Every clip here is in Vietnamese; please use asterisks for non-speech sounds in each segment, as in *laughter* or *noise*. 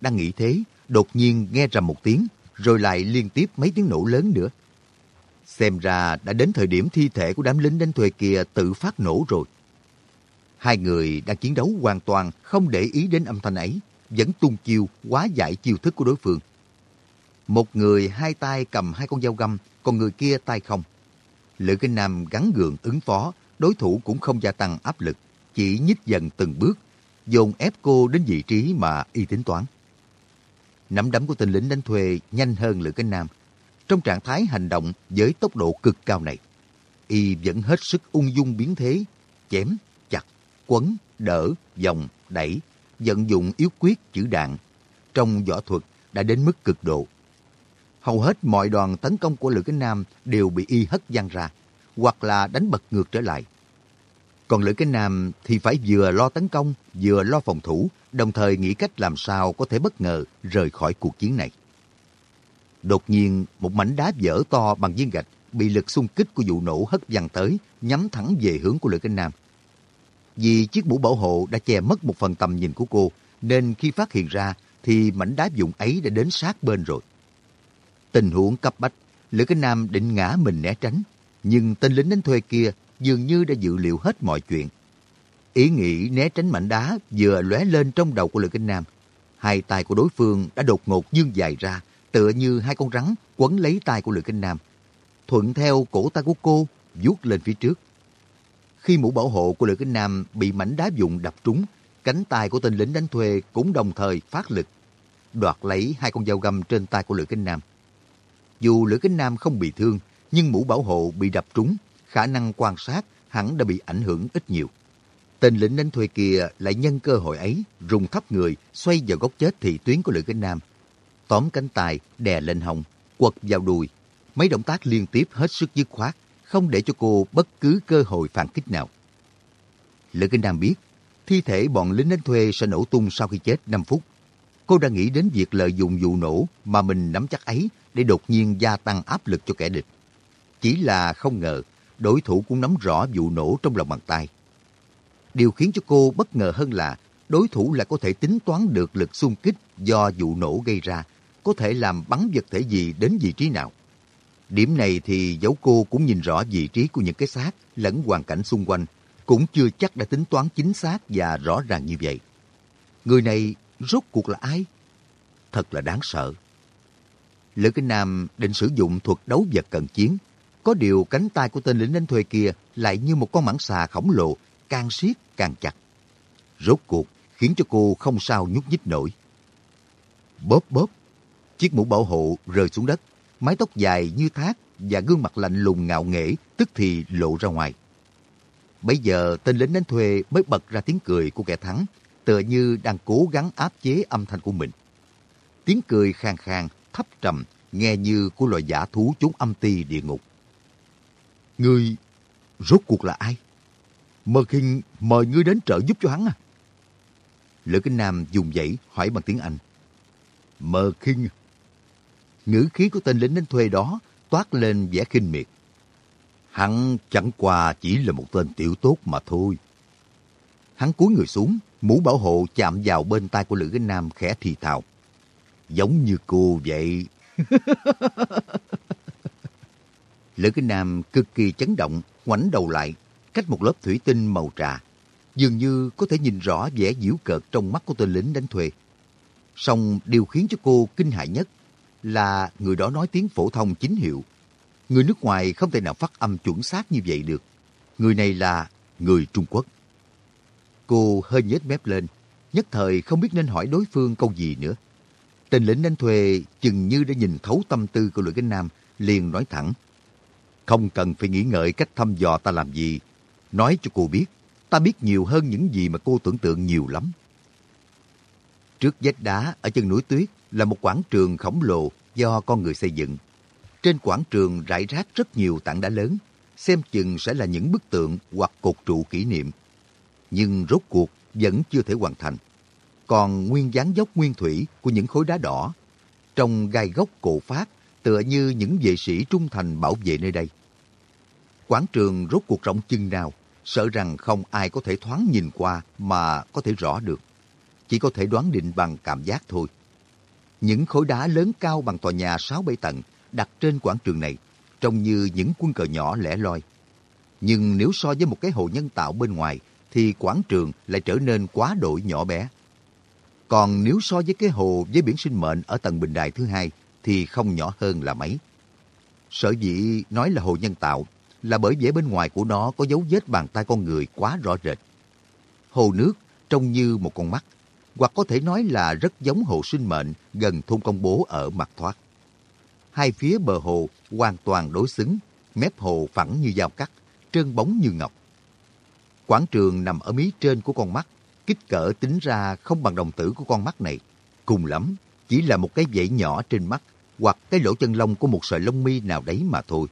đang nghĩ thế, đột nhiên nghe rầm một tiếng, rồi lại liên tiếp mấy tiếng nổ lớn nữa. Xem ra đã đến thời điểm thi thể của đám lính đánh thuê kia tự phát nổ rồi. Hai người đang chiến đấu hoàn toàn không để ý đến âm thanh ấy, vẫn tung chiêu quá giải chiêu thức của đối phương. Một người hai tay cầm hai con dao găm, còn người kia tay không. Lữ Kinh Nam gắn gượng ứng phó, đối thủ cũng không gia tăng áp lực, chỉ nhích dần từng bước, dồn ép cô đến vị trí mà y tính toán. Nắm đấm của tên lính đánh thuê nhanh hơn Lữ Cánh Nam. Trong trạng thái hành động với tốc độ cực cao này, y vẫn hết sức ung dung biến thế, chém, chặt, quấn, đỡ, vòng, đẩy, vận dụng yếu quyết chữ đạn. Trong võ thuật đã đến mức cực độ. Hầu hết mọi đoàn tấn công của Lữ Cánh Nam đều bị y hất văng ra, hoặc là đánh bật ngược trở lại. Còn Lữ Cánh Nam thì phải vừa lo tấn công, vừa lo phòng thủ, đồng thời nghĩ cách làm sao có thể bất ngờ rời khỏi cuộc chiến này. Đột nhiên, một mảnh đá vỡ to bằng viên gạch bị lực xung kích của vụ nổ hất văng tới, nhắm thẳng về hướng của Lữ Kinh Nam. Vì chiếc mũ bảo hộ đã che mất một phần tầm nhìn của cô, nên khi phát hiện ra thì mảnh đá dụng ấy đã đến sát bên rồi. Tình huống cấp bách, Lữ Kinh Nam định ngã mình né tránh, nhưng tên lính đánh thuê kia dường như đã dự liệu hết mọi chuyện. Ý nghĩ né tránh mảnh đá vừa lóe lên trong đầu của Lữ Kinh Nam. Hai tay của đối phương đã đột ngột dương dài ra, tựa như hai con rắn quấn lấy tay của Lữ Kinh Nam. Thuận theo cổ tay của cô, vuốt lên phía trước. Khi mũ bảo hộ của Lữ Kinh Nam bị mảnh đá dụng đập trúng, cánh tay của tên lính đánh thuê cũng đồng thời phát lực, đoạt lấy hai con dao găm trên tay của Lữ Kinh Nam. Dù Lữ Kinh Nam không bị thương, nhưng mũ bảo hộ bị đập trúng, khả năng quan sát hẳn đã bị ảnh hưởng ít nhiều. Tên lính đánh thuê kia lại nhân cơ hội ấy, rung thấp người, xoay vào góc chết thị tuyến của Lữ Kinh Nam. Tóm cánh tay, đè lên hồng, quật vào đùi. Mấy động tác liên tiếp hết sức dứt khoát, không để cho cô bất cứ cơ hội phản kích nào. Lữ Kinh Nam biết, thi thể bọn lính đánh thuê sẽ nổ tung sau khi chết 5 phút. Cô đã nghĩ đến việc lợi dụng vụ nổ mà mình nắm chắc ấy để đột nhiên gia tăng áp lực cho kẻ địch. Chỉ là không ngờ, đối thủ cũng nắm rõ vụ nổ trong lòng bàn tay. Điều khiến cho cô bất ngờ hơn là đối thủ lại có thể tính toán được lực xung kích do vụ nổ gây ra, có thể làm bắn vật thể gì đến vị trí nào. Điểm này thì dấu cô cũng nhìn rõ vị trí của những cái xác lẫn hoàn cảnh xung quanh, cũng chưa chắc đã tính toán chính xác và rõ ràng như vậy. Người này rốt cuộc là ai? Thật là đáng sợ. Lữ Kinh Nam định sử dụng thuật đấu vật cận chiến. Có điều cánh tay của tên lính đánh thuê kia lại như một con mãng xà khổng lồ, càng siết càng chặt. Rốt cuộc khiến cho cô không sao nhúc nhích nổi. Bóp bóp, chiếc mũ bảo hộ rơi xuống đất, mái tóc dài như thác và gương mặt lạnh lùng ngạo nghễ tức thì lộ ra ngoài. Bây giờ tên lính đánh thuê mới bật ra tiếng cười của kẻ thắng, tựa như đang cố gắng áp chế âm thanh của mình. Tiếng cười khang khang, thấp trầm, nghe như của loài giả thú chúng âm ti địa ngục. Ngươi rốt cuộc là ai? Mơ khinh mời ngươi đến trợ giúp cho hắn à? Lữ Kinh Nam dùng dãy hỏi bằng tiếng Anh. Mơ khinh. Ngữ khí của tên lính đánh thuê đó toát lên vẻ khinh miệt. Hắn chẳng qua chỉ là một tên tiểu tốt mà thôi. Hắn cúi người xuống, mũ bảo hộ chạm vào bên tay của Lữ Kinh Nam khẽ thì thào. Giống như cô vậy. *laughs* Lữ Kinh Nam cực kỳ chấn động, ngoảnh đầu lại, cách một lớp thủy tinh màu trà. Dường như có thể nhìn rõ vẻ giễu cợt trong mắt của tên lính đánh thuê. Song điều khiến cho cô kinh hại nhất là người đó nói tiếng phổ thông chính hiệu. Người nước ngoài không thể nào phát âm chuẩn xác như vậy được. Người này là người Trung Quốc. Cô hơi nhếch mép lên, nhất thời không biết nên hỏi đối phương câu gì nữa. Tên lính đánh thuê chừng như đã nhìn thấu tâm tư của Lữ Cánh Nam, liền nói thẳng. Không cần phải nghĩ ngợi cách thăm dò ta làm gì. Nói cho cô biết, ta biết nhiều hơn những gì mà cô tưởng tượng nhiều lắm. Trước vách đá ở chân núi tuyết là một quảng trường khổng lồ do con người xây dựng. Trên quảng trường rải rác rất nhiều tảng đá lớn, xem chừng sẽ là những bức tượng hoặc cột trụ kỷ niệm. Nhưng rốt cuộc vẫn chưa thể hoàn thành. Còn nguyên dáng dốc nguyên thủy của những khối đá đỏ, trong gai gốc cổ phát tựa như những vệ sĩ trung thành bảo vệ nơi đây. Quảng trường rốt cuộc rộng chừng nào, sợ rằng không ai có thể thoáng nhìn qua mà có thể rõ được. Chỉ có thể đoán định bằng cảm giác thôi. Những khối đá lớn cao bằng tòa nhà 6-7 tầng đặt trên quảng trường này, trông như những quân cờ nhỏ lẻ loi. Nhưng nếu so với một cái hồ nhân tạo bên ngoài, thì quảng trường lại trở nên quá đổi nhỏ bé. Còn nếu so với cái hồ với biển sinh mệnh ở tầng bình đài thứ hai, thì không nhỏ hơn là mấy. Sở dĩ nói là hồ nhân tạo là bởi vẻ bên ngoài của nó có dấu vết bàn tay con người quá rõ rệt. Hồ nước trông như một con mắt, hoặc có thể nói là rất giống hồ sinh mệnh gần thôn công bố ở mặt thoát. Hai phía bờ hồ hoàn toàn đối xứng, mép hồ phẳng như dao cắt, trơn bóng như ngọc. Quảng trường nằm ở mí trên của con mắt, kích cỡ tính ra không bằng đồng tử của con mắt này. Cùng lắm, chỉ là một cái vảy nhỏ trên mắt hoặc cái lỗ chân lông của một sợi lông mi nào đấy mà thôi.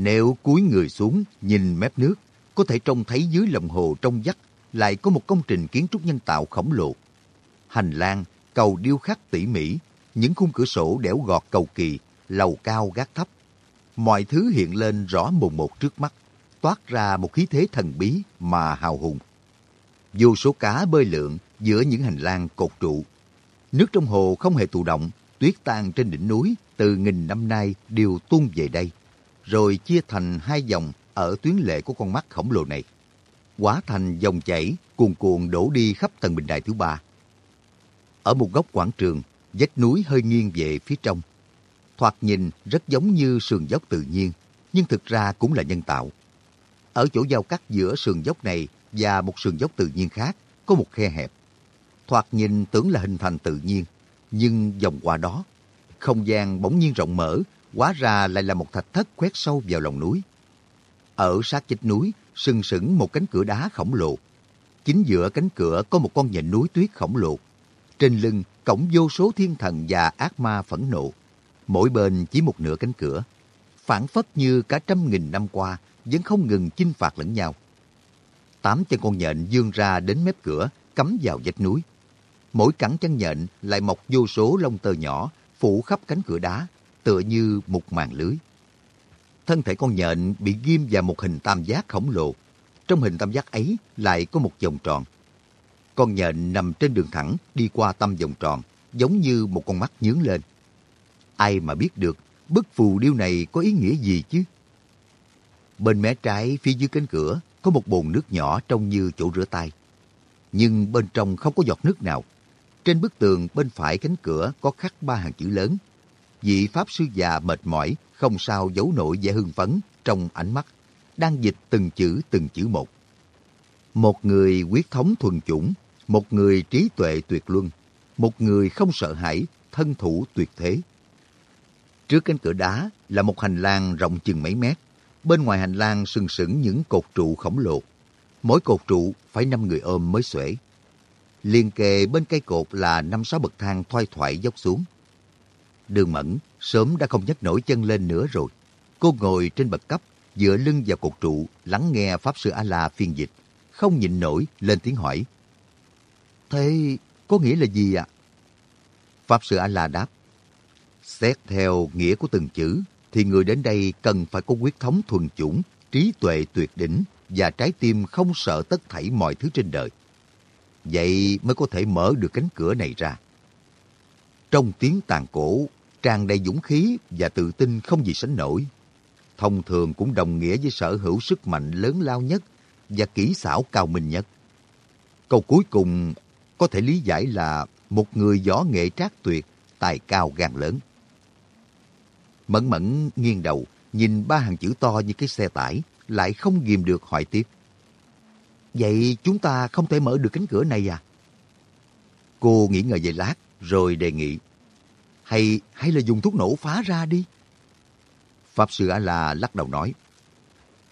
Nếu cúi người xuống, nhìn mép nước, có thể trông thấy dưới lòng hồ trong vắt lại có một công trình kiến trúc nhân tạo khổng lồ. Hành lang, cầu điêu khắc tỉ mỉ, những khung cửa sổ đẽo gọt cầu kỳ, lầu cao gác thấp. Mọi thứ hiện lên rõ mồn một trước mắt, toát ra một khí thế thần bí mà hào hùng. Vô số cá bơi lượn giữa những hành lang cột trụ. Nước trong hồ không hề tụ động, tuyết tan trên đỉnh núi từ nghìn năm nay đều tuôn về đây, rồi chia thành hai dòng ở tuyến lệ của con mắt khổng lồ này. Hóa thành dòng chảy cuồn cuộn đổ đi khắp tầng bình đài thứ ba. Ở một góc quảng trường, vách núi hơi nghiêng về phía trong. Thoạt nhìn rất giống như sườn dốc tự nhiên, nhưng thực ra cũng là nhân tạo. Ở chỗ giao cắt giữa sườn dốc này và một sườn dốc tự nhiên khác có một khe hẹp. Thoạt nhìn tưởng là hình thành tự nhiên, nhưng dòng qua đó, không gian bỗng nhiên rộng mở, hóa ra lại là một thạch thất quét sâu vào lòng núi. Ở sát vách núi, sừng sững một cánh cửa đá khổng lồ. Chính giữa cánh cửa có một con nhện núi tuyết khổng lồ. Trên lưng cổng vô số thiên thần và ác ma phẫn nộ. Mỗi bên chỉ một nửa cánh cửa. Phản phất như cả trăm nghìn năm qua vẫn không ngừng chinh phạt lẫn nhau. Tám chân con nhện dương ra đến mép cửa, cắm vào vách núi. Mỗi cẳng chân nhện lại mọc vô số lông tơ nhỏ, phủ khắp cánh cửa đá, tựa như một màn lưới. Thân thể con nhện bị ghim vào một hình tam giác khổng lồ. Trong hình tam giác ấy lại có một vòng tròn. Con nhện nằm trên đường thẳng đi qua tâm vòng tròn, giống như một con mắt nhướng lên. Ai mà biết được bức phù điêu này có ý nghĩa gì chứ? Bên mé trái phía dưới cánh cửa có một bồn nước nhỏ trông như chỗ rửa tay. Nhưng bên trong không có giọt nước nào. Trên bức tường bên phải cánh cửa có khắc ba hàng chữ lớn. Vị Pháp Sư già mệt mỏi, không sao giấu nổi vẻ hưng phấn trong ánh mắt, đang dịch từng chữ từng chữ một. Một người quyết thống thuần chủng, một người trí tuệ tuyệt luân, một người không sợ hãi, thân thủ tuyệt thế. Trước cánh cửa đá là một hành lang rộng chừng mấy mét. Bên ngoài hành lang sừng sững những cột trụ khổng lồ. Mỗi cột trụ phải năm người ôm mới xuể. Liên kề bên cây cột là năm sáu bậc thang thoai thoải dốc xuống. Đường Mẫn sớm đã không nhấc nổi chân lên nữa rồi. Cô ngồi trên bậc cấp, dựa lưng vào cột trụ, lắng nghe Pháp Sư A-La phiên dịch. Không nhịn nổi, lên tiếng hỏi. Thế có nghĩa là gì ạ? Pháp Sư A-La đáp. Xét theo nghĩa của từng chữ, thì người đến đây cần phải có quyết thống thuần chủng, trí tuệ tuyệt đỉnh và trái tim không sợ tất thảy mọi thứ trên đời. Vậy mới có thể mở được cánh cửa này ra. Trong tiếng tàn cổ, tràn đầy dũng khí và tự tin không gì sánh nổi. Thông thường cũng đồng nghĩa với sở hữu sức mạnh lớn lao nhất và kỹ xảo cao minh nhất. Câu cuối cùng có thể lý giải là một người võ nghệ trác tuyệt, tài cao gan lớn. Mẫn mẫn nghiêng đầu, nhìn ba hàng chữ to như cái xe tải, lại không ghim được hỏi tiếp. Vậy chúng ta không thể mở được cánh cửa này à? Cô nghĩ ngợi về lát, rồi đề nghị. Hay hay là dùng thuốc nổ phá ra đi? Pháp Sư A-La lắc đầu nói.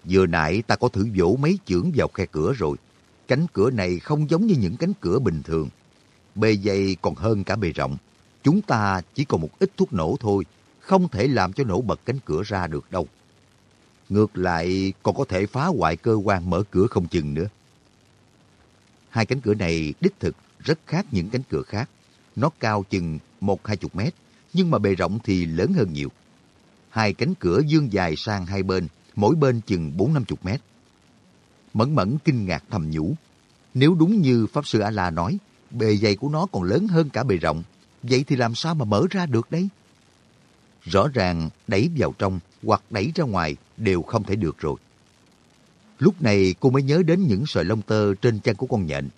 Vừa nãy ta có thử vỗ mấy chưởng vào khe cửa rồi. Cánh cửa này không giống như những cánh cửa bình thường. Bề dày còn hơn cả bề rộng. Chúng ta chỉ còn một ít thuốc nổ thôi, không thể làm cho nổ bật cánh cửa ra được đâu. Ngược lại còn có thể phá hoại cơ quan mở cửa không chừng nữa. Hai cánh cửa này đích thực rất khác những cánh cửa khác. Nó cao chừng một hai chục mét, nhưng mà bề rộng thì lớn hơn nhiều. Hai cánh cửa dương dài sang hai bên, mỗi bên chừng bốn năm chục mét. Mẫn mẫn kinh ngạc thầm nhủ. Nếu đúng như Pháp Sư A-La nói, bề dày của nó còn lớn hơn cả bề rộng, vậy thì làm sao mà mở ra được đấy? Rõ ràng đẩy vào trong hoặc đẩy ra ngoài đều không thể được rồi. Lúc này cô mới nhớ đến những sợi lông tơ trên chân của con nhện.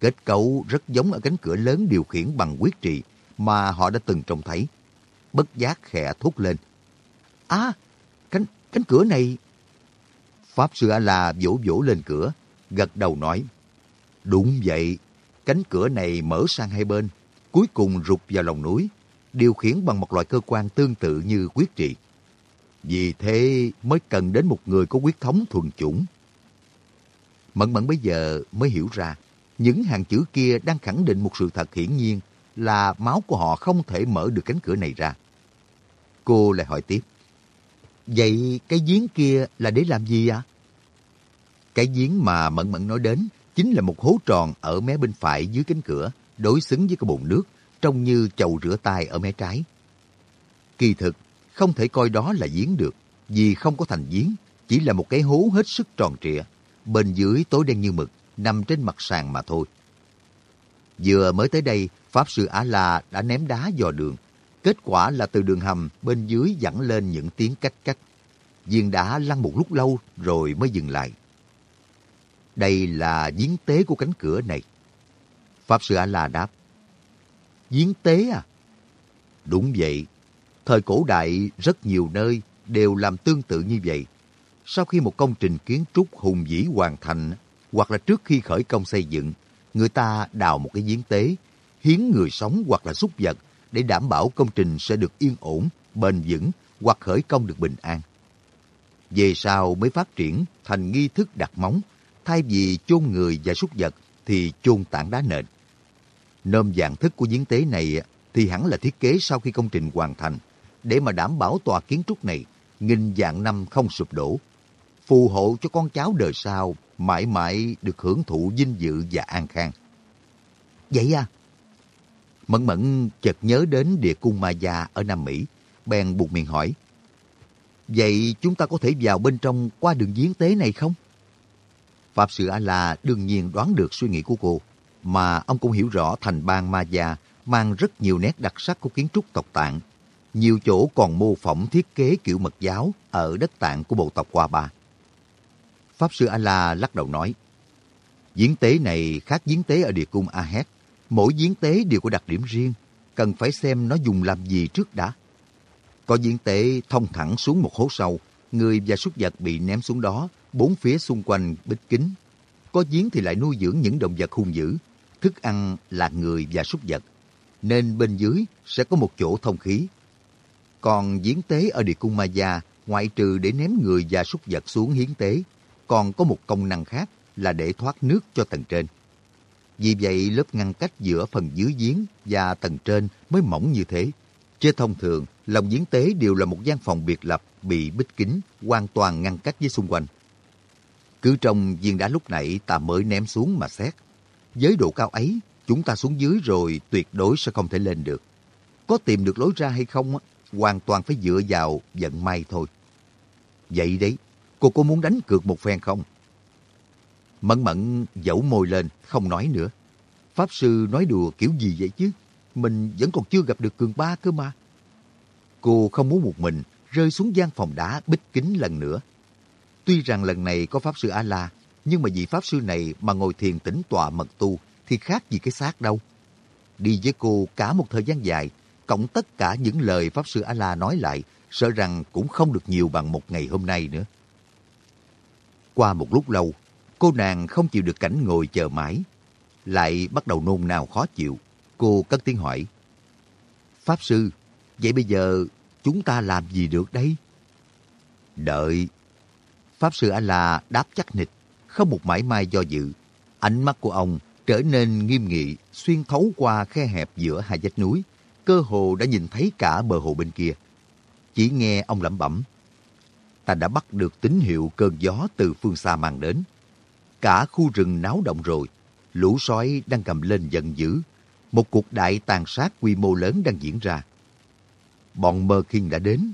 Kết cấu rất giống ở cánh cửa lớn điều khiển bằng quyết trị mà họ đã từng trông thấy. Bất giác khẽ thốt lên. À, cánh, cánh cửa này... Pháp Sư A-La vỗ vỗ lên cửa, gật đầu nói. Đúng vậy, cánh cửa này mở sang hai bên, cuối cùng rụt vào lòng núi, điều khiển bằng một loại cơ quan tương tự như quyết trị. Vì thế mới cần đến một người có quyết thống thuần chủng. Mẫn mẫn bây giờ mới hiểu ra, những hàng chữ kia đang khẳng định một sự thật hiển nhiên là máu của họ không thể mở được cánh cửa này ra. Cô lại hỏi tiếp. Vậy cái giếng kia là để làm gì ạ? À? Cái giếng mà Mẫn Mẫn nói đến chính là một hố tròn ở mé bên phải dưới cánh cửa, đối xứng với cái bồn nước, trông như chậu rửa tay ở mé trái. Kỳ thực, không thể coi đó là giếng được, vì không có thành giếng, chỉ là một cái hố hết sức tròn trịa, bên dưới tối đen như mực, nằm trên mặt sàn mà thôi. Vừa mới tới đây, Pháp Sư Á-La đã ném đá dò đường. Kết quả là từ đường hầm bên dưới dẫn lên những tiếng cách cách. Viên đá lăn một lúc lâu rồi mới dừng lại. Đây là giếng tế của cánh cửa này. Pháp Sư Á-La đáp. Giếng tế à? Đúng vậy. Thời cổ đại rất nhiều nơi đều làm tương tự như vậy. Sau khi một công trình kiến trúc hùng vĩ hoàn thành, hoặc là trước khi khởi công xây dựng, người ta đào một cái giếng tế, hiến người sống hoặc là súc vật để đảm bảo công trình sẽ được yên ổn, bền vững hoặc khởi công được bình an. Về sau mới phát triển thành nghi thức đặt móng, thay vì chôn người và súc vật thì chôn tảng đá nền. Nôm dạng thức của giếng tế này thì hẳn là thiết kế sau khi công trình hoàn thành, để mà đảm bảo tòa kiến trúc này nghìn dạng năm không sụp đổ, phù hộ cho con cháu đời sau mãi mãi được hưởng thụ vinh dự và an khang. Vậy à? Mẫn mẫn chợt nhớ đến địa cung ma già ở Nam Mỹ, bèn buộc miệng hỏi. Vậy chúng ta có thể vào bên trong qua đường giếng tế này không? Pháp Sư A-La đương nhiên đoán được suy nghĩ của cô, mà ông cũng hiểu rõ thành bang ma già mang rất nhiều nét đặc sắc của kiến trúc tộc tạng. Nhiều chỗ còn mô phỏng thiết kế kiểu mật giáo ở đất tạng của bộ tộc Hoa Ba. Pháp Sư A-La lắc đầu nói, Giếng tế này khác giếng tế ở địa cung A-hét. Mỗi giếng tế đều có đặc điểm riêng, cần phải xem nó dùng làm gì trước đã. Có giếng tế thông thẳng xuống một hố sâu, người và súc vật bị ném xuống đó, bốn phía xung quanh bích kính. Có giếng thì lại nuôi dưỡng những động vật hung dữ, thức ăn là người và súc vật, nên bên dưới sẽ có một chỗ thông khí. Còn giếng tế ở địa cung ma gia, ngoại trừ để ném người và súc vật xuống hiến tế, còn có một công năng khác là để thoát nước cho tầng trên. Vì vậy lớp ngăn cách giữa phần dưới giếng và tầng trên mới mỏng như thế. Chứ thông thường, lòng giếng tế đều là một gian phòng biệt lập bị bích kính, hoàn toàn ngăn cách với xung quanh. Cứ trong viên đá lúc nãy ta mới ném xuống mà xét. Với độ cao ấy, chúng ta xuống dưới rồi tuyệt đối sẽ không thể lên được. Có tìm được lối ra hay không, hoàn toàn phải dựa vào vận may thôi. Vậy đấy, cô có muốn đánh cược một phen không? Mẫn mẫn dẫu môi lên, không nói nữa. Pháp sư nói đùa kiểu gì vậy chứ? Mình vẫn còn chưa gặp được cường ba cơ mà. Cô không muốn một mình rơi xuống gian phòng đá bích kính lần nữa. Tuy rằng lần này có Pháp Sư A-La, nhưng mà vị Pháp Sư này mà ngồi thiền tĩnh tọa mật tu thì khác gì cái xác đâu. Đi với cô cả một thời gian dài, cộng tất cả những lời Pháp Sư A-La nói lại, sợ rằng cũng không được nhiều bằng một ngày hôm nay nữa. Qua một lúc lâu, cô nàng không chịu được cảnh ngồi chờ mãi, lại bắt đầu nôn nao khó chịu. Cô cất tiếng hỏi. Pháp Sư, vậy bây giờ chúng ta làm gì được đây? Đợi, Pháp Sư A-La đáp chắc nịch, không một mãi mai do dự. Ánh mắt của ông trở nên nghiêm nghị, xuyên thấu qua khe hẹp giữa hai vách núi, cơ hồ đã nhìn thấy cả bờ hồ bên kia. Chỉ nghe ông lẩm bẩm, ta đã bắt được tín hiệu cơn gió từ phương xa mang đến. Cả khu rừng náo động rồi, lũ sói đang cầm lên giận dữ. Một cuộc đại tàn sát quy mô lớn đang diễn ra. Bọn Mơ Kinh đã đến.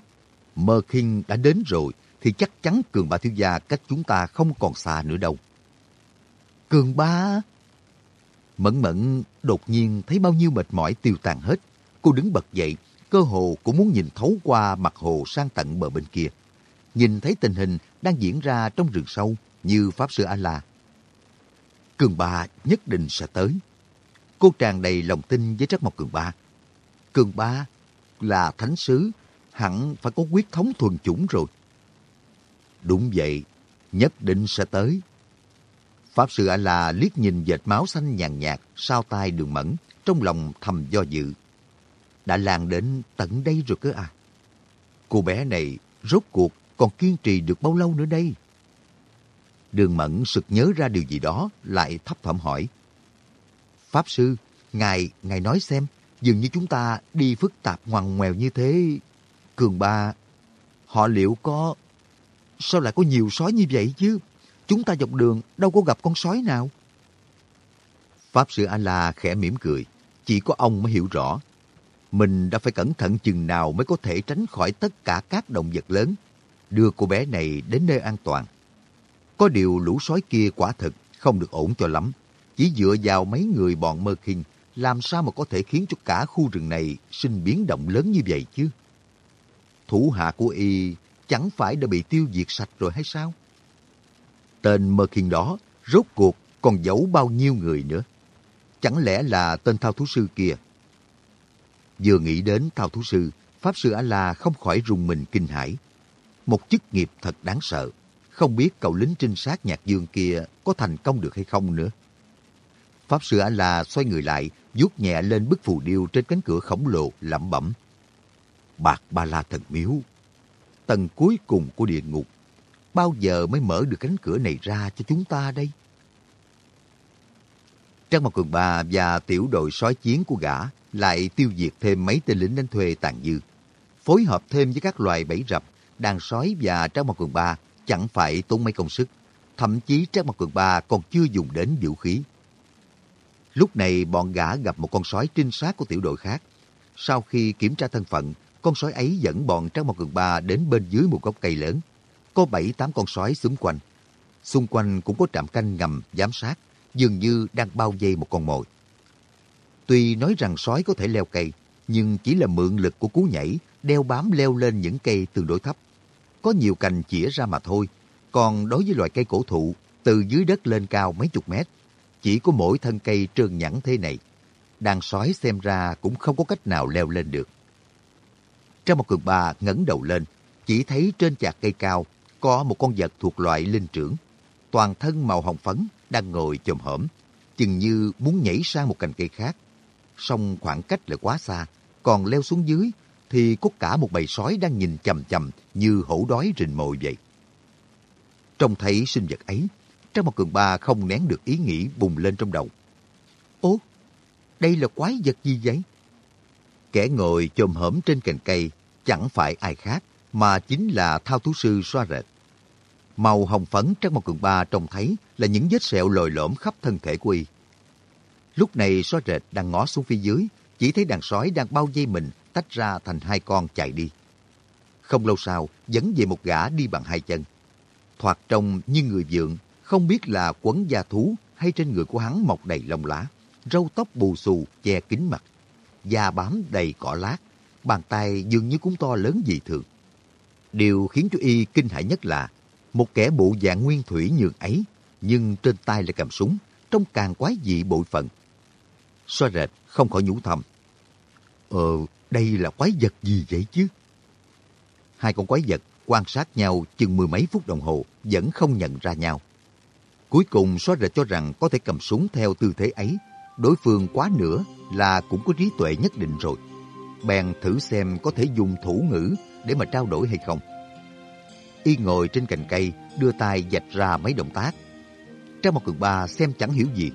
Mơ Kinh đã đến rồi, thì chắc chắn Cường Ba thiếu gia cách chúng ta không còn xa nữa đâu. Cường Ba... Mẫn mẫn đột nhiên thấy bao nhiêu mệt mỏi tiêu tan hết. Cô đứng bật dậy, cơ hồ cũng muốn nhìn thấu qua mặt hồ sang tận bờ bên kia. Nhìn thấy tình hình đang diễn ra trong rừng sâu như Pháp Sư A-La. Cường Ba nhất định sẽ tới. Cô tràn đầy lòng tin với Trác Mộc Cường Ba. Cường Ba là thánh sứ, hẳn phải có quyết thống thuần chủng rồi. Đúng vậy, nhất định sẽ tới. Pháp Sư A-La liếc nhìn vệt máu xanh nhàn nhạt sau tai đường mẫn, trong lòng thầm do dự. Đã lan đến tận đây rồi cơ à? Cô bé này rốt cuộc còn kiên trì được bao lâu nữa đây? Đường Mẫn sực nhớ ra điều gì đó, lại thấp thỏm hỏi. Pháp Sư, Ngài, Ngài nói xem, dường như chúng ta đi phức tạp ngoằn ngoèo như thế. Cường ba, họ liệu có... Sao lại có nhiều sói như vậy chứ? Chúng ta dọc đường đâu có gặp con sói nào. Pháp Sư A-La khẽ mỉm cười. Chỉ có ông mới hiểu rõ. Mình đã phải cẩn thận chừng nào mới có thể tránh khỏi tất cả các động vật lớn. Đưa cô bé này đến nơi an toàn. Có điều lũ sói kia quả thật không được ổn cho lắm. Chỉ dựa vào mấy người bọn mơ khinh, làm sao mà có thể khiến cho cả khu rừng này sinh biến động lớn như vậy chứ? Thủ hạ của y chẳng phải đã bị tiêu diệt sạch rồi hay sao? Tên mơ khinh đó rốt cuộc còn giấu bao nhiêu người nữa? Chẳng lẽ là tên thao thú sư kia? Vừa nghĩ đến thao thú sư, Pháp sư A-la không khỏi rùng mình kinh hãi. Một chức nghiệp thật đáng sợ. Không biết cậu lính trinh sát nhạc dương kia có thành công được hay không nữa. Pháp sư A-la xoay người lại, vuốt nhẹ lên bức phù điêu trên cánh cửa khổng lồ, lẩm bẩm. Bạc Ba La Thần Miếu, tầng cuối cùng của địa ngục. Bao giờ mới mở được cánh cửa này ra cho chúng ta đây? Trang Mặt Cường Ba và tiểu đội sói chiến của gã lại tiêu diệt thêm mấy tên lính đánh thuê tàn dư. Phối hợp thêm với các loài bẫy rập, đàn sói và Trang Mặt Cường Ba chẳng phải tốn mấy công sức. Thậm chí Trang Mặt Cường Ba còn chưa dùng đến vũ khí. Lúc này bọn gã gặp một con sói trinh sát của tiểu đội khác. Sau khi kiểm tra thân phận, con sói ấy dẫn bọn Trang Mặt Cường Ba đến bên dưới một gốc cây lớn. Có bảy tám con sói xung quanh. Xung quanh cũng có trạm canh ngầm giám sát, dường như đang bao vây một con mồi. Tuy nói rằng sói có thể leo cây, nhưng chỉ là mượn lực của cú nhảy, đeo bám leo lên những cây tương đối thấp. Có nhiều cành chĩa ra mà thôi, còn đối với loài cây cổ thụ, từ dưới đất lên cao mấy chục mét, chỉ có mỗi thân cây trơn nhẵn thế này. Đàn sói xem ra cũng không có cách nào leo lên được. Trong một cường bà ngẩng đầu lên, chỉ thấy trên chạc cây cao có một con vật thuộc loại linh trưởng. Toàn thân màu hồng phấn đang ngồi chồm hổm, chừng như muốn nhảy sang một cành cây khác. Song khoảng cách lại quá xa, còn leo xuống dưới thì có cả một bầy sói đang nhìn chầm chầm như hổ đói rình mồi vậy. Trông thấy sinh vật ấy, Trang Mộc cường ba không nén được ý nghĩ bùng lên trong đầu. Ố, đây là quái vật gì vậy? Kẻ ngồi chồm hổm trên cành cây chẳng phải ai khác mà chính là thao thú sư xoa rệt. Màu hồng phấn Trang Mộc cường ba trông thấy là những vết sẹo lồi lõm khắp thân thể của y. Lúc này xoa rệt đang ngó xuống phía dưới, chỉ thấy đàn sói đang bao vây mình tách ra thành hai con chạy đi. Không lâu sau, dẫn về một gã đi bằng hai chân. Thoạt trông như người dượng, không biết là quấn da thú hay trên người của hắn mọc đầy lông lá, râu tóc bù xù che kín mặt, da bám đầy cỏ lát, bàn tay dường như cũng to lớn dị thường. Điều khiến cho y kinh hãi nhất là một kẻ bộ dạng nguyên thủy nhường ấy, nhưng trên tay lại cầm súng, trông càng quái dị bội phận. Xoa rệt không khỏi nhủ thầm. Ờ, đây là quái vật gì vậy chứ? Hai con quái vật quan sát nhau chừng mười mấy phút đồng hồ vẫn không nhận ra nhau. Cuối cùng xóa rệt cho rằng có thể cầm súng theo tư thế ấy. Đối phương quá nữa là cũng có trí tuệ nhất định rồi. Bèn thử xem có thể dùng thủ ngữ để mà trao đổi hay không. Y ngồi trên cành cây, đưa tay dạch ra mấy động tác. Trang một cường ba xem chẳng hiểu gì.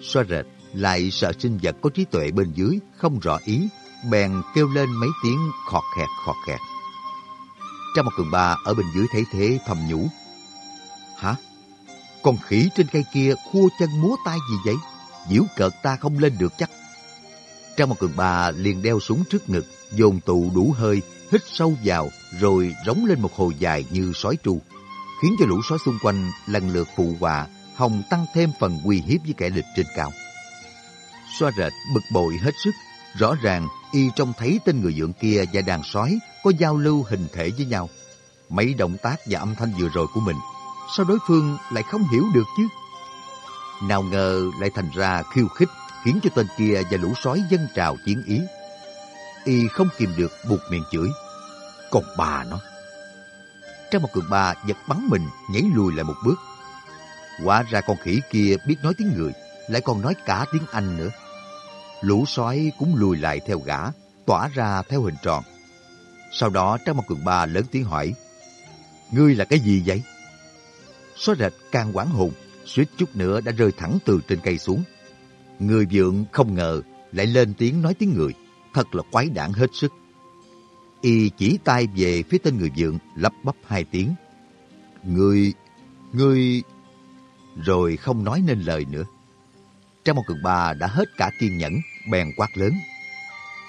Xoa rệt lại sợ sinh vật có trí tuệ bên dưới, không rõ ý, bèn kêu lên mấy tiếng khọt khẹt khọt khẹt. Trong một cường ba ở bên dưới thấy thế thầm nhủ. Hả? Con khỉ trên cây kia khua chân múa tay gì vậy? Diễu cợt ta không lên được chắc. Trong một cường ba liền đeo súng trước ngực, dồn tụ đủ hơi, hít sâu vào, rồi rống lên một hồi dài như sói tru, khiến cho lũ sói xung quanh lần lượt phụ họa, hồng tăng thêm phần uy hiếp với kẻ địch trên cao. Xoa rệt bực bội hết sức, rõ ràng y trông thấy tên người dượng kia và đàn sói có giao lưu hình thể với nhau. Mấy động tác và âm thanh vừa rồi của mình, sao đối phương lại không hiểu được chứ? Nào ngờ lại thành ra khiêu khích, khiến cho tên kia và lũ sói dân trào chiến ý. Y không kìm được buộc miệng chửi. Còn bà nó! Trong một cường ba giật bắn mình, nhảy lùi lại một bước. Quả ra con khỉ kia biết nói tiếng người, lại còn nói cả tiếng Anh nữa. Lũ sói cũng lùi lại theo gã, tỏa ra theo hình tròn. Sau đó Trang Mặt Cường Ba lớn tiếng hỏi, Ngươi là cái gì vậy? Sói rệt càng quảng hồn, suýt chút nữa đã rơi thẳng từ trên cây xuống. Người vượng không ngờ lại lên tiếng nói tiếng người, thật là quái đản hết sức. Y chỉ tay về phía tên người vượng, lắp bắp hai tiếng. người, người Rồi không nói nên lời nữa. Trang một cường ba đã hết cả kiên nhẫn, bèn quát lớn.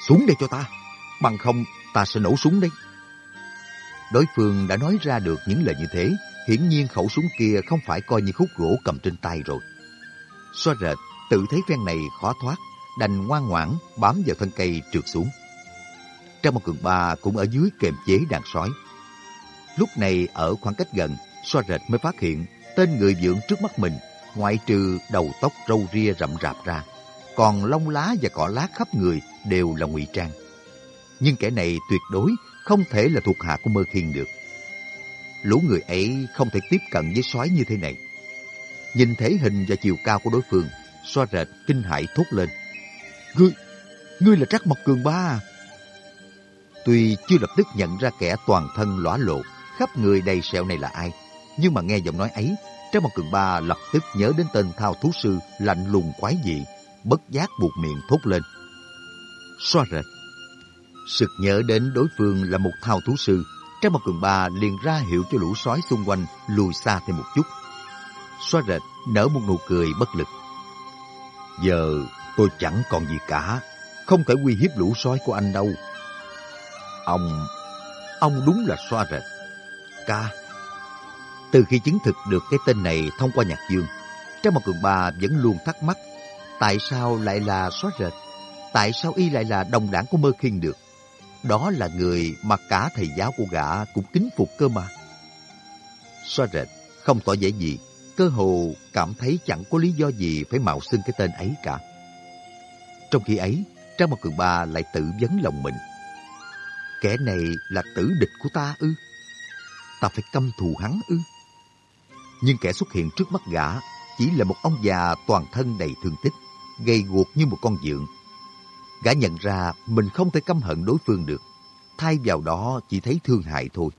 Xuống đây cho ta, bằng không ta sẽ nổ súng đấy. Đối phương đã nói ra được những lời như thế, hiển nhiên khẩu súng kia không phải coi như khúc gỗ cầm trên tay rồi. Xoa rệt, tự thấy phen này khó thoát, đành ngoan ngoãn bám vào thân cây trượt xuống. Trang một cường ba cũng ở dưới kềm chế đàn sói. Lúc này ở khoảng cách gần, xoa rệt mới phát hiện tên người dưỡng trước mắt mình, ngoại trừ đầu tóc râu ria rậm rạp ra, còn lông lá và cỏ lá khắp người đều là ngụy trang. Nhưng kẻ này tuyệt đối không thể là thuộc hạ của Mơ Khiên được. Lũ người ấy không thể tiếp cận với sói như thế này. Nhìn thấy hình và chiều cao của đối phương, xoa rệt kinh hãi thốt lên. Ngươi, ngươi là Trắc Mộc Cường Ba à? Tuy chưa lập tức nhận ra kẻ toàn thân lõa lộ, khắp người đầy sẹo này là ai, nhưng mà nghe giọng nói ấy, trong mặt Cường Ba lập tức nhớ đến tên thao thú sư lạnh lùng quái dị, bất giác buộc miệng thốt lên. Xoa rệt. Sực nhớ đến đối phương là một thao thú sư, trong mặt Cường Ba liền ra hiệu cho lũ sói xung quanh lùi xa thêm một chút. Xoa rệt nở một nụ cười bất lực. Giờ tôi chẳng còn gì cả, không thể uy hiếp lũ sói của anh đâu. Ông, ông đúng là xoa rệt. Ca. Từ khi chứng thực được cái tên này thông qua nhạc dương, Trang một cường ba vẫn luôn thắc mắc tại sao lại là xóa rệt? Tại sao y lại là đồng đảng của Mơ Khiên được? Đó là người mà cả thầy giáo của gã cũng kính phục cơ mà. xóa rệt, không tỏ vẻ gì, cơ hồ cảm thấy chẳng có lý do gì phải mạo xưng cái tên ấy cả. Trong khi ấy, Trang Mộc Cường Ba lại tự vấn lòng mình. Kẻ này là tử địch của ta ư? Ta phải căm thù hắn ư? Nhưng kẻ xuất hiện trước mắt gã chỉ là một ông già toàn thân đầy thương tích, gầy guộc như một con dượng. Gã nhận ra mình không thể căm hận đối phương được, thay vào đó chỉ thấy thương hại thôi.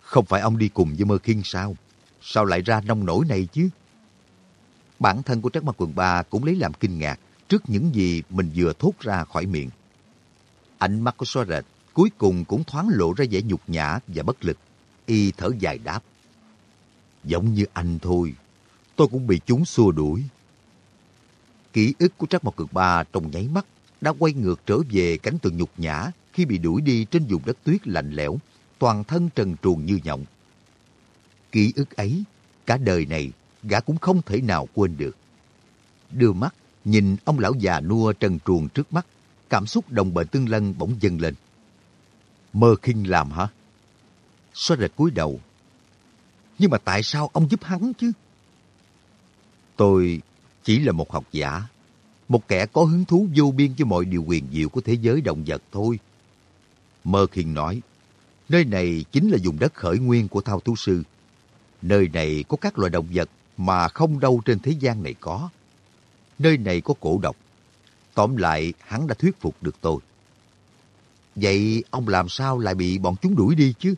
Không phải ông đi cùng với Mơ Khiên sao? Sao lại ra nông nổi này chứ? Bản thân của Trắc Mặt Quần Ba cũng lấy làm kinh ngạc trước những gì mình vừa thốt ra khỏi miệng. Ánh mắt của soa rệt cuối cùng cũng thoáng lộ ra vẻ nhục nhã và bất lực. Y thở dài đáp. Giống như anh thôi, tôi cũng bị chúng xua đuổi. Ký ức của Trắc Mộc Cực Ba trong nháy mắt đã quay ngược trở về cánh tượng nhục nhã khi bị đuổi đi trên vùng đất tuyết lạnh lẽo, toàn thân trần truồng như nhộng. Ký ức ấy, cả đời này, gã cũng không thể nào quên được. Đưa mắt, nhìn ông lão già nua trần truồng trước mắt, cảm xúc đồng bệnh tương lân bỗng dâng lên. Mơ khinh làm hả? Xoa rệt cúi đầu. Nhưng mà tại sao ông giúp hắn chứ? Tôi chỉ là một học giả, một kẻ có hứng thú vô biên với mọi điều quyền diệu của thế giới động vật thôi. Mơ Khiên nói, nơi này chính là vùng đất khởi nguyên của thao thú sư. Nơi này có các loài động vật mà không đâu trên thế gian này có. Nơi này có cổ độc. Tóm lại, hắn đã thuyết phục được tôi. Vậy ông làm sao lại bị bọn chúng đuổi đi chứ?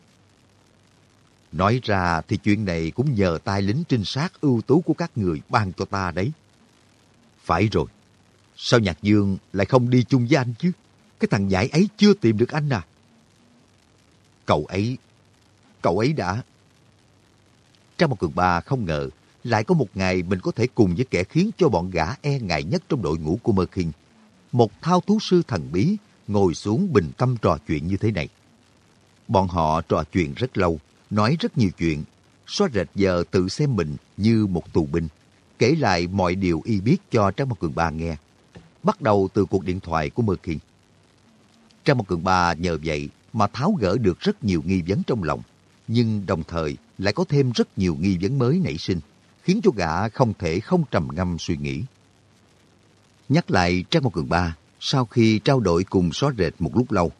Nói ra thì chuyện này cũng nhờ tay lính trinh sát ưu tú của các người ban cho ta đấy. Phải rồi. Sao Nhạc Dương lại không đi chung với anh chứ? Cái thằng nhãi ấy chưa tìm được anh à? Cậu ấy, cậu ấy đã... Trang một cường ba không ngờ lại có một ngày mình có thể cùng với kẻ khiến cho bọn gã e ngại nhất trong đội ngũ của Mơ Kinh. Một thao thú sư thần bí ngồi xuống bình tâm trò chuyện như thế này. Bọn họ trò chuyện rất lâu, nói rất nhiều chuyện. Xóa rệt giờ tự xem mình như một tù binh, kể lại mọi điều y biết cho Trang Mộc Cường Ba nghe. Bắt đầu từ cuộc điện thoại của Mơ Kiên. Trang Mộc cường ba nhờ vậy mà tháo gỡ được rất nhiều nghi vấn trong lòng, nhưng đồng thời lại có thêm rất nhiều nghi vấn mới nảy sinh, khiến cho gã không thể không trầm ngâm suy nghĩ. Nhắc lại Trang Mộc cường ba, sau khi trao đổi cùng xóa rệt một lúc lâu,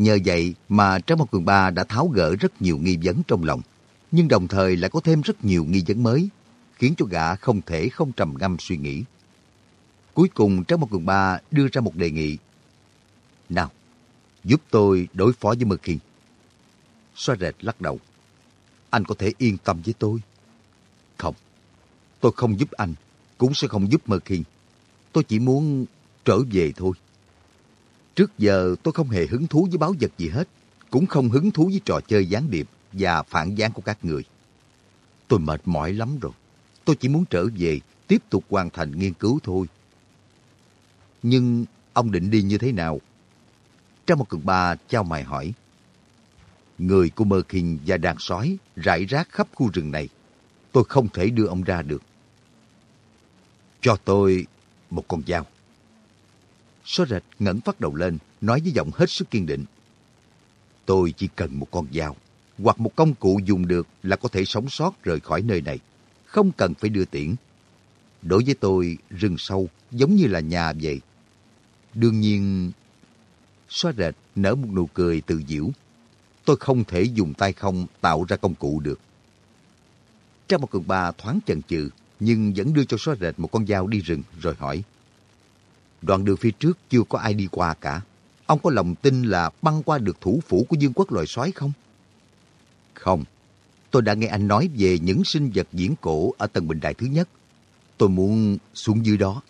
nhờ vậy mà Trái một cường ba đã tháo gỡ rất nhiều nghi vấn trong lòng, nhưng đồng thời lại có thêm rất nhiều nghi vấn mới, khiến cho gã không thể không trầm ngâm suy nghĩ. Cuối cùng Trái một cường ba đưa ra một đề nghị. Nào, giúp tôi đối phó với Mơ Khiên. Xoa rệt lắc đầu. Anh có thể yên tâm với tôi. Không, tôi không giúp anh, cũng sẽ không giúp Mơ Khiên. Tôi chỉ muốn trở về thôi. Trước giờ tôi không hề hứng thú với báo vật gì hết, cũng không hứng thú với trò chơi gián điệp và phản gián của các người. Tôi mệt mỏi lắm rồi. Tôi chỉ muốn trở về, tiếp tục hoàn thành nghiên cứu thôi. Nhưng ông định đi như thế nào? Trong một cường ba trao mày hỏi. Người của Mơ Kinh và đàn sói rải rác khắp khu rừng này. Tôi không thể đưa ông ra được. Cho tôi một con dao. Số rệt ngẩng phát đầu lên, nói với giọng hết sức kiên định. Tôi chỉ cần một con dao, hoặc một công cụ dùng được là có thể sống sót rời khỏi nơi này. Không cần phải đưa tiễn. Đối với tôi, rừng sâu giống như là nhà vậy. Đương nhiên, xóa rệt nở một nụ cười tự diễu. Tôi không thể dùng tay không tạo ra công cụ được. Trang một cường ba thoáng chần chừ, nhưng vẫn đưa cho xóa rệt một con dao đi rừng rồi hỏi. Đoạn đường phía trước chưa có ai đi qua cả. Ông có lòng tin là băng qua được thủ phủ của dương quốc loài sói không? Không. Tôi đã nghe anh nói về những sinh vật diễn cổ ở tầng bình đại thứ nhất. Tôi muốn xuống dưới đó.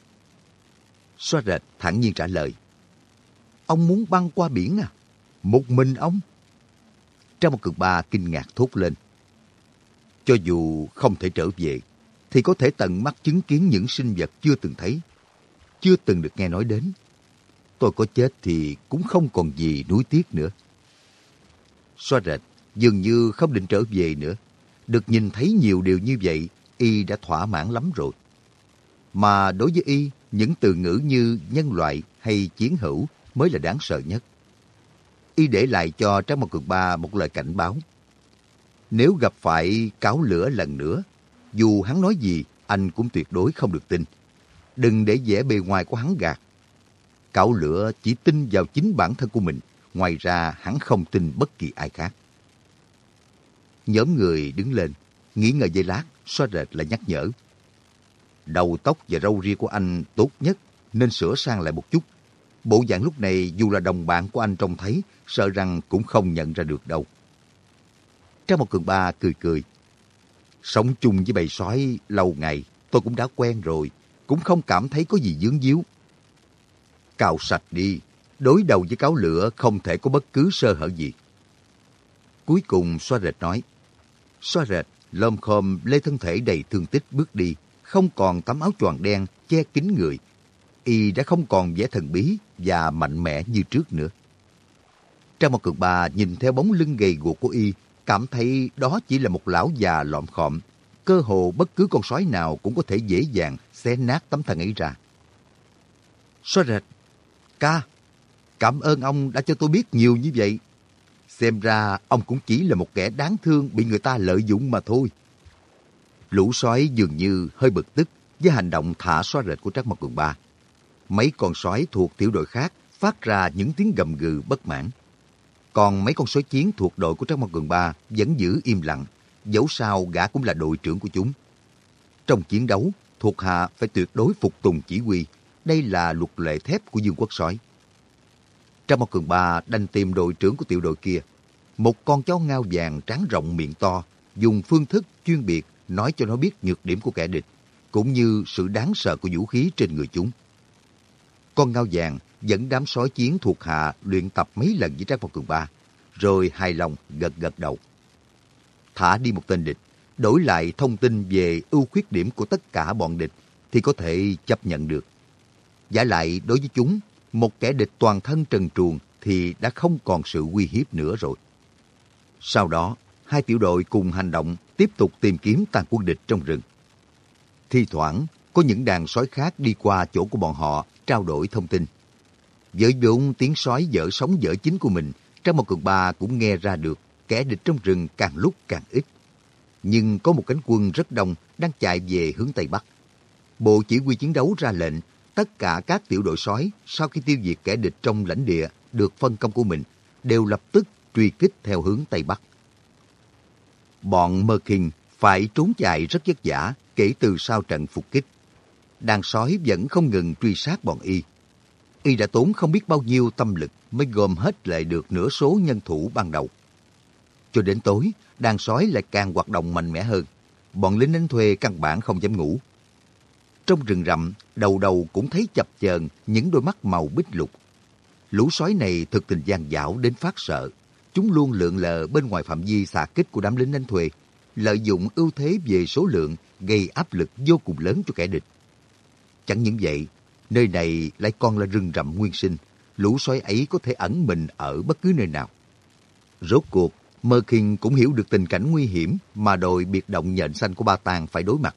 Xoa rệt thẳng nhiên trả lời. Ông muốn băng qua biển à? Một mình ông? Trong một cực ba kinh ngạc thốt lên. Cho dù không thể trở về, thì có thể tận mắt chứng kiến những sinh vật chưa từng thấy, chưa từng được nghe nói đến. Tôi có chết thì cũng không còn gì nuối tiếc nữa. Xoa rệt, dường như không định trở về nữa. Được nhìn thấy nhiều điều như vậy, y đã thỏa mãn lắm rồi. Mà đối với y, những từ ngữ như nhân loại hay chiến hữu mới là đáng sợ nhất. Y để lại cho Trang Mộc Cường Ba một lời cảnh báo. Nếu gặp phải cáo lửa lần nữa, dù hắn nói gì, anh cũng tuyệt đối không được tin. Đừng để vẻ bề ngoài của hắn gạt. Cạo lửa chỉ tin vào chính bản thân của mình, ngoài ra hắn không tin bất kỳ ai khác. Nhóm người đứng lên, nghĩ ngợi giây lát, xoa rệt lại nhắc nhở. Đầu tóc và râu ria của anh tốt nhất, nên sửa sang lại một chút. Bộ dạng lúc này dù là đồng bạn của anh trông thấy, sợ rằng cũng không nhận ra được đâu. Trang một cường ba cười cười. Sống chung với bầy sói lâu ngày, tôi cũng đã quen rồi, cũng không cảm thấy có gì dướng díu. Cào sạch đi, đối đầu với cáo lửa không thể có bất cứ sơ hở gì. Cuối cùng xoa rệt nói, xoa rệt, lom khom lê thân thể đầy thương tích bước đi, không còn tấm áo choàng đen che kín người. Y đã không còn vẻ thần bí và mạnh mẽ như trước nữa. Trang một cường bà nhìn theo bóng lưng gầy guộc của Y, cảm thấy đó chỉ là một lão già lọm khọm. Cơ hồ bất cứ con sói nào cũng có thể dễ dàng xé nát tấm thân ấy ra. Sói rệt, ca, cảm ơn ông đã cho tôi biết nhiều như vậy. Xem ra ông cũng chỉ là một kẻ đáng thương bị người ta lợi dụng mà thôi. Lũ sói dường như hơi bực tức với hành động thả sói rệt của Trác Mộc Cường Ba. Mấy con sói thuộc tiểu đội khác phát ra những tiếng gầm gừ bất mãn. Còn mấy con sói chiến thuộc đội của Trác Mộc Cường Ba vẫn giữ im lặng, dẫu sao gã cũng là đội trưởng của chúng. Trong chiến đấu, thuộc hạ phải tuyệt đối phục tùng chỉ huy. Đây là luật lệ thép của Dương quốc sói. Trong một Cường Ba đành tìm đội trưởng của tiểu đội kia. Một con chó ngao vàng trắng rộng miệng to, dùng phương thức chuyên biệt nói cho nó biết nhược điểm của kẻ địch, cũng như sự đáng sợ của vũ khí trên người chúng. Con ngao vàng dẫn đám sói chiến thuộc hạ luyện tập mấy lần với Trác Phong Cường Ba, rồi hài lòng gật gật đầu. Thả đi một tên địch, đổi lại thông tin về ưu khuyết điểm của tất cả bọn địch thì có thể chấp nhận được. Giả lại đối với chúng, một kẻ địch toàn thân trần truồng thì đã không còn sự uy hiếp nữa rồi. Sau đó, hai tiểu đội cùng hành động tiếp tục tìm kiếm tàn quân địch trong rừng. Thi thoảng, có những đàn sói khác đi qua chỗ của bọn họ trao đổi thông tin. Với vốn tiếng sói dở sống dở chính của mình, trong một cường ba cũng nghe ra được kẻ địch trong rừng càng lúc càng ít. Nhưng có một cánh quân rất đông đang chạy về hướng Tây Bắc. Bộ chỉ huy chiến đấu ra lệnh, tất cả các tiểu đội sói sau khi tiêu diệt kẻ địch trong lãnh địa được phân công của mình đều lập tức truy kích theo hướng Tây Bắc. Bọn Mơ Kinh phải trốn chạy rất vất vả kể từ sau trận phục kích. Đàn sói vẫn không ngừng truy sát bọn y. Y đã tốn không biết bao nhiêu tâm lực mới gom hết lại được nửa số nhân thủ ban đầu. Cho đến tối, đàn sói lại càng hoạt động mạnh mẽ hơn. Bọn lính đánh thuê căn bản không dám ngủ. Trong rừng rậm, đầu đầu cũng thấy chập chờn những đôi mắt màu bích lục. Lũ sói này thực tình gian dảo đến phát sợ. Chúng luôn lượn lờ bên ngoài phạm vi xạ kích của đám lính đánh thuê, lợi dụng ưu thế về số lượng gây áp lực vô cùng lớn cho kẻ địch. Chẳng những vậy, nơi này lại còn là rừng rậm nguyên sinh, lũ sói ấy có thể ẩn mình ở bất cứ nơi nào. Rốt cuộc, Mơ Kinh cũng hiểu được tình cảnh nguy hiểm mà đội biệt động nhện xanh của Ba Tàng phải đối mặt.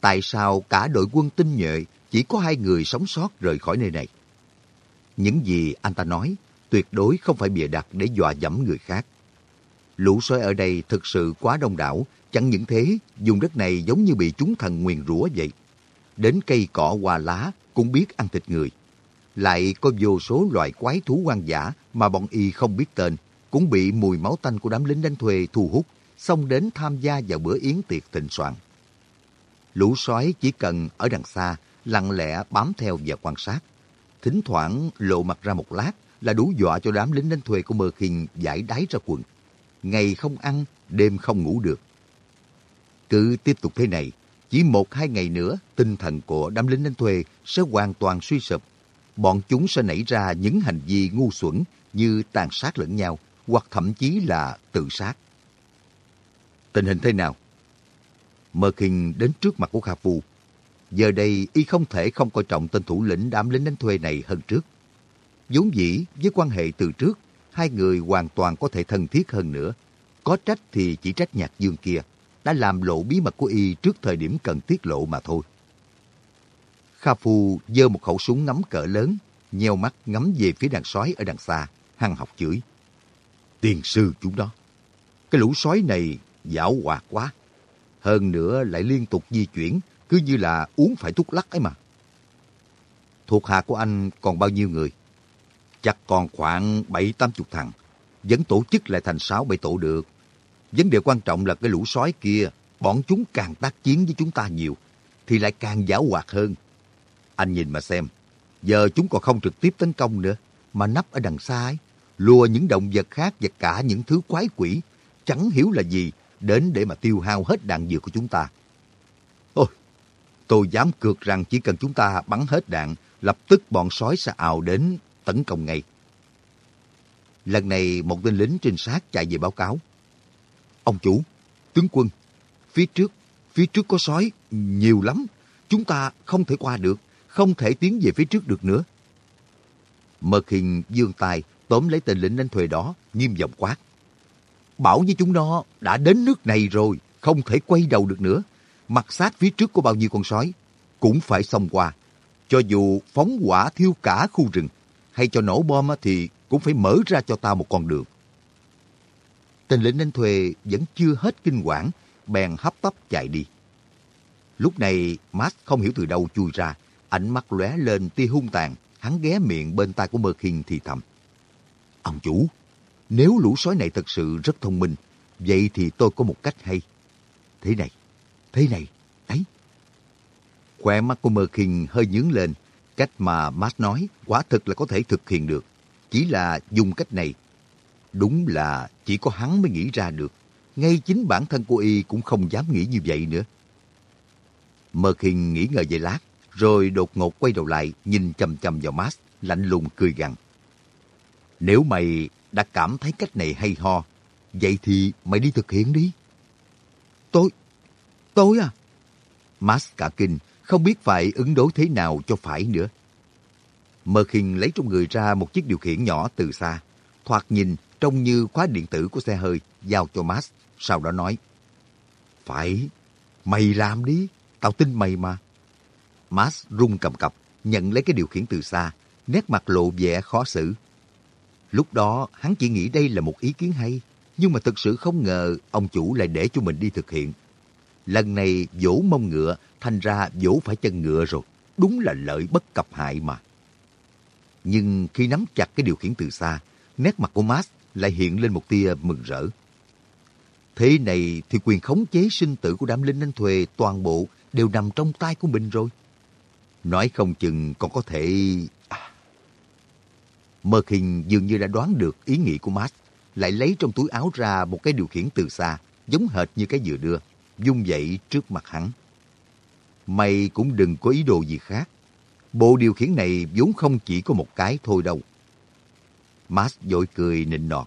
Tại sao cả đội quân tinh nhuệ chỉ có hai người sống sót rời khỏi nơi này? Những gì anh ta nói tuyệt đối không phải bịa đặt để dọa dẫm người khác. Lũ sói ở đây thực sự quá đông đảo, chẳng những thế, dùng đất này giống như bị chúng thần nguyền rủa vậy. Đến cây cỏ hoa lá cũng biết ăn thịt người. Lại có vô số loại quái thú hoang dã mà bọn y không biết tên, cũng bị mùi máu tanh của đám lính đánh thuê thu hút, xông đến tham gia vào bữa yến tiệc thịnh soạn. Lũ sói chỉ cần ở đằng xa, lặng lẽ bám theo và quan sát. Thỉnh thoảng lộ mặt ra một lát là đủ dọa cho đám lính đánh thuê của Mơ Khinh giải đáy ra quần. Ngày không ăn, đêm không ngủ được. Cứ tiếp tục thế này, chỉ một hai ngày nữa, tinh thần của đám lính đánh thuê sẽ hoàn toàn suy sụp. Bọn chúng sẽ nảy ra những hành vi ngu xuẩn như tàn sát lẫn nhau hoặc thậm chí là tự sát. Tình hình thế nào? Mơ Kinh đến trước mặt của Kha Phu. Giờ đây y không thể không coi trọng tên thủ lĩnh đám lính đánh thuê này hơn trước. vốn dĩ với quan hệ từ trước, hai người hoàn toàn có thể thân thiết hơn nữa. Có trách thì chỉ trách nhạc dương kia, đã làm lộ bí mật của y trước thời điểm cần tiết lộ mà thôi. Kha Phu giơ một khẩu súng ngắm cỡ lớn, nheo mắt ngắm về phía đàn sói ở đằng xa, hăng học chửi. Tiền sư chúng đó, cái lũ sói này dảo hoạt quá. Hơn nữa lại liên tục di chuyển, cứ như là uống phải thuốc lắc ấy mà. Thuộc hạ của anh còn bao nhiêu người? Chắc còn khoảng bảy tám chục thằng. Vẫn tổ chức lại thành sáu bảy tổ được. Vấn đề quan trọng là cái lũ sói kia, bọn chúng càng tác chiến với chúng ta nhiều, thì lại càng giả hoạt hơn. Anh nhìn mà xem, giờ chúng còn không trực tiếp tấn công nữa, mà nấp ở đằng xa ấy, lùa những động vật khác và cả những thứ quái quỷ, chẳng hiểu là gì, đến để mà tiêu hao hết đạn dược của chúng ta. Ôi, tôi dám cược rằng chỉ cần chúng ta bắn hết đạn, lập tức bọn sói sẽ ào đến tấn công ngay. Lần này một tên lính trinh sát chạy về báo cáo. Ông chủ, tướng quân, phía trước, phía trước có sói, nhiều lắm. Chúng ta không thể qua được, không thể tiến về phía trước được nữa. Mơ khinh dương tay tóm lấy tên lĩnh đánh thuê đó, nghiêm giọng quát. Bảo với chúng nó đã đến nước này rồi, không thể quay đầu được nữa. Mặt sát phía trước có bao nhiêu con sói, cũng phải xông qua. Cho dù phóng hỏa thiêu cả khu rừng, hay cho nổ bom thì cũng phải mở ra cho ta một con đường. Tên lĩnh đánh thuê vẫn chưa hết kinh quản, bèn hấp tấp chạy đi. Lúc này, Max không hiểu từ đâu chui ra, ánh mắt lóe lên tia hung tàn, hắn ghé miệng bên tai của Mơ Khiên thì thầm. Ông chủ, nếu lũ sói này thật sự rất thông minh, vậy thì tôi có một cách hay. Thế này, thế này, đấy. Khỏe mắt của Mơ Kinh hơi nhướng lên, cách mà Matt nói quả thực là có thể thực hiện được. Chỉ là dùng cách này Đúng là chỉ có hắn mới nghĩ ra được. Ngay chính bản thân của y cũng không dám nghĩ như vậy nữa. Mơ Kinh nghĩ ngợi về lát, rồi đột ngột quay đầu lại nhìn chầm chầm vào Matt, lạnh lùng cười gằn. Nếu mày đã cảm thấy cách này hay ho, vậy thì mày đi thực hiện đi. Tôi, tôi à? Max cả kinh, không biết phải ứng đối thế nào cho phải nữa. Mơ khinh lấy trong người ra một chiếc điều khiển nhỏ từ xa, thoạt nhìn trông như khóa điện tử của xe hơi, giao cho Max, sau đó nói, Phải, mày làm đi, tao tin mày mà. Max rung cầm cập, nhận lấy cái điều khiển từ xa, nét mặt lộ vẻ khó xử. Lúc đó hắn chỉ nghĩ đây là một ý kiến hay, nhưng mà thực sự không ngờ ông chủ lại để cho mình đi thực hiện. Lần này vỗ mông ngựa, thành ra vỗ phải chân ngựa rồi. Đúng là lợi bất cập hại mà. Nhưng khi nắm chặt cái điều khiển từ xa, nét mặt của Max lại hiện lên một tia mừng rỡ. Thế này thì quyền khống chế sinh tử của đám linh anh thuê toàn bộ đều nằm trong tay của mình rồi. Nói không chừng còn có thể... À. Mơ khinh dường như đã đoán được ý nghĩ của Max, lại lấy trong túi áo ra một cái điều khiển từ xa, giống hệt như cái vừa đưa, dung dậy trước mặt hắn. Mày cũng đừng có ý đồ gì khác. Bộ điều khiển này vốn không chỉ có một cái thôi đâu. Max vội cười nịnh nọt.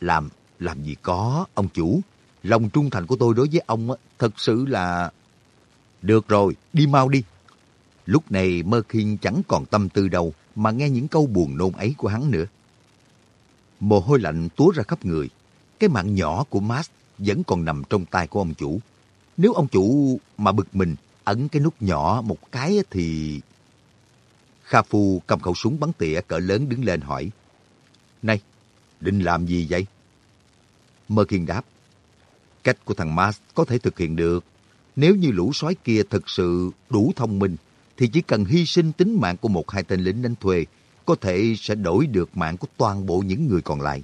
Làm, làm gì có, ông chủ. Lòng trung thành của tôi đối với ông thật sự là... Được rồi, đi mau đi. Lúc này Mơ Khiên chẳng còn tâm tư đâu mà nghe những câu buồn nôn ấy của hắn nữa. Mồ hôi lạnh túa ra khắp người. Cái mạng nhỏ của Max vẫn còn nằm trong tay của ông chủ. Nếu ông chủ mà bực mình ấn cái nút nhỏ một cái thì... Kha Phu cầm khẩu súng bắn tỉa cỡ lớn đứng lên hỏi. Này, định làm gì vậy? Mơ Khiên đáp. Cách của thằng Mas có thể thực hiện được. Nếu như lũ sói kia thực sự đủ thông minh, thì chỉ cần hy sinh tính mạng của một hai tên lính đánh thuê, có thể sẽ đổi được mạng của toàn bộ những người còn lại.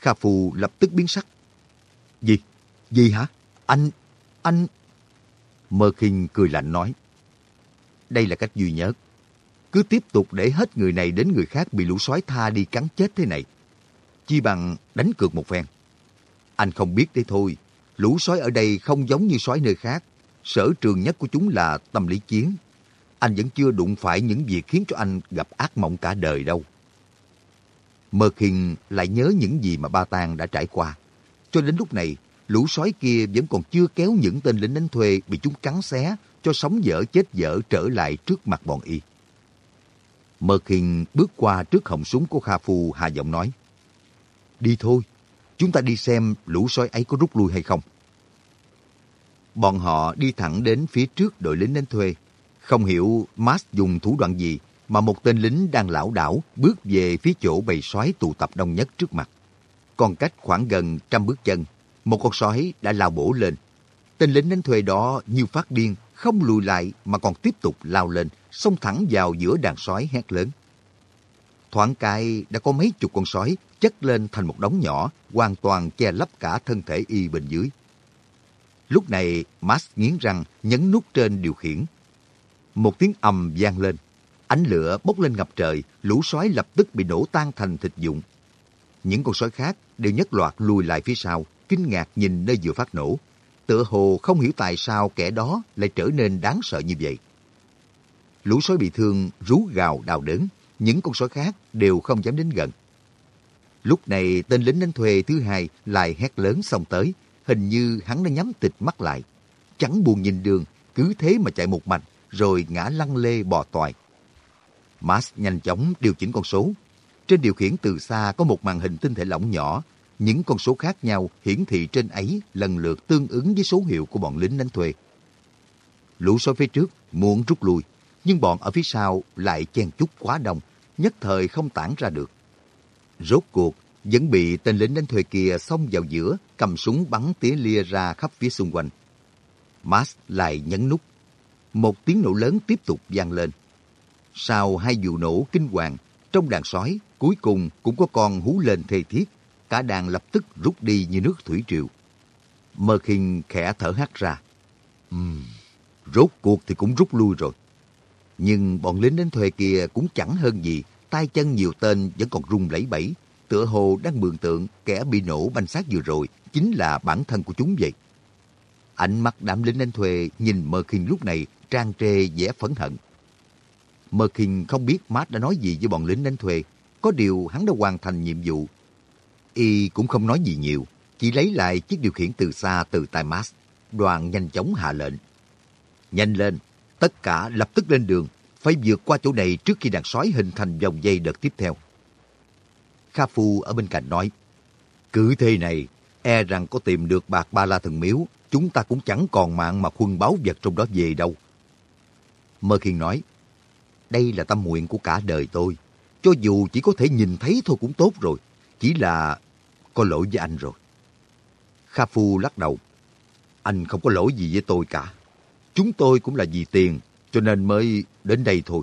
Kha Phu lập tức biến sắc. Gì? Gì hả? Anh... anh... Mơ Kinh cười lạnh nói. Đây là cách duy nhất. Cứ tiếp tục để hết người này đến người khác bị lũ sói tha đi cắn chết thế này. Chi bằng đánh cược một phen. Anh không biết đấy thôi. Lũ sói ở đây không giống như sói nơi khác. Sở trường nhất của chúng là tâm lý chiến. Anh vẫn chưa đụng phải những việc khiến cho anh gặp ác mộng cả đời đâu. Mơ Khiên lại nhớ những gì mà ba Tàng đã trải qua. Cho đến lúc này, lũ sói kia vẫn còn chưa kéo những tên lính đánh thuê bị chúng cắn xé cho sống dở chết dở trở lại trước mặt bọn y. Mơ Khiên bước qua trước họng súng của Kha Phu hạ giọng nói. Đi thôi, chúng ta đi xem lũ sói ấy có rút lui hay không. Bọn họ đi thẳng đến phía trước đội lính đến thuê. Không hiểu Mas dùng thủ đoạn gì mà một tên lính đang lão đảo bước về phía chỗ bầy sói tụ tập đông nhất trước mặt. Còn cách khoảng gần trăm bước chân một con sói đã lao bổ lên. Tên lính đánh thuê đó như phát điên, không lùi lại mà còn tiếp tục lao lên, xông thẳng vào giữa đàn sói hét lớn. Thoáng cái đã có mấy chục con sói chất lên thành một đống nhỏ, hoàn toàn che lấp cả thân thể y bên dưới. Lúc này, Max nghiến răng nhấn nút trên điều khiển. Một tiếng ầm vang lên. Ánh lửa bốc lên ngập trời, lũ sói lập tức bị nổ tan thành thịt dụng. Những con sói khác đều nhất loạt lùi lại phía sau, kinh ngạc nhìn nơi vừa phát nổ. Tựa hồ không hiểu tại sao kẻ đó lại trở nên đáng sợ như vậy. Lũ sói bị thương rú gào đau đớn, những con sói khác đều không dám đến gần. Lúc này tên lính đánh thuê thứ hai lại hét lớn xông tới, hình như hắn đã nhắm tịt mắt lại. Chẳng buồn nhìn đường, cứ thế mà chạy một mạch, rồi ngã lăn lê bò toài. Mars nhanh chóng điều chỉnh con số. Trên điều khiển từ xa có một màn hình tinh thể lỏng nhỏ những con số khác nhau hiển thị trên ấy lần lượt tương ứng với số hiệu của bọn lính đánh thuê. Lũ sói phía trước muốn rút lui, nhưng bọn ở phía sau lại chen chúc quá đông, nhất thời không tản ra được. Rốt cuộc, vẫn bị tên lính đánh thuê kia xông vào giữa, cầm súng bắn tía lia ra khắp phía xung quanh. Max lại nhấn nút. Một tiếng nổ lớn tiếp tục vang lên. Sau hai vụ nổ kinh hoàng, trong đàn sói, cuối cùng cũng có con hú lên thê thiết, cả đàn lập tức rút đi như nước thủy triều. Mơ khinh khẽ thở hắt ra. Uhm, rốt cuộc thì cũng rút lui rồi. Nhưng bọn lính đến thuê kia cũng chẳng hơn gì, tay chân nhiều tên vẫn còn rung lẩy bẩy, tựa hồ đang mường tượng kẻ bị nổ banh xác vừa rồi chính là bản thân của chúng vậy. Ánh mắt đám lính đánh thuê nhìn Mơ Kinh lúc này trang trê vẻ phẫn hận. Mơ Kinh không biết Matt đã nói gì với bọn lính đánh thuê, có điều hắn đã hoàn thành nhiệm vụ Y cũng không nói gì nhiều, chỉ lấy lại chiếc điều khiển từ xa từ tay Matt. Đoàn nhanh chóng hạ lệnh. Nhanh lên, tất cả lập tức lên đường, phải vượt qua chỗ này trước khi đàn sói hình thành vòng dây đợt tiếp theo. Kha Phu ở bên cạnh nói, cứ thế này, e rằng có tìm được bạc ba la thần miếu, chúng ta cũng chẳng còn mạng mà khuân báu vật trong đó về đâu. Mơ Khiên nói, Đây là tâm nguyện của cả đời tôi. Cho dù chỉ có thể nhìn thấy thôi cũng tốt rồi. Chỉ là có lỗi với anh rồi. Kha Phu lắc đầu. Anh không có lỗi gì với tôi cả. Chúng tôi cũng là vì tiền, cho nên mới đến đây thôi.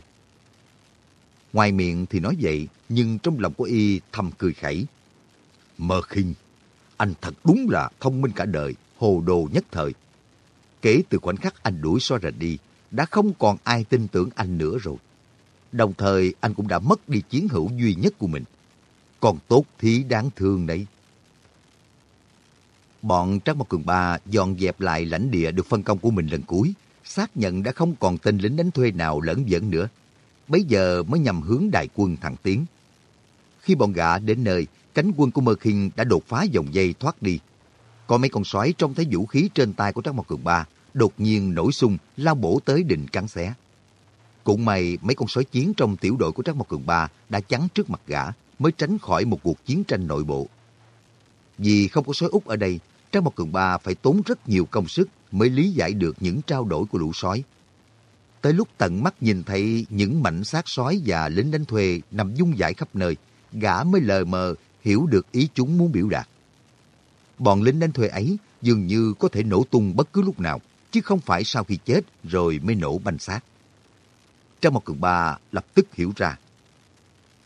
Ngoài miệng thì nói vậy, nhưng trong lòng của y thầm cười khẩy. Mơ khinh, anh thật đúng là thông minh cả đời, hồ đồ nhất thời. Kể từ khoảnh khắc anh đuổi so rệt đi, đã không còn ai tin tưởng anh nữa rồi. Đồng thời anh cũng đã mất đi chiến hữu duy nhất của mình. Còn tốt thì đáng thương đấy. Bọn Trác Mộc Cường Ba dọn dẹp lại lãnh địa được phân công của mình lần cuối, xác nhận đã không còn tên lính đánh thuê nào lẫn dẫn nữa bấy giờ mới nhằm hướng đại quân thẳng tiến. Khi bọn gã đến nơi, cánh quân của Mơ Kinh đã đột phá dòng dây thoát đi. Có mấy con sói trông thấy vũ khí trên tay của Trác Mộc Cường Ba, đột nhiên nổi sung lao bổ tới định cắn xé. Cũng may mấy con sói chiến trong tiểu đội của Trác Mộc Cường Ba đã chắn trước mặt gã, mới tránh khỏi một cuộc chiến tranh nội bộ. Vì không có sói út ở đây, Trác Mộc Cường Ba phải tốn rất nhiều công sức mới lý giải được những trao đổi của lũ sói. Tới lúc tận mắt nhìn thấy những mảnh xác sói và lính đánh thuê nằm dung dãi khắp nơi, gã mới lờ mờ hiểu được ý chúng muốn biểu đạt. Bọn lính đánh thuê ấy dường như có thể nổ tung bất cứ lúc nào, chứ không phải sau khi chết rồi mới nổ banh xác. Trong một cường ba lập tức hiểu ra.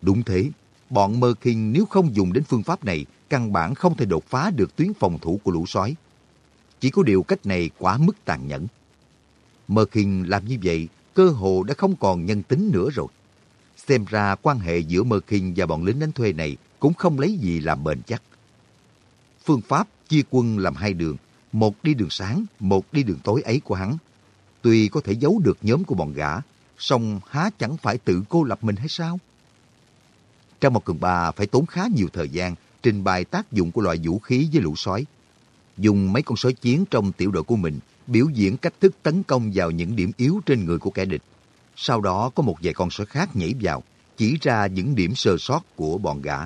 Đúng thế, bọn Mơ Kinh nếu không dùng đến phương pháp này, căn bản không thể đột phá được tuyến phòng thủ của lũ sói. Chỉ có điều cách này quá mức tàn nhẫn. Mơ Khinh làm như vậy, cơ hồ đã không còn nhân tính nữa rồi. Xem ra quan hệ giữa Mơ Khinh và bọn lính đánh thuê này cũng không lấy gì làm bền chắc. Phương pháp chia quân làm hai đường, một đi đường sáng, một đi đường tối ấy của hắn. Tuy có thể giấu được nhóm của bọn gã, song há chẳng phải tự cô lập mình hay sao? Trong một cường bà phải tốn khá nhiều thời gian trình bày tác dụng của loại vũ khí với lũ sói. Dùng mấy con sói chiến trong tiểu đội của mình biểu diễn cách thức tấn công vào những điểm yếu trên người của kẻ địch. Sau đó có một vài con sói khác nhảy vào, chỉ ra những điểm sơ sót của bọn gã.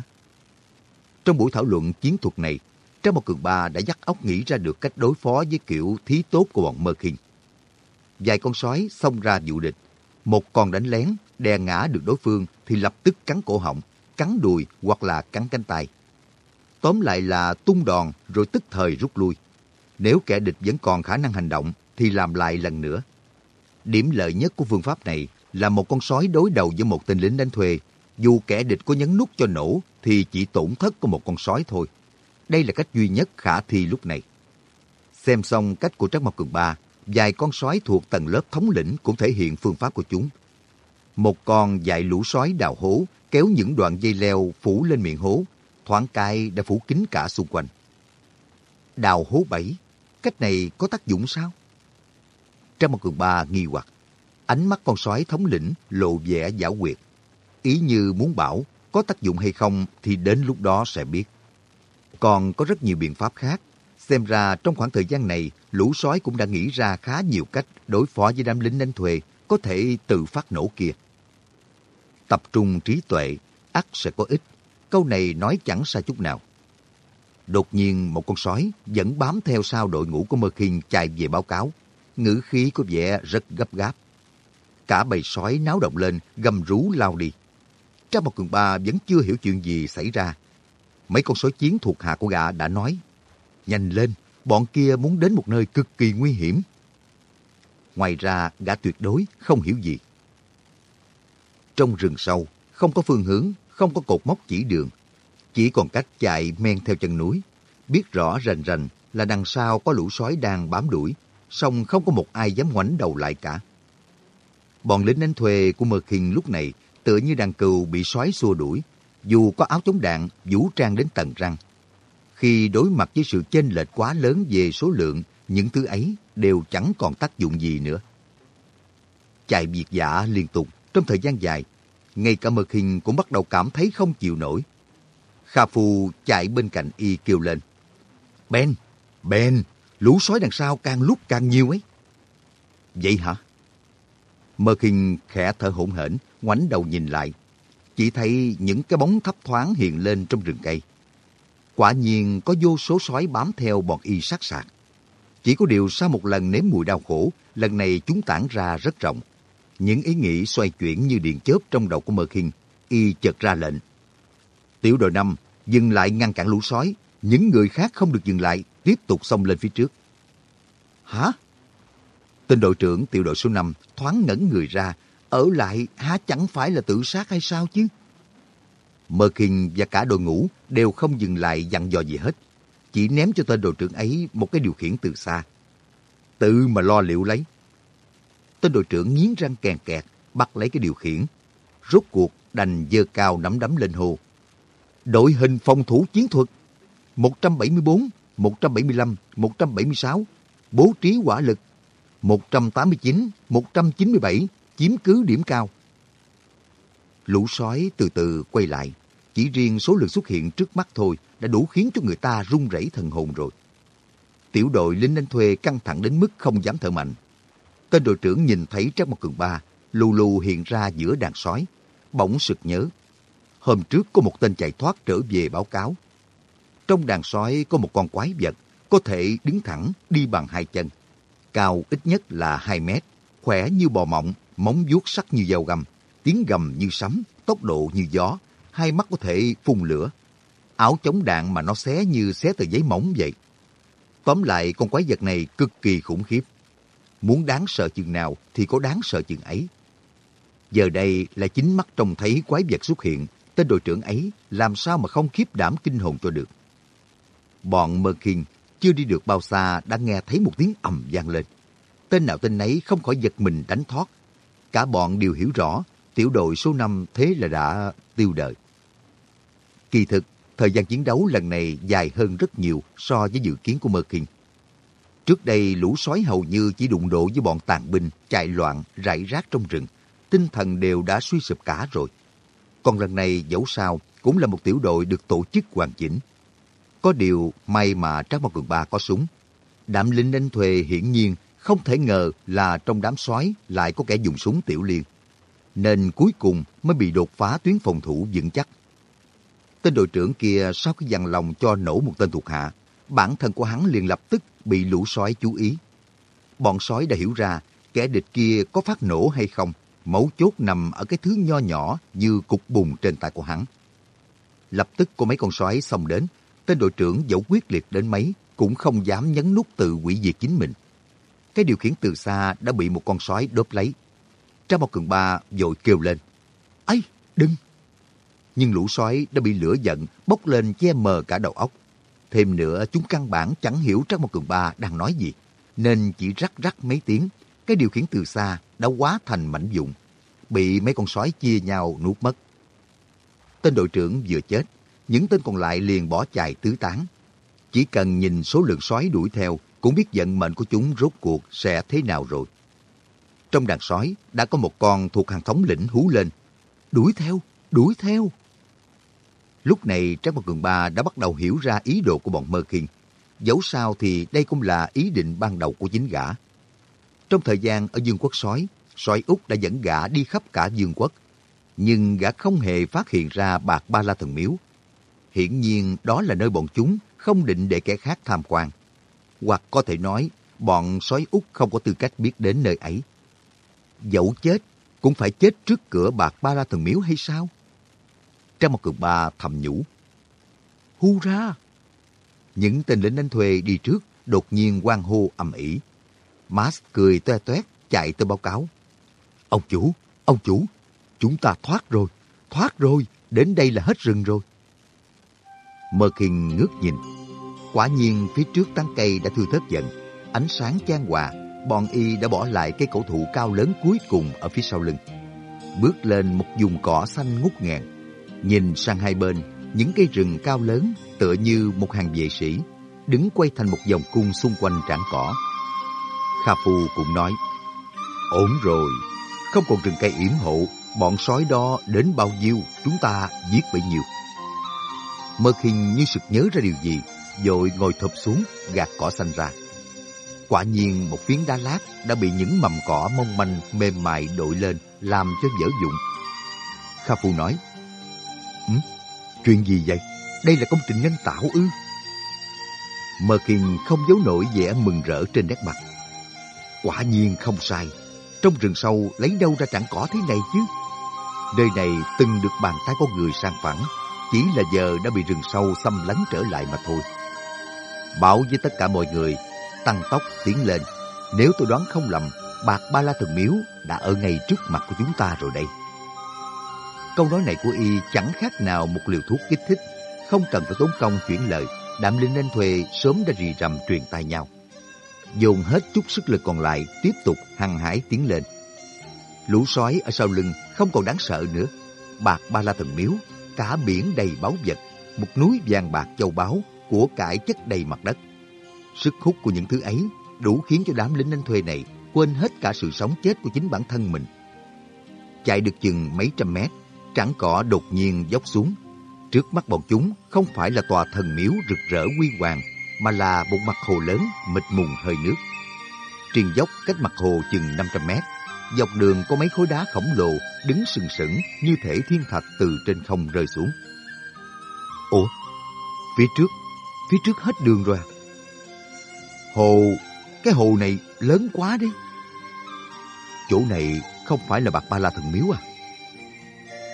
Trong buổi thảo luận chiến thuật này, Trang một cường ba đã dắt óc nghĩ ra được cách đối phó với kiểu thí tốt của bọn Mơ Kinh. Vài con sói xông ra dụ địch, một con đánh lén, đè ngã được đối phương thì lập tức cắn cổ họng, cắn đùi hoặc là cắn cánh tay. Tóm lại là tung đòn rồi tức thời rút lui. Nếu kẻ địch vẫn còn khả năng hành động thì làm lại lần nữa. Điểm lợi nhất của phương pháp này là một con sói đối đầu với một tên lính đánh thuê. Dù kẻ địch có nhấn nút cho nổ thì chỉ tổn thất của một con sói thôi. Đây là cách duy nhất khả thi lúc này. Xem xong cách của Trắc Mộc Cường Ba, vài con sói thuộc tầng lớp thống lĩnh cũng thể hiện phương pháp của chúng. Một con dạy lũ sói đào hố, kéo những đoạn dây leo phủ lên miệng hố, thoáng cai đã phủ kín cả xung quanh. Đào hố bẫy, cách này có tác dụng sao? Trong một cường ba nghi hoặc, ánh mắt con sói thống lĩnh lộ vẻ giả quyệt. Ý như muốn bảo có tác dụng hay không thì đến lúc đó sẽ biết. Còn có rất nhiều biện pháp khác. Xem ra trong khoảng thời gian này, lũ sói cũng đã nghĩ ra khá nhiều cách đối phó với đám lính đánh thuê có thể tự phát nổ kia. Tập trung trí tuệ, ắt sẽ có ích. Câu này nói chẳng sai chút nào. Đột nhiên một con sói vẫn bám theo sau đội ngũ của Mơ Kinh chạy về báo cáo. Ngữ khí có vẻ rất gấp gáp. Cả bầy sói náo động lên, gầm rú lao đi. Trang một cường ba vẫn chưa hiểu chuyện gì xảy ra. Mấy con sói chiến thuộc hạ của gã đã nói, nhanh lên, bọn kia muốn đến một nơi cực kỳ nguy hiểm. Ngoài ra, gã tuyệt đối không hiểu gì. Trong rừng sâu, không có phương hướng, không có cột mốc chỉ đường. Chỉ còn cách chạy men theo chân núi. Biết rõ rành rành là đằng sau có lũ sói đang bám đuổi, song không có một ai dám ngoảnh đầu lại cả. Bọn lính đánh thuê của Mơ Kinh lúc này tựa như đàn cừu bị sói xua đuổi, dù có áo chống đạn, vũ trang đến tận răng. Khi đối mặt với sự chênh lệch quá lớn về số lượng, những thứ ấy đều chẳng còn tác dụng gì nữa. Chạy biệt giả liên tục trong thời gian dài, ngay cả Mơ Kinh cũng bắt đầu cảm thấy không chịu nổi. Kha Phu chạy bên cạnh y kêu lên. Ben, Ben, lũ sói đằng sau càng lúc càng nhiều ấy. Vậy hả? Mơ Kinh khẽ thở hổn hển, ngoảnh đầu nhìn lại. Chỉ thấy những cái bóng thấp thoáng hiện lên trong rừng cây. Quả nhiên có vô số sói bám theo bọn y sát sạc. Chỉ có điều sau một lần nếm mùi đau khổ, lần này chúng tản ra rất rộng. Những ý nghĩ xoay chuyển như điện chớp trong đầu của Mơ Kinh, y chợt ra lệnh. Tiểu đội năm dừng lại ngăn cản lũ sói, những người khác không được dừng lại, tiếp tục xông lên phía trước. Hả? Tên đội trưởng tiểu đội số 5 thoáng ngẩn người ra, ở lại há chẳng phải là tự sát hay sao chứ? Mơ Kinh và cả đội ngũ đều không dừng lại dặn dò gì hết, chỉ ném cho tên đội trưởng ấy một cái điều khiển từ xa. Tự mà lo liệu lấy. Tên đội trưởng nghiến răng kèn kẹt, bắt lấy cái điều khiển. Rốt cuộc đành dơ cao nắm đấm lên hồ. Đội hình phòng thủ chiến thuật 174, 175, 176, bố trí quả lực 189, 197, chiếm cứ điểm cao. Lũ sói từ từ quay lại, chỉ riêng số lượng xuất hiện trước mắt thôi đã đủ khiến cho người ta run rẩy thần hồn rồi. Tiểu đội lính đánh thuê căng thẳng đến mức không dám thở mạnh. Tên đội trưởng nhìn thấy Trác Mộc Cường Ba lù lù hiện ra giữa đàn sói, bỗng sực nhớ. Hôm trước có một tên chạy thoát trở về báo cáo. Trong đàn sói có một con quái vật, có thể đứng thẳng, đi bằng hai chân. Cao ít nhất là 2 mét, khỏe như bò mộng, móng vuốt sắc như dao găm, tiếng gầm như sấm, tốc độ như gió, hai mắt có thể phun lửa. Áo chống đạn mà nó xé như xé tờ giấy mỏng vậy. Tóm lại, con quái vật này cực kỳ khủng khiếp. Muốn đáng sợ chừng nào thì có đáng sợ chừng ấy. Giờ đây là chính mắt trông thấy quái vật xuất hiện, tên đội trưởng ấy làm sao mà không khiếp đảm kinh hồn cho được. Bọn Mơ Kinh chưa đi được bao xa đã nghe thấy một tiếng ầm vang lên. Tên nào tên nấy không khỏi giật mình đánh thoát. Cả bọn đều hiểu rõ tiểu đội số 5 thế là đã tiêu đời. Kỳ thực, thời gian chiến đấu lần này dài hơn rất nhiều so với dự kiến của Mơ Kinh. Trước đây lũ sói hầu như chỉ đụng độ với bọn tàn binh, chạy loạn, rải rác trong rừng. Tinh thần đều đã suy sụp cả rồi. Còn lần này dẫu sao cũng là một tiểu đội được tổ chức hoàn chỉnh. Có điều may mà Trác một Cường Ba có súng. Đạm lính đánh thuê hiển nhiên không thể ngờ là trong đám sói lại có kẻ dùng súng tiểu liên. Nên cuối cùng mới bị đột phá tuyến phòng thủ vững chắc. Tên đội trưởng kia sau khi dằn lòng cho nổ một tên thuộc hạ, bản thân của hắn liền lập tức bị lũ sói chú ý. Bọn sói đã hiểu ra kẻ địch kia có phát nổ hay không, mấu chốt nằm ở cái thứ nho nhỏ như cục bùn trên tay của hắn. Lập tức có mấy con sói xông đến, tên đội trưởng dẫu quyết liệt đến mấy cũng không dám nhấn nút tự hủy diệt chính mình. Cái điều khiển từ xa đã bị một con sói đốp lấy. Trang một cường ba vội kêu lên. ấy đừng! Nhưng lũ sói đã bị lửa giận bốc lên che mờ cả đầu óc. Thêm nữa chúng căn bản chẳng hiểu Trang một cường ba đang nói gì. Nên chỉ rắc rắc mấy tiếng, cái điều khiển từ xa đã quá thành mảnh dụng. Bị mấy con sói chia nhau nuốt mất. Tên đội trưởng vừa chết, những tên còn lại liền bỏ chạy tứ tán. Chỉ cần nhìn số lượng sói đuổi theo cũng biết vận mệnh của chúng rốt cuộc sẽ thế nào rồi. Trong đàn sói đã có một con thuộc hàng thống lĩnh hú lên. Đuổi theo, đuổi theo. Lúc này Trác Mộc Cường Ba đã bắt đầu hiểu ra ý đồ của bọn Mơ Kiên. Dẫu sao thì đây cũng là ý định ban đầu của chính gã. Trong thời gian ở Dương quốc sói, sói Úc đã dẫn gã đi khắp cả Dương quốc. Nhưng gã không hề phát hiện ra bạc ba la thần miếu. Hiển nhiên đó là nơi bọn chúng không định để kẻ khác tham quan. Hoặc có thể nói, bọn sói Úc không có tư cách biết đến nơi ấy. Dẫu chết, cũng phải chết trước cửa bạc ba la thần miếu hay sao? trong một cường ba thầm nhủ. Hu ra! Những tên lính đánh thuê đi trước, đột nhiên quang hô ầm ĩ. Mas cười toe toét chạy tới báo cáo. Ông chủ, ông chủ, chúng ta thoát rồi, thoát rồi, đến đây là hết rừng rồi. Mơ ngước nhìn. Quả nhiên phía trước tán cây đã thưa thớt dần. Ánh sáng chan hòa, bọn y đã bỏ lại cây cổ thụ cao lớn cuối cùng ở phía sau lưng. Bước lên một vùng cỏ xanh ngút ngàn. Nhìn sang hai bên, những cây rừng cao lớn tựa như một hàng vệ sĩ, đứng quay thành một vòng cung xung quanh trảng cỏ. Kha Phu cũng nói, Ổn rồi, không còn rừng cây yểm hộ, bọn sói đó đến bao nhiêu, chúng ta giết bấy nhiêu. Mơ khinh như sực nhớ ra điều gì, rồi ngồi thụp xuống, gạt cỏ xanh ra. Quả nhiên một phiến đá lát đã bị những mầm cỏ mong manh mềm mại đội lên, làm cho dở dụng. Kha Phu nói, ừ, Chuyện gì vậy? Đây là công trình nhân tạo ư? Mơ Kinh không giấu nổi vẻ mừng rỡ trên nét mặt. Quả nhiên không sai. Trong rừng sâu lấy đâu ra trảng cỏ thế này chứ? Nơi này từng được bàn tay con người sang phẳng, chỉ là giờ đã bị rừng sâu xâm lấn trở lại mà thôi. Bảo với tất cả mọi người, tăng tốc tiến lên. Nếu tôi đoán không lầm, bạc ba la thần miếu đã ở ngay trước mặt của chúng ta rồi đây. Câu nói này của y chẳng khác nào một liều thuốc kích thích, không cần phải tốn công chuyển lời. Đạm linh anh thuê sớm đã rì rầm truyền tai nhau. Dồn hết chút sức lực còn lại, tiếp tục hăng hải tiến lên. Lũ sói ở sau lưng không còn đáng sợ nữa. Bạc ba la thần miếu, cả biển đầy báu vật, một núi vàng bạc châu báu, của cải chất đầy mặt đất. Sức hút của những thứ ấy đủ khiến cho đám lính đánh thuê này quên hết cả sự sống chết của chính bản thân mình. Chạy được chừng mấy trăm mét, trắng cỏ đột nhiên dốc xuống. Trước mắt bọn chúng không phải là tòa thần miếu rực rỡ huy hoàng, mà là một mặt hồ lớn mịt mùng hơi nước. Triền dốc cách mặt hồ chừng 500 mét, dọc đường có mấy khối đá khổng lồ đứng sừng sững như thể thiên thạch từ trên không rơi xuống. Ủa, phía trước, phía trước hết đường rồi à? Hồ, cái hồ này lớn quá đi. Chỗ này không phải là Bạc Ba La Thần Miếu à?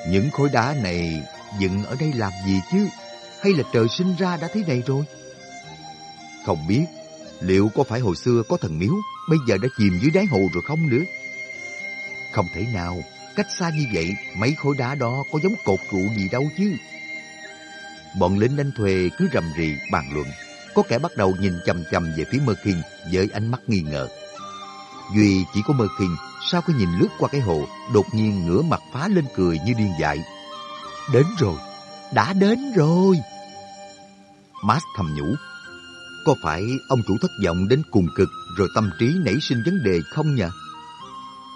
Những khối đá này dựng ở đây làm gì chứ? Hay là trời sinh ra đã thế này rồi? Không biết, liệu có phải hồi xưa có thần miếu, bây giờ đã chìm dưới đáy hồ rồi không nữa? Không thể nào, cách xa như vậy, mấy khối đá đó có giống cột trụ gì đâu chứ. Bọn lính đánh thuê cứ rầm rì bàn luận. Có kẻ bắt đầu nhìn chầm chầm về phía Mơ Kinh với ánh mắt nghi ngờ. Duy chỉ có Mơ Kinh sau khi nhìn lướt qua cái hồ, đột nhiên ngửa mặt phá lên cười như điên dại. Đến rồi, đã đến rồi. Max thầm nhủ, có phải ông chủ thất vọng đến cùng cực rồi tâm trí nảy sinh vấn đề không nhỉ?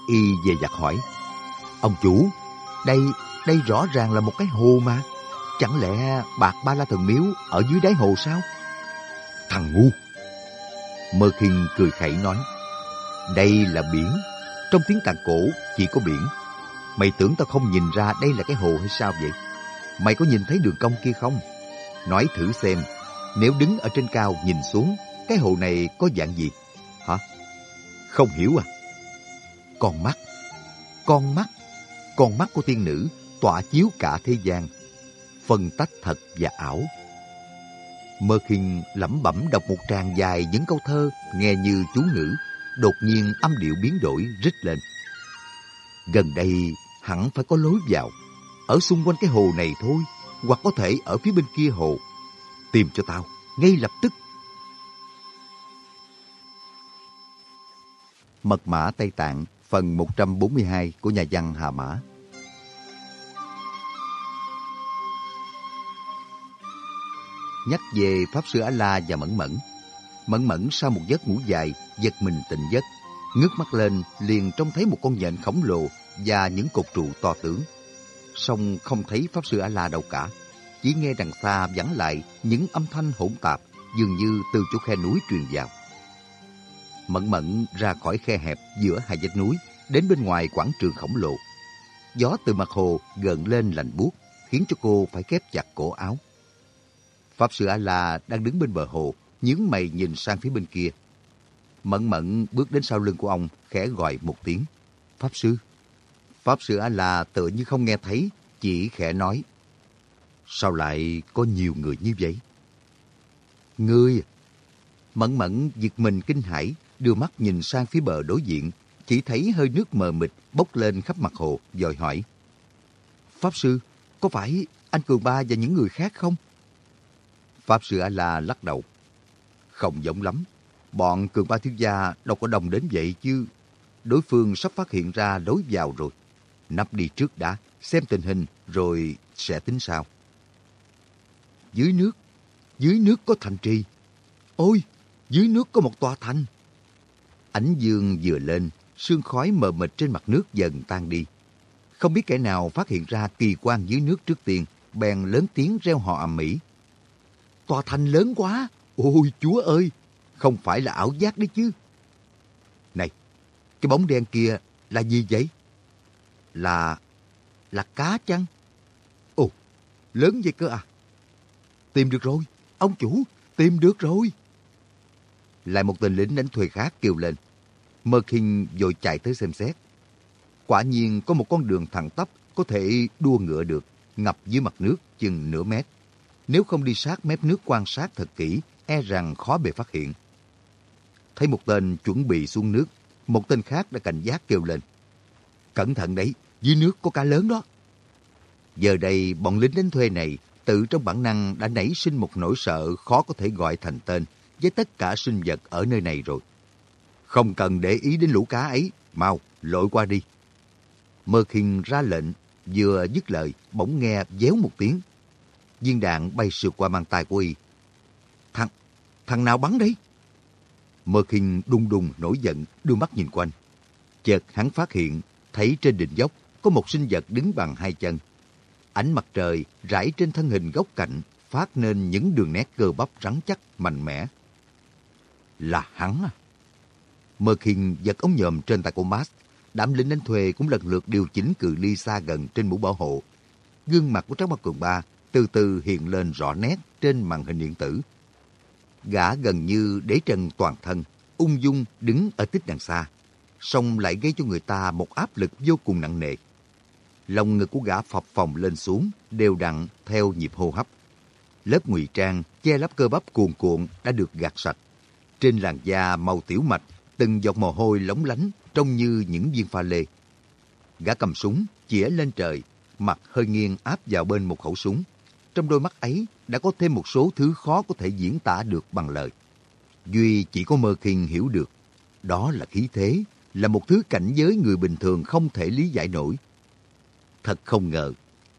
Y về giặt hỏi, ông chủ, đây, đây rõ ràng là một cái hồ mà. Chẳng lẽ bạc ba la thần miếu ở dưới đáy hồ sao? Thằng ngu! Mơ khinh cười khẩy nói, đây là biển trong tiếng tàn cổ chỉ có biển. Mày tưởng tao không nhìn ra đây là cái hồ hay sao vậy? Mày có nhìn thấy đường cong kia không? Nói thử xem, nếu đứng ở trên cao nhìn xuống, cái hồ này có dạng gì? Hả? Không hiểu à? Con mắt, con mắt, con mắt của tiên nữ tỏa chiếu cả thế gian, phân tách thật và ảo. Mơ khinh lẩm bẩm đọc một tràng dài những câu thơ nghe như chú ngữ đột nhiên âm điệu biến đổi rít lên. Gần đây hẳn phải có lối vào, ở xung quanh cái hồ này thôi, hoặc có thể ở phía bên kia hồ. Tìm cho tao, ngay lập tức. Mật mã Tây Tạng, phần 142 của nhà văn Hà Mã. Nhắc về Pháp Sư A-La và Mẫn Mẫn, Mẫn mẫn sau một giấc ngủ dài, giật mình tỉnh giấc. Ngước mắt lên, liền trông thấy một con nhện khổng lồ và những cột trụ to tướng. Song không thấy Pháp Sư A-La đâu cả. Chỉ nghe đằng xa vẳng lại những âm thanh hỗn tạp, dường như từ chỗ khe núi truyền vào. Mẫn mẫn ra khỏi khe hẹp giữa hai vách núi, đến bên ngoài quảng trường khổng lồ. Gió từ mặt hồ gần lên lạnh buốt, khiến cho cô phải khép chặt cổ áo. Pháp Sư A-La đang đứng bên bờ hồ, nhướng mày nhìn sang phía bên kia. Mẫn mẫn bước đến sau lưng của ông, khẽ gọi một tiếng. Pháp sư. Pháp sư A-la tựa như không nghe thấy, chỉ khẽ nói. Sao lại có nhiều người như vậy? Ngươi... Mẫn mẫn giật mình kinh hãi, đưa mắt nhìn sang phía bờ đối diện, chỉ thấy hơi nước mờ mịt bốc lên khắp mặt hồ, rồi hỏi. Pháp sư, có phải anh Cường Ba và những người khác không? Pháp sư A-la lắc đầu. Không giống lắm. Bọn cường ba thiếu gia đâu có đông đến vậy chứ. Đối phương sắp phát hiện ra lối vào rồi. Nắp đi trước đã, xem tình hình rồi sẽ tính sao. Dưới nước, dưới nước có thành trì. Ôi, dưới nước có một tòa thành. Ánh dương vừa lên, sương khói mờ mịt trên mặt nước dần tan đi. Không biết kẻ nào phát hiện ra kỳ quan dưới nước trước tiên, bèn lớn tiếng reo hò ầm ĩ. Tòa thành lớn quá, Ôi chúa ơi, không phải là ảo giác đấy chứ. Này, cái bóng đen kia là gì vậy? Là... là cá chăng? Ồ, lớn vậy cơ à? Tìm được rồi, ông chủ, tìm được rồi. Lại một tên lính đánh thuê khác kêu lên. Mơ Kinh vội chạy tới xem xét. Quả nhiên có một con đường thẳng tắp có thể đua ngựa được, ngập dưới mặt nước chừng nửa mét. Nếu không đi sát mép nước quan sát thật kỹ, e rằng khó bề phát hiện. Thấy một tên chuẩn bị xuống nước, một tên khác đã cảnh giác kêu lên. Cẩn thận đấy, dưới nước có cá lớn đó. Giờ đây, bọn lính đánh thuê này tự trong bản năng đã nảy sinh một nỗi sợ khó có thể gọi thành tên với tất cả sinh vật ở nơi này rồi. Không cần để ý đến lũ cá ấy, mau, lội qua đi. Mơ khinh ra lệnh, vừa dứt lời, bỗng nghe déo một tiếng. Viên đạn bay sượt qua mang tay của y. Thằng, thằng nào bắn đấy? Mơ khinh đung đung nổi giận, đưa mắt nhìn quanh. Chợt hắn phát hiện, thấy trên đỉnh dốc có một sinh vật đứng bằng hai chân. Ánh mặt trời rải trên thân hình góc cạnh, phát nên những đường nét cơ bắp rắn chắc, mạnh mẽ. Là hắn à? Mơ khinh giật ống nhòm trên tay của Max. Đám lính đánh thuê cũng lần lượt điều chỉnh cự ly xa gần trên mũ bảo hộ. Gương mặt của Trác Bắc Cường Ba từ từ hiện lên rõ nét trên màn hình điện tử. Gã gần như để trần toàn thân, ung dung đứng ở tích đằng xa, song lại gây cho người ta một áp lực vô cùng nặng nề. Lòng ngực của gã phập phồng lên xuống, đều đặn theo nhịp hô hấp. Lớp ngụy trang che lấp cơ bắp cuồn cuộn đã được gạt sạch. Trên làn da màu tiểu mạch, từng giọt mồ hôi lóng lánh trông như những viên pha lê. Gã cầm súng, chĩa lên trời, mặt hơi nghiêng áp vào bên một khẩu súng. Trong đôi mắt ấy đã có thêm một số thứ khó có thể diễn tả được bằng lời. Duy chỉ có Mơ Kinh hiểu được. Đó là khí thế, là một thứ cảnh giới người bình thường không thể lý giải nổi. Thật không ngờ,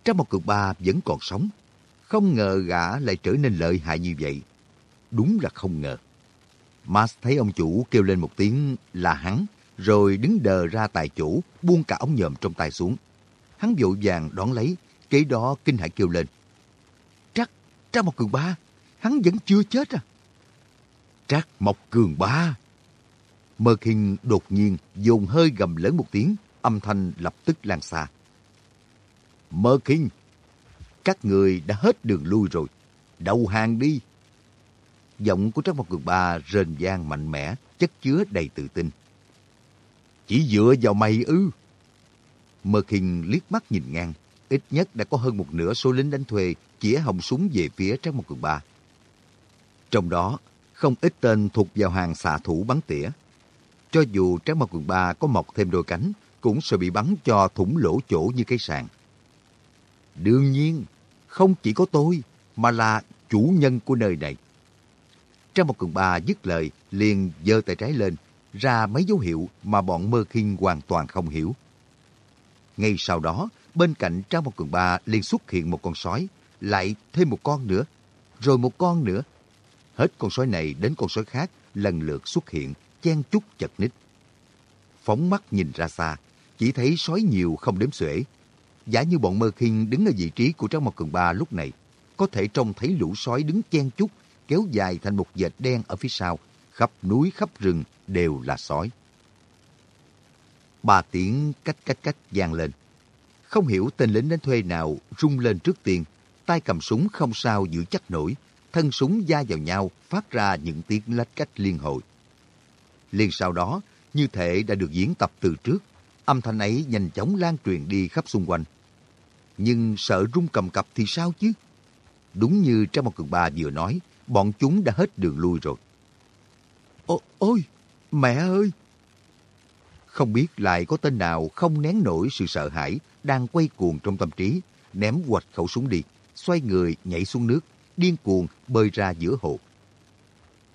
trong một cực ba vẫn còn sống. Không ngờ gã lại trở nên lợi hại như vậy. Đúng là không ngờ. Mas thấy ông chủ kêu lên một tiếng là hắn, rồi đứng đờ ra tại chỗ, buông cả ống nhòm trong tay xuống. Hắn vội vàng đón lấy, kế đó kinh hãi kêu lên. Trắc, Trắc Mộc Cường Ba, hắn vẫn chưa chết à? Trắc Mộc Cường Ba. Mơ Kinh đột nhiên dồn hơi gầm lớn một tiếng, âm thanh lập tức lan xa. Mơ Kinh, các người đã hết đường lui rồi, đầu hàng đi. Giọng của Trác Mộc Cường Ba rền vang mạnh mẽ, chất chứa đầy tự tin. Chỉ dựa vào mày ư? Mơ Kinh liếc mắt nhìn ngang, ít nhất đã có hơn một nửa số lính đánh thuê chĩa hồng súng về phía Trác Mộc Cường Ba. Trong đó, không ít tên thuộc vào hàng xạ thủ bắn tỉa. Cho dù Trác Mộc Cường Ba có mọc thêm đôi cánh, cũng sẽ bị bắn cho thủng lỗ chỗ như cái sàn. Đương nhiên, không chỉ có tôi, mà là chủ nhân của nơi này. Trang một cường ba dứt lời, liền giơ tay trái lên, ra mấy dấu hiệu mà bọn mơ khinh hoàn toàn không hiểu. Ngay sau đó, bên cạnh Trang một cường ba liền xuất hiện một con sói, lại thêm một con nữa, rồi một con nữa. Hết con sói này đến con sói khác lần lượt xuất hiện, chen chúc chật ních. Phóng mắt nhìn ra xa, chỉ thấy sói nhiều không đếm xuể. Giả như bọn mơ khinh đứng ở vị trí của Trang Mộc cường ba lúc này, có thể trông thấy lũ sói đứng chen chúc kéo dài thành một dệt đen ở phía sau, khắp núi khắp rừng đều là sói. Ba tiếng cách cách cách vang lên. Không hiểu tên lính đánh thuê nào rung lên trước tiên, tay cầm súng không sao giữ chắc nổi, thân súng da vào nhau phát ra những tiếng lách cách liên hồi. liền sau đó, như thể đã được diễn tập từ trước, âm thanh ấy nhanh chóng lan truyền đi khắp xung quanh. Nhưng sợ rung cầm cập thì sao chứ? Đúng như trong một cường ba vừa nói, bọn chúng đã hết đường lui rồi. Ô, ôi, mẹ ơi! Không biết lại có tên nào không nén nổi sự sợ hãi đang quay cuồng trong tâm trí, ném quạch khẩu súng đi, xoay người nhảy xuống nước, điên cuồng bơi ra giữa hồ.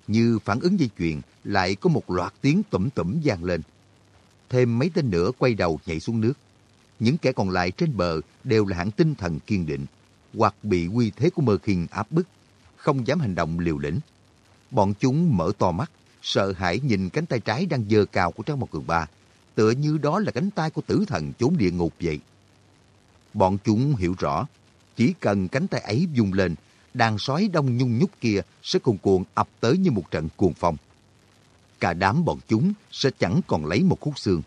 Như phản ứng dây chuyền, lại có một loạt tiếng tủm tủm vang lên. Thêm mấy tên nữa quay đầu nhảy xuống nước. Những kẻ còn lại trên bờ đều là hạng tinh thần kiên định, hoặc bị uy thế của mơ khinh áp bức không dám hành động liều lĩnh. Bọn chúng mở to mắt, sợ hãi nhìn cánh tay trái đang dơ cao của Trang Mộc Cường Ba, tựa như đó là cánh tay của tử thần trốn địa ngục vậy. Bọn chúng hiểu rõ, chỉ cần cánh tay ấy vung lên, đàn sói đông nhung nhúc kia sẽ cuồn cuộn ập tới như một trận cuồng phong. Cả đám bọn chúng sẽ chẳng còn lấy một khúc xương.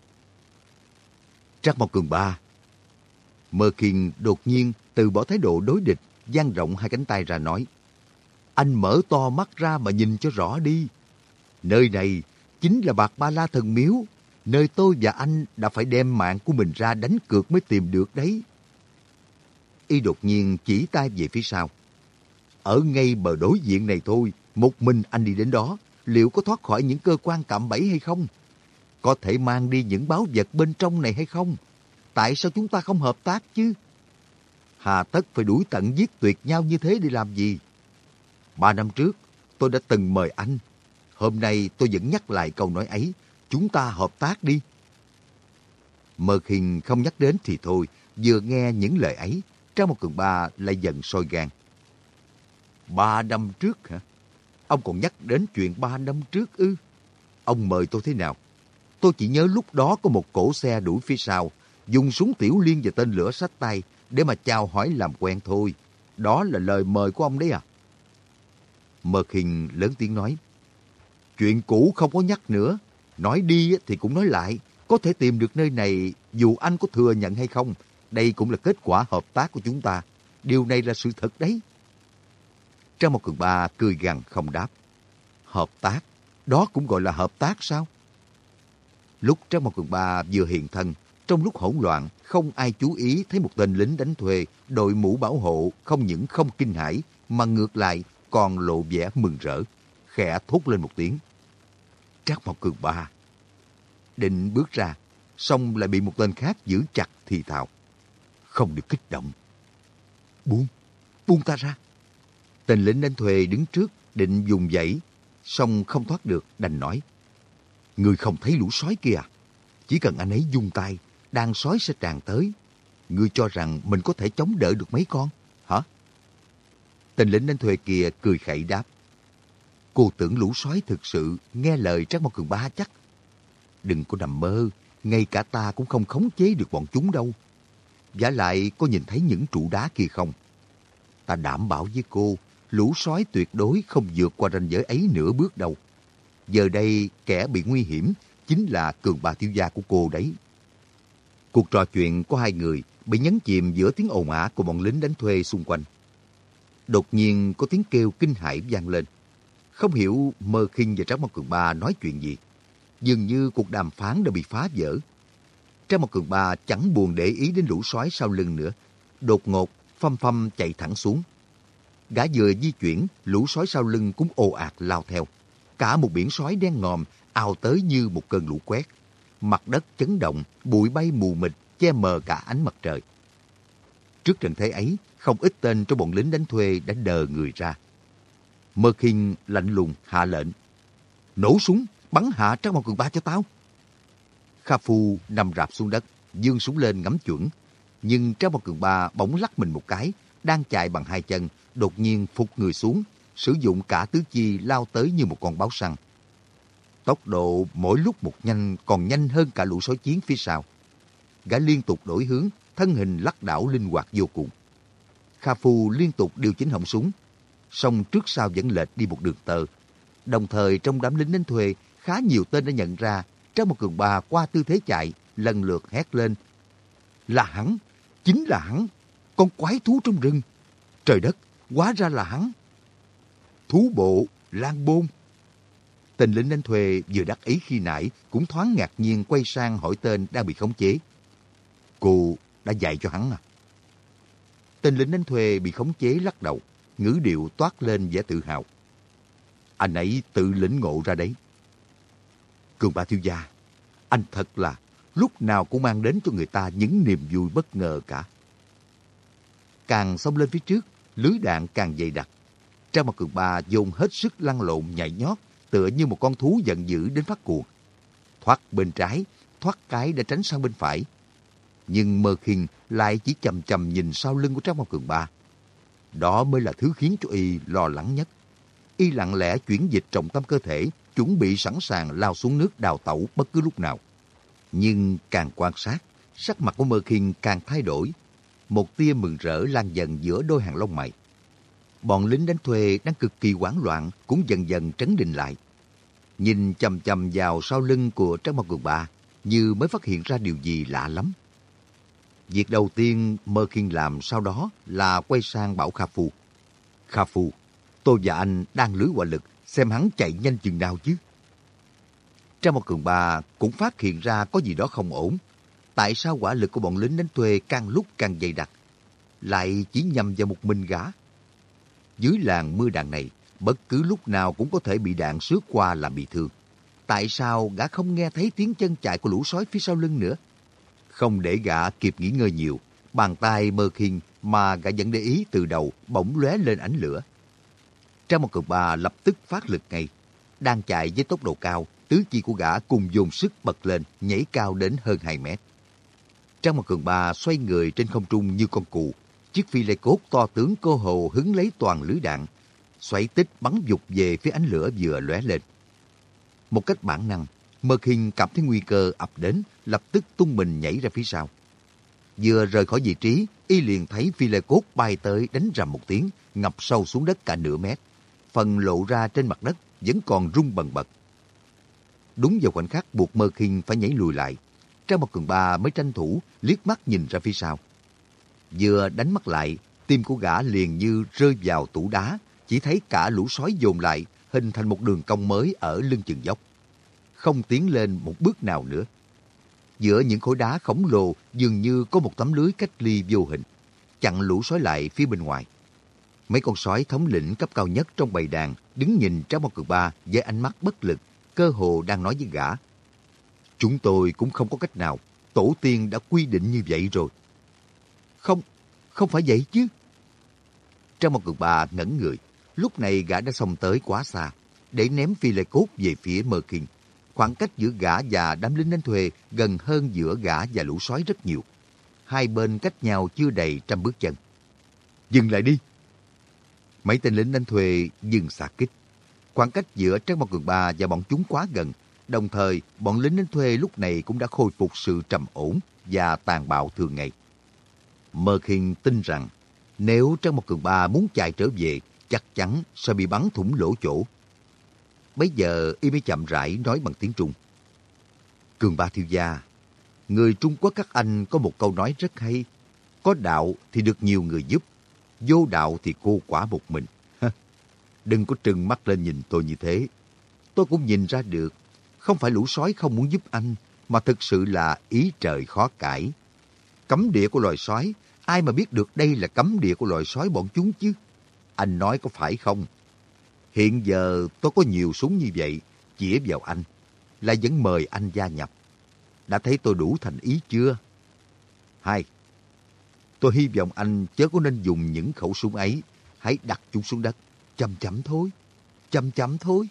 Trác Mộc Cường Ba Mơ Kiên đột nhiên từ bỏ thái độ đối địch, dang rộng hai cánh tay ra nói anh mở to mắt ra mà nhìn cho rõ đi. Nơi này chính là Bạc Ba La Thần Miếu. nơi tôi và anh đã phải đem mạng của mình ra đánh cược mới tìm được đấy. Y đột nhiên chỉ tay về phía sau. Ở ngay bờ đối diện này thôi, một mình anh đi đến đó, liệu có thoát khỏi những cơ quan cạm bẫy hay không? Có thể mang đi những báu vật bên trong này hay không? Tại sao chúng ta không hợp tác chứ? Hà tất phải đuổi tận giết tuyệt nhau như thế để làm gì? Ba năm trước, tôi đã từng mời anh. Hôm nay tôi vẫn nhắc lại câu nói ấy. Chúng ta hợp tác đi. Mơ khinh không nhắc đến thì thôi. Vừa nghe những lời ấy, Trang một cường ba lại giận sôi gan. Ba năm trước hả? Ông còn nhắc đến chuyện ba năm trước ư? Ông mời tôi thế nào? Tôi chỉ nhớ lúc đó có một cổ xe đuổi phía sau, dùng súng tiểu liên và tên lửa sách tay để mà chào hỏi làm quen thôi. Đó là lời mời của ông đấy à? Mơ khinh lớn tiếng nói. Chuyện cũ không có nhắc nữa. Nói đi thì cũng nói lại. Có thể tìm được nơi này dù anh có thừa nhận hay không. Đây cũng là kết quả hợp tác của chúng ta. Điều này là sự thật đấy. Trang một cường ba cười gằn không đáp. Hợp tác? Đó cũng gọi là hợp tác sao? Lúc Trang một cường ba vừa hiện thân, trong lúc hỗn loạn, không ai chú ý thấy một tên lính đánh thuê, đội mũ bảo hộ không những không kinh hãi, mà ngược lại còn lộ vẻ mừng rỡ, khẽ thốt lên một tiếng. Trác Mộc Cường ba. Định bước ra, xong lại bị một tên khác giữ chặt thì thào. Không được kích động. Buông, buông ta ra. Tên lính đánh thuê đứng trước, định dùng dãy, xong không thoát được, đành nói. Người không thấy lũ sói kia à? Chỉ cần anh ấy dùng tay, đàn sói sẽ tràn tới. Ngươi cho rằng mình có thể chống đỡ được mấy con, hả? Tên lính đánh thuê kia cười khẩy đáp. Cô tưởng lũ sói thực sự nghe lời Trác Mộc Cường Ba chắc. Đừng có nằm mơ, ngay cả ta cũng không khống chế được bọn chúng đâu. Giả lại có nhìn thấy những trụ đá kia không? Ta đảm bảo với cô, lũ sói tuyệt đối không vượt qua ranh giới ấy nửa bước đâu. Giờ đây kẻ bị nguy hiểm chính là cường bà thiếu gia của cô đấy. Cuộc trò chuyện của hai người bị nhấn chìm giữa tiếng ồn ả của bọn lính đánh thuê xung quanh. Đột nhiên có tiếng kêu kinh hãi vang lên. Không hiểu Mơ Kinh và Trác Mộc Cường Ba nói chuyện gì. Dường như cuộc đàm phán đã bị phá vỡ. Trác Mộc Cường Ba chẳng buồn để ý đến lũ sói sau lưng nữa. Đột ngột, phăm phăm chạy thẳng xuống. Gã vừa di chuyển, lũ sói sau lưng cũng ồ ạt lao theo. Cả một biển sói đen ngòm ào tới như một cơn lũ quét. Mặt đất chấn động, bụi bay mù mịt, che mờ cả ánh mặt trời. Trước trận thế ấy, không ít tên trong bọn lính đánh thuê đã đờ người ra. Mơ Kinh lạnh lùng hạ lệnh. Nổ súng, bắn hạ Trang Mộc Cường Ba cho tao. Kha Phu nằm rạp xuống đất, dương súng lên ngắm chuẩn. Nhưng Trang Mộc Cường Ba bỗng lắc mình một cái, đang chạy bằng hai chân, đột nhiên phục người xuống, sử dụng cả tứ chi lao tới như một con báo săn. Tốc độ mỗi lúc một nhanh còn nhanh hơn cả lũ sói chiến phía sau. Gã liên tục đổi hướng, thân hình lắc đảo linh hoạt vô cùng. Kha Phu liên tục điều chỉnh họng súng, song trước sau vẫn lệch đi một đường tờ Đồng thời trong đám lính đánh thuê, khá nhiều tên đã nhận ra trong một cường bà qua tư thế chạy, lần lượt hét lên. Là hắn, chính là hắn, con quái thú trong rừng. Trời đất, quá ra là hắn. Thú bộ, lang bôn. Tên lính đánh thuê vừa đắc ý khi nãy cũng thoáng ngạc nhiên quay sang hỏi tên đang bị khống chế. Cô đã dạy cho hắn à? Tên lính đánh thuê bị khống chế lắc đầu, ngữ điệu toát lên vẻ tự hào. Anh ấy tự lĩnh ngộ ra đấy. Cường ba thiếu gia, anh thật là lúc nào cũng mang đến cho người ta những niềm vui bất ngờ cả. Càng xông lên phía trước, lưới đạn càng dày đặc. Trang mặt cường ba dồn hết sức lăn lộn nhảy nhót, tựa như một con thú giận dữ đến phát cuồng. Thoát bên trái, thoát cái để tránh sang bên phải. Nhưng Mơ Khiên lại chỉ chầm chầm nhìn sau lưng của Trang Mao Cường Ba. Đó mới là thứ khiến cho y lo lắng nhất. Y lặng lẽ chuyển dịch trọng tâm cơ thể, chuẩn bị sẵn sàng lao xuống nước đào tẩu bất cứ lúc nào. Nhưng càng quan sát, sắc mặt của Mơ Khiên càng thay đổi. Một tia mừng rỡ lan dần giữa đôi hàng lông mày. Bọn lính đánh thuê đang cực kỳ hoảng loạn cũng dần dần trấn định lại. Nhìn chầm chầm vào sau lưng của Trang Mao Cường Ba, như mới phát hiện ra điều gì lạ lắm. Việc đầu tiên Mơ Khiên làm sau đó là quay sang bảo Kha Phu. Kha Phu, tôi và anh đang lưới quả lực, xem hắn chạy nhanh chừng nào chứ. Trang một cường ba cũng phát hiện ra có gì đó không ổn. Tại sao quả lực của bọn lính đánh thuê càng lúc càng dày đặc, lại chỉ nhằm vào một mình gã? Dưới làng mưa đạn này, bất cứ lúc nào cũng có thể bị đạn xước qua làm bị thương. Tại sao gã không nghe thấy tiếng chân chạy của lũ sói phía sau lưng nữa? Không để gã kịp nghỉ ngơi nhiều, bàn tay mơ khinh mà gã vẫn để ý từ đầu bỗng lóe lên ánh lửa. Trang một cực bà lập tức phát lực ngay. Đang chạy với tốc độ cao, tứ chi của gã cùng dồn sức bật lên, nhảy cao đến hơn 2 mét. Trang một cường bà xoay người trên không trung như con cụ. Chiếc phi lê cốt to tướng cô hồ hứng lấy toàn lưới đạn. Xoáy tích bắn dục về phía ánh lửa vừa lóe lên. Một cách bản năng, Mơ Kinh cảm thấy nguy cơ ập đến, lập tức tung mình nhảy ra phía sau. Vừa rời khỏi vị trí, y liền thấy phi lê cốt bay tới đánh rầm một tiếng, ngập sâu xuống đất cả nửa mét. Phần lộ ra trên mặt đất vẫn còn rung bần bật. Đúng vào khoảnh khắc buộc Mơ Kinh phải nhảy lùi lại. Trang một cường ba mới tranh thủ, liếc mắt nhìn ra phía sau. Vừa đánh mắt lại, tim của gã liền như rơi vào tủ đá, chỉ thấy cả lũ sói dồn lại, hình thành một đường cong mới ở lưng chừng dốc. Không tiến lên một bước nào nữa. Giữa những khối đá khổng lồ dường như có một tấm lưới cách ly vô hình, chặn lũ sói lại phía bên ngoài. Mấy con sói thống lĩnh cấp cao nhất trong bầy đàn đứng nhìn trong một Cường Ba với ánh mắt bất lực, cơ hồ đang nói với gã. Chúng tôi cũng không có cách nào, tổ tiên đã quy định như vậy rồi. Không, không phải vậy chứ. trong một Cường Ba ngẩn người, lúc này gã đã xông tới quá xa, để ném phi lê cốt về phía Mơ Kinh. Khoảng cách giữa gã và đám lính đánh thuê gần hơn giữa gã và lũ sói rất nhiều. Hai bên cách nhau chưa đầy trăm bước chân. Dừng lại đi! Mấy tên lính đánh thuê dừng xạ kích. Khoảng cách giữa Trác Mao Cường Ba và bọn chúng quá gần. Đồng thời, bọn lính đánh thuê lúc này cũng đã khôi phục sự trầm ổn và tàn bạo thường ngày. Mơ Khiên tin rằng nếu Trác Mao Cường Ba muốn chạy trở về, chắc chắn sẽ bị bắn thủng lỗ chỗ. Bây giờ y mới chậm rãi nói bằng tiếng Trung. Cường Ba Thiêu Gia, người Trung Quốc các anh có một câu nói rất hay. Có đạo thì được nhiều người giúp, vô đạo thì cô quả một mình. Đừng có trừng mắt lên nhìn tôi như thế. Tôi cũng nhìn ra được, không phải lũ sói không muốn giúp anh, mà thực sự là ý trời khó cãi. Cấm địa của loài sói, ai mà biết được đây là cấm địa của loài sói bọn chúng chứ? Anh nói có phải không? Hiện giờ tôi có nhiều súng như vậy, chĩa vào anh, lại vẫn mời anh gia nhập. Đã thấy tôi đủ thành ý chưa? Hai, tôi hy vọng anh chớ có nên dùng những khẩu súng ấy, hãy đặt chúng xuống đất, chậm chậm thôi, chậm chậm thôi.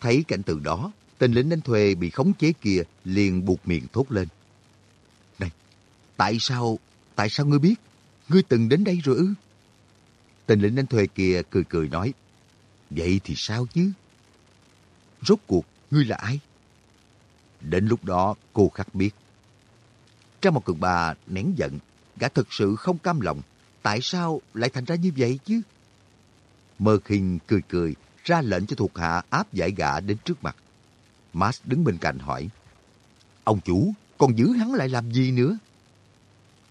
Thấy cảnh tượng đó, tên lính đánh thuê bị khống chế kia liền buộc miệng thốt lên. Này, tại sao, tại sao ngươi biết? Ngươi từng đến đây rồi ư? Tên lính đánh thuê kia cười cười nói. Vậy thì sao chứ? Rốt cuộc, ngươi là ai? Đến lúc đó, cô khắc biết. Trong một cường bà nén giận, gã thật sự không cam lòng. Tại sao lại thành ra như vậy chứ? Mơ khinh cười cười, ra lệnh cho thuộc hạ áp giải gã đến trước mặt. Max đứng bên cạnh hỏi. Ông chủ, còn giữ hắn lại làm gì nữa?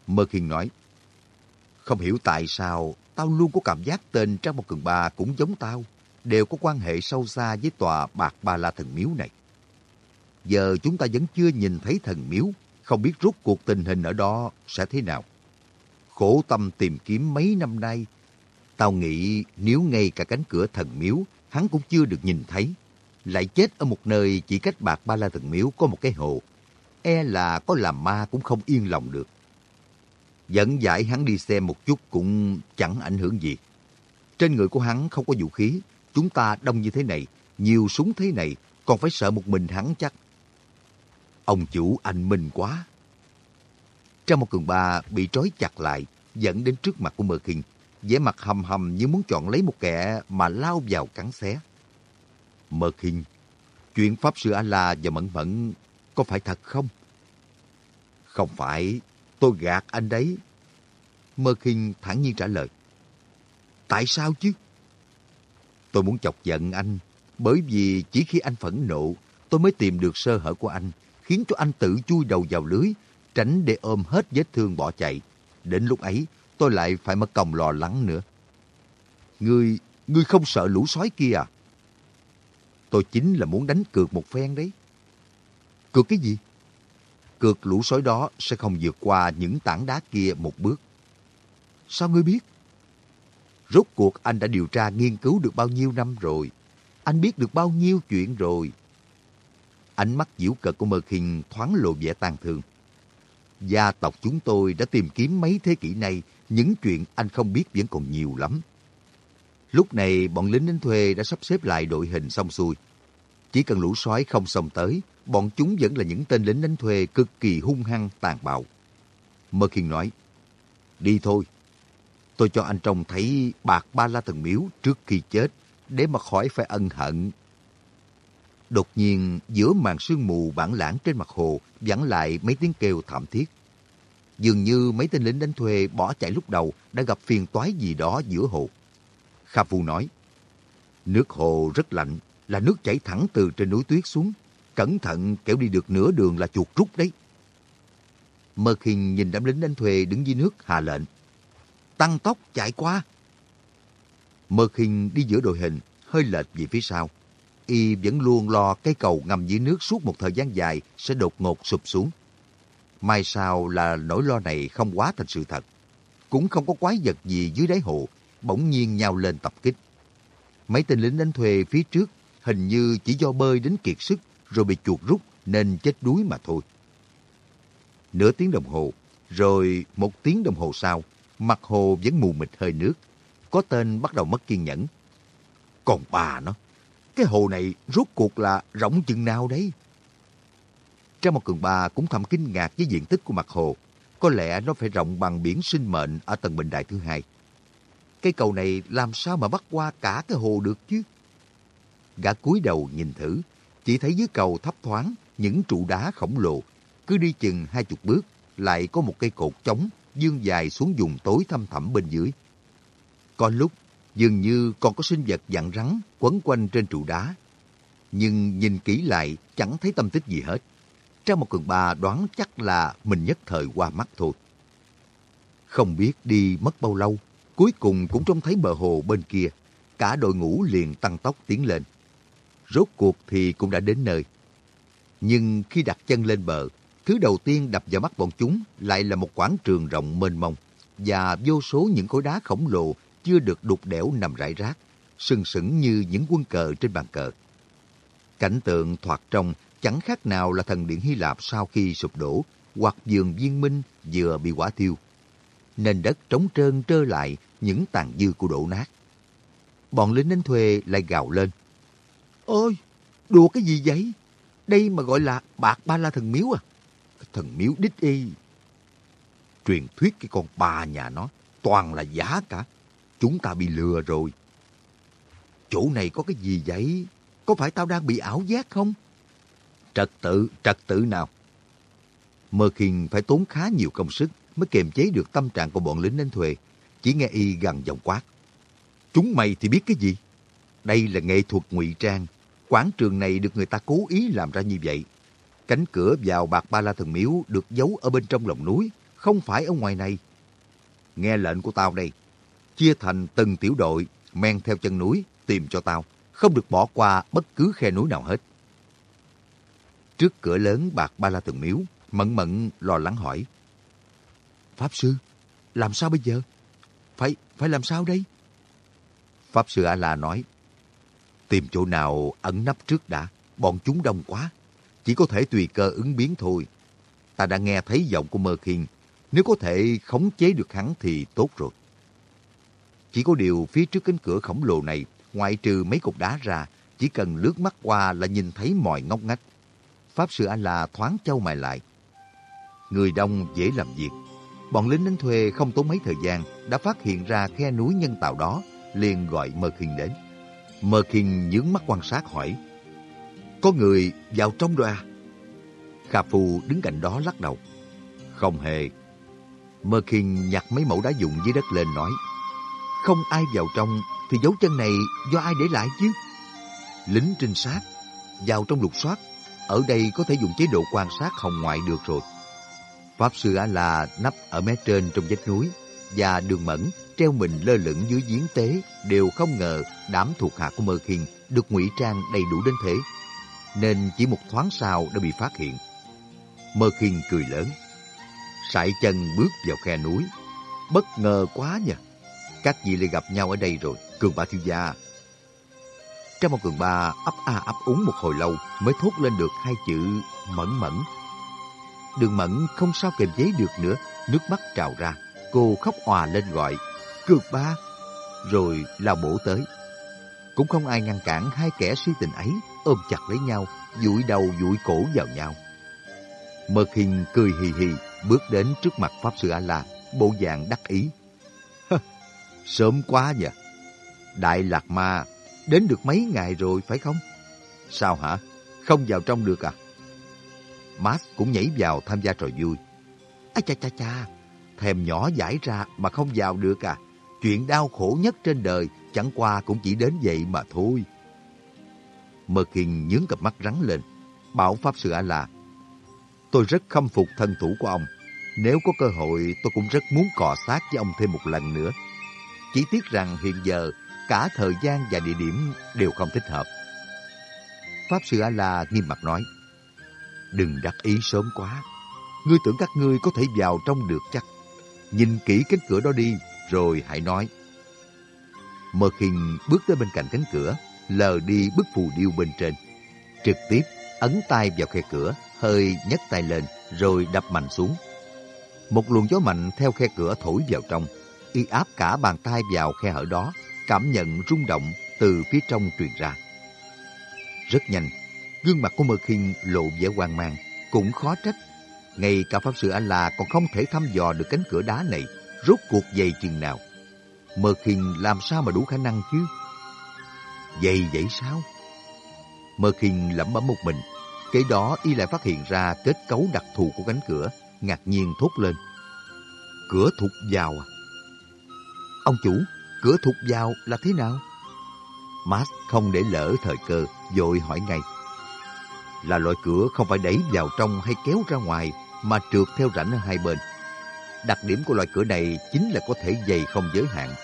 Mơ khinh nói. Không hiểu tại sao tao luôn có cảm giác tên Trang một Cường Ba cũng giống tao, đều có quan hệ sâu xa với tòa Bạc Ba La Thần Miếu này. Giờ chúng ta vẫn chưa nhìn thấy thần miếu, không biết rút cuộc tình hình ở đó sẽ thế nào. Khổ tâm tìm kiếm mấy năm nay, tao nghĩ nếu ngay cả cánh cửa thần miếu hắn cũng chưa được nhìn thấy, lại chết ở một nơi chỉ cách Bạc Ba La Thần Miếu có một cái hồ, e là có làm ma cũng không yên lòng được. Dẫn giải hắn đi xem một chút cũng chẳng ảnh hưởng gì. Trên người của hắn không có vũ khí, chúng ta đông như thế này, nhiều súng thế này, còn phải sợ một mình hắn chắc. Ông chủ anh minh quá. Trong một cường ba bị trói chặt lại, dẫn đến trước mặt của Mơ Kinh, vẻ mặt hầm hầm như muốn chọn lấy một kẻ mà lao vào cắn xé. Mơ Kinh, chuyện Pháp Sư A-La và Mẫn Mẫn có phải thật không? Không phải, tôi gạt anh đấy. Mơ khinh thản nhiên trả lời. Tại sao chứ? Tôi muốn chọc giận anh, bởi vì chỉ khi anh phẫn nộ, tôi mới tìm được sơ hở của anh, khiến cho anh tự chui đầu vào lưới, tránh để ôm hết vết thương bỏ chạy. Đến lúc ấy, tôi lại phải mất còng lò lắng nữa. Ngươi, ngươi không sợ lũ sói kia à? Tôi chính là muốn đánh cược một phen đấy. Cược cái gì? Cược lũ sói đó sẽ không vượt qua những tảng đá kia một bước. Sao ngươi biết? Rốt cuộc anh đã điều tra nghiên cứu được bao nhiêu năm rồi? Anh biết được bao nhiêu chuyện rồi? Ánh mắt diễu cợt của Mơ Kinh thoáng lộ vẻ tàn thương. Gia tộc chúng tôi đã tìm kiếm mấy thế kỷ nay, những chuyện anh không biết vẫn còn nhiều lắm. Lúc này, bọn lính đến thuê đã sắp xếp lại đội hình xong xuôi. Chỉ cần lũ sói không xông tới, bọn chúng vẫn là những tên lính đánh thuê cực kỳ hung hăng, tàn bạo. Mơ Khiên nói, đi thôi. Tôi cho anh trông thấy bạc ba la thần miếu trước khi chết, để mà khỏi phải ân hận. Đột nhiên, giữa màn sương mù bản lãng trên mặt hồ, vẳng lại mấy tiếng kêu thảm thiết. Dường như mấy tên lính đánh thuê bỏ chạy lúc đầu đã gặp phiền toái gì đó giữa hồ. Kha Phu nói, nước hồ rất lạnh, là nước chảy thẳng từ trên núi tuyết xuống. Cẩn thận kéo đi được nửa đường là chuột rút đấy. Mơ khinh nhìn đám lính đánh thuê đứng dưới nước hạ lệnh. Tăng tốc chạy qua. Mơ khinh đi giữa đội hình, hơi lệch về phía sau. Y vẫn luôn lo cây cầu ngầm dưới nước suốt một thời gian dài sẽ đột ngột sụp xuống. Mai sau là nỗi lo này không quá thành sự thật. Cũng không có quái vật gì dưới đáy hồ, bỗng nhiên nhào lên tập kích. Mấy tên lính đánh thuê phía trước hình như chỉ do bơi đến kiệt sức rồi bị chuột rút nên chết đuối mà thôi. Nửa tiếng đồng hồ, rồi một tiếng đồng hồ sau, mặt hồ vẫn mù mịt hơi nước. Có tên bắt đầu mất kiên nhẫn. Còn bà nó, cái hồ này rốt cuộc là rộng chừng nào đấy? Trang một cường ba cũng thầm kinh ngạc với diện tích của mặt hồ. Có lẽ nó phải rộng bằng biển sinh mệnh ở tầng bình đại thứ hai. cái cầu này làm sao mà bắt qua cả cái hồ được chứ? Gã cúi đầu nhìn thử, chỉ thấy dưới cầu thấp thoáng những trụ đá khổng lồ. Cứ đi chừng hai chục bước, lại có một cây cột trống dương dài xuống vùng tối thăm thẳm bên dưới. Có lúc, dường như còn có sinh vật dạng rắn quấn quanh trên trụ đá. Nhưng nhìn kỹ lại, chẳng thấy tâm tích gì hết. Trang một cường bà đoán chắc là mình nhất thời qua mắt thôi. Không biết đi mất bao lâu, cuối cùng cũng trông thấy bờ hồ bên kia. Cả đội ngũ liền tăng tốc tiến lên. Rốt cuộc thì cũng đã đến nơi. Nhưng khi đặt chân lên bờ, thứ đầu tiên đập vào mắt bọn chúng lại là một quảng trường rộng mênh mông và vô số những khối đá khổng lồ chưa được đục đẽo nằm rải rác, sừng sững như những quân cờ trên bàn cờ. Cảnh tượng thoạt trong chẳng khác nào là thần điện Hy Lạp sau khi sụp đổ hoặc vườn viên minh vừa bị quả thiêu. Nền đất trống trơn trơ lại những tàn dư của đổ nát. Bọn lính đánh thuê lại gào lên ơi đùa cái gì vậy? Đây mà gọi là bạc ba la thần miếu à? Thần miếu đích y. Truyền thuyết cái con bà nhà nó toàn là giả cả. Chúng ta bị lừa rồi. Chỗ này có cái gì vậy? Có phải tao đang bị ảo giác không? Trật tự, trật tự nào? Mơ khiên phải tốn khá nhiều công sức mới kiềm chế được tâm trạng của bọn lính đến thuê. Chỉ nghe y gần giọng quát. Chúng mày thì biết cái gì? Đây là nghệ thuật ngụy trang. Quảng trường này được người ta cố ý làm ra như vậy. Cánh cửa vào bạc ba la thần miếu được giấu ở bên trong lòng núi, không phải ở ngoài này. Nghe lệnh của tao đây. Chia thành từng tiểu đội, men theo chân núi, tìm cho tao. Không được bỏ qua bất cứ khe núi nào hết. Trước cửa lớn bạc ba la thần miếu, Mận Mận lo lắng hỏi. Pháp Sư, làm sao bây giờ? Phải, phải làm sao đây? Pháp Sư A-La nói. Tìm chỗ nào ẩn nấp trước đã, bọn chúng đông quá. Chỉ có thể tùy cơ ứng biến thôi. Ta đã nghe thấy giọng của Mơ Khiên. Nếu có thể khống chế được hắn thì tốt rồi. Chỉ có điều phía trước cánh cửa khổng lồ này, ngoại trừ mấy cục đá ra, chỉ cần lướt mắt qua là nhìn thấy mọi ngóc ngách. Pháp Sư A-La thoáng châu mày lại. Người đông dễ làm việc. Bọn lính đánh thuê không tốn mấy thời gian đã phát hiện ra khe núi nhân tạo đó, liền gọi Mơ Khiên đến. Mơ Kinh nhướng mắt quan sát hỏi. Có người vào trong rồi à? Kha Phu đứng cạnh đó lắc đầu. Không hề. Mơ Kinh nhặt mấy mẫu đá dụng dưới đất lên nói. Không ai vào trong thì dấu chân này do ai để lại chứ? Lính trinh sát, vào trong lục soát, ở đây có thể dùng chế độ quan sát hồng ngoại được rồi. Pháp Sư A-La nấp ở mé trên trong vách núi và đường mẫn treo mình lơ lửng dưới giếng tế đều không ngờ đám thuộc hạ của Mơ Khiên được ngụy trang đầy đủ đến thế. Nên chỉ một thoáng sau đã bị phát hiện. Mơ khiên cười lớn. Sải chân bước vào khe núi. Bất ngờ quá nhỉ. Các vị lại gặp nhau ở đây rồi, cường ba thiếu gia. Trong một cường ba ấp a ấp úng một hồi lâu mới thốt lên được hai chữ mẫn mẫn. Đường mẫn không sao kềm chế được nữa, nước mắt trào ra. Cô khóc òa lên gọi, cược ba, rồi lao bổ tới. Cũng không ai ngăn cản hai kẻ suy tình ấy ôm chặt lấy nhau, dụi đầu dụi cổ vào nhau. Mơ khinh cười hì hì, bước đến trước mặt Pháp Sư A-La, bộ dạng đắc ý. *laughs* Sớm quá nhỉ? Đại Lạc Ma đến được mấy ngày rồi phải không? Sao hả? Không vào trong được à? Max cũng nhảy vào tham gia trò vui. Ây cha cha cha, thèm nhỏ giải ra mà không vào được à? Chuyện đau khổ nhất trên đời chẳng qua cũng chỉ đến vậy mà thôi. Mơ Kinh nhướng cặp mắt rắn lên, bảo Pháp Sư A-La. Tôi rất khâm phục thân thủ của ông. Nếu có cơ hội tôi cũng rất muốn cọ sát với ông thêm một lần nữa. Chỉ tiếc rằng hiện giờ cả thời gian và địa điểm đều không thích hợp. Pháp Sư A-La nghiêm mặt nói, Đừng đắc ý sớm quá. Ngươi tưởng các ngươi có thể vào trong được chắc. Nhìn kỹ cánh cửa đó đi, rồi hãy nói. Mơ khinh bước tới bên cạnh cánh cửa, lờ đi bức phù điêu bên trên. Trực tiếp ấn tay vào khe cửa, hơi nhấc tay lên, rồi đập mạnh xuống. Một luồng gió mạnh theo khe cửa thổi vào trong, y áp cả bàn tay vào khe hở đó, cảm nhận rung động từ phía trong truyền ra. Rất nhanh, gương mặt của Mơ Khinh lộ vẻ hoang mang, cũng khó trách. Ngay cả Pháp Sư A-La còn không thể thăm dò được cánh cửa đá này, rốt cuộc dày chừng nào. Mơ Kinh làm sao mà đủ khả năng chứ? Dày vậy sao? Mơ Kinh lẩm bẩm một mình. Kế đó y lại phát hiện ra kết cấu đặc thù của cánh cửa, ngạc nhiên thốt lên. Cửa thụt vào à? Ông chủ, cửa thụt vào là thế nào? Max không để lỡ thời cơ, vội hỏi ngay. Là loại cửa không phải đẩy vào trong hay kéo ra ngoài, mà trượt theo rãnh ở hai bên. Đặc điểm của loại cửa này chính là có thể dày không giới hạn.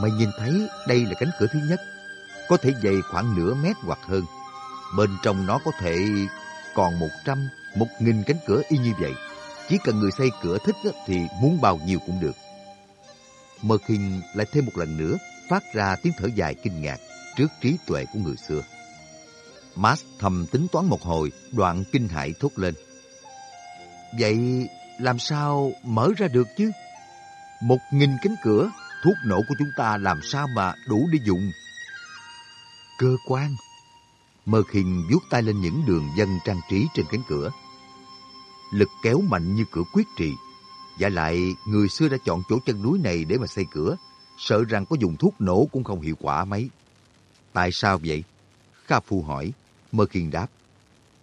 Mày nhìn thấy đây là cánh cửa thứ nhất, có thể dày khoảng nửa mét hoặc hơn. Bên trong nó có thể còn một trăm, một nghìn cánh cửa y như vậy. Chỉ cần người xây cửa thích thì muốn bao nhiêu cũng được. Mơ Kinh lại thêm một lần nữa phát ra tiếng thở dài kinh ngạc trước trí tuệ của người xưa. Max thầm tính toán một hồi, đoạn kinh hãi thốt lên. Vậy làm sao mở ra được chứ? Một nghìn cánh cửa, thuốc nổ của chúng ta làm sao mà đủ để dùng? Cơ quan. Mơ khinh vuốt tay lên những đường dân trang trí trên cánh cửa. Lực kéo mạnh như cửa quyết trị. Và lại, người xưa đã chọn chỗ chân núi này để mà xây cửa, sợ rằng có dùng thuốc nổ cũng không hiệu quả mấy. Tại sao vậy? Kha Phu hỏi. Mơ Khinh đáp.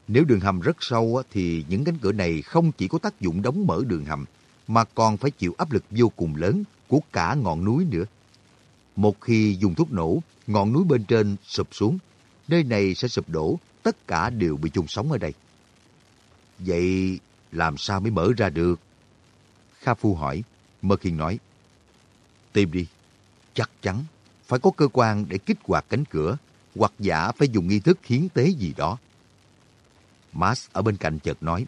Nếu đường hầm rất sâu thì những cánh cửa này không chỉ có tác dụng đóng mở đường hầm, mà còn phải chịu áp lực vô cùng lớn của cả ngọn núi nữa. Một khi dùng thuốc nổ, ngọn núi bên trên sụp xuống, nơi này sẽ sụp đổ, tất cả đều bị chung sống ở đây. Vậy làm sao mới mở ra được? Kha Phu hỏi, Mơ Khiên nói, Tìm đi, chắc chắn phải có cơ quan để kích hoạt cánh cửa, hoặc giả phải dùng nghi thức hiến tế gì đó. Mas ở bên cạnh chợt nói,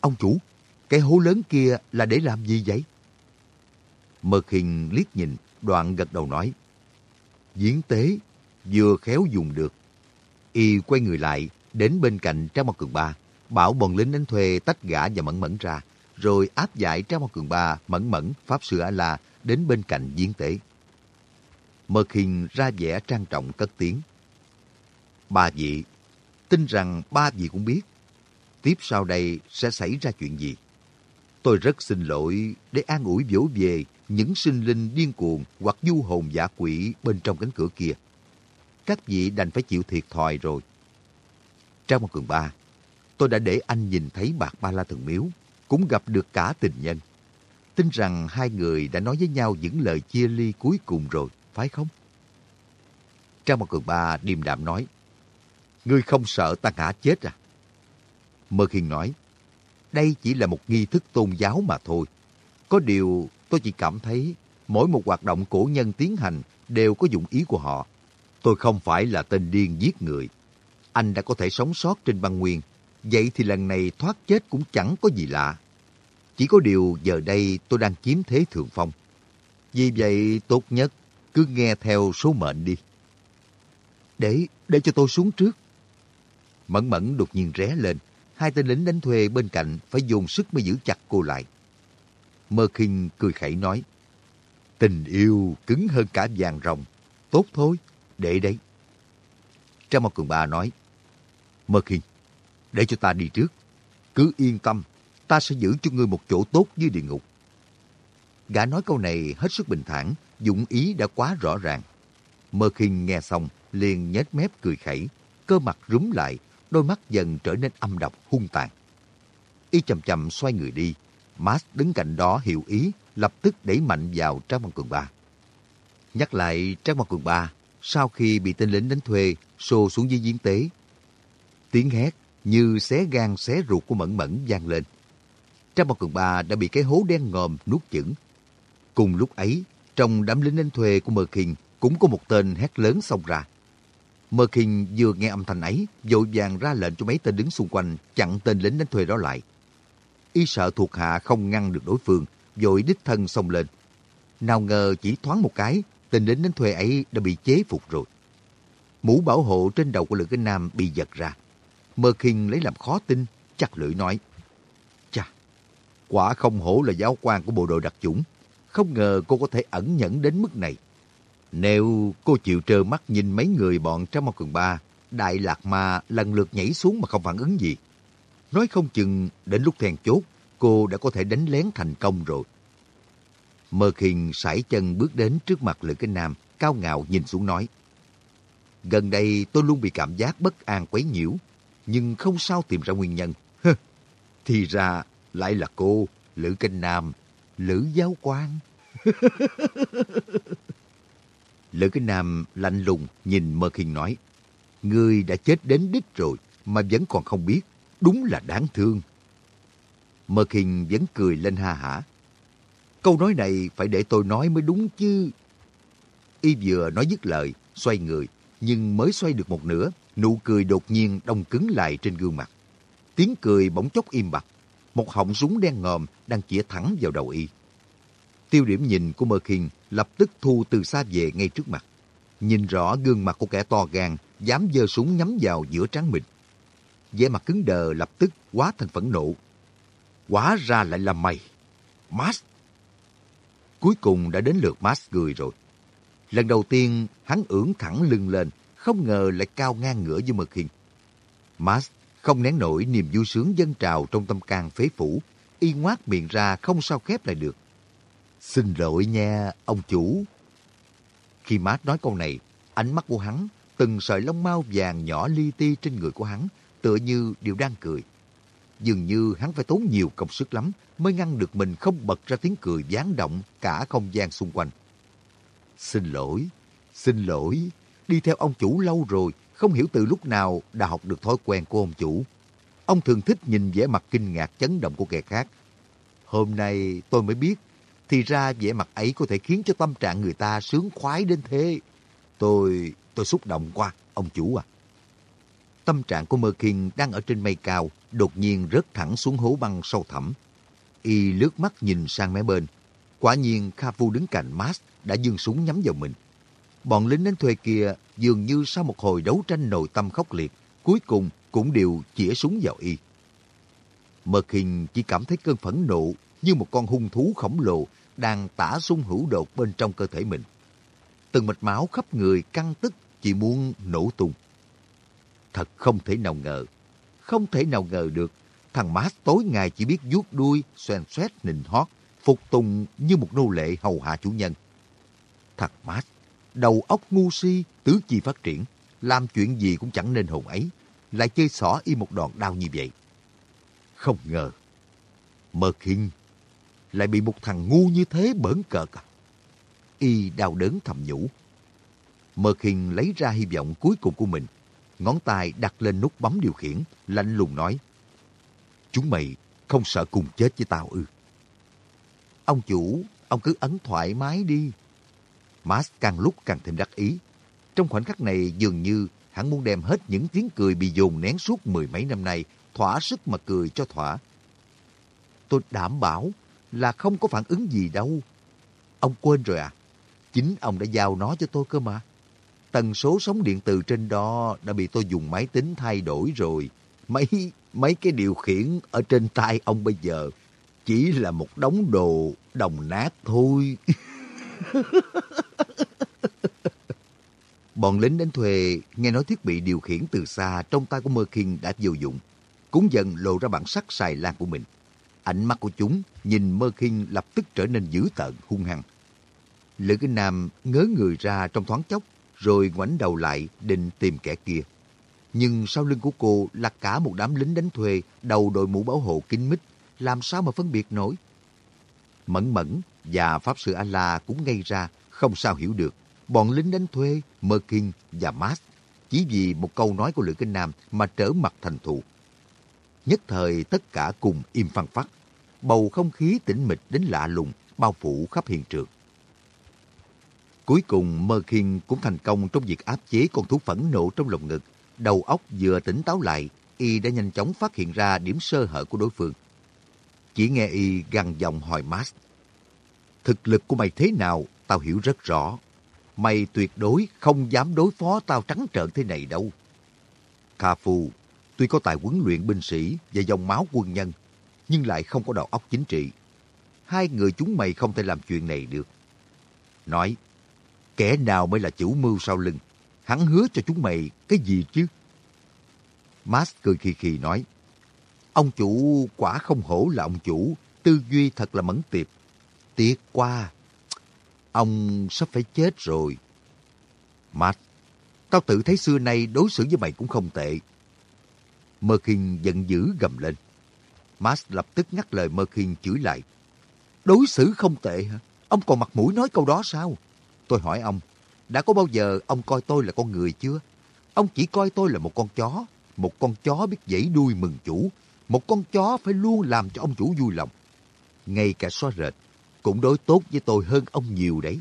Ông chủ, cái hố lớn kia là để làm gì vậy? Mơ khinh liếc nhìn, đoạn gật đầu nói, Diễn tế, vừa khéo dùng được. Y quay người lại, đến bên cạnh Trang Mao Cường Ba, bảo bọn lính đánh thuê tách gã và mẫn mẫn ra, rồi áp giải Trang Mao Cường Ba, mẫn mẫn, Pháp Sư A-La đến bên cạnh diễn tế. Mơ khinh ra vẻ trang trọng cất tiếng. Ba vị, tin rằng ba vị cũng biết, tiếp sau đây sẽ xảy ra chuyện gì. Tôi rất xin lỗi để an ủi vỗ về những sinh linh điên cuồng hoặc du hồn giả quỷ bên trong cánh cửa kia. Các vị đành phải chịu thiệt thòi rồi. Trong một cường ba, tôi đã để anh nhìn thấy bạc ba la thần miếu, cũng gặp được cả tình nhân. Tin rằng hai người đã nói với nhau những lời chia ly cuối cùng rồi, phải không? trong một cường ba điềm đạm nói, Ngươi không sợ ta ngã chết à? Mơ Khiên nói, đây chỉ là một nghi thức tôn giáo mà thôi. Có điều tôi chỉ cảm thấy mỗi một hoạt động cổ nhân tiến hành đều có dụng ý của họ. Tôi không phải là tên điên giết người. Anh đã có thể sống sót trên băng nguyên. vậy thì lần này thoát chết cũng chẳng có gì lạ. Chỉ có điều giờ đây tôi đang chiếm thế thượng phong. Vì vậy tốt nhất cứ nghe theo số mệnh đi. Để, để cho tôi xuống trước. Mẫn mẫn đột nhiên ré lên. Hai tên lính đánh thuê bên cạnh phải dùng sức mới giữ chặt cô lại. Mơ khinh cười khẩy nói. Tình yêu cứng hơn cả vàng rồng. Tốt thôi, để đấy. Trang một cường bà nói. Mơ khinh, để cho ta đi trước. Cứ yên tâm, ta sẽ giữ cho ngươi một chỗ tốt dưới địa ngục. Gã nói câu này hết sức bình thản, dụng ý đã quá rõ ràng. Mơ khinh nghe xong, liền nhếch mép cười khẩy, cơ mặt rúm lại, đôi mắt dần trở nên âm độc hung tàn. Y chậm chậm xoay người đi, Max đứng cạnh đó hiểu ý, lập tức đẩy mạnh vào Trang Văn Cường Ba. Nhắc lại Trang Văn Cường Ba, sau khi bị tên lính đánh thuê, xô xuống dưới giếng tế. Tiếng hét như xé gan xé ruột của Mẫn Mẫn vang lên. Trang Văn Cường Ba đã bị cái hố đen ngòm nuốt chửng. Cùng lúc ấy, trong đám lính đánh thuê của Mơ Kinh cũng có một tên hét lớn xông ra. Mơ Kinh vừa nghe âm thanh ấy, vội vàng ra lệnh cho mấy tên đứng xung quanh chặn tên lính đánh thuê đó lại. Y sợ thuộc hạ không ngăn được đối phương, vội đích thân xông lên. Nào ngờ chỉ thoáng một cái, tên lính đánh thuê ấy đã bị chế phục rồi. Mũ bảo hộ trên đầu của Lữ Kinh Nam bị giật ra. Mơ Kinh lấy làm khó tin, chặt lưỡi nói. Chà, quả không hổ là giáo quan của bộ đội đặc chủng. Không ngờ cô có thể ẩn nhẫn đến mức này. Nếu cô chịu trơ mắt nhìn mấy người bọn trong một cường ba, Đại Lạc Ma lần lượt nhảy xuống mà không phản ứng gì. Nói không chừng đến lúc then chốt, cô đã có thể đánh lén thành công rồi. Mơ khinh sải chân bước đến trước mặt Lữ Kinh Nam, cao ngạo nhìn xuống nói. Gần đây tôi luôn bị cảm giác bất an quấy nhiễu, nhưng không sao tìm ra nguyên nhân. *laughs* Thì ra lại là cô, Lữ Kinh Nam, Lữ Giáo quan. *laughs* Lữ cái Nam lạnh lùng nhìn Mơ Khiên nói. Ngươi đã chết đến đích rồi mà vẫn còn không biết. Đúng là đáng thương. Mơ Khiên vẫn cười lên ha hả. Câu nói này phải để tôi nói mới đúng chứ. Y vừa nói dứt lời, xoay người, nhưng mới xoay được một nửa, nụ cười đột nhiên đông cứng lại trên gương mặt. Tiếng cười bỗng chốc im bặt. Một họng súng đen ngòm đang chĩa thẳng vào đầu y. Tiêu điểm nhìn của Mơ Khiên lập tức thu từ xa về ngay trước mặt. Nhìn rõ gương mặt của kẻ to gan, dám giơ súng nhắm vào giữa trán mình. vẻ mặt cứng đờ lập tức quá thành phẫn nộ. Quá ra lại là mày. Max. Cuối cùng đã đến lượt Max cười rồi. Lần đầu tiên, hắn ưỡn thẳng lưng lên, không ngờ lại cao ngang ngửa với Mơ Khiên. Max không nén nổi niềm vui sướng dân trào trong tâm can phế phủ, y ngoác miệng ra không sao khép lại được. Xin lỗi nha, ông chủ. Khi Mát nói câu này, ánh mắt của hắn, từng sợi lông mao vàng nhỏ li ti trên người của hắn, tựa như đều đang cười. Dường như hắn phải tốn nhiều công sức lắm mới ngăn được mình không bật ra tiếng cười gián động cả không gian xung quanh. Xin lỗi, xin lỗi, đi theo ông chủ lâu rồi, không hiểu từ lúc nào đã học được thói quen của ông chủ. Ông thường thích nhìn vẻ mặt kinh ngạc chấn động của kẻ khác. Hôm nay tôi mới biết thì ra vẻ mặt ấy có thể khiến cho tâm trạng người ta sướng khoái đến thế. Tôi, tôi xúc động quá, ông chủ à. Tâm trạng của Mơ đang ở trên mây cao, đột nhiên rớt thẳng xuống hố băng sâu thẳm. Y lướt mắt nhìn sang mé bên. Quả nhiên Kha đứng cạnh Max đã dương súng nhắm vào mình. Bọn lính đánh thuê kia dường như sau một hồi đấu tranh nội tâm khốc liệt, cuối cùng cũng đều chĩa súng vào y. Merkin chỉ cảm thấy cơn phẫn nộ như một con hung thú khổng lồ đang tả sung hữu đột bên trong cơ thể mình. Từng mạch máu khắp người căng tức chỉ muốn nổ tung. Thật không thể nào ngờ, không thể nào ngờ được thằng Mát tối ngày chỉ biết vuốt đuôi, xoèn xoét nịnh hót, phục tùng như một nô lệ hầu hạ chủ nhân. Thằng Mát, đầu óc ngu si, tứ chi phát triển, làm chuyện gì cũng chẳng nên hồn ấy, lại chơi xỏ y một đòn đau như vậy. Không ngờ, Mơ Kinh lại bị một thằng ngu như thế bỡn cợt à. Y đau đớn thầm nhủ. Mơ khinh lấy ra hy vọng cuối cùng của mình. Ngón tay đặt lên nút bấm điều khiển, lạnh lùng nói. Chúng mày không sợ cùng chết với tao ư. Ông chủ, ông cứ ấn thoải mái đi. Mas càng lúc càng thêm đắc ý. Trong khoảnh khắc này dường như hắn muốn đem hết những tiếng cười bị dồn nén suốt mười mấy năm nay thỏa sức mà cười cho thỏa. Tôi đảm bảo là không có phản ứng gì đâu. Ông quên rồi à? Chính ông đã giao nó cho tôi cơ mà. Tần số sóng điện từ trên đó đã bị tôi dùng máy tính thay đổi rồi. Mấy mấy cái điều khiển ở trên tay ông bây giờ chỉ là một đống đồ đồng nát thôi. *laughs* Bọn lính đánh thuê nghe nói thiết bị điều khiển từ xa trong tay của Mơ Kinh đã vô dụng. Cũng dần lộ ra bản sắc xài lan của mình. Ánh mắt của chúng nhìn Mơ Kinh lập tức trở nên dữ tợn, hung hăng. Lữ Kinh Nam ngớ người ra trong thoáng chốc, rồi ngoảnh đầu lại định tìm kẻ kia. Nhưng sau lưng của cô là cả một đám lính đánh thuê, đầu đội mũ bảo hộ kín mít, làm sao mà phân biệt nổi. Mẫn Mẫn và Pháp Sư A-La cũng ngay ra, không sao hiểu được. Bọn lính đánh thuê, Mơ Kinh và mát chỉ vì một câu nói của Lữ Kinh Nam mà trở mặt thành thù. Nhất thời tất cả cùng im phăng phát. Bầu không khí tĩnh mịch đến lạ lùng, bao phủ khắp hiện trường. Cuối cùng Mơ Khiên cũng thành công trong việc áp chế con thú phẫn nộ trong lồng ngực. Đầu óc vừa tỉnh táo lại, y đã nhanh chóng phát hiện ra điểm sơ hở của đối phương. Chỉ nghe y gằn giọng hỏi Max. Thực lực của mày thế nào, tao hiểu rất rõ. Mày tuyệt đối không dám đối phó tao trắng trợn thế này đâu. Kha Phu, tuy có tài huấn luyện binh sĩ và dòng máu quân nhân, nhưng lại không có đầu óc chính trị. Hai người chúng mày không thể làm chuyện này được. Nói, kẻ nào mới là chủ mưu sau lưng? Hắn hứa cho chúng mày cái gì chứ? Max cười khì khì nói, Ông chủ quả không hổ là ông chủ, tư duy thật là mẫn tiệp. Tiếc qua, ông sắp phải chết rồi. Max, tao tự thấy xưa nay đối xử với mày cũng không tệ. Merkin giận dữ gầm lên. Mas lập tức ngắt lời Merkin chửi lại. Đối xử không tệ hả? Ông còn mặt mũi nói câu đó sao? Tôi hỏi ông, đã có bao giờ ông coi tôi là con người chưa? Ông chỉ coi tôi là một con chó, một con chó biết dãy đuôi mừng chủ, một con chó phải luôn làm cho ông chủ vui lòng. Ngay cả xóa rệt cũng đối tốt với tôi hơn ông nhiều đấy.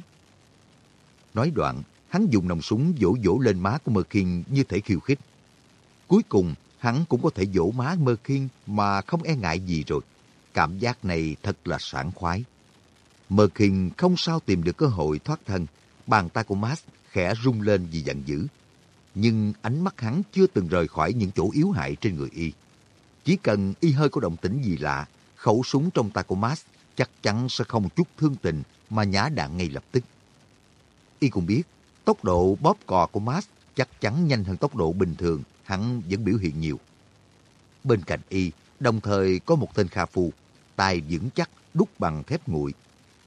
Nói đoạn, hắn dùng nòng súng vỗ vỗ lên má của Merkin như thể khiêu khích. Cuối cùng, hắn cũng có thể vỗ má Mơ Khiên mà không e ngại gì rồi. Cảm giác này thật là sảng khoái. Mơ Khiên không sao tìm được cơ hội thoát thân. Bàn tay của Max khẽ rung lên vì giận dữ. Nhưng ánh mắt hắn chưa từng rời khỏi những chỗ yếu hại trên người y. Chỉ cần y hơi có động tĩnh gì lạ, khẩu súng trong tay của Max chắc chắn sẽ không chút thương tình mà nhả đạn ngay lập tức. Y cũng biết, tốc độ bóp cò của Max chắc chắn nhanh hơn tốc độ bình thường, hắn vẫn biểu hiện nhiều. Bên cạnh Y, đồng thời có một tên kha phu, tay vững chắc, đúc bằng thép nguội.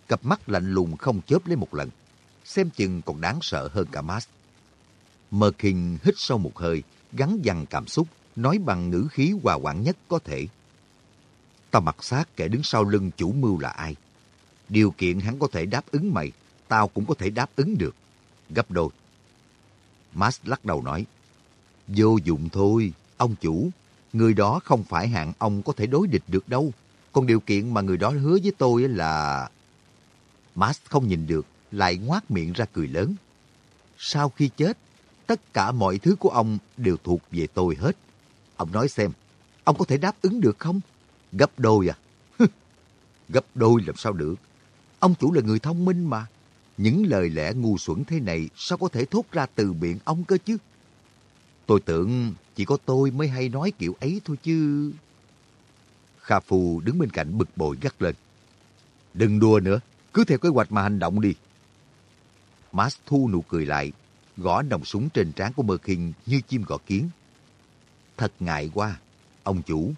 Cặp mắt lạnh lùng không chớp lấy một lần, xem chừng còn đáng sợ hơn cả Max. Merkin hít sâu một hơi, gắn dằn cảm xúc, nói bằng ngữ khí hòa quản nhất có thể. Tao mặc xác kẻ đứng sau lưng chủ mưu là ai. Điều kiện hắn có thể đáp ứng mày, tao cũng có thể đáp ứng được. Gấp đôi. Max lắc đầu nói, Vô dụng thôi, ông chủ. Người đó không phải hạng ông có thể đối địch được đâu. Còn điều kiện mà người đó hứa với tôi là... Max không nhìn được, lại ngoác miệng ra cười lớn. Sau khi chết, tất cả mọi thứ của ông đều thuộc về tôi hết. Ông nói xem, ông có thể đáp ứng được không? Gấp đôi à? *laughs* Gấp đôi làm sao được? Ông chủ là người thông minh mà. Những lời lẽ ngu xuẩn thế này sao có thể thốt ra từ miệng ông cơ chứ? Tôi tưởng chỉ có tôi mới hay nói kiểu ấy thôi chứ. Kha Phu đứng bên cạnh bực bội gắt lên. Đừng đùa nữa, cứ theo kế hoạch mà hành động đi. Mas thu nụ cười lại, gõ nòng súng trên trán của Mơ Kinh như chim gõ kiến. Thật ngại quá, ông chủ.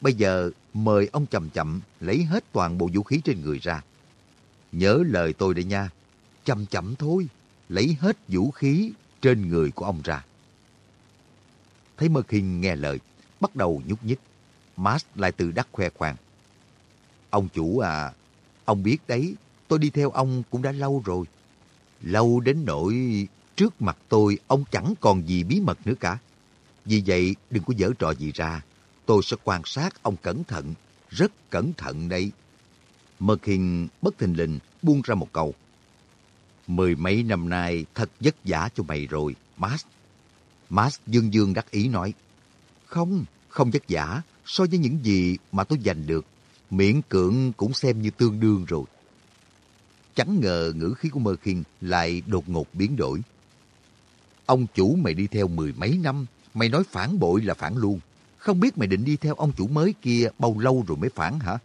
Bây giờ mời ông chậm chậm lấy hết toàn bộ vũ khí trên người ra. Nhớ lời tôi đây nha, chậm chậm thôi, lấy hết vũ khí trên người của ông ra. Thấy Mơ Kinh nghe lời, bắt đầu nhúc nhích. Mas lại từ đắc khoe khoang. Ông chủ à, ông biết đấy, tôi đi theo ông cũng đã lâu rồi. Lâu đến nỗi trước mặt tôi ông chẳng còn gì bí mật nữa cả. Vì vậy đừng có dở trò gì ra. Tôi sẽ quan sát ông cẩn thận, rất cẩn thận đây. Mơ Kinh bất thình lình buông ra một câu. Mười mấy năm nay thật vất vả cho mày rồi, Mas. Mas dương dương đắc ý nói. Không, Không vất giả so với những gì mà tôi giành được, miễn cưỡng cũng xem như tương đương rồi. Chẳng ngờ ngữ khí của Mơ Khiên lại đột ngột biến đổi. Ông chủ mày đi theo mười mấy năm, mày nói phản bội là phản luôn. Không biết mày định đi theo ông chủ mới kia bao lâu rồi mới phản hả?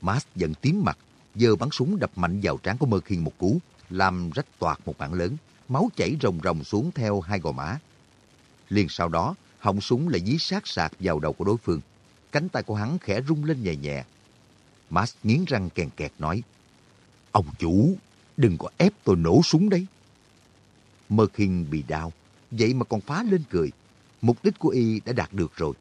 Max giận tím mặt, giơ bắn súng đập mạnh vào trán của Mơ Khiên một cú, làm rách toạc một mảng lớn, máu chảy rồng rồng xuống theo hai gò má. Liền sau đó, họng súng lại dí sát sạc vào đầu của đối phương. Cánh tay của hắn khẽ rung lên nhẹ nhẹ. Max nghiến răng kèn kẹt nói, Ông chủ, đừng có ép tôi nổ súng đấy. Mơ khinh bị đau, vậy mà còn phá lên cười. Mục đích của y đã đạt được rồi.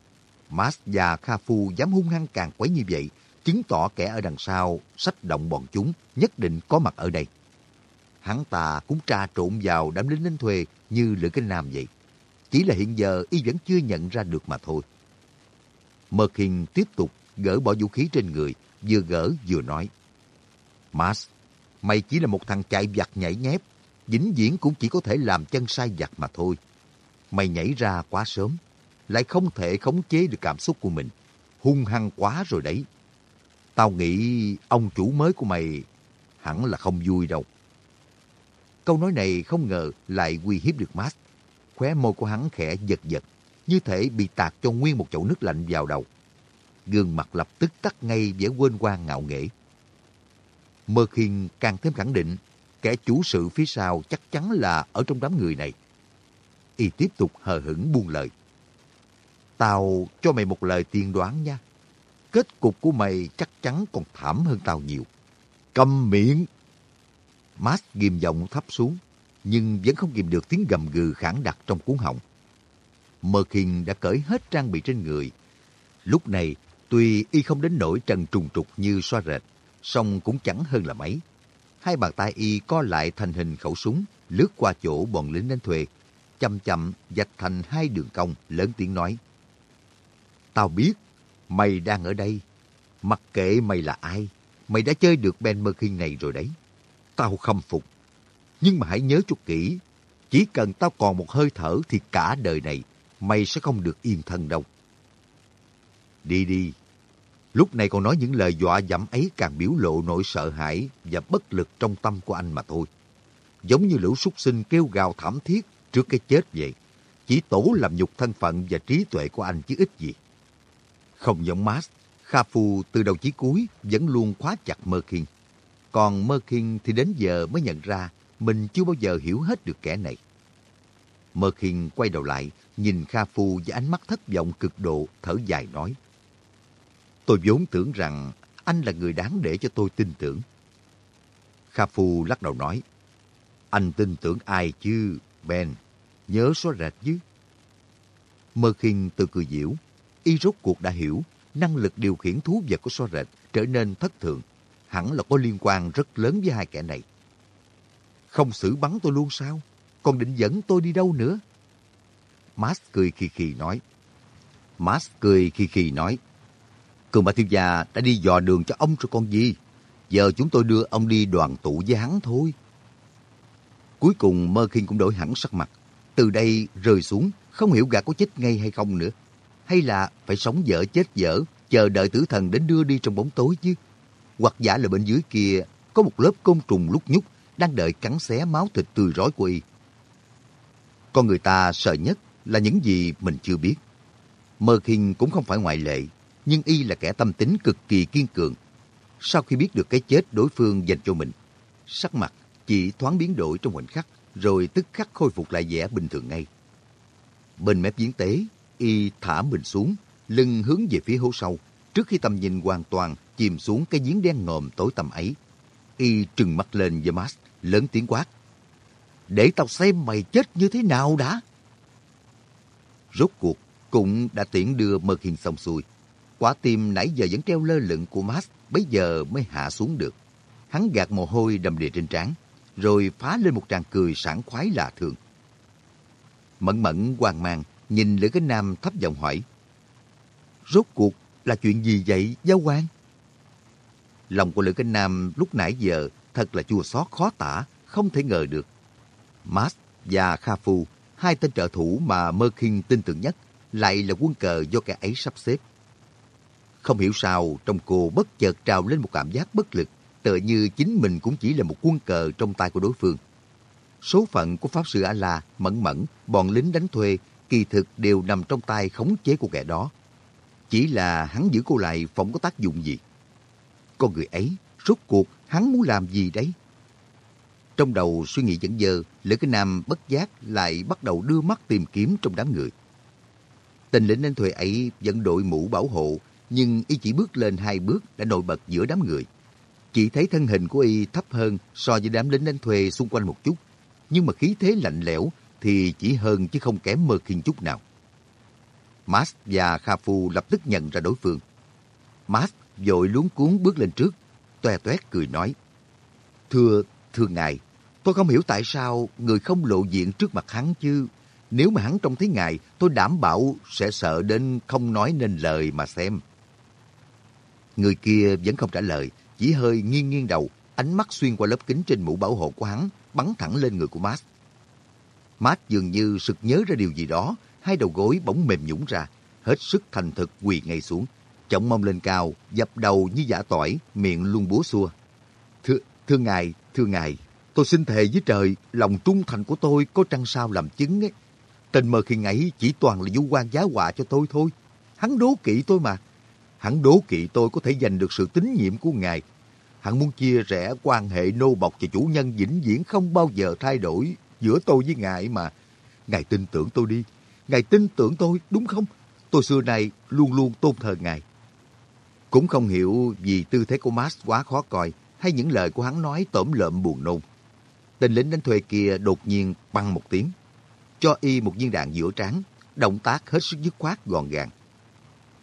Mas và Kha Phu dám hung hăng càng quấy như vậy, chứng tỏ kẻ ở đằng sau sách động bọn chúng nhất định có mặt ở đây. Hắn ta cũng tra trộn vào đám lính đánh thuê như Lữ Kinh Nam vậy. Chỉ là hiện giờ y vẫn chưa nhận ra được mà thôi. Mật Kinh tiếp tục gỡ bỏ vũ khí trên người, vừa gỡ vừa nói. Mas, mày chỉ là một thằng chạy vặt nhảy nhép, vĩnh viễn cũng chỉ có thể làm chân sai vặt mà thôi. Mày nhảy ra quá sớm, lại không thể khống chế được cảm xúc của mình. Hung hăng quá rồi đấy. Tao nghĩ ông chủ mới của mày hẳn là không vui đâu. Câu nói này không ngờ lại uy hiếp được Max. Khóe môi của hắn khẽ giật giật, như thể bị tạt cho nguyên một chậu nước lạnh vào đầu. Gương mặt lập tức tắt ngay vẻ quên quan ngạo nghễ. Mơ Khiên càng thêm khẳng định kẻ chủ sự phía sau chắc chắn là ở trong đám người này. Y tiếp tục hờ hững buông lời. Tao cho mày một lời tiên đoán nha. Kết cục của mày chắc chắn còn thảm hơn tao nhiều. Cầm miệng! Max ghim giọng thấp xuống, nhưng vẫn không kìm được tiếng gầm gừ khản đặc trong cuốn họng. Merkin đã cởi hết trang bị trên người. Lúc này, tuy y không đến nỗi trần trùng trục như xoa rệt, song cũng chẳng hơn là mấy. Hai bàn tay y co lại thành hình khẩu súng, lướt qua chỗ bọn lính đánh thuê, chậm chậm dạch thành hai đường cong, lớn tiếng nói. Tao biết, mày đang ở đây. Mặc kệ mày là ai, mày đã chơi được Ben Merkin này rồi đấy. Tao khâm phục. Nhưng mà hãy nhớ cho kỹ, chỉ cần tao còn một hơi thở thì cả đời này mày sẽ không được yên thân đâu. Đi đi, Lúc này còn nói những lời dọa dẫm ấy càng biểu lộ nỗi sợ hãi và bất lực trong tâm của anh mà thôi. Giống như lũ súc sinh kêu gào thảm thiết trước cái chết vậy. Chỉ tổ làm nhục thân phận và trí tuệ của anh chứ ít gì. Không giống Max, Kha Phu từ đầu chí cuối vẫn luôn khóa chặt Mơ Khiên. Còn Mơ Kinh thì đến giờ mới nhận ra mình chưa bao giờ hiểu hết được kẻ này. Mơ Kinh quay đầu lại, nhìn Kha Phu với ánh mắt thất vọng cực độ, thở dài nói. Tôi vốn tưởng rằng anh là người đáng để cho tôi tin tưởng. Kha Phu lắc đầu nói, anh tin tưởng ai chứ, Ben, nhớ xóa rệt chứ. Mơ Kinh từ cười diễu, y rốt cuộc đã hiểu năng lực điều khiển thú vật của so rệt trở nên thất thường, hẳn là có liên quan rất lớn với hai kẻ này. Không xử bắn tôi luôn sao? Còn định dẫn tôi đi đâu nữa? Mas cười khì khì nói. Mas cười khì khì nói. Cường bà thiếu gia đã đi dò đường cho ông rồi con gì. Giờ chúng tôi đưa ông đi đoàn tụ với hắn thôi. Cuối cùng Mơ Kinh cũng đổi hẳn sắc mặt. Từ đây rơi xuống, không hiểu gã có chết ngay hay không nữa. Hay là phải sống dở chết dở, chờ đợi tử thần đến đưa đi trong bóng tối chứ. Hoặc giả là bên dưới kia có một lớp côn trùng lúc nhúc đang đợi cắn xé máu thịt tươi rói của y. Con người ta sợ nhất là những gì mình chưa biết. Mơ Kinh cũng không phải ngoại lệ nhưng y là kẻ tâm tính cực kỳ kiên cường. Sau khi biết được cái chết đối phương dành cho mình, sắc mặt chỉ thoáng biến đổi trong khoảnh khắc, rồi tức khắc khôi phục lại vẻ bình thường ngay. Bên mép giếng tế, y thả mình xuống, lưng hướng về phía hố sâu, trước khi tầm nhìn hoàn toàn chìm xuống cái giếng đen ngòm tối tầm ấy. Y trừng mắt lên với lớn tiếng quát. Để tao xem mày chết như thế nào đã. Rốt cuộc, cũng đã tiễn đưa Mơ Khiên xong xuôi. Quả tim nãy giờ vẫn treo lơ lửng của Max bây giờ mới hạ xuống được. Hắn gạt mồ hôi đầm đìa trên trán, rồi phá lên một tràng cười sảng khoái lạ thường. Mẫn mẫn hoang mang, nhìn Lữ Cái Nam thấp giọng hỏi. Rốt cuộc là chuyện gì vậy, giáo quan? Lòng của Lữ Kinh Nam lúc nãy giờ thật là chua xót khó tả, không thể ngờ được. Mas và Kha Phu, hai tên trợ thủ mà Mơ Kinh tin tưởng nhất, lại là quân cờ do kẻ ấy sắp xếp. Không hiểu sao trong cô bất chợt trào lên một cảm giác bất lực, tựa như chính mình cũng chỉ là một quân cờ trong tay của đối phương. Số phận của Pháp Sư A-La, Mẫn Mẫn, bọn lính đánh thuê kỳ thực đều nằm trong tay khống chế của kẻ đó. Chỉ là hắn giữ cô lại phỏng có tác dụng gì. Con người ấy, rốt cuộc hắn muốn làm gì đấy? Trong đầu suy nghĩ dẫn dơ, Lữ Cái Nam bất giác lại bắt đầu đưa mắt tìm kiếm trong đám người. Tình lĩnh nên thuê ấy vẫn đội mũ bảo hộ, nhưng y chỉ bước lên hai bước đã nổi bật giữa đám người. Chỉ thấy thân hình của y thấp hơn so với đám lính đánh thuê xung quanh một chút, nhưng mà khí thế lạnh lẽo thì chỉ hơn chứ không kém mơ khiên chút nào. Mas và Kha Phu lập tức nhận ra đối phương. Mas vội luống cuốn bước lên trước, toe toét cười nói. Thưa, thưa ngài, tôi không hiểu tại sao người không lộ diện trước mặt hắn chứ. Nếu mà hắn trông thấy ngài, tôi đảm bảo sẽ sợ đến không nói nên lời mà xem. Người kia vẫn không trả lời, chỉ hơi nghiêng nghiêng đầu, ánh mắt xuyên qua lớp kính trên mũ bảo hộ của hắn, bắn thẳng lên người của Mas. Mas dường như sực nhớ ra điều gì đó, hai đầu gối bỗng mềm nhũng ra, hết sức thành thực quỳ ngay xuống, trọng mông lên cao, dập đầu như giả tỏi, miệng luôn búa xua. Thưa, thưa ngài, thưa ngài, tôi xin thề với trời, lòng trung thành của tôi có trăng sao làm chứng ấy. tình mơ khi ấy chỉ toàn là du quan giá họa cho tôi thôi. Hắn đố kỵ tôi mà. Hắn đố kỵ tôi có thể giành được sự tín nhiệm của ngài. Hắn muốn chia rẽ quan hệ nô bọc cho chủ nhân vĩnh viễn không bao giờ thay đổi giữa tôi với ngài mà. Ngài tin tưởng tôi đi. Ngài tin tưởng tôi, đúng không? Tôi xưa nay luôn luôn tôn thờ ngài. Cũng không hiểu vì tư thế của Max quá khó coi hay những lời của hắn nói tổm lợm buồn nôn. Tên lính đánh thuê kia đột nhiên băng một tiếng, cho y một viên đạn giữa trán, động tác hết sức dứt khoát gọn gàng.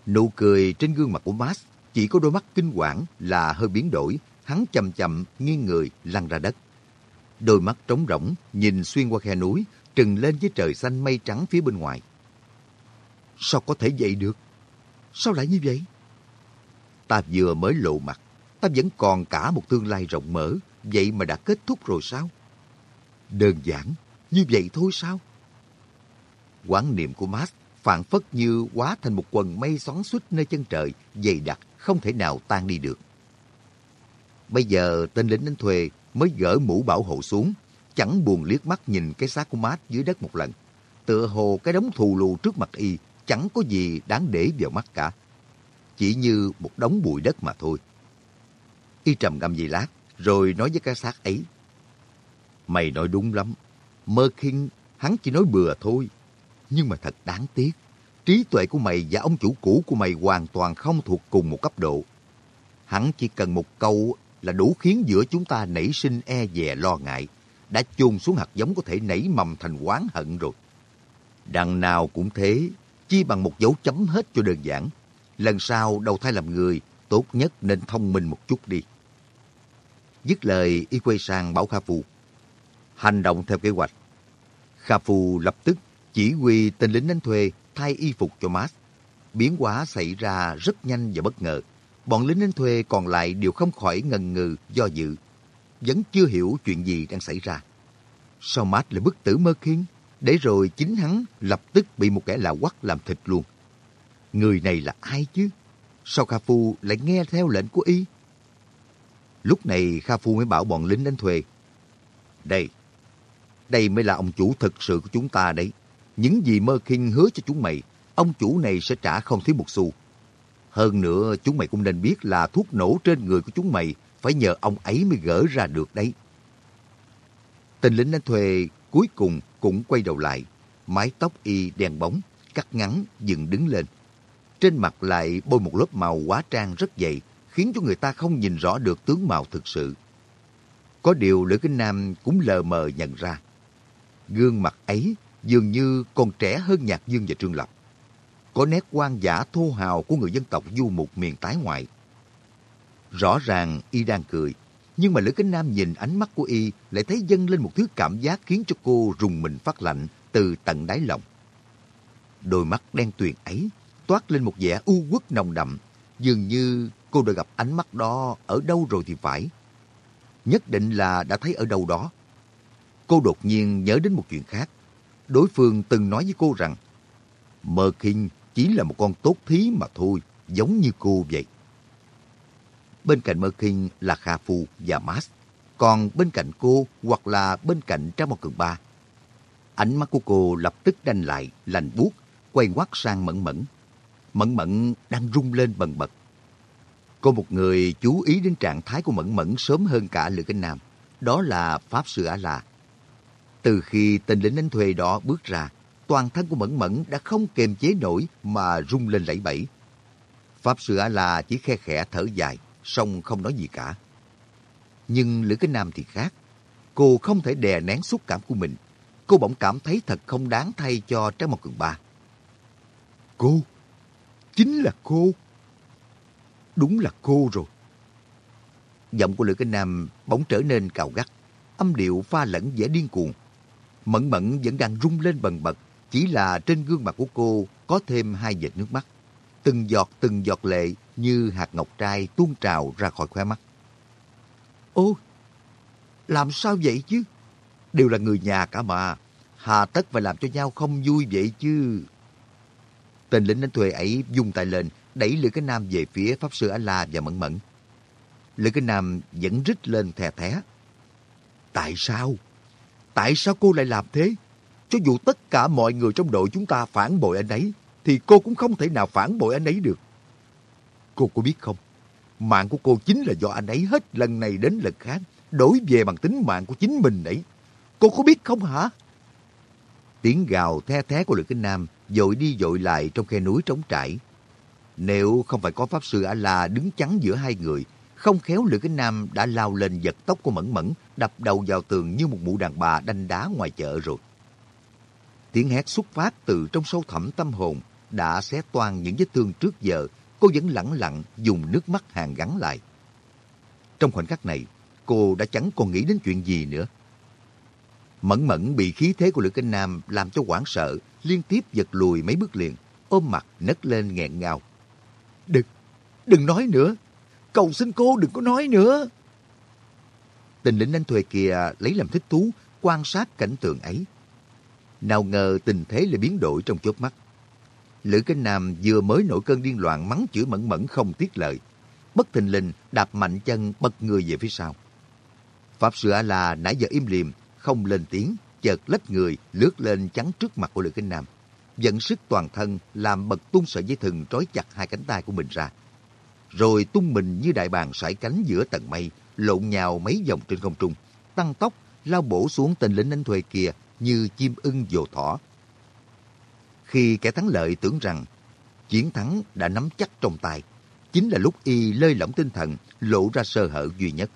Nụ cười trên gương mặt của Max chỉ có đôi mắt kinh quản là hơi biến đổi, hắn chậm chậm nghiêng người lăn ra đất. Đôi mắt trống rỗng nhìn xuyên qua khe núi, trừng lên với trời xanh mây trắng phía bên ngoài. Sao có thể vậy được? Sao lại như vậy? Ta vừa mới lộ mặt, ta vẫn còn cả một tương lai rộng mở, vậy mà đã kết thúc rồi sao? Đơn giản, như vậy thôi sao? Quán niệm của Max phản phất như quá thành một quần mây xoắn xuýt nơi chân trời, dày đặc, không thể nào tan đi được. Bây giờ tên lính đánh thuê mới gỡ mũ bảo hộ xuống, chẳng buồn liếc mắt nhìn cái xác của mát dưới đất một lần. Tựa hồ cái đống thù lù trước mặt y chẳng có gì đáng để vào mắt cả. Chỉ như một đống bụi đất mà thôi. Y trầm ngâm gì lát, rồi nói với cái xác ấy. Mày nói đúng lắm. Mơ khinh, hắn chỉ nói bừa thôi. Nhưng mà thật đáng tiếc. Trí tuệ của mày và ông chủ cũ của mày hoàn toàn không thuộc cùng một cấp độ. Hắn chỉ cần một câu là đủ khiến giữa chúng ta nảy sinh e dè lo ngại. Đã chôn xuống hạt giống có thể nảy mầm thành oán hận rồi. Đằng nào cũng thế, chi bằng một dấu chấm hết cho đơn giản. Lần sau đầu thai làm người, tốt nhất nên thông minh một chút đi. Dứt lời, y quay sang bảo Kha Phu. Hành động theo kế hoạch. Kha Phu lập tức chỉ huy tên lính đánh thuê thay y phục cho Mars. Biến hóa xảy ra rất nhanh và bất ngờ. Bọn lính đánh thuê còn lại đều không khỏi ngần ngừ, do dự. Vẫn chưa hiểu chuyện gì đang xảy ra. Sao mát lại bức tử mơ khiên? Để rồi chính hắn lập tức bị một kẻ lạ quắc làm thịt luôn. Người này là ai chứ? Sao Kha Phu lại nghe theo lệnh của y? Lúc này Kha Phu mới bảo bọn lính đánh thuê. Đây, đây mới là ông chủ thực sự của chúng ta đấy. Những gì Mơ Kinh hứa cho chúng mày, ông chủ này sẽ trả không thiếu một xu. Hơn nữa, chúng mày cũng nên biết là thuốc nổ trên người của chúng mày phải nhờ ông ấy mới gỡ ra được đấy. Tên lính đánh thuê cuối cùng cũng quay đầu lại. Mái tóc y đen bóng, cắt ngắn, dựng đứng lên. Trên mặt lại bôi một lớp màu quá trang rất dày, khiến cho người ta không nhìn rõ được tướng mạo thực sự. Có điều Lữ Kinh Nam cũng lờ mờ nhận ra. Gương mặt ấy dường như còn trẻ hơn Nhạc Dương và Trương Lập. Có nét quan giả thô hào của người dân tộc du mục miền tái ngoại. Rõ ràng y đang cười, nhưng mà Lữ Kính Nam nhìn ánh mắt của y lại thấy dâng lên một thứ cảm giác khiến cho cô rùng mình phát lạnh từ tận đáy lòng. Đôi mắt đen tuyền ấy toát lên một vẻ u uất nồng đậm, dường như cô đã gặp ánh mắt đó ở đâu rồi thì phải. Nhất định là đã thấy ở đâu đó. Cô đột nhiên nhớ đến một chuyện khác đối phương từng nói với cô rằng Mơ Kinh chỉ là một con tốt thí mà thôi, giống như cô vậy. Bên cạnh Mơ Kinh là Kha Phu và Max. còn bên cạnh cô hoặc là bên cạnh Trang Một Cường Ba. Ánh mắt của cô lập tức đanh lại, lành buốt, quay quát sang Mẫn Mẫn. Mẫn Mẫn đang rung lên bần bật. Có một người chú ý đến trạng thái của Mẫn Mẫn sớm hơn cả Lữ Kinh Nam. Đó là Pháp Sư Á-La. Từ khi tên lính đánh thuê đó bước ra, toàn thân của Mẫn Mẫn đã không kềm chế nổi mà rung lên lẫy bẫy. Pháp Sư Á-La chỉ khe khẽ thở dài, song không nói gì cả. Nhưng Lữ Kinh Nam thì khác. Cô không thể đè nén xúc cảm của mình. Cô bỗng cảm thấy thật không đáng thay cho Trái Mộc Cường Ba. Cô? Chính là cô? Đúng là cô rồi. Giọng của Lữ Kinh Nam bỗng trở nên cào gắt, âm điệu pha lẫn vẻ điên cuồng. Mẫn mẫn vẫn đang rung lên bần bật, chỉ là trên gương mặt của cô có thêm hai vệt nước mắt. Từng giọt từng giọt lệ như hạt ngọc trai tuôn trào ra khỏi khóe mắt. Ô, làm sao vậy chứ? Đều là người nhà cả mà. Hà tất phải làm cho nhau không vui vậy chứ. Tên lính đánh thuê ấy dùng tay lên, đẩy Lữ Cái Nam về phía Pháp Sư A-La và Mẫn Mẫn. Lữ Cái Nam vẫn rít lên thè thé. Tại sao? Tại sao cô lại làm thế? Cho dù tất cả mọi người trong đội chúng ta phản bội anh ấy, thì cô cũng không thể nào phản bội anh ấy được. Cô có biết không? Mạng của cô chính là do anh ấy hết lần này đến lần khác đổi về bằng tính mạng của chính mình ấy. Cô có biết không hả? Tiếng gào the thé của Lữ Kinh Nam dội đi dội lại trong khe núi trống trải. Nếu không phải có Pháp Sư A-La đứng chắn giữa hai người, không khéo Lữ Kinh Nam đã lao lên giật tóc của Mẫn Mẫn, đập đầu vào tường như một mụ đàn bà đanh đá ngoài chợ rồi. Tiếng hét xuất phát từ trong sâu thẳm tâm hồn đã xé toan những vết thương trước giờ, cô vẫn lẳng lặng dùng nước mắt hàng gắn lại. Trong khoảnh khắc này, cô đã chẳng còn nghĩ đến chuyện gì nữa. Mẫn mẫn bị khí thế của Lữ Kinh Nam làm cho hoảng sợ, liên tiếp giật lùi mấy bước liền, ôm mặt nấc lên nghẹn ngào. Đừng, đừng nói nữa. Cầu xin cô đừng có nói nữa. Tình lính đánh thuê kia lấy làm thích thú, quan sát cảnh tượng ấy. Nào ngờ tình thế lại biến đổi trong chớp mắt. Lữ Kinh Nam vừa mới nổi cơn điên loạn mắng chửi mẫn mẫn không tiếc lời. Bất thình lình đạp mạnh chân bật người về phía sau. Pháp Sư A-La nãy giờ im liềm không lên tiếng, chợt lách người lướt lên chắn trước mặt của Lữ Kinh Nam. Dẫn sức toàn thân làm bật tung sợi dây thừng trói chặt hai cánh tay của mình ra. Rồi tung mình như đại bàng sải cánh giữa tầng mây, lộn nhào mấy vòng trên không trung, tăng tốc lao bổ xuống tên lính đánh thuê kia như chim ưng dồ thỏ. Khi kẻ thắng lợi tưởng rằng chiến thắng đã nắm chắc trong tay, chính là lúc y lơi lỏng tinh thần, lộ ra sơ hở duy nhất.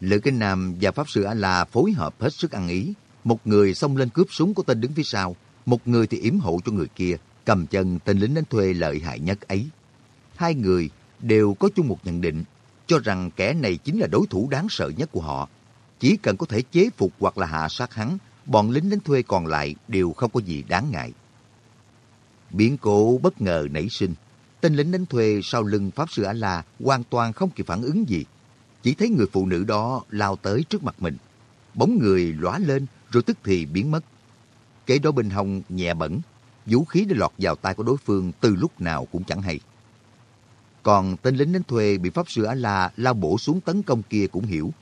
Lữ Kinh Nam và Pháp Sư A-La phối hợp hết sức ăn ý. Một người xông lên cướp súng của tên đứng phía sau, một người thì yểm hộ cho người kia, cầm chân tên lính đánh thuê lợi hại nhất ấy. Hai người đều có chung một nhận định, cho rằng kẻ này chính là đối thủ đáng sợ nhất của họ. Chỉ cần có thể chế phục hoặc là hạ sát hắn, bọn lính đánh thuê còn lại đều không có gì đáng ngại. Biến cố bất ngờ nảy sinh. Tên lính đánh thuê sau lưng Pháp Sư A-La hoàn toàn không kịp phản ứng gì. Chỉ thấy người phụ nữ đó lao tới trước mặt mình. Bóng người lóa lên rồi tức thì biến mất. kế đó bình hồng nhẹ bẩn, vũ khí đã lọt vào tay của đối phương từ lúc nào cũng chẳng hay. Còn tên lính đánh thuê bị Pháp Sư A-La lao bổ xuống tấn công kia cũng hiểu.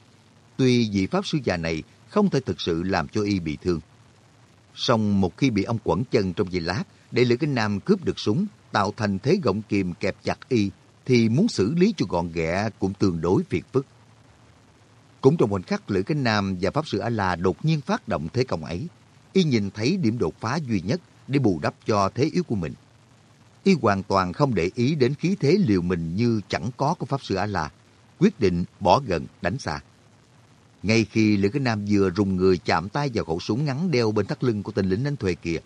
Tuy vị Pháp Sư già này không thể thực sự làm cho y bị thương. Song một khi bị ông quẩn chân trong giây lát, để Lữ Kinh Nam cướp được súng, tạo thành thế gọng kìm kẹp chặt y, thì muốn xử lý cho gọn ghẹ cũng tương đối phiền phức. Cũng trong khoảnh khắc Lữ Kinh Nam và Pháp Sư A-La đột nhiên phát động thế công ấy, y nhìn thấy điểm đột phá duy nhất để bù đắp cho thế yếu của mình. Y hoàn toàn không để ý đến khí thế liều mình như chẳng có của Pháp Sư A-La, quyết định bỏ gần đánh xa. Ngay khi Lữ Kinh Nam vừa rùng người chạm tay vào khẩu súng ngắn đeo bên thắt lưng của tên lính đánh thuê kia,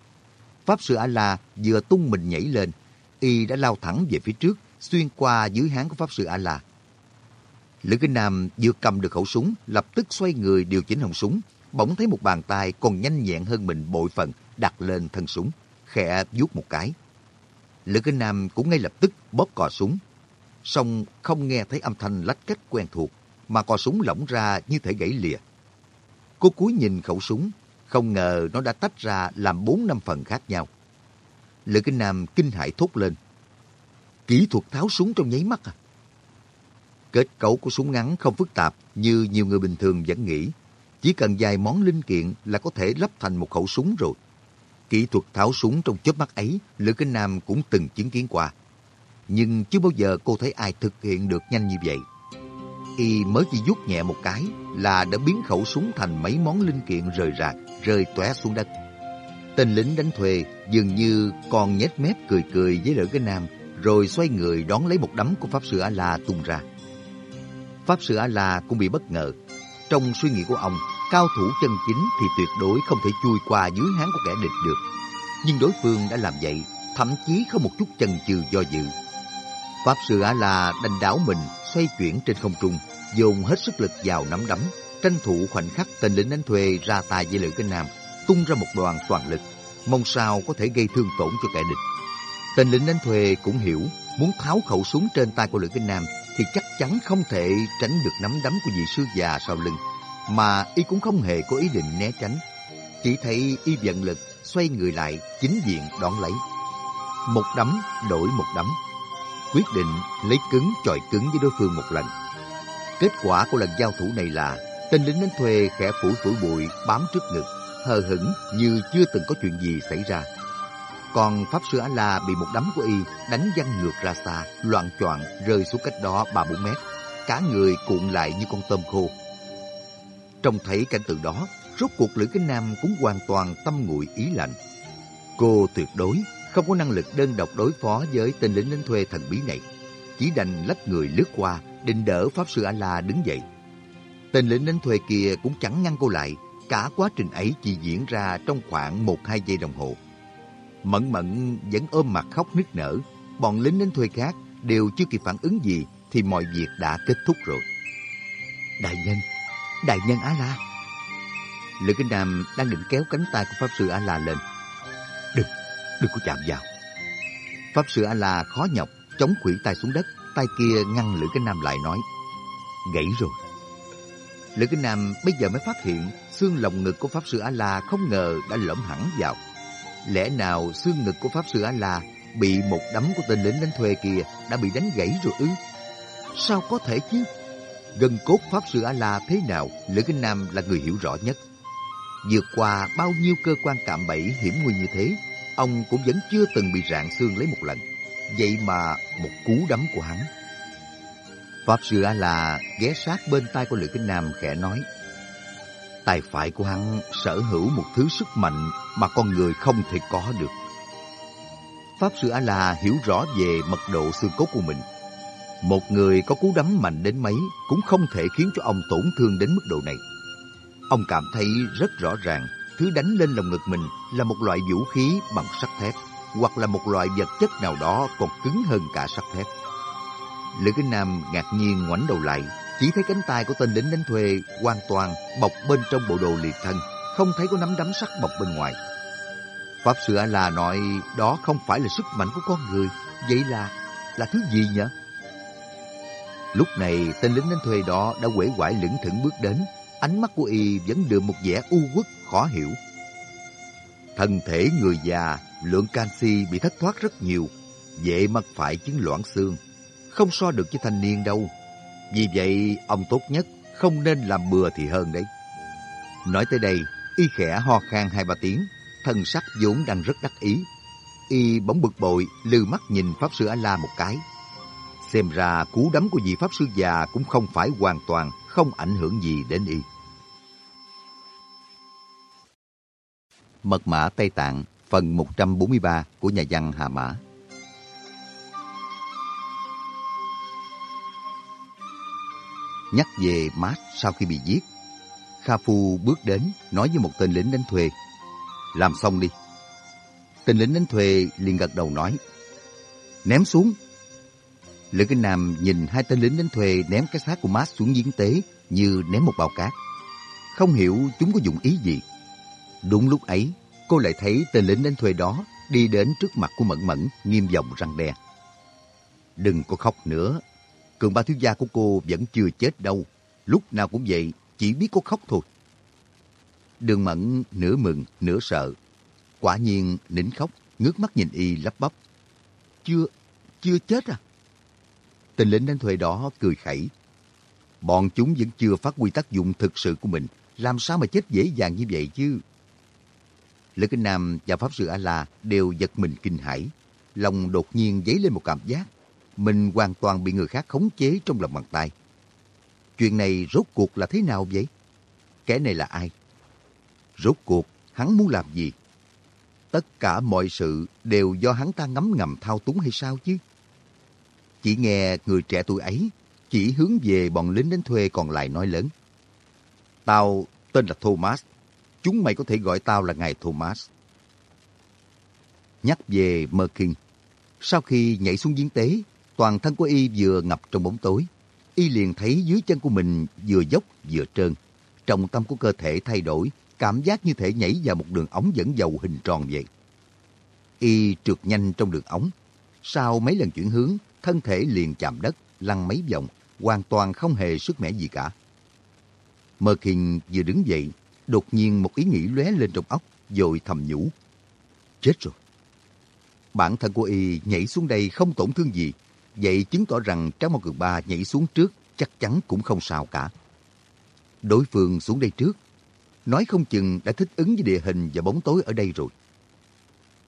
Pháp Sư A-La vừa tung mình nhảy lên, y đã lao thẳng về phía trước, xuyên qua dưới háng của Pháp Sư A-La. Lữ Kinh Nam vừa cầm được khẩu súng, lập tức xoay người điều chỉnh họng súng, bỗng thấy một bàn tay còn nhanh nhẹn hơn mình bội phần đặt lên thân súng, khẽ vuốt một cái. Lữ Kinh Nam cũng ngay lập tức bóp cò súng, song không nghe thấy âm thanh lách cách quen thuộc, mà cò súng lỏng ra như thể gãy lìa. Cô cúi nhìn khẩu súng, không ngờ nó đã tách ra làm bốn năm phần khác nhau. Lữ Kinh Nam kinh hãi thốt lên. Kỹ thuật tháo súng trong nháy mắt à? Kết cấu của súng ngắn không phức tạp như nhiều người bình thường vẫn nghĩ. Chỉ cần vài món linh kiện là có thể lắp thành một khẩu súng rồi. Kỹ thuật tháo súng trong chớp mắt ấy, Lữ Kinh Nam cũng từng chứng kiến qua. Nhưng chưa bao giờ cô thấy ai thực hiện được nhanh như vậy. Y mới chỉ rút nhẹ một cái là đã biến khẩu súng thành mấy món linh kiện rời rạc, rơi tóe xuống đất. Tên lính đánh thuê dường như còn nhếch mép cười cười với lỡ cái Nam, rồi xoay người đón lấy một đấm của Pháp Sư A-La tung ra. Pháp Sư A-La cũng bị bất ngờ. Trong suy nghĩ của ông, cao thủ chân chính thì tuyệt đối không thể chui qua dưới háng của kẻ địch được. Nhưng đối phương đã làm vậy, thậm chí không một chút chần chừ do dự. Pháp Sư A-La đành đảo mình, xoay chuyển trên không trung, dồn hết sức lực vào nắm đấm, tranh thủ khoảnh khắc tên lính đánh thuê ra tay với Lữ Kinh Nam, tung ra một đoàn toàn lực, mong sao có thể gây thương tổn cho kẻ địch. Tên lính đánh thuê cũng hiểu, muốn tháo khẩu súng trên tay của Lữ Kinh Nam thì chắc chắn không thể tránh được nắm đấm của vị sư già sau lưng, mà y cũng không hề có ý định né tránh. Chỉ thấy y vận lực, xoay người lại, chính diện đón lấy. Một đấm đổi một đấm, quyết định lấy cứng chọi cứng với đối phương một lần. Kết quả của lần giao thủ này là tên lính đánh thuê khẽ phủi phủi bụi bám trước ngực, hờ hững như chưa từng có chuyện gì xảy ra. Còn Pháp Sư A-La bị một đấm của y đánh văng ngược ra xa, loạn choạng rơi xuống cách đó ba bốn mét. Cả người cuộn lại như con tôm khô. Trông thấy cảnh tượng đó, rốt cuộc Lữ Kính Nam cũng hoàn toàn tâm nguội ý lạnh. Cô tuyệt đối không có năng lực đơn độc đối phó với tên lính đánh thuê thần bí này. Chỉ đành lách người lướt qua, định đỡ Pháp Sư A-La đứng dậy. Tên lính đánh thuê kia cũng chẳng ngăn cô lại, cả quá trình ấy chỉ diễn ra trong khoảng một hai giây đồng hồ. Mẫn mẫn vẫn ôm mặt khóc nức nở, bọn lính đánh thuê khác đều chưa kịp phản ứng gì thì mọi việc đã kết thúc rồi. Đại nhân, đại nhân Á-La. Lữ Kinh Nam đang định kéo cánh tay của Pháp Sư A-La lên. Đừng, đừng có chạm vào. Pháp Sư A-La khó nhọc, chống khủy tay xuống đất, tay kia ngăn Lữ Kinh Nam lại nói. Gãy rồi. Lữ Kinh Nam bây giờ mới phát hiện xương lồng ngực của Pháp Sư A-La không ngờ đã lõm hẳn vào. Lẽ nào xương ngực của Pháp Sư A-La bị một đấm của tên lính đánh thuê kia đã bị đánh gãy rồi ư? Sao có thể chứ? Gần cốt Pháp Sư A-La thế nào, Lữ Kinh Nam là người hiểu rõ nhất. Vượt qua bao nhiêu cơ quan cạm bẫy hiểm nguy như thế, ông cũng vẫn chưa từng bị rạn xương lấy một lần. Vậy mà một cú đấm của hắn. Pháp Sư A-La ghé sát bên tay của Lữ Kinh Nam khẽ nói. tài phải của hắn sở hữu một thứ sức mạnh mà con người không thể có được. Pháp Sư A-La hiểu rõ về mật độ xương cốt của mình. Một người có cú đấm mạnh đến mấy cũng không thể khiến cho ông tổn thương đến mức độ này. Ông cảm thấy rất rõ ràng, thứ đánh lên lồng ngực mình là một loại vũ khí bằng sắt thép hoặc là một loại vật chất nào đó còn cứng hơn cả sắt thép. Lữ Kinh Nam ngạc nhiên ngoảnh đầu lại, chỉ thấy cánh tay của tên lính đánh thuê hoàn toàn bọc bên trong bộ đồ liệt thân, không thấy có nắm đấm sắt bọc bên ngoài. Pháp Sư A-La nói đó không phải là sức mạnh của con người, vậy là là thứ gì nhỉ? Lúc này tên lính đánh thuê đó đã quể quải lững thững bước đến, ánh mắt của y vẫn đưa một vẻ u uất khó hiểu. Thân thể người già, lượng canxi bị thất thoát rất nhiều, dễ mắc phải chứng loãng xương, không so được với thanh niên đâu. Vì vậy, ông tốt nhất không nên làm bừa thì hơn đấy. Nói tới đây, y khẽ ho khan hai ba tiếng, thân sắc vốn đang rất đắc ý. Y bỗng bực bội, lư mắt nhìn Pháp Sư A-La một cái. Xem ra cú đấm của vị Pháp Sư già cũng không phải hoàn toàn không ảnh hưởng gì đến y. Mật mã Tây Tạng, phần 143 của nhà văn Hà Mã. Nhắc về Mát sau khi bị giết, Kha Phu bước đến nói với một tên lính đánh thuê. Làm xong đi. Tên lính đánh thuê liền gật đầu nói. Ném xuống. Lữ Kinh Nam nhìn hai tên lính đánh thuê ném cái xác của Mát xuống giếng tế như ném một bao cát. Không hiểu chúng có dụng ý gì. Đúng lúc ấy, cô lại thấy tên lính đánh thuê đó đi đến trước mặt của Mẫn Mẫn, nghiêm giọng răng đe. Đừng có khóc nữa. Cường ba thiếu gia của cô vẫn chưa chết đâu. Lúc nào cũng vậy, chỉ biết có khóc thôi. Đường Mẫn nửa mừng, nửa sợ. Quả nhiên nín khóc, ngước mắt nhìn y lắp bắp. Chưa, chưa chết à? Tên lính đánh thuê đó cười khẩy. Bọn chúng vẫn chưa phát huy tác dụng thực sự của mình. Làm sao mà chết dễ dàng như vậy chứ? Lữ Kinh Nam và Pháp Sư A-La đều giật mình kinh hãi. Lòng đột nhiên dấy lên một cảm giác. Mình hoàn toàn bị người khác khống chế trong lòng bàn tay. Chuyện này rốt cuộc là thế nào vậy? Kẻ này là ai? Rốt cuộc, hắn muốn làm gì? Tất cả mọi sự đều do hắn ta ngấm ngầm thao túng hay sao chứ? Chỉ nghe người trẻ tuổi ấy chỉ hướng về bọn lính đánh thuê còn lại nói lớn. Tao tên là Thomas. Chúng mày có thể gọi tao là ngài Thomas. Nhắc về Merkin. Sau khi nhảy xuống giếng tế, toàn thân của y vừa ngập trong bóng tối. Y liền thấy dưới chân của mình vừa dốc vừa trơn. Trọng tâm của cơ thể thay đổi, cảm giác như thể nhảy vào một đường ống dẫn dầu hình tròn vậy. Y trượt nhanh trong đường ống. Sau mấy lần chuyển hướng, thân thể liền chạm đất, lăn mấy vòng, hoàn toàn không hề sức mẻ gì cả. Merkin vừa đứng dậy, đột nhiên một ý nghĩ lóe lên trong óc, rồi thầm nhủ. Chết rồi. Bản thân của y nhảy xuống đây không tổn thương gì, vậy chứng tỏ rằng Tráng Mao Cường Ba nhảy xuống trước chắc chắn cũng không sao cả. Đối phương xuống đây trước, nói không chừng đã thích ứng với địa hình và bóng tối ở đây rồi.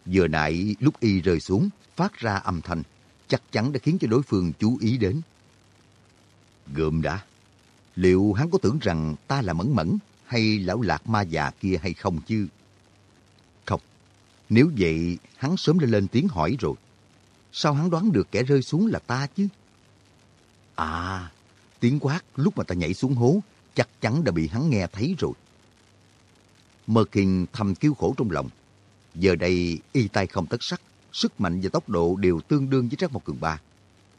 Vừa nãy lúc y rơi xuống, phát ra âm thanh, chắc chắn đã khiến cho đối phương chú ý đến. Gượm đã, liệu hắn có tưởng rằng ta là mẫn mẫn hay lão lạc ma già kia hay không chứ? Không, nếu vậy hắn sớm đã lên tiếng hỏi rồi. Sao hắn đoán được kẻ rơi xuống là ta chứ? À, tiếng quát lúc mà ta nhảy xuống hố chắc chắn đã bị hắn nghe thấy rồi. Mơ Kinh thầm kêu khổ trong lòng. Giờ đây y tay không tất sắc, sức mạnh và tốc độ đều tương đương với Trác Mộc Cường Ba.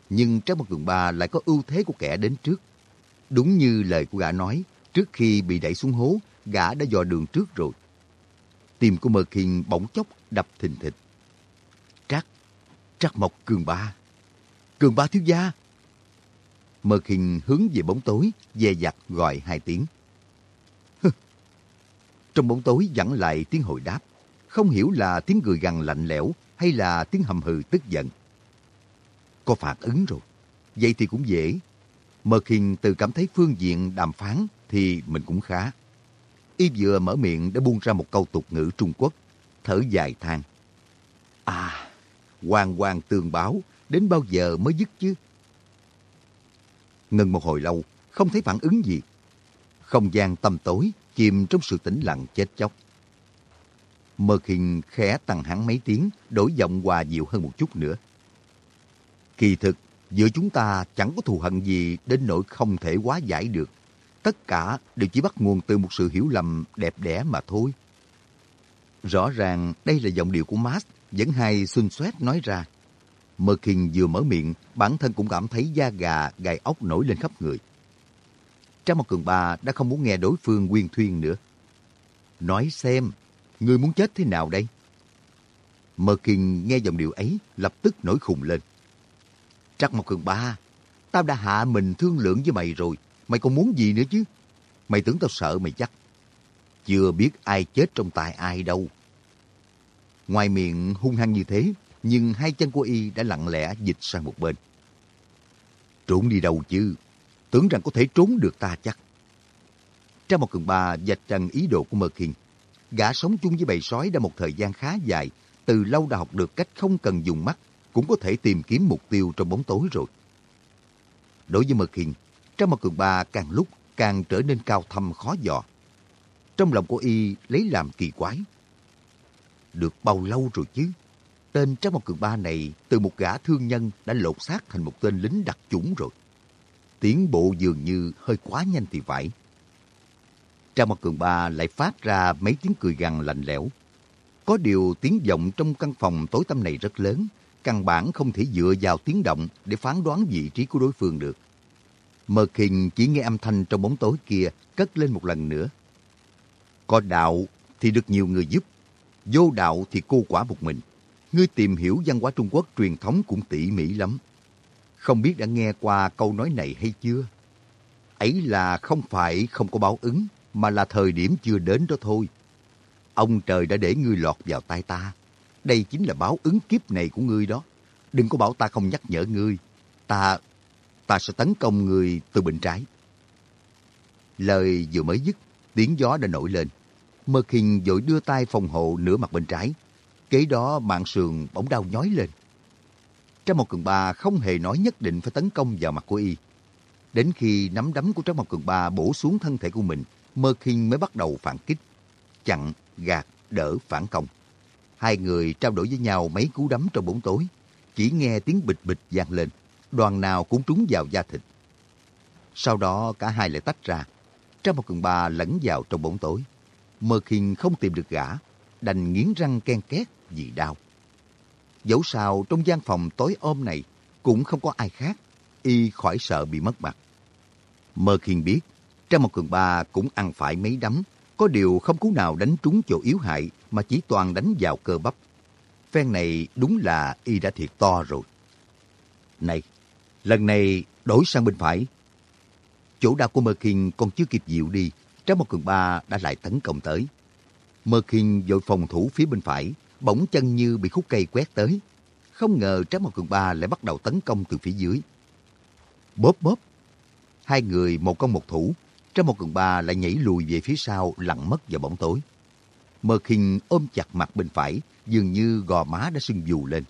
Nhưng Trác Mộc Cường Ba lại có ưu thế của kẻ đến trước. Đúng như lời của gã nói, trước khi bị đẩy xuống hố, gã đã dò đường trước rồi. Tim của Mơ Kinh bỗng chốc đập thình thịch. Trác, Trác Mộc Cường Ba. Cường Ba thiếu gia. Mơ Kinh hướng về bóng tối, dè dặt gọi hai tiếng. Trong bóng tối vẳng lại tiếng hồi đáp. Không hiểu là tiếng cười gằn lạnh lẽo hay là tiếng hầm hừ tức giận. Có phản ứng rồi. Vậy thì cũng dễ. Mơ Kinh từ cảm thấy phương diện đàm phán thì mình cũng khá. Y vừa mở miệng đã buông ra một câu tục ngữ Trung Quốc, thở dài than. À, hoàng hoàng tường báo, đến bao giờ mới dứt chứ? Ngừng một hồi lâu, không thấy phản ứng gì. Không gian tăm tối, chìm trong sự tĩnh lặng chết chóc. Mơ khinh khẽ tăng hẳn mấy tiếng, đổi giọng hòa dịu hơn một chút nữa. Kỳ thực, giữa chúng ta chẳng có thù hận gì đến nỗi không thể hóa giải được. Tất cả đều chỉ bắt nguồn từ một sự hiểu lầm đẹp đẽ mà thôi. Rõ ràng đây là giọng điệu của Max vẫn hay xuân xoét nói ra. Mơ Kinh vừa mở miệng, bản thân cũng cảm thấy da gà, gai ốc nổi lên khắp người. Trang một cường ba đã không muốn nghe đối phương quyên thuyên nữa. Nói xem, người muốn chết thế nào đây? Mơ Kinh nghe giọng điệu ấy, lập tức nổi khùng lên. Trắc một cường ba, tao đã hạ mình thương lượng với mày rồi. Mày còn muốn gì nữa chứ? Mày tưởng tao sợ mày chắc. Chưa biết ai chết trong tay ai đâu. Ngoài miệng hung hăng như thế, nhưng hai chân của y đã lặng lẽ dịch sang một bên. Trốn đi đâu chứ? Tưởng rằng có thể trốn được ta chắc. Trong một cường ba dạch trần ý đồ của Mơ Kinh. Gã sống chung với bầy sói đã một thời gian khá dài, từ lâu đã học được cách không cần dùng mắt, cũng có thể tìm kiếm mục tiêu trong bóng tối rồi. Đối với Mơ Kinh, trong mặt cường ba càng lúc càng trở nên cao thâm khó dò. Trong lòng của y lấy làm kỳ quái. Được bao lâu rồi chứ? Tên trong mặt cường ba này từ một gã thương nhân đã lột xác thành một tên lính đặc chủng rồi. Tiến bộ dường như hơi quá nhanh thì phải. Trang mặt cường ba lại phát ra mấy tiếng cười gằn lạnh lẽo. Có điều tiếng vọng trong căn phòng tối tăm này rất lớn, căn bản không thể dựa vào tiếng động để phán đoán vị trí của đối phương được. Mơ khình chỉ nghe âm thanh trong bóng tối kia cất lên một lần nữa. Có đạo thì được nhiều người giúp, vô đạo thì cô quả một mình. Ngươi tìm hiểu văn hóa Trung Quốc truyền thống cũng tỉ mỉ lắm. Không biết đã nghe qua câu nói này hay chưa? Ấy là không phải không có báo ứng, mà là thời điểm chưa đến đó thôi. Ông trời đã để ngươi lọt vào tay ta. Đây chính là báo ứng kiếp này của ngươi đó. Đừng có bảo ta không nhắc nhở ngươi. Ta, ta sẽ tấn công người từ bên trái. Lời vừa mới dứt, tiếng gió đã nổi lên. Mơ khinh vội đưa tay phòng hộ nửa mặt bên trái. Kế đó mạng sườn bỗng đau nhói lên. Trang một cường ba không hề nói nhất định phải tấn công vào mặt của y. Đến khi nắm đấm của Trang một cường ba bổ xuống thân thể của mình, Mơ khinh mới bắt đầu phản kích. Chặn, gạt, đỡ, phản công. Hai người trao đổi với nhau mấy cú đấm trong bóng tối. Chỉ nghe tiếng bịch bịch vang lên, đoàn nào cũng trúng vào da thịt. Sau đó cả hai lại tách ra. Trang một cường ba lẫn vào trong bóng tối. Mơ khinh không tìm được gã, đành nghiến răng ken két vì đau. Dẫu sao trong gian phòng tối ôm này cũng không có ai khác, y khỏi sợ bị mất mặt. Mơ khiên biết, trong một cường ba cũng ăn phải mấy đấm, có điều không cú nào đánh trúng chỗ yếu hại mà chỉ toàn đánh vào cơ bắp. Phen này đúng là y đã thiệt to rồi. Này, lần này đổi sang bên phải. Chỗ đau của Mơ Kinh còn chưa kịp dịu đi, Trái một cường ba đã lại tấn công tới. Mơ Kinh vội phòng thủ phía bên phải, bỗng chân như bị khúc cây quét tới. Không ngờ trái một Cường Ba lại bắt đầu tấn công từ phía dưới. Bóp bóp. Hai người một công một thủ, trái một Cường Ba lại nhảy lùi về phía sau lặn mất vào bóng tối. Mơ Kinh ôm chặt mặt bên phải, dường như gò má đã sưng dù lên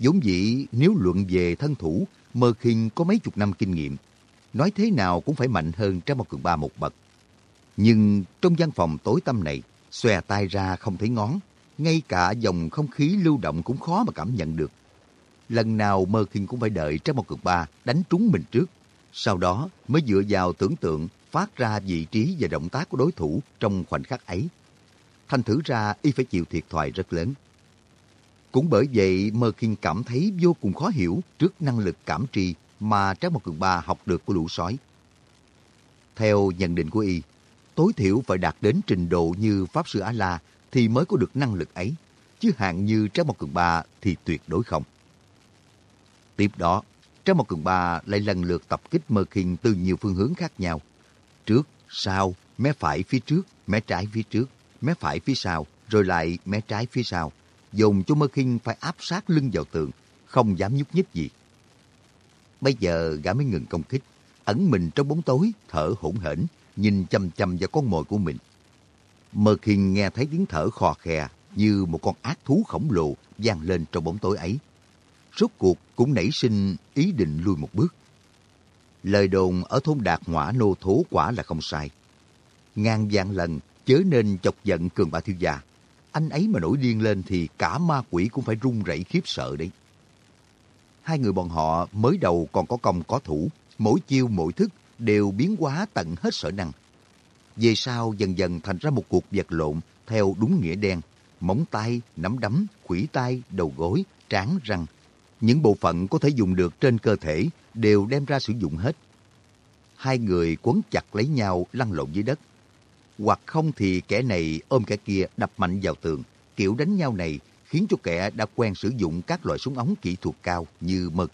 vốn dĩ nếu luận về thân thủ, Mơ Kinh có mấy chục năm kinh nghiệm. Nói thế nào cũng phải mạnh hơn Trác Mộc Cường Ba một bậc. Nhưng trong gian phòng tối tăm này, xòe tay ra không thấy ngón, ngay cả dòng không khí lưu động cũng khó mà cảm nhận được. Lần nào Mơ Kinh cũng phải đợi trong một Cường ba đánh trúng mình trước, sau đó mới dựa vào tưởng tượng phát ra vị trí và động tác của đối thủ trong khoảnh khắc ấy. Thành thử ra y phải chịu thiệt thòi rất lớn. Cũng bởi vậy Mơ Kinh cảm thấy vô cùng khó hiểu trước năng lực cảm tri mà Trác Mộc Cường Ba học được của lũ sói. Theo nhận định của y, tối thiểu phải đạt đến trình độ như Pháp Sư A-La thì mới có được năng lực ấy, chứ hạng như Trái Mộc Cường Ba thì tuyệt đối không. Tiếp đó, Trái Mộc Cường Ba lại lần lượt tập kích Mơ Kinh từ nhiều phương hướng khác nhau. Trước, sau, mé phải phía trước, mé trái phía trước, mé phải phía sau, rồi lại mé trái phía sau, dồn cho Mơ Kinh phải áp sát lưng vào tường, không dám nhúc nhích gì. Bây giờ gã mới ngừng công kích, ẩn mình trong bóng tối, thở hổn hển, nhìn chăm chăm vào con mồi của mình. Mơ Kinh nghe thấy tiếng thở khò khè như một con ác thú khổng lồ vang lên trong bóng tối ấy. Rốt cuộc cũng nảy sinh ý định lui một bước. Lời đồn ở thôn Đạt Ngoã Nô Thố quả là không sai. Ngàn vạn lần chớ nên chọc giận cường bá thiếu gia. Anh ấy mà nổi điên lên thì cả ma quỷ cũng phải run rẩy khiếp sợ đấy. Hai người bọn họ mới đầu còn có công có thủ, mỗi chiêu mỗi thức đều biến hóa tận hết sở năng về sau dần dần thành ra một cuộc vật lộn theo đúng nghĩa đen. Móng tay, nắm đấm, khủy tay, đầu gối, trán răng. Những bộ phận có thể dùng được trên cơ thể đều đem ra sử dụng hết. Hai người quấn chặt lấy nhau lăn lộn dưới đất. Hoặc không thì kẻ này ôm kẻ kia đập mạnh vào tường. Kiểu đánh nhau này khiến cho kẻ đã quen sử dụng các loại súng ống kỹ thuật cao như mơ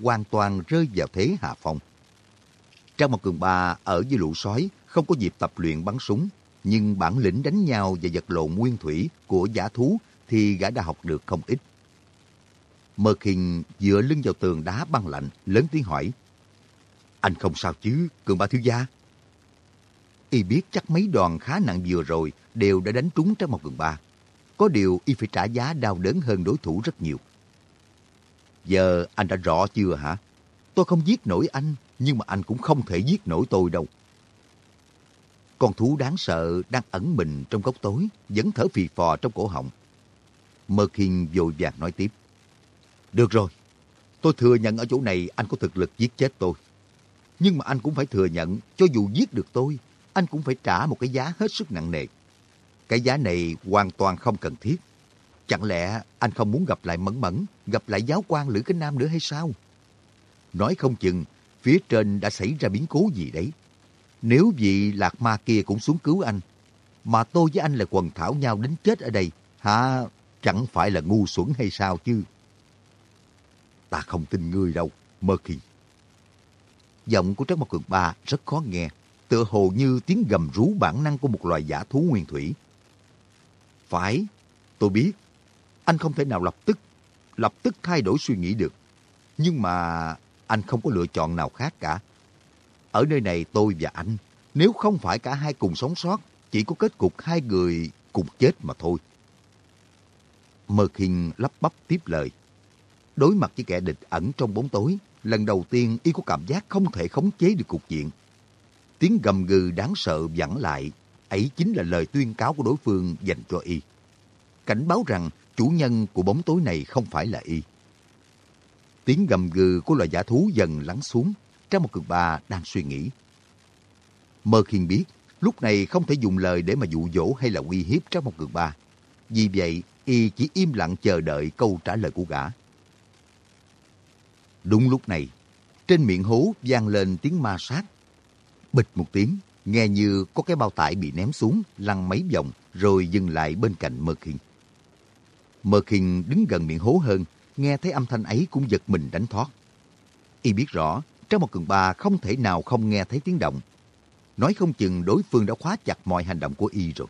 hoàn toàn rơi vào thế hạ phong. Trang một cường ba ở dưới lũ sói không có dịp tập luyện bắn súng, nhưng bản lĩnh đánh nhau và vật lộn nguyên thủy của giả thú thì gã đã học được không ít. Mơ dựa lưng vào tường đá băng lạnh, lớn tiếng hỏi. Anh không sao chứ, cường ba thiếu gia? Y biết chắc mấy đoàn khá nặng vừa rồi đều đã đánh trúng trong một gần ba. Có điều y phải trả giá đau đớn hơn đối thủ rất nhiều. Giờ anh đã rõ chưa hả? Tôi không giết nổi anh, nhưng mà anh cũng không thể giết nổi tôi đâu. Con thú đáng sợ đang ẩn mình trong góc tối, vẫn thở phì phò trong cổ họng. Mơ Khiên vội vàng nói tiếp. Được rồi, tôi thừa nhận ở chỗ này anh có thực lực giết chết tôi. Nhưng mà anh cũng phải thừa nhận, cho dù giết được tôi, anh cũng phải trả một cái giá hết sức nặng nề. Cái giá này hoàn toàn không cần thiết. Chẳng lẽ anh không muốn gặp lại Mẫn Mẫn, gặp lại giáo quan Lữ Kinh Nam nữa hay sao? Nói không chừng, phía trên đã xảy ra biến cố gì đấy. Nếu vị lạc ma kia cũng xuống cứu anh, mà tôi với anh là quần thảo nhau đến chết ở đây, hả? Chẳng phải là ngu xuẩn hay sao chứ? Ta không tin ngươi đâu, Mơ Kỳ. Giọng của Trác Mộc Cường Ba rất khó nghe, tựa hồ như tiếng gầm rú bản năng của một loài giả thú nguyên thủy. Phải, tôi biết, anh không thể nào lập tức, lập tức thay đổi suy nghĩ được. Nhưng mà anh không có lựa chọn nào khác cả. Ở nơi này tôi và anh, nếu không phải cả hai cùng sống sót, chỉ có kết cục hai người cùng chết mà thôi. Mơ Kinh lắp bắp tiếp lời. Đối mặt với kẻ địch ẩn trong bóng tối, lần đầu tiên y có cảm giác không thể khống chế được cục diện. Tiếng gầm gừ đáng sợ vẳng lại, ấy chính là lời tuyên cáo của đối phương dành cho y. Cảnh báo rằng chủ nhân của bóng tối này không phải là y. Tiếng gầm gừ của loài giả thú dần lắng xuống, trong một cực ba đang suy nghĩ. Mơ khiên biết, lúc này không thể dùng lời để mà dụ dỗ hay là uy hiếp trong một cực ba. Vì vậy, y chỉ im lặng chờ đợi câu trả lời của gã. Đúng lúc này, trên miệng hố vang lên tiếng ma sát. Bịch một tiếng, nghe như có cái bao tải bị ném xuống, lăn mấy vòng, rồi dừng lại bên cạnh Mơ Khiên. Mơ Khiên đứng gần miệng hố hơn, nghe thấy âm thanh ấy cũng giật mình đánh thoát. Y biết rõ, trong một cường ba không thể nào không nghe thấy tiếng động. Nói không chừng đối phương đã khóa chặt mọi hành động của Y rồi.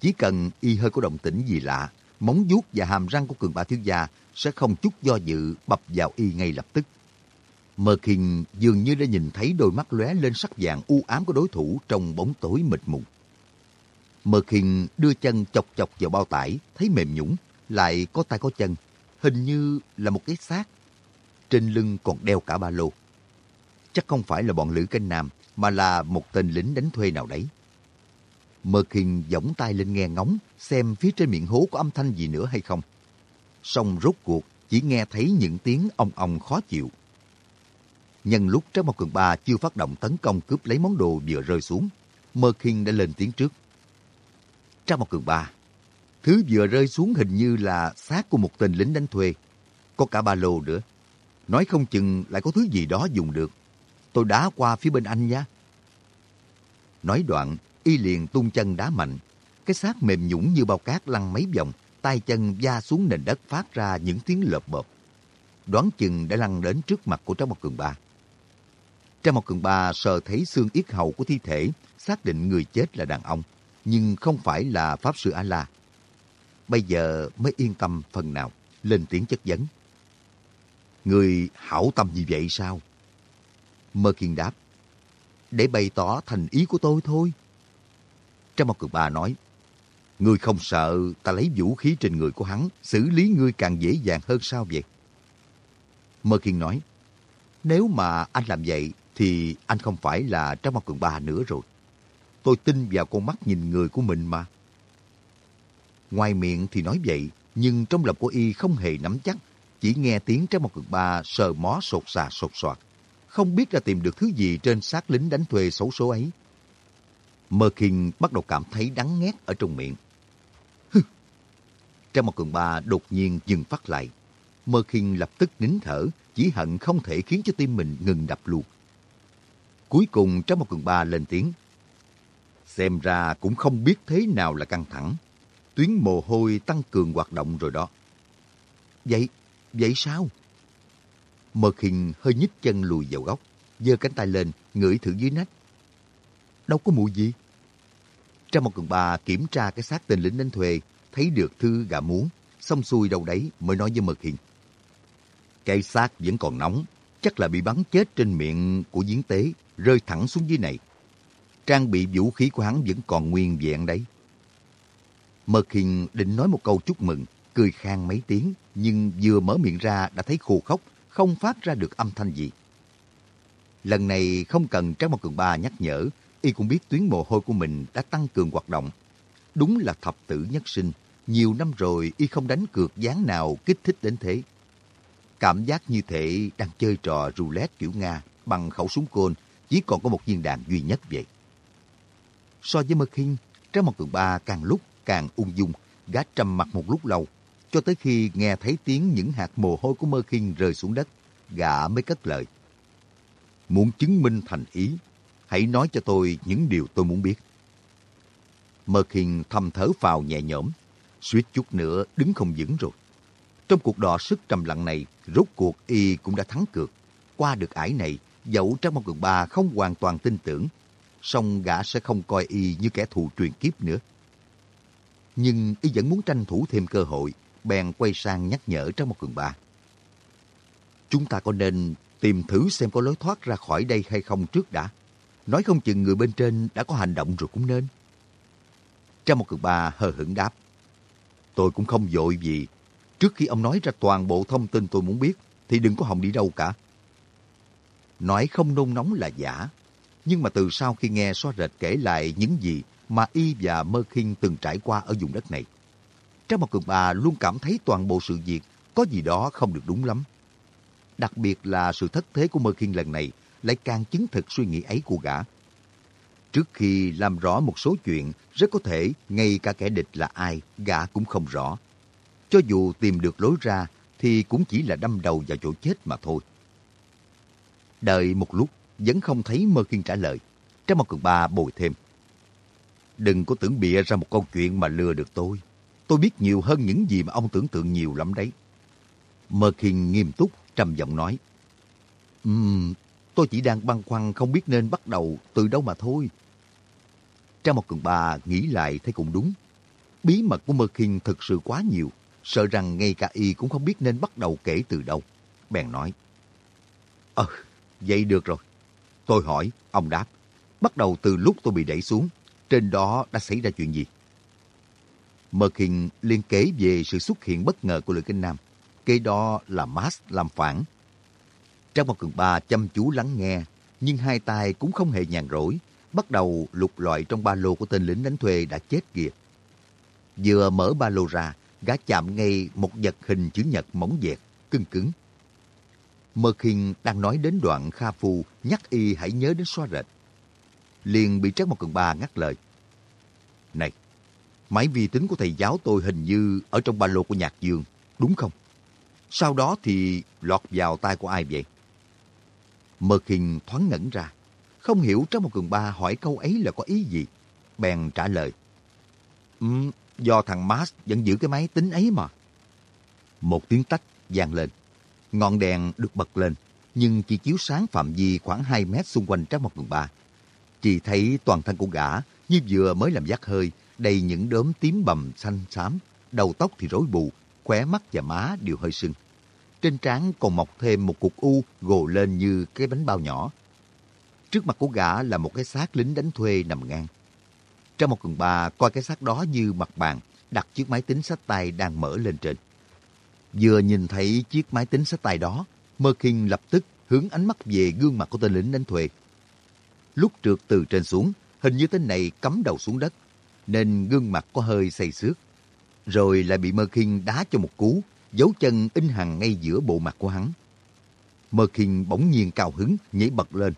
Chỉ cần Y hơi có động tĩnh gì lạ, móng vuốt và hàm răng của cường ba thiếu gia sẽ không chút do dự bập vào Y ngay lập tức. Mơ Kinh dường như đã nhìn thấy đôi mắt lóe lên sắc vàng u ám của đối thủ trong bóng tối mịt mù. Mơ Kinh đưa chân chọc chọc vào bao tải, thấy mềm nhũng, lại có tay có chân, hình như là một cái xác. Trên lưng còn đeo cả ba lô. Chắc không phải là bọn Lữ Canh Nam, mà là một tên lính đánh thuê nào đấy. Mơ Kinh giỏng tay lên nghe ngóng, xem phía trên miệng hố có âm thanh gì nữa hay không. Xong rốt cuộc, chỉ nghe thấy những tiếng ong ong khó chịu. Nhân lúc Trác Mộc Cường Ba chưa phát động tấn công cướp lấy món đồ vừa rơi xuống, Mơ Kinh đã lên tiếng trước. Trác Mộc Cường Ba, thứ vừa rơi xuống hình như là xác của một tên lính đánh thuê. Có cả ba lô nữa. Nói không chừng lại có thứ gì đó dùng được. Tôi đá qua phía bên anh nha. Nói đoạn, y liền tung chân đá mạnh. Cái xác mềm nhũng như bao cát lăn mấy vòng, tay chân da xuống nền đất phát ra những tiếng lợp bợp. Đoán chừng đã lăn đến trước mặt của Trác Mộc Cường Ba. Trang một cường ba sờ thấy xương yết hầu của thi thể, xác định người chết là đàn ông, nhưng không phải là Pháp Sư A-La. Bây giờ mới yên tâm phần nào, lên tiếng chất vấn. Người hảo tâm như vậy sao? Mơ Kiên đáp, để bày tỏ thành ý của tôi thôi. Trang một cường ba nói, Ngươi không sợ ta lấy vũ khí trên người của hắn, xử lý ngươi càng dễ dàng hơn sao vậy? Mơ Kiên nói, nếu mà anh làm vậy thì anh không phải là trong mặt Cường Ba nữa rồi. Tôi tin vào con mắt nhìn người của mình mà. Ngoài miệng thì nói vậy, nhưng trong lòng của y không hề nắm chắc, chỉ nghe tiếng trong mặt Cường Ba sờ mó sột xà sột soạt. Không biết là tìm được thứ gì trên xác lính đánh thuê xấu số ấy. Mơ Kinh bắt đầu cảm thấy đắng ngét ở trong miệng. trong Trang Cường Ba đột nhiên dừng phát lại. Mơ Kinh lập tức nín thở, chỉ hận không thể khiến cho tim mình ngừng đập luôn. Cuối cùng Trác Mộc Cường Ba lên tiếng. Xem ra cũng không biết thế nào là căng thẳng. Tuyến mồ hôi tăng cường hoạt động rồi đó. Vậy, vậy sao? Mơ khinh hơi nhích chân lùi vào góc, giơ cánh tay lên, ngửi thử dưới nách. Đâu có mùi gì. Trong một cường ba kiểm tra cái xác tên lính đánh thuê, thấy được thư gà muốn, xong xuôi đâu đấy mới nói với Mơ khinh. Cái xác vẫn còn nóng, chắc là bị bắn chết trên miệng của giếng tế, rơi thẳng xuống dưới này. Trang bị vũ khí của hắn vẫn còn nguyên vẹn đấy. Mật Hiền định nói một câu chúc mừng, cười khang mấy tiếng, nhưng vừa mở miệng ra đã thấy khô khóc, không phát ra được âm thanh gì. Lần này không cần Trang Mộc Cường Ba nhắc nhở, y cũng biết tuyến mồ hôi của mình đã tăng cường hoạt động. Đúng là thập tử nhất sinh, nhiều năm rồi y không đánh cược gián nào kích thích đến thế. Cảm giác như thể đang chơi trò roulette kiểu Nga bằng khẩu súng côn, chỉ còn có một viên đạn duy nhất vậy. So với Mơ Kinh, Trái Mặt Cường Ba càng lúc càng ung dung, gã trầm mặt một lúc lâu, cho tới khi nghe thấy tiếng những hạt mồ hôi của Mơ Kinh rơi xuống đất, gã mới cất lời. Muốn chứng minh thành ý, hãy nói cho tôi những điều tôi muốn biết. Mơ Kinh thầm thở phào nhẹ nhõm, suýt chút nữa đứng không vững rồi. Trong cuộc đọ sức trầm lặng này, rốt cuộc y cũng đã thắng cược. Qua được ải này, dẫu Trang Mong Cường Ba không hoàn toàn tin tưởng, song gã sẽ không coi y như kẻ thù truyền kiếp nữa. Nhưng y vẫn muốn tranh thủ thêm cơ hội, bèn quay sang nhắc nhở trong một cường ba. Chúng ta có nên tìm thử xem có lối thoát ra khỏi đây hay không trước đã. Nói không chừng người bên trên đã có hành động rồi cũng nên. Trong một cường ba hờ hững đáp. Tôi cũng không vội gì. Trước khi ông nói ra toàn bộ thông tin tôi muốn biết, thì đừng có hòng đi đâu cả. Nói không nôn nóng là giả, nhưng mà từ sau khi nghe xóa rệt kể lại những gì mà y và Mơ Kinh từng trải qua ở vùng đất này, Trang một cường bà luôn cảm thấy toàn bộ sự việc có gì đó không được đúng lắm. Đặc biệt là sự thất thế của Mơ Kinh lần này lại càng chứng thực suy nghĩ ấy của gã. Trước khi làm rõ một số chuyện, rất có thể ngay cả kẻ địch là ai, gã cũng không rõ. Cho dù tìm được lối ra, thì cũng chỉ là đâm đầu vào chỗ chết mà thôi. Đợi một lúc, vẫn không thấy Mơ Kiên trả lời. Trái mặt cường ba bồi thêm. Đừng có tưởng bịa ra một câu chuyện mà lừa được tôi. Tôi biết nhiều hơn những gì mà ông tưởng tượng nhiều lắm đấy. Mơ Kiên nghiêm túc, trầm giọng nói. Ừm, tôi chỉ đang băn khoăn không biết nên bắt đầu từ đâu mà thôi. Trang một cường ba nghĩ lại thấy cũng đúng. Bí mật của Mơ Kiên thực sự quá nhiều, sợ rằng ngay cả y cũng không biết nên bắt đầu kể từ đâu. Bèn nói. Ờ, vậy được rồi. Tôi hỏi, ông đáp. Bắt đầu từ lúc tôi bị đẩy xuống, trên đó đã xảy ra chuyện gì? Mơ Kinh liên kế về sự xuất hiện bất ngờ của Lữ Kinh Nam. Kế đó là Mas làm phản. Trang một cường ba chăm chú lắng nghe, nhưng hai tay cũng không hề nhàn rỗi, bắt đầu lục loại trong ba lô của tên lính đánh thuê đã chết kìa. Vừa mở ba lô ra, gã chạm ngay một vật hình chữ nhật mỏng dẹt, cưng cứng. Mơ Kinh đang nói đến đoạn Kha Phu nhắc y hãy nhớ đến xoa rệt. Liền bị Trác một Cường Ba ngắt lời. Này, máy vi tính của thầy giáo tôi hình như ở trong ba lô của Nhạc Dương, đúng không? Sau đó thì lọt vào tay của ai vậy? Mơ Kinh thoáng ngẩn ra, không hiểu Trác một Cường Ba hỏi câu ấy là có ý gì. Bèn trả lời. Um, do thằng Max vẫn giữ cái máy tính ấy mà. Một tiếng tách vang lên. Ngọn đèn được bật lên, nhưng chỉ chiếu sáng phạm vi khoảng 2 mét xung quanh Trác một Cường Ba. Chỉ thấy toàn thân của gã như vừa mới làm giác hơi, đầy những đốm tím bầm xanh xám, đầu tóc thì rối bù, khóe mắt và má đều hơi sưng. Trên trán còn mọc thêm một cục u gồ lên như cái bánh bao nhỏ. Trước mặt của gã là một cái xác lính đánh thuê nằm ngang. Trong một cường ba coi cái xác đó như mặt bàn, đặt chiếc máy tính sách tay đang mở lên trên. Vừa nhìn thấy chiếc máy tính sách tay đó, Mơ Kinh lập tức hướng ánh mắt về gương mặt của tên lính đánh thuê. Lúc trượt từ trên xuống, hình như tên này cắm đầu xuống đất, nên gương mặt có hơi say xước. Rồi lại bị Mơ Kinh đá cho một cú, dấu chân in hằn ngay giữa bộ mặt của hắn. Mơ Kinh bỗng nhiên cao hứng, nhảy bật lên.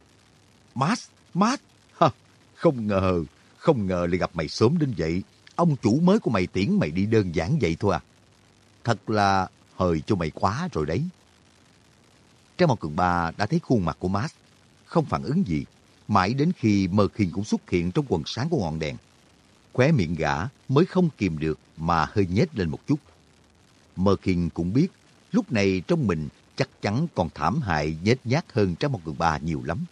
Mát, mát, ha, không ngờ, không ngờ lại gặp mày sớm đến vậy. Ông chủ mới của mày tiễn mày đi đơn giản vậy thôi à. Thật là hời cho mày quá rồi đấy. Trái một cường ba đã thấy khuôn mặt của Max, không phản ứng gì, mãi đến khi Mơ Khiên cũng xuất hiện trong quần sáng của ngọn đèn. Khóe miệng gã mới không kìm được mà hơi nhếch lên một chút. Mơ Khiên cũng biết, lúc này trong mình chắc chắn còn thảm hại nhếch nhác hơn trái một cường ba nhiều lắm.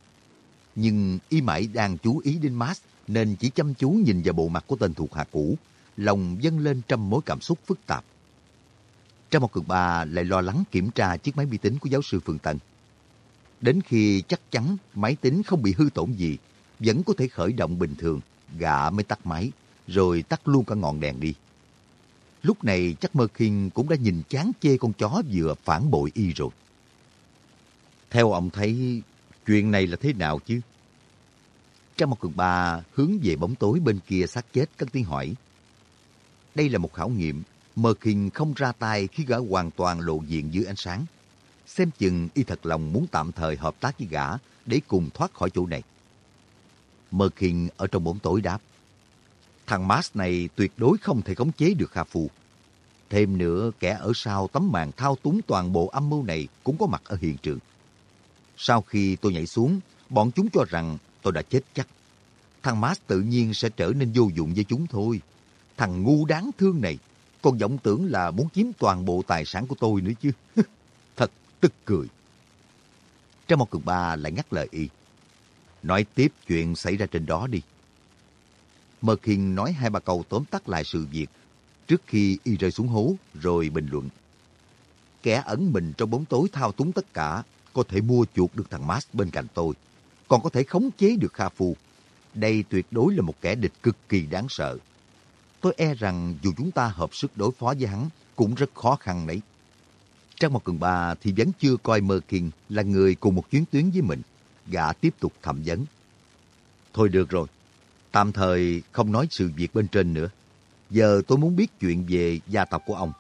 Nhưng y mãi đang chú ý đến Max nên chỉ chăm chú nhìn vào bộ mặt của tên thuộc hạ cũ, lòng dâng lên trăm mối cảm xúc phức tạp. Trang một cường ba lại lo lắng kiểm tra chiếc máy vi tính của giáo sư Phương Tân. Đến khi chắc chắn máy tính không bị hư tổn gì, vẫn có thể khởi động bình thường, gã mới tắt máy, rồi tắt luôn cả ngọn đèn đi. Lúc này chắc Mơ Khiên cũng đã nhìn chán chê con chó vừa phản bội y rồi. Theo ông thấy chuyện này là thế nào chứ? Trang một cường ba hướng về bóng tối bên kia xác chết cất tiếng hỏi. Đây là một khảo nghiệm Mơ Kinh không ra tay khi gã hoàn toàn lộ diện dưới ánh sáng. Xem chừng y thật lòng muốn tạm thời hợp tác với gã để cùng thoát khỏi chỗ này. Mơ Kinh ở trong bóng tối đáp. Thằng Mas này tuyệt đối không thể khống chế được Kha Phu. Thêm nữa, kẻ ở sau tấm màn thao túng toàn bộ âm mưu này cũng có mặt ở hiện trường. Sau khi tôi nhảy xuống, bọn chúng cho rằng tôi đã chết chắc. Thằng Mas tự nhiên sẽ trở nên vô dụng với chúng thôi. Thằng ngu đáng thương này còn vọng tưởng là muốn chiếm toàn bộ tài sản của tôi nữa chứ. *laughs* Thật tức cười. Trang một cường ba lại ngắt lời y. Nói tiếp chuyện xảy ra trên đó đi. Mơ Khiên nói hai ba câu tóm tắt lại sự việc. trước khi y rơi xuống hố rồi bình luận. Kẻ ẩn mình trong bóng tối thao túng tất cả, có thể mua chuộc được thằng Max bên cạnh tôi, còn có thể khống chế được Kha Phu. Đây tuyệt đối là một kẻ địch cực kỳ đáng sợ. Tôi e rằng dù chúng ta hợp sức đối phó với hắn, cũng rất khó khăn đấy. Trang một cường ba thì vẫn chưa coi Mơ Kiên là người cùng một chuyến tuyến với mình. Gã tiếp tục thẩm vấn. Thôi được rồi, tạm thời không nói sự việc bên trên nữa. Giờ tôi muốn biết chuyện về gia tộc của ông.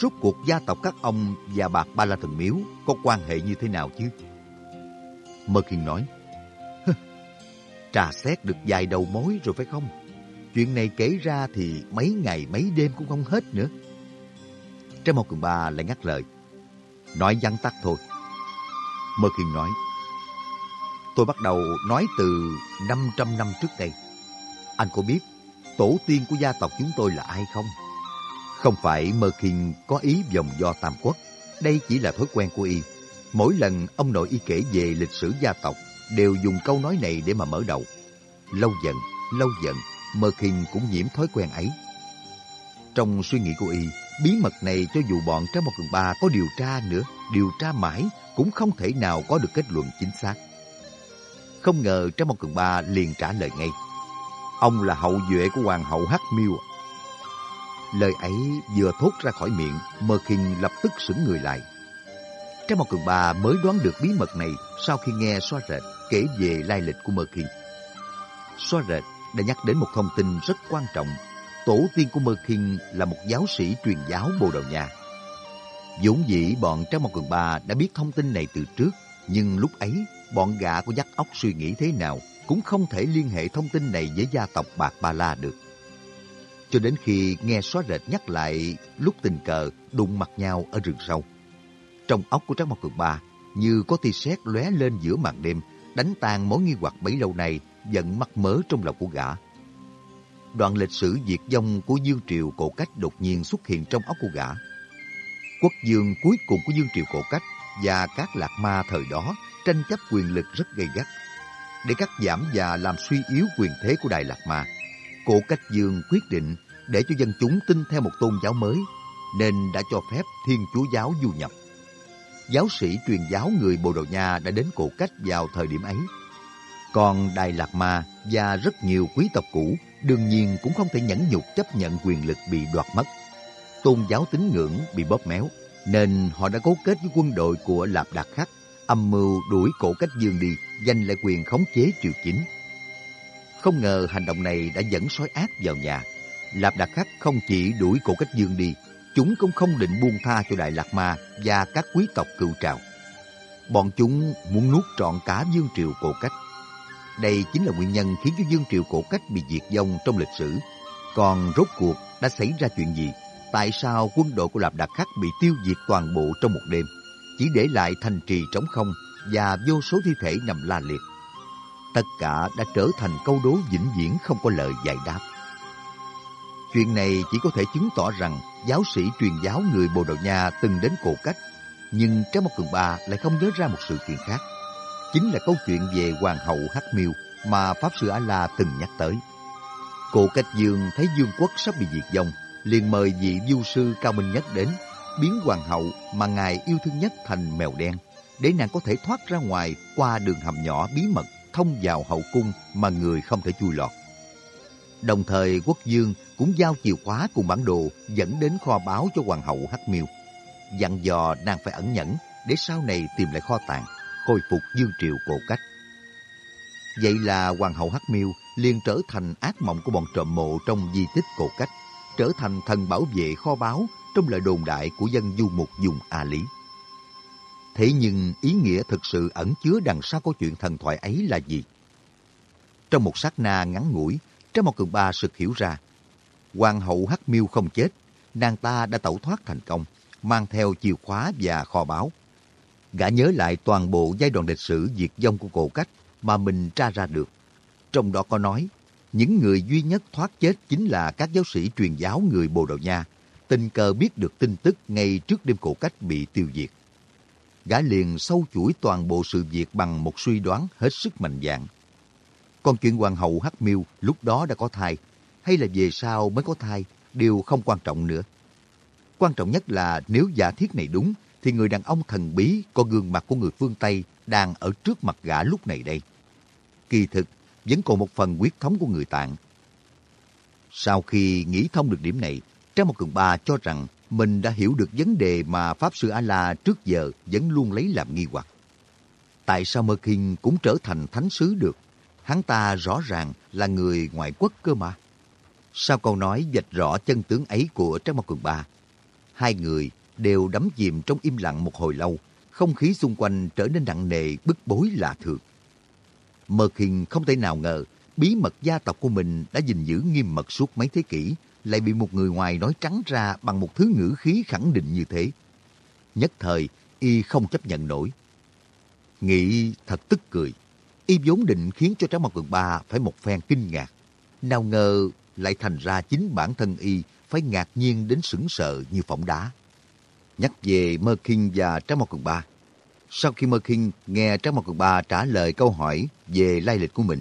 Rốt cuộc gia tộc các ông và bạc Ba La Thần Miếu có quan hệ như thế nào chứ? Mơ Kiên nói, *laughs* trà xét được vài đầu mối rồi phải không? Chuyện này kể ra thì mấy ngày mấy đêm cũng không hết nữa. Trái một cường ba lại ngắt lời. Nói vắn tắt thôi. Mơ Kiên nói, tôi bắt đầu nói từ 500 năm trước đây. Anh có biết tổ tiên của gia tộc chúng tôi là ai không? Không phải Mơ Kinh có ý vòng do Tam Quốc. Đây chỉ là thói quen của y. Mỗi lần ông nội y kể về lịch sử gia tộc, đều dùng câu nói này để mà mở đầu. Lâu dần, lâu dần, Mơ Kinh cũng nhiễm thói quen ấy. Trong suy nghĩ của y, bí mật này cho dù bọn Trái Một Cường Ba có điều tra nữa, điều tra mãi cũng không thể nào có được kết luận chính xác. Không ngờ Trái Một Cường Ba liền trả lời ngay. Ông là hậu duệ của Hoàng hậu Hắc Miêu. Lời ấy vừa thốt ra khỏi miệng, Mơ Kinh lập tức sững người lại. Trái Một Cường Ba mới đoán được bí mật này sau khi nghe xoa rệt kể về lai lịch của Mơ Kinh. Xoa rệt đã nhắc đến một thông tin rất quan trọng. Tổ tiên của Mơ Kinh là một giáo sĩ truyền giáo Bồ Đào Nha. Dũng dĩ bọn Trái Một Cường Ba đã biết thông tin này từ trước, nhưng lúc ấy bọn gã có dắt óc suy nghĩ thế nào cũng không thể liên hệ thông tin này với gia tộc Bạc Ba La được. Cho đến khi nghe xóa rệt nhắc lại lúc tình cờ đụng mặt nhau ở rừng sâu. Trong óc của Trác Mộc Cường Ba như có tia sét lóe lên giữa màn đêm, đánh tan mối nghi hoặc bấy lâu nay vẫn mắc mớ trong lòng của gã. Đoạn lịch sử diệt vong của Dương Triều Cổ Cách đột nhiên xuất hiện trong óc của gã. Quốc dương cuối cùng của Dương Triều Cổ Cách và các lạc ma thời đó tranh chấp quyền lực rất gay gắt để cắt giảm và làm suy yếu quyền thế của Đại Lạc Ma. Cổ Cách Dương quyết định để cho dân chúng tin theo một tôn giáo mới, nên đã cho phép Thiên Chúa giáo du nhập. Giáo sĩ truyền giáo người Bồ Đào Nha đã đến Cổ Cách vào thời điểm ấy. Còn Đại Lạc Ma và rất nhiều quý tộc cũ đương nhiên cũng không thể nhẫn nhục chấp nhận quyền lực bị đoạt mất. Tôn giáo tín ngưỡng bị bóp méo, nên họ đã cấu kết với quân đội của Lạp Đạt Khắc âm mưu đuổi cổ cách dương đi, giành lại quyền khống chế triều chính. Không ngờ hành động này đã dẫn sói ác vào nhà. Lạp Đạt Khắc không chỉ đuổi cổ cách dương đi, chúng cũng không định buông tha cho Đại Lạc Ma và các quý tộc cựu trào. Bọn chúng muốn nuốt trọn cả dương triều cổ cách. Đây chính là nguyên nhân khiến cho dương triều cổ cách bị diệt vong trong lịch sử. Còn rốt cuộc đã xảy ra chuyện gì? Tại sao quân đội của Lạp Đạt Khắc bị tiêu diệt toàn bộ trong một đêm? chỉ để lại thành trì trống không và vô số thi thể nằm la liệt. Tất cả đã trở thành câu đố vĩnh viễn không có lời giải đáp. Chuyện này chỉ có thể chứng tỏ rằng giáo sĩ truyền giáo người Bồ Đào Nha từng đến cổ cách, nhưng Trái Mộc Cường Ba lại không nhớ ra một sự kiện khác. Chính là câu chuyện về Hoàng hậu Hắc Miêu mà Pháp Sư A-La từng nhắc tới. Cổ cách dương thấy dương quốc sắp bị diệt vong, liền mời vị du sư cao minh nhất đến biến hoàng hậu mà ngài yêu thương nhất thành mèo đen, để nàng có thể thoát ra ngoài qua đường hầm nhỏ bí mật thông vào hậu cung mà người không thể chui lọt. Đồng thời quốc dương cũng giao chìa khóa cùng bản đồ dẫn đến kho báo cho hoàng hậu Hắc Miêu. Dặn dò nàng phải ẩn nhẫn để sau này tìm lại kho tàng, khôi phục dương triều cổ cách. Vậy là hoàng hậu Hắc Miêu liền trở thành ác mộng của bọn trộm mộ trong di tích cổ cách, trở thành thần bảo vệ kho báu trong lời đồn đại của dân du mục dùng A Lý. Thế nhưng ý nghĩa thực sự ẩn chứa đằng sau câu chuyện thần thoại ấy là gì? Trong một sát na ngắn ngủi, Trái một cường ba sực hiểu ra. Hoàng hậu Hắc Miêu không chết, nàng ta đã tẩu thoát thành công, mang theo chìa khóa và kho báu. Gã nhớ lại toàn bộ giai đoạn lịch sử diệt vong của cổ cách mà mình tra ra được. Trong đó có nói, những người duy nhất thoát chết chính là các giáo sĩ truyền giáo người Bồ Đào Nha, tình cờ biết được tin tức ngay trước đêm cổ cách bị tiêu diệt. Gã liền sâu chuỗi toàn bộ sự việc bằng một suy đoán hết sức mạnh dạn. Còn chuyện hoàng hậu Hắc Miêu lúc đó đã có thai, hay là về sau mới có thai, đều không quan trọng nữa. Quan trọng nhất là nếu giả thiết này đúng, thì người đàn ông thần bí có gương mặt của người phương Tây đang ở trước mặt gã lúc này đây. Kỳ thực, vẫn còn một phần quyết thống của người tạng. Sau khi nghĩ thông được điểm này, Trang một cường ba cho rằng mình đã hiểu được vấn đề mà Pháp Sư A-La trước giờ vẫn luôn lấy làm nghi hoặc. Tại sao Mơ Kinh cũng trở thành thánh sứ được? Hắn ta rõ ràng là người ngoại quốc cơ mà. Sao câu nói dạch rõ chân tướng ấy của Trang Mộc Cường Ba? Hai người đều đắm chìm trong im lặng một hồi lâu, không khí xung quanh trở nên nặng nề, bức bối lạ thường. Mơ Kinh không thể nào ngờ bí mật gia tộc của mình đã gìn giữ nghiêm mật suốt mấy thế kỷ, lại bị một người ngoài nói trắng ra bằng một thứ ngữ khí khẳng định như thế. Nhất thời, y không chấp nhận nổi. Nghĩ thật tức cười. Y vốn định khiến cho Tráng mặt Cường Ba phải một phen kinh ngạc. Nào ngờ lại thành ra chính bản thân y phải ngạc nhiên đến sững sờ như phỏng đá. Nhắc về Mơ Kinh và Tráng Mộc Cường Ba. Sau khi Mơ Kinh nghe Tráng Mộc Cường Ba trả lời câu hỏi về lai lịch của mình,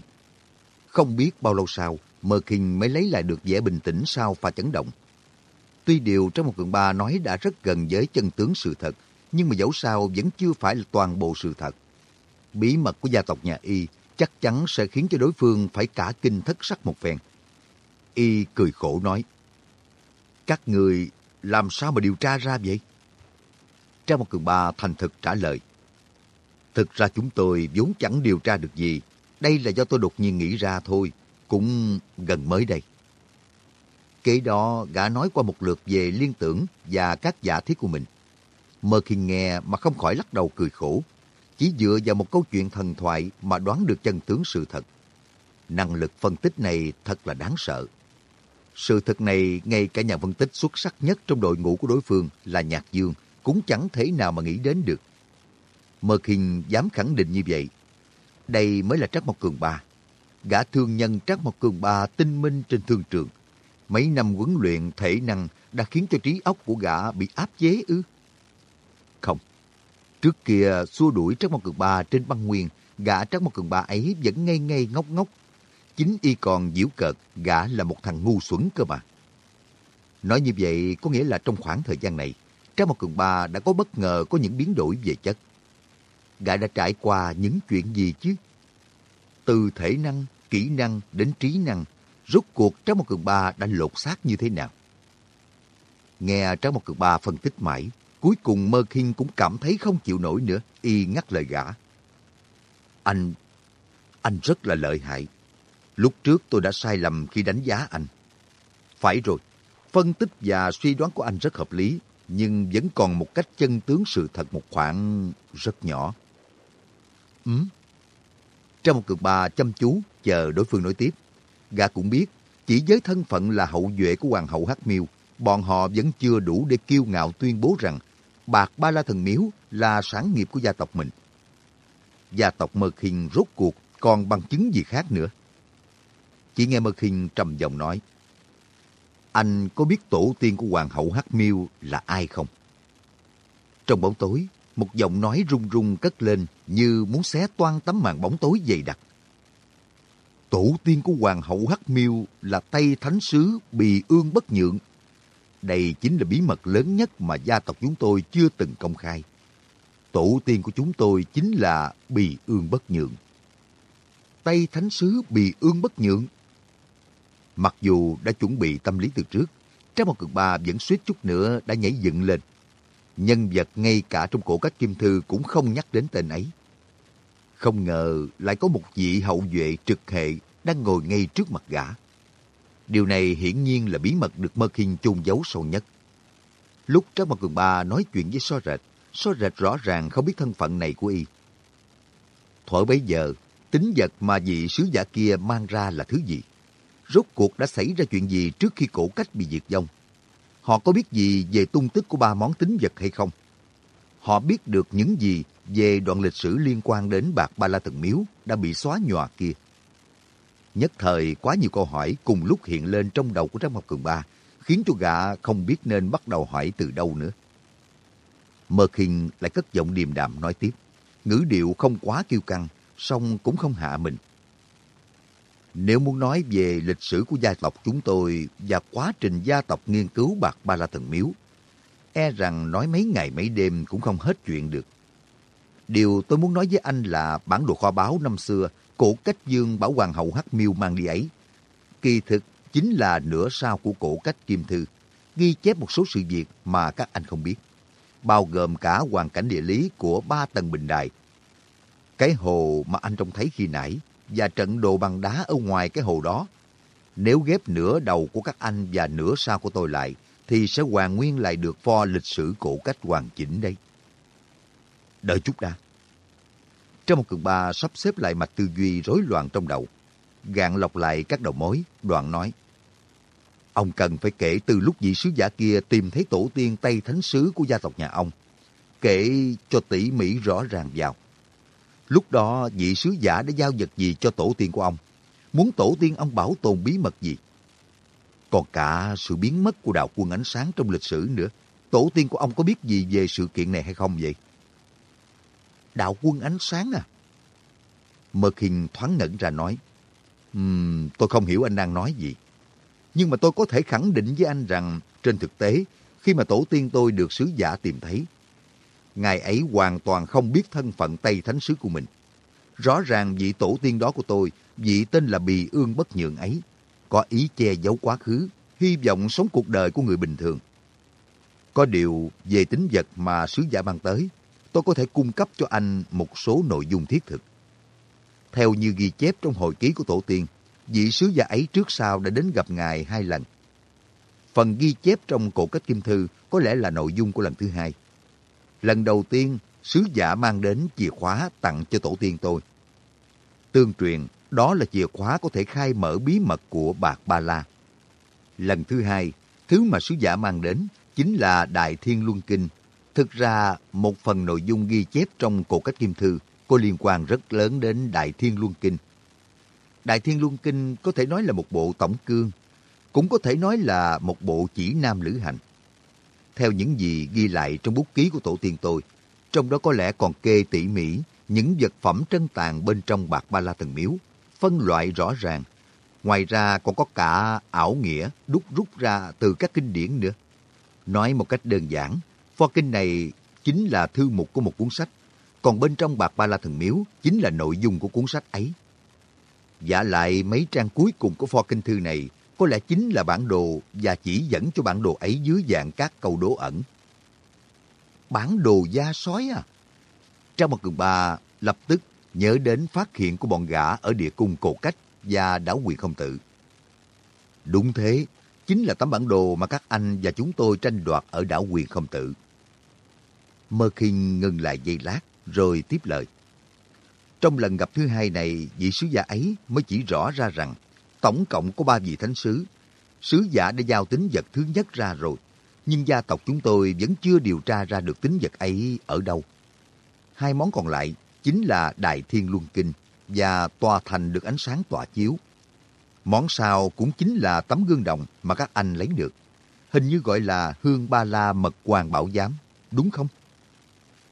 không biết bao lâu sau, Mơ Kinh mới lấy lại được vẻ bình tĩnh sau pha chấn động. Tuy điều trong Mộc cường ba nói đã rất gần với chân tướng sự thật, nhưng mà dẫu sao vẫn chưa phải là toàn bộ sự thật. Bí mật của gia tộc nhà Y chắc chắn sẽ khiến cho đối phương phải cả kinh thất sắc một phen. Y cười khổ nói, Các người làm sao mà điều tra ra vậy? Trang một cường ba thành thực trả lời, Thực ra chúng tôi vốn chẳng điều tra được gì, đây là do tôi đột nhiên nghĩ ra thôi, cũng gần mới đây. Kế đó, gã nói qua một lượt về liên tưởng và các giả thiết của mình. Mơ khi nghe mà không khỏi lắc đầu cười khổ, chỉ dựa vào một câu chuyện thần thoại mà đoán được chân tướng sự thật. Năng lực phân tích này thật là đáng sợ. Sự thật này, ngay cả nhà phân tích xuất sắc nhất trong đội ngũ của đối phương là Nhạc Dương cũng chẳng thể nào mà nghĩ đến được. Mơ Kinh dám khẳng định như vậy đây mới là Trác Mộc Cường Ba. Gã thương nhân Trác Mộc Cường Ba tinh minh trên thương trường. Mấy năm huấn luyện thể năng đã khiến cho trí óc của gã bị áp chế ư? Không. Trước kia xua đuổi Trác Mộc Cường Ba trên băng nguyên, gã Trác Mộc Cường Ba ấy vẫn ngây ngây ngốc ngốc. Chính y còn diễu cợt, gã là một thằng ngu xuẩn cơ mà. Nói như vậy có nghĩa là trong khoảng thời gian này, trái một Cường Ba đã có bất ngờ có những biến đổi về chất gã đã trải qua những chuyện gì chứ? Từ thể năng, kỹ năng đến trí năng, rốt cuộc trái Một Cường Ba đã lột xác như thế nào? Nghe trái Một Cường Ba phân tích mãi, cuối cùng Mơ Kinh cũng cảm thấy không chịu nổi nữa, y ngắt lời gã. Anh, anh rất là lợi hại. Lúc trước tôi đã sai lầm khi đánh giá anh. Phải rồi, phân tích và suy đoán của anh rất hợp lý, nhưng vẫn còn một cách chân tướng sự thật một khoảng rất nhỏ. Ừ. Trong một cực bà chăm chú chờ đối phương nói tiếp. Gã cũng biết, chỉ với thân phận là hậu duệ của Hoàng hậu Hắc Miêu, bọn họ vẫn chưa đủ để kiêu ngạo tuyên bố rằng bạc ba la thần miếu là sản nghiệp của gia tộc mình. Gia tộc Mơ Khinh rốt cuộc còn bằng chứng gì khác nữa. Chỉ nghe Mơ Khinh trầm giọng nói, anh có biết tổ tiên của Hoàng hậu Hắc Miêu là ai không? Trong bóng tối, một giọng nói rung rung cất lên như muốn xé toan tấm màn bóng tối dày đặc. Tổ tiên của Hoàng hậu Hắc Miêu là Tây Thánh Sứ Bì Ương Bất Nhượng. Đây chính là bí mật lớn nhất mà gia tộc chúng tôi chưa từng công khai. Tổ tiên của chúng tôi chính là Bì Ương Bất Nhượng. Tây Thánh Sứ Bì Ương Bất Nhượng. Mặc dù đã chuẩn bị tâm lý từ trước, Trái một cực ba vẫn suýt chút nữa đã nhảy dựng lên nhân vật ngay cả trong cổ cách kim thư cũng không nhắc đến tên ấy. Không ngờ lại có một vị hậu duệ trực hệ đang ngồi ngay trước mặt gã. Điều này hiển nhiên là bí mật được Mơ Kinh chôn giấu sâu nhất. Lúc Trác Mặt Cường Ba nói chuyện với So Rệt, So Rệt rõ ràng không biết thân phận này của y. Thuở bấy giờ, tính vật mà vị sứ giả kia mang ra là thứ gì? Rốt cuộc đã xảy ra chuyện gì trước khi cổ cách bị diệt vong? Họ có biết gì về tung tích của ba món tính vật hay không? Họ biết được những gì về đoạn lịch sử liên quan đến bạc ba la thần miếu đã bị xóa nhòa kia. Nhất thời quá nhiều câu hỏi cùng lúc hiện lên trong đầu của Trang Mộc Cường Ba, khiến cho gã không biết nên bắt đầu hỏi từ đâu nữa. Mơ khinh lại cất giọng điềm đạm nói tiếp, ngữ điệu không quá kiêu căng, song cũng không hạ mình. Nếu muốn nói về lịch sử của gia tộc chúng tôi và quá trình gia tộc nghiên cứu bạc ba la thần miếu, e rằng nói mấy ngày mấy đêm cũng không hết chuyện được. Điều tôi muốn nói với anh là bản đồ kho báu năm xưa, cổ cách dương bảo hoàng hậu Hắc Miêu mang đi ấy. Kỳ thực chính là nửa sao của cổ cách kim thư, ghi chép một số sự việc mà các anh không biết, bao gồm cả hoàn cảnh địa lý của ba tầng bình đài. Cái hồ mà anh trông thấy khi nãy và trận đồ bằng đá ở ngoài cái hồ đó. Nếu ghép nửa đầu của các anh và nửa sau của tôi lại, thì sẽ hoàn nguyên lại được pho lịch sử cổ cách hoàn chỉnh đây. Đợi chút đã. Trong một cường ba sắp xếp lại mặt tư duy rối loạn trong đầu, gạn lọc lại các đầu mối, đoạn nói. Ông cần phải kể từ lúc vị sứ giả kia tìm thấy tổ tiên Tây Thánh Sứ của gia tộc nhà ông. Kể cho tỉ mỉ rõ ràng vào. Lúc đó vị sứ giả đã giao vật gì cho tổ tiên của ông? Muốn tổ tiên ông bảo tồn bí mật gì? Còn cả sự biến mất của đạo quân ánh sáng trong lịch sử nữa. Tổ tiên của ông có biết gì về sự kiện này hay không vậy? Đạo quân ánh sáng à? Mật hình thoáng ngẩn ra nói. Um, tôi không hiểu anh đang nói gì. Nhưng mà tôi có thể khẳng định với anh rằng trên thực tế, khi mà tổ tiên tôi được sứ giả tìm thấy, ngài ấy hoàn toàn không biết thân phận Tây Thánh Sứ của mình. Rõ ràng vị tổ tiên đó của tôi, vị tên là Bì Ương Bất Nhượng ấy, có ý che giấu quá khứ, hy vọng sống cuộc đời của người bình thường. Có điều về tính vật mà sứ giả mang tới, tôi có thể cung cấp cho anh một số nội dung thiết thực. Theo như ghi chép trong hồi ký của tổ tiên, vị sứ giả ấy trước sau đã đến gặp ngài hai lần. Phần ghi chép trong cổ cách kim thư có lẽ là nội dung của lần thứ hai. Lần đầu tiên, sứ giả mang đến chìa khóa tặng cho tổ tiên tôi. Tương truyền, đó là chìa khóa có thể khai mở bí mật của Bạc Ba La. Lần thứ hai, thứ mà sứ giả mang đến chính là Đại Thiên Luân Kinh. Thực ra, một phần nội dung ghi chép trong cổ cách kim thư có liên quan rất lớn đến Đại Thiên Luân Kinh. Đại Thiên Luân Kinh có thể nói là một bộ tổng cương, cũng có thể nói là một bộ chỉ nam lữ hành. Theo những gì ghi lại trong bút ký của tổ tiên tôi, trong đó có lẽ còn kê tỉ mỉ những vật phẩm trân tàn bên trong bạc ba la thần miếu, phân loại rõ ràng. Ngoài ra còn có cả ảo nghĩa đúc rút ra từ các kinh điển nữa. Nói một cách đơn giản, pho kinh này chính là thư mục của một cuốn sách, còn bên trong bạc ba la thần miếu chính là nội dung của cuốn sách ấy. Giả lại mấy trang cuối cùng của pho kinh thư này có lẽ chính là bản đồ và chỉ dẫn cho bản đồ ấy dưới dạng các câu đố ẩn. Bản đồ da sói à? Trang một cường ba lập tức nhớ đến phát hiện của bọn gã ở địa cung cổ cách và đảo quyền không tự. Đúng thế, chính là tấm bản đồ mà các anh và chúng tôi tranh đoạt ở đảo quyền không tự. Mơ kinh ngừng lại giây lát, rồi tiếp lời. Trong lần gặp thứ hai này, vị sứ giả ấy mới chỉ rõ ra rằng tổng cộng có ba vị thánh sứ. Sứ giả đã giao tính vật thứ nhất ra rồi, nhưng gia tộc chúng tôi vẫn chưa điều tra ra được tính vật ấy ở đâu. Hai món còn lại chính là Đại Thiên Luân Kinh và tòa thành được ánh sáng tỏa chiếu. Món sau cũng chính là tấm gương đồng mà các anh lấy được. Hình như gọi là Hương Ba La Mật Hoàng Bảo Giám, đúng không?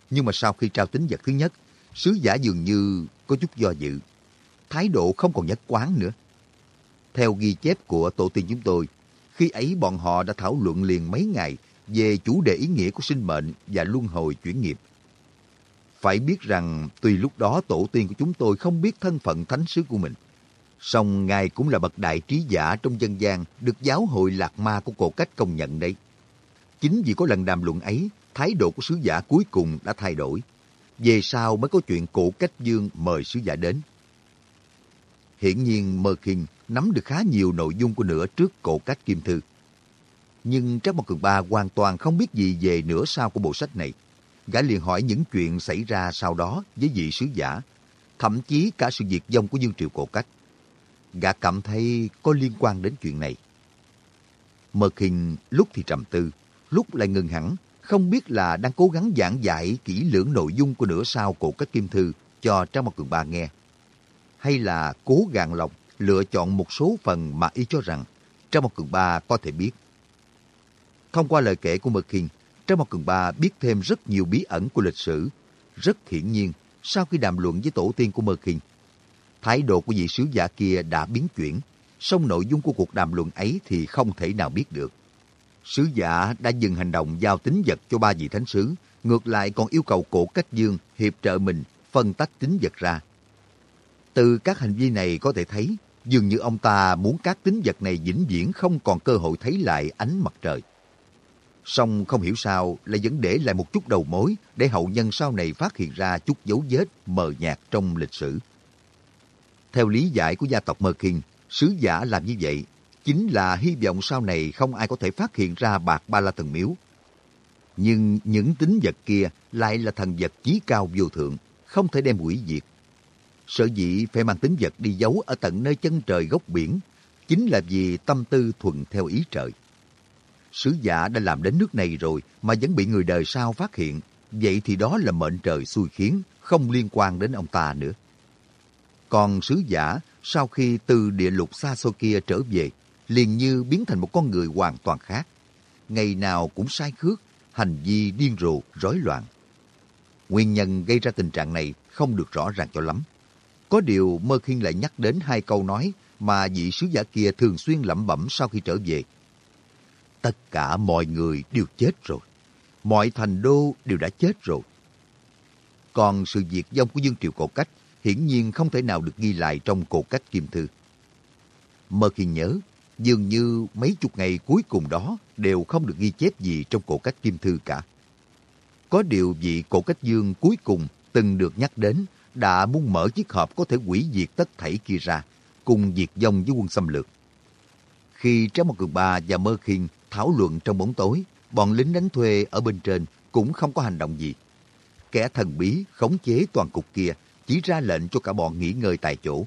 Nhưng mà sau khi trao tính vật thứ nhất, sứ giả dường như có chút do dự. Thái độ không còn nhất quán nữa. Theo ghi chép của tổ tiên chúng tôi, khi ấy bọn họ đã thảo luận liền mấy ngày về chủ đề ý nghĩa của sinh mệnh và luân hồi chuyển nghiệp. Phải biết rằng tuy lúc đó tổ tiên của chúng tôi không biết thân phận thánh sứ của mình, song Ngài cũng là bậc đại trí giả trong dân gian được giáo hội Lạc Ma của cổ cách công nhận đấy. Chính vì có lần đàm luận ấy, thái độ của sứ giả cuối cùng đã thay đổi. Về sau mới có chuyện cổ cách dương mời sứ giả đến. Hiển nhiên Mơ Kinh nắm được khá nhiều nội dung của nửa trước cổ cách kim thư. Nhưng Trác Mộc Cường Ba hoàn toàn không biết gì về nửa sau của bộ sách này. Gã liền hỏi những chuyện xảy ra sau đó với vị sứ giả, thậm chí cả sự diệt vong của Dương Triều cổ cách. Gã cảm thấy có liên quan đến chuyện này. Mật hình lúc thì trầm tư, lúc lại ngừng hẳn, không biết là đang cố gắng giảng giải kỹ lưỡng nội dung của nửa sau cổ cách kim thư cho Trang Mộc Cường Ba nghe. Hay là cố gạn lòng lựa chọn một số phần mà y cho rằng Trang Mộc Cường Ba có thể biết. Thông qua lời kể của Mật Hiền, Trang Mộc Cường Ba biết thêm rất nhiều bí ẩn của lịch sử. Rất hiển nhiên, sau khi đàm luận với tổ tiên của Mật Hiền, thái độ của vị sứ giả kia đã biến chuyển, song nội dung của cuộc đàm luận ấy thì không thể nào biết được. Sứ giả đã dừng hành động giao tính vật cho ba vị thánh sứ, ngược lại còn yêu cầu cổ cách dương hiệp trợ mình phân tách tính vật ra. Từ các hành vi này có thể thấy, dường như ông ta muốn các tính vật này vĩnh viễn không còn cơ hội thấy lại ánh mặt trời. Song không hiểu sao lại vẫn để lại một chút đầu mối để hậu nhân sau này phát hiện ra chút dấu vết mờ nhạt trong lịch sử. Theo lý giải của gia tộc Mơ Kinh, sứ giả làm như vậy chính là hy vọng sau này không ai có thể phát hiện ra bạc ba la thần miếu. Nhưng những tính vật kia lại là thần vật chí cao vô thượng, không thể đem hủy diệt. Sở dĩ phải mang tính vật đi giấu ở tận nơi chân trời góc biển, chính là vì tâm tư thuận theo ý trời. Sứ giả đã làm đến nước này rồi mà vẫn bị người đời sau phát hiện, vậy thì đó là mệnh trời xui khiến, không liên quan đến ông ta nữa. Còn sứ giả, sau khi từ địa lục xa xôi kia trở về, liền như biến thành một con người hoàn toàn khác. Ngày nào cũng sai khước, hành vi điên rồ, rối loạn. Nguyên nhân gây ra tình trạng này không được rõ ràng cho lắm. Có điều Mơ Khiên lại nhắc đến hai câu nói mà vị sứ giả kia thường xuyên lẩm bẩm sau khi trở về. Tất cả mọi người đều chết rồi. Mọi thành đô đều đã chết rồi. Còn sự diệt vong của Dương Triều Cổ Cách hiển nhiên không thể nào được ghi lại trong Cổ Cách Kim Thư. Mơ Khiên nhớ, dường như mấy chục ngày cuối cùng đó đều không được ghi chép gì trong Cổ Cách Kim Thư cả. Có điều vị Cổ Cách Dương cuối cùng từng được nhắc đến đã muốn mở chiếc hộp có thể hủy diệt tất thảy kia ra, cùng diệt vong với quân xâm lược. Khi Trái Một Cường Ba và Mơ Khiên thảo luận trong bóng tối, bọn lính đánh thuê ở bên trên cũng không có hành động gì. Kẻ thần bí khống chế toàn cục kia chỉ ra lệnh cho cả bọn nghỉ ngơi tại chỗ.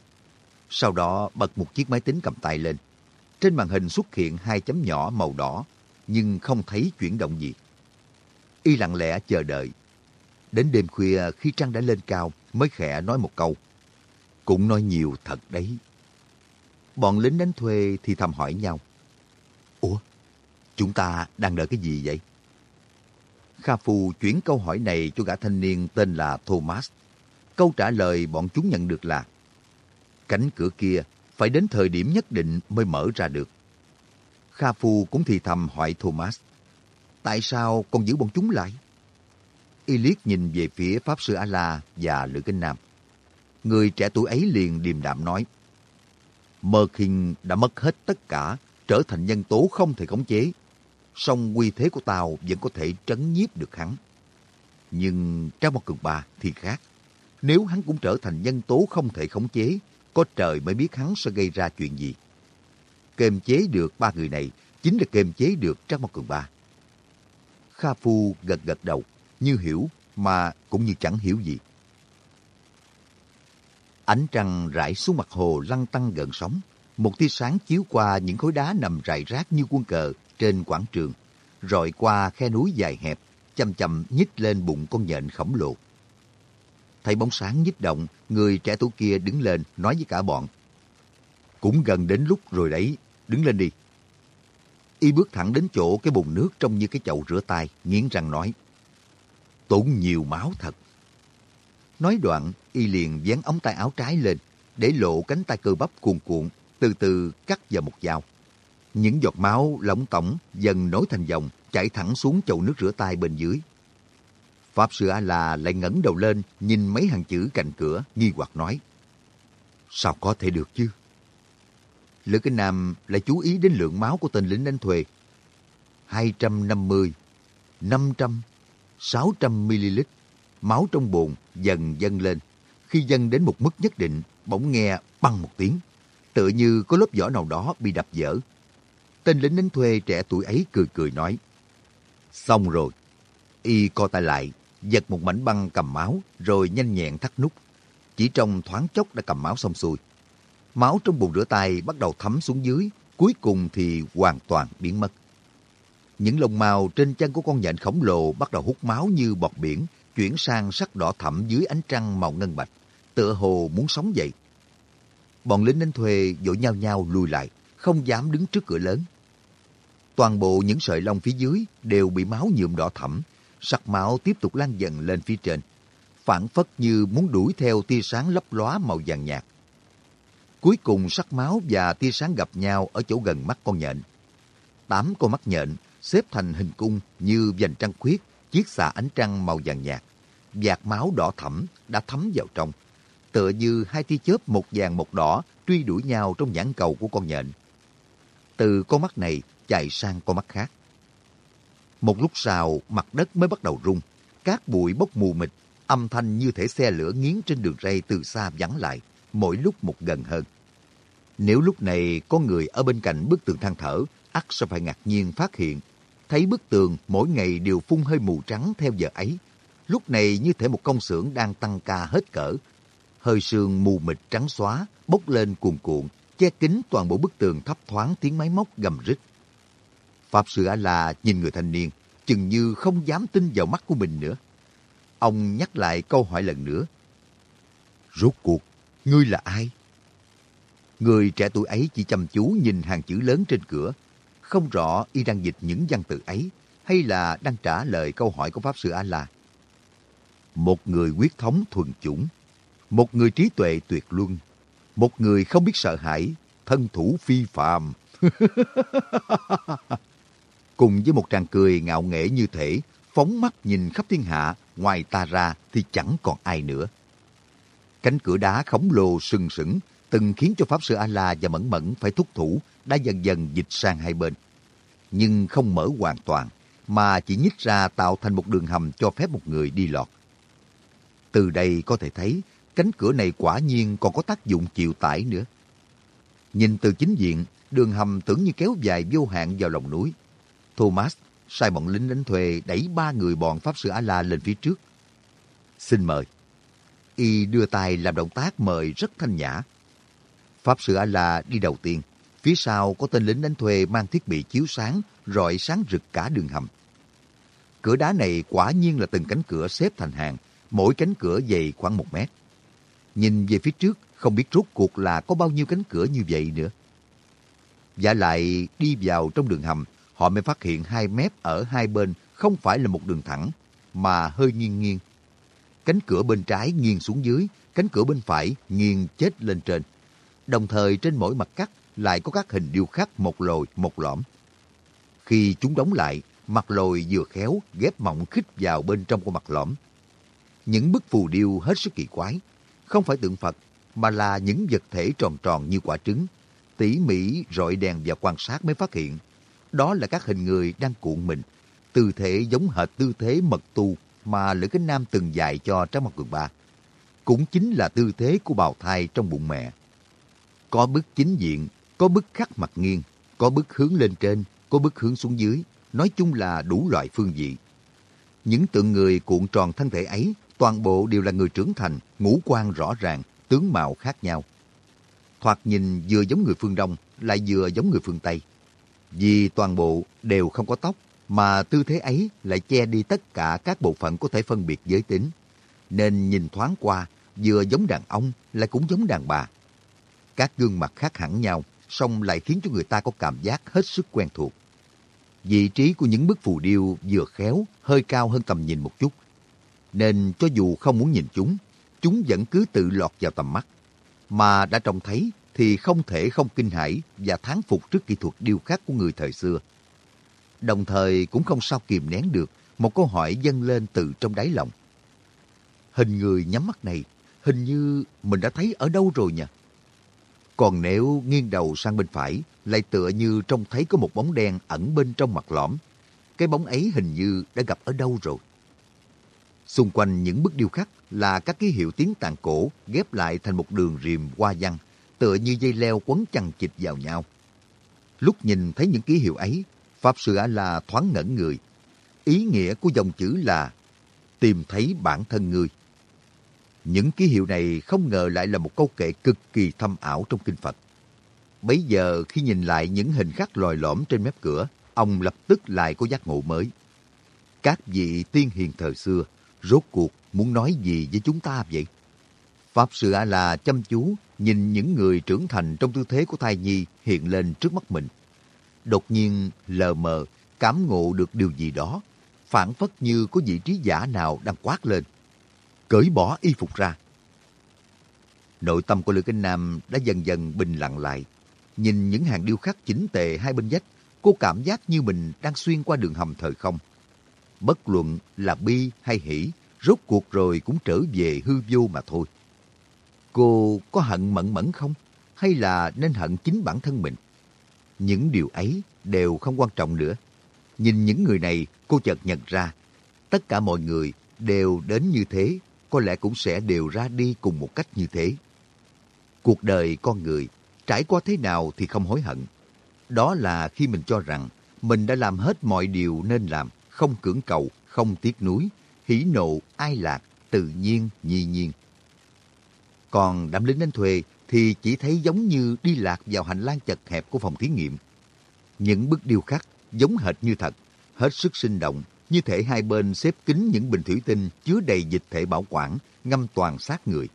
Sau đó bật một chiếc máy tính cầm tay lên. Trên màn hình xuất hiện hai chấm nhỏ màu đỏ, nhưng không thấy chuyển động gì. Y lặng lẽ chờ đợi. Đến đêm khuya khi trăng đã lên cao mới khẽ nói một câu. Cũng nói nhiều thật đấy. Bọn lính đánh thuê thì thầm hỏi nhau. Ủa, chúng ta đang đợi cái gì vậy? Kha Phu chuyển câu hỏi này cho gã thanh niên tên là Thomas. Câu trả lời bọn chúng nhận được là Cánh cửa kia phải đến thời điểm nhất định mới mở ra được. Kha Phu cũng thì thầm hỏi Thomas. Tại sao còn giữ bọn chúng lại? Y liếc nhìn về phía Pháp Sư A-La và Lữ Kinh Nam. Người trẻ tuổi ấy liền điềm đạm nói. Mơ Kinh đã mất hết tất cả, trở thành nhân tố không thể khống chế. Song quy thế của Tao vẫn có thể trấn nhiếp được hắn. Nhưng trong một cường bà thì khác. Nếu hắn cũng trở thành nhân tố không thể khống chế, có trời mới biết hắn sẽ gây ra chuyện gì. Kềm chế được ba người này chính là kềm chế được Trang Mộc Cường Ba. Kha Phu gật gật đầu, như hiểu mà cũng như chẳng hiểu gì. Ánh trăng rải xuống mặt hồ lăn tăng gần sóng. Một tia sáng chiếu qua những khối đá nằm rải rác như quân cờ trên quảng trường, rồi qua khe núi dài hẹp, chậm chậm nhích lên bụng con nhện khổng lồ. Thấy bóng sáng nhích động, người trẻ tuổi kia đứng lên nói với cả bọn. Cũng gần đến lúc rồi đấy, đứng lên đi. Y bước thẳng đến chỗ cái bồn nước trông như cái chậu rửa tay, nghiến răng nói. Tốn nhiều máu thật. Nói đoạn, Y liền dán ống tay áo trái lên, để lộ cánh tay cơ bắp cuồn cuộn, từ từ cắt vào một dao. Những giọt máu lỏng tổng dần nối thành dòng, chảy thẳng xuống chậu nước rửa tay bên dưới. Pháp sư A-la lại ngẩng đầu lên, nhìn mấy hàng chữ cạnh cửa, nghi hoặc nói. Sao có thể được chứ? Lữ Kinh Nam lại chú ý đến lượng máu của tên lính đánh thuê. 250, 500, 600 ml máu trong bồn dần dâng lên. Khi dâng đến một mức nhất định, bỗng nghe băng một tiếng, tựa như có lớp vỏ nào đó bị đập vỡ. Tên lính đánh thuê trẻ tuổi ấy cười cười nói, Xong rồi. Y co tay lại, giật một mảnh băng cầm máu, rồi nhanh nhẹn thắt nút. Chỉ trong thoáng chốc đã cầm máu xong xuôi. Máu trong bồn rửa tay bắt đầu thấm xuống dưới, cuối cùng thì hoàn toàn biến mất. Những lông màu trên chân của con nhện khổng lồ bắt đầu hút máu như bọt biển, chuyển sang sắc đỏ thẫm dưới ánh trăng màu ngân bạch, tựa hồ muốn sống dậy. Bọn lính đánh thuê vội nhau nhau lùi lại, không dám đứng trước cửa lớn. Toàn bộ những sợi lông phía dưới đều bị máu nhuộm đỏ thẫm, sắc máu tiếp tục lan dần lên phía trên, phản phất như muốn đuổi theo tia sáng lấp lóa màu vàng nhạt. Cuối cùng sắc máu và tia sáng gặp nhau ở chỗ gần mắt con nhện. Tám con mắt nhện xếp thành hình cung như vành trăng khuyết, chiếc xà ánh trăng màu vàng nhạt. Vạt máu đỏ thẫm đã thấm vào trong, tựa như hai tia chớp một vàng một đỏ truy đuổi nhau trong nhãn cầu của con nhện. Từ con mắt này chạy sang con mắt khác. Một lúc sau, mặt đất mới bắt đầu rung. Các bụi bốc mù mịt, âm thanh như thể xe lửa nghiến trên đường ray từ xa vắng lại, mỗi lúc một gần hơn. Nếu lúc này có người ở bên cạnh bức tường than thở, ắt sẽ phải ngạc nhiên phát hiện. Thấy bức tường mỗi ngày đều phun hơi mù trắng theo giờ ấy. Lúc này như thể một công xưởng đang tăng ca hết cỡ. Hơi sương mù mịt trắng xóa, bốc lên cuồn cuộn, che kín toàn bộ bức tường thấp thoáng tiếng máy móc gầm rít. Pháp Sư A-La nhìn người thanh niên, chừng như không dám tin vào mắt của mình nữa. Ông nhắc lại câu hỏi lần nữa. Rốt cuộc, ngươi là ai? Người trẻ tuổi ấy chỉ chăm chú nhìn hàng chữ lớn trên cửa, không rõ y đang dịch những văn tự ấy hay là đang trả lời câu hỏi của Pháp Sư A-La. Một người quyết thống thuần chủng, một người trí tuệ tuyệt luân, một người không biết sợ hãi, thân thủ phi phàm. *laughs* Cùng với một tràng cười ngạo nghễ như thể, phóng mắt nhìn khắp thiên hạ, ngoài ta ra thì chẳng còn ai nữa. Cánh cửa đá khổng lồ sừng sững, từng khiến cho Pháp Sư A-La và Mẫn Mẫn phải thúc thủ, đã dần dần dịch sang hai bên. Nhưng không mở hoàn toàn, mà chỉ nhích ra tạo thành một đường hầm cho phép một người đi lọt. Từ đây có thể thấy, cánh cửa này quả nhiên còn có tác dụng chịu tải nữa. Nhìn từ chính diện, đường hầm tưởng như kéo dài vô hạn vào lòng núi. Thomas sai bọn lính đánh thuê đẩy ba người bọn Pháp Sư A-La lên phía trước. Xin mời. Y đưa tay làm động tác mời rất thanh nhã. Pháp Sư A-La đi đầu tiên. Phía sau có tên lính đánh thuê mang thiết bị chiếu sáng, rọi sáng rực cả đường hầm. Cửa đá này quả nhiên là từng cánh cửa xếp thành hàng, mỗi cánh cửa dày khoảng một mét. Nhìn về phía trước, không biết rốt cuộc là có bao nhiêu cánh cửa như vậy nữa. giả lại đi vào trong đường hầm, họ mới phát hiện hai mép ở hai bên không phải là một đường thẳng, mà hơi nghiêng nghiêng. Cánh cửa bên trái nghiêng xuống dưới, cánh cửa bên phải nghiêng chết lên trên. Đồng thời trên mỗi mặt cắt lại có các hình điêu khắc một lồi một lõm. Khi chúng đóng lại, mặt lồi vừa khéo ghép mỏng khít vào bên trong của mặt lõm. Những bức phù điêu hết sức kỳ quái, không phải tượng Phật mà là những vật thể tròn tròn như quả trứng. Tỉ mỉ rọi đèn và quan sát mới phát hiện đó là các hình người đang cuộn mình, tư thế giống hệt tư thế mật tu mà Lữ Kính Nam từng dạy cho Tráng Mặt Cường Ba. Cũng chính là tư thế của bào thai trong bụng mẹ. Có bức chính diện, có bức khắc mặt nghiêng, có bức hướng lên trên, có bức hướng xuống dưới, nói chung là đủ loại phương vị. Những tượng người cuộn tròn thân thể ấy, toàn bộ đều là người trưởng thành, ngũ quan rõ ràng, tướng mạo khác nhau. Thoạt nhìn vừa giống người phương Đông, lại vừa giống người phương Tây. Vì toàn bộ đều không có tóc, mà tư thế ấy lại che đi tất cả các bộ phận có thể phân biệt giới tính. Nên nhìn thoáng qua, vừa giống đàn ông lại cũng giống đàn bà. Các gương mặt khác hẳn nhau, song lại khiến cho người ta có cảm giác hết sức quen thuộc. Vị trí của những bức phù điêu vừa khéo, hơi cao hơn tầm nhìn một chút. Nên cho dù không muốn nhìn chúng, chúng vẫn cứ tự lọt vào tầm mắt. Mà đã trông thấy thì không thể không kinh hãi và thán phục trước kỹ thuật điêu khắc của người thời xưa. Đồng thời cũng không sao kìm nén được một câu hỏi dâng lên từ trong đáy lòng. Hình người nhắm mắt này, hình như mình đã thấy ở đâu rồi nhỉ? Còn nếu nghiêng đầu sang bên phải, lại tựa như trông thấy có một bóng đen ẩn bên trong mặt lõm. Cái bóng ấy hình như đã gặp ở đâu rồi. Xung quanh những bức điêu khắc là các ký hiệu tiếng tàn cổ ghép lại thành một đường rìm hoa văn, tựa như dây leo quấn chằng chịt vào nhau. Lúc nhìn thấy những ký hiệu ấy, Pháp Sư A-La thoáng ngẩn người. Ý nghĩa của dòng chữ là tìm thấy bản thân người. Những ký hiệu này không ngờ lại là một câu kệ cực kỳ thâm ảo trong kinh Phật. Bấy giờ khi nhìn lại những hình khắc lòi lõm trên mép cửa, ông lập tức lại có giác ngộ mới. Các vị tiên hiền thời xưa, rốt cuộc muốn nói gì với chúng ta vậy? Pháp Sư A-La chăm chú nhìn những người trưởng thành trong tư thế của thai nhi hiện lên trước mắt mình. Đột nhiên lờ mờ cảm ngộ được điều gì đó, phản phất như có vị trí giả nào đang quát lên. Cởi bỏ y phục ra. Nội tâm của Lữ Kinh Nam đã dần dần bình lặng lại. Nhìn những hàng điêu khắc chỉnh tề hai bên vách, cô cảm giác như mình đang xuyên qua đường hầm thời không. Bất luận là bi hay hỷ, rốt cuộc rồi cũng trở về hư vô mà thôi. Cô có hận mẫn mẫn không? Hay là nên hận chính bản thân mình? Những điều ấy đều không quan trọng nữa. Nhìn những người này, cô chợt nhận ra, tất cả mọi người đều đến như thế, có lẽ cũng sẽ đều ra đi cùng một cách như thế. Cuộc đời con người, trải qua thế nào thì không hối hận. Đó là khi mình cho rằng mình đã làm hết mọi điều nên làm, không cưỡng cầu, không tiếc nuối, hỉ nộ, ai lạc, tự nhiên, nhi nhiên. Còn đám lính đánh thuê thì chỉ thấy giống như đi lạc vào hành lang chật hẹp của phòng thí nghiệm. Những bức điêu khắc giống hệt như thật, hết sức sinh động, như thể hai bên xếp kín những bình thủy tinh chứa đầy dịch thể bảo quản, ngâm toàn xác người.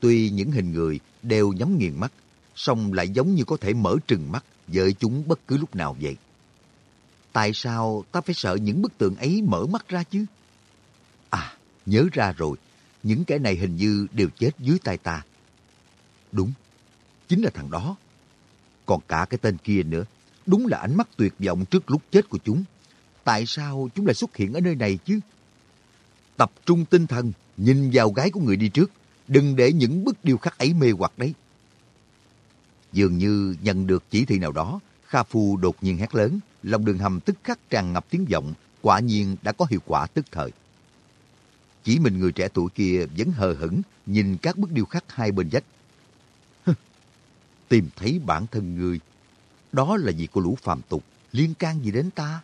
Tuy những hình người đều nhắm nghiền mắt, song lại giống như có thể mở trừng mắt với chúng bất cứ lúc nào vậy. Tại sao ta phải sợ những bức tượng ấy mở mắt ra chứ? À, nhớ ra rồi, những kẻ này hình như đều chết dưới tay ta. Đúng, chính là thằng đó. Còn cả cái tên kia nữa, đúng là ánh mắt tuyệt vọng trước lúc chết của chúng. Tại sao chúng lại xuất hiện ở nơi này chứ? Tập trung tinh thần, nhìn vào gái của người đi trước. Đừng để những bức điêu khắc ấy mê hoặc đấy. Dường như nhận được chỉ thị nào đó, Kha Phu đột nhiên hét lớn, lòng đường hầm tức khắc tràn ngập tiếng vọng, quả nhiên đã có hiệu quả tức thời. Chỉ mình người trẻ tuổi kia vẫn hờ hững nhìn các bức điêu khắc hai bên vách. Tìm thấy bản thân người, đó là gì của lũ phàm tục, liên can gì đến ta?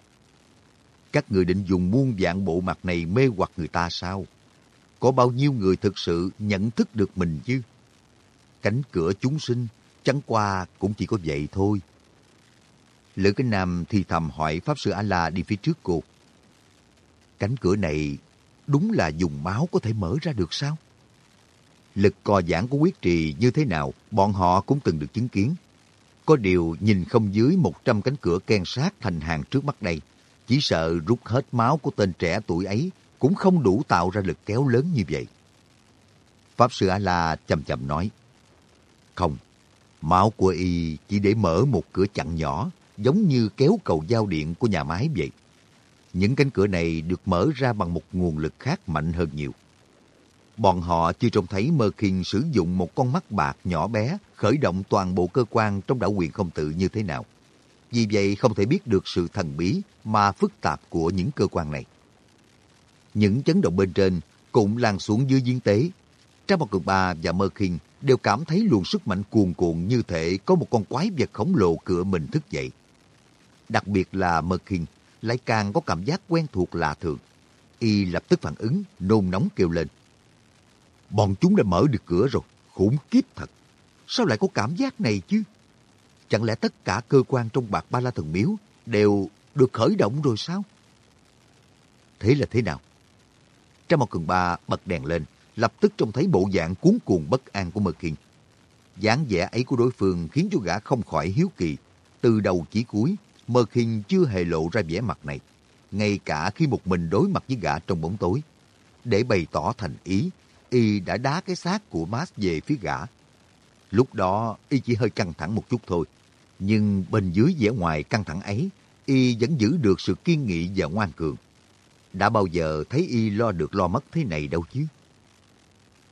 Các người định dùng muôn dạng bộ mặt này mê hoặc người ta sao? Có bao nhiêu người thực sự nhận thức được mình chứ? Cánh cửa chúng sinh, chẳng qua cũng chỉ có vậy thôi. Lữ Kinh Nam thì thầm hỏi Pháp Sư A-La đi phía trước cô. Cánh cửa này đúng là dùng máu có thể mở ra được sao? Lực co giãn của quyết trì như thế nào, bọn họ cũng từng được chứng kiến. Có điều nhìn không dưới 100 cánh cửa ken sát thành hàng trước mắt đây, chỉ sợ rút hết máu của tên trẻ tuổi ấy cũng không đủ tạo ra lực kéo lớn như vậy. Pháp Sư A-La chậm chậm nói, Không, máu của y chỉ để mở một cửa chặn nhỏ, giống như kéo cầu giao điện của nhà máy vậy. Những cánh cửa này được mở ra bằng một nguồn lực khác mạnh hơn nhiều. Bọn họ chưa trông thấy Mơ Kinh sử dụng một con mắt bạc nhỏ bé khởi động toàn bộ cơ quan trong đảo quyền không tự như thế nào. Vì vậy không thể biết được sự thần bí mà phức tạp của những cơ quan này. Những chấn động bên trên cũng lan xuống dưới viên tế. Trang Bọc Cường ba và Mơ Kinh đều cảm thấy luồng sức mạnh cuồn cuộn như thể có một con quái vật khổng lồ cửa mình thức dậy. Đặc biệt là Mơ Kinh lại càng có cảm giác quen thuộc lạ thường. Y lập tức phản ứng, nôn nóng kêu lên. Bọn chúng đã mở được cửa rồi, khủng khiếp thật. Sao lại có cảm giác này chứ? Chẳng lẽ tất cả cơ quan trong bạc ba la thần miếu đều được khởi động rồi sao? Thế là thế nào? Trong một cường ba bật đèn lên, lập tức trông thấy bộ dạng cuốn cuồng bất an của Mơ Kiên. dáng vẻ ấy của đối phương khiến cho gã không khỏi hiếu kỳ. Từ đầu chỉ cuối, Mơ Kiên chưa hề lộ ra vẻ mặt này, ngay cả khi một mình đối mặt với gã trong bóng tối. Để bày tỏ thành ý, y đã đá cái xác của Mas về phía gã. Lúc đó, y chỉ hơi căng thẳng một chút thôi. Nhưng bên dưới vẻ ngoài căng thẳng ấy, y vẫn giữ được sự kiên nghị và ngoan cường. Đã bao giờ thấy y lo được lo mất thế này đâu chứ?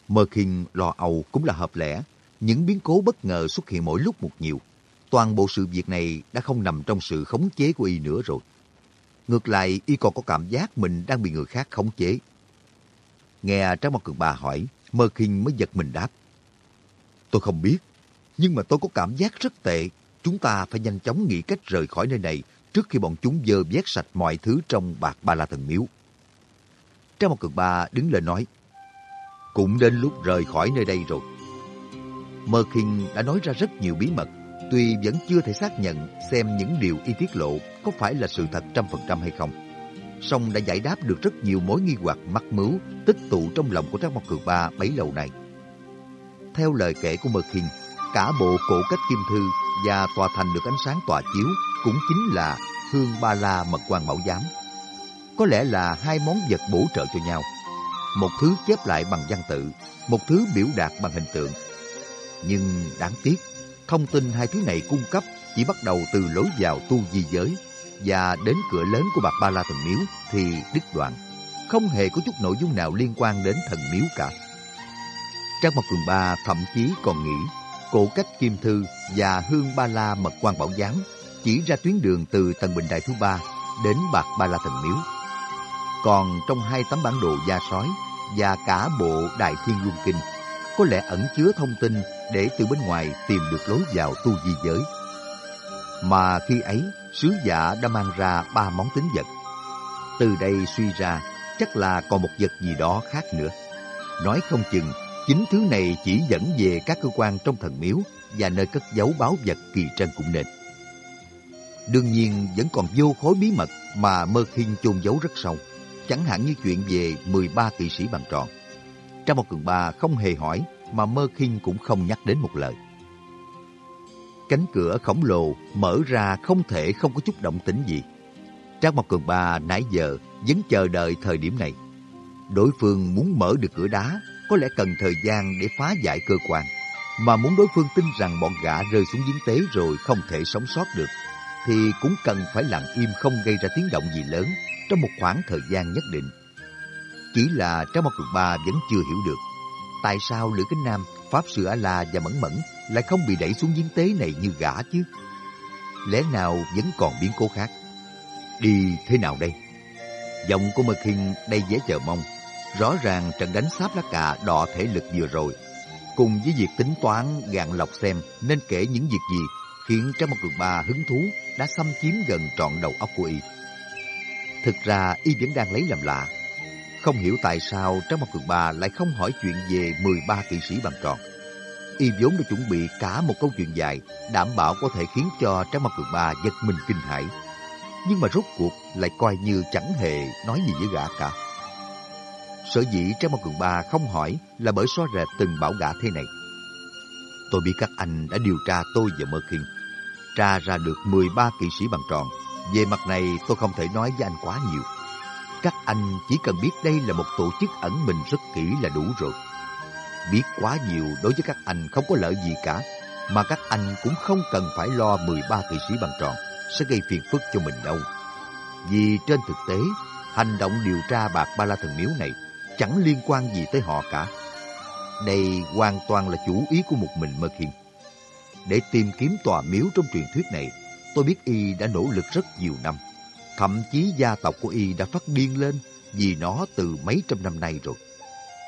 Mơ Kinh lo âu cũng là hợp lẽ. Những biến cố bất ngờ xuất hiện mỗi lúc một nhiều toàn bộ sự việc này đã không nằm trong sự khống chế của y nữa rồi. Ngược lại, y còn có cảm giác mình đang bị người khác khống chế. Nghe trong Mặt Cường Bà hỏi, Mơ Kinh mới giật mình đáp. Tôi không biết, nhưng mà tôi có cảm giác rất tệ. Chúng ta phải nhanh chóng nghĩ cách rời khỏi nơi này trước khi bọn chúng dơ vét sạch mọi thứ trong bạc ba la thần miếu. Trang một cực Ba đứng lên nói, cũng đến lúc rời khỏi nơi đây rồi. Mơ Kinh đã nói ra rất nhiều bí mật Tuy vẫn chưa thể xác nhận xem những điều y tiết lộ có phải là sự thật trăm phần trăm hay không, song đã giải đáp được rất nhiều mối nghi hoặc mắc mứu tích tụ trong lòng của Trác Mộc Cường Ba bấy lâu này. Theo lời kể của Mật Hiền, cả bộ cổ cách kim thư và tòa thành được ánh sáng tỏa chiếu cũng chính là hương ba la mật quan bảo giám. Có lẽ là hai món vật bổ trợ cho nhau. Một thứ chép lại bằng văn tự, một thứ biểu đạt bằng hình tượng. Nhưng đáng tiếc, thông tin hai thứ này cung cấp chỉ bắt đầu từ lối vào tu di giới và đến cửa lớn của Bạc Ba La Thần Miếu thì đứt đoạn. Không hề có chút nội dung nào liên quan đến thần miếu cả. Trang Mộc Phường Ba thậm chí còn nghĩ cổ cách Kim Thư và Hương Ba La Mật quan Bảo Giám chỉ ra tuyến đường từ tầng bình đại thứ ba đến Bạc Ba La Thần Miếu. Còn trong hai tấm bản đồ da sói và cả bộ Đại Thiên Luân Kinh có lẽ ẩn chứa thông tin để từ bên ngoài tìm được lối vào tu di giới. Mà khi ấy, sứ giả đã mang ra ba món tính vật. Từ đây suy ra, chắc là còn một vật gì đó khác nữa. Nói không chừng, chính thứ này chỉ dẫn về các cơ quan trong thần miếu và nơi cất giấu báo vật kỳ trân cũng nên. Đương nhiên vẫn còn vô khối bí mật mà Mơ khinh chôn giấu rất sâu, chẳng hạn như chuyện về 13 kỵ sĩ bằng tròn. Trong một cường ba không hề hỏi mà Mơ khinh cũng không nhắc đến một lời. Cánh cửa khổng lồ mở ra không thể không có chút động tĩnh gì. Trang Mộc Cường Ba nãy giờ vẫn chờ đợi thời điểm này. Đối phương muốn mở được cửa đá có lẽ cần thời gian để phá giải cơ quan. Mà muốn đối phương tin rằng bọn gã rơi xuống giếng tế rồi không thể sống sót được, thì cũng cần phải lặng im không gây ra tiếng động gì lớn trong một khoảng thời gian nhất định. Chỉ là Trang Mộc Cường Ba vẫn chưa hiểu được tại sao Lữ Kính Nam, Pháp Sư A-La và Mẫn Mẫn lại không bị đẩy xuống giếng tế này như gã chứ? Lẽ nào vẫn còn biến cố khác? Đi thế nào đây? Giọng của Mơ Kinh đầy dễ chờ mong. Rõ ràng trận đánh sáp lá cà đọ thể lực vừa rồi. Cùng với việc tính toán gạn lọc xem nên kể những việc gì khiến Trang Mộc Cường Ba hứng thú đã xâm chiếm gần trọn đầu óc của y. Thực ra y vẫn đang lấy làm lạ không hiểu tại sao Trang Mặt Cường Ba lại không hỏi chuyện về 13 kỵ sĩ bằng tròn. Y vốn đã chuẩn bị cả một câu chuyện dài, đảm bảo có thể khiến cho Trang Mặt Cường Ba giật mình kinh hãi. Nhưng mà rốt cuộc lại coi như chẳng hề nói gì với gã cả. Sở dĩ trái Mặt Cường Ba không hỏi là bởi so rệt từng bảo gã thế này. Tôi biết các anh đã điều tra tôi và Mơ Kinh. Tra ra được 13 kỵ sĩ bằng tròn. Về mặt này tôi không thể nói với anh quá nhiều. Các anh chỉ cần biết đây là một tổ chức ẩn mình rất kỹ là đủ rồi. Biết quá nhiều đối với các anh không có lợi gì cả, mà các anh cũng không cần phải lo 13 kỵ sĩ bằng tròn sẽ gây phiền phức cho mình đâu. Vì trên thực tế, hành động điều tra bạc ba la thần miếu này chẳng liên quan gì tới họ cả. Đây hoàn toàn là chủ ý của một mình Mơ Khiên. Để tìm kiếm tòa miếu trong truyền thuyết này, tôi biết y đã nỗ lực rất nhiều năm. Thậm chí gia tộc của y đã phát điên lên vì nó từ mấy trăm năm nay rồi.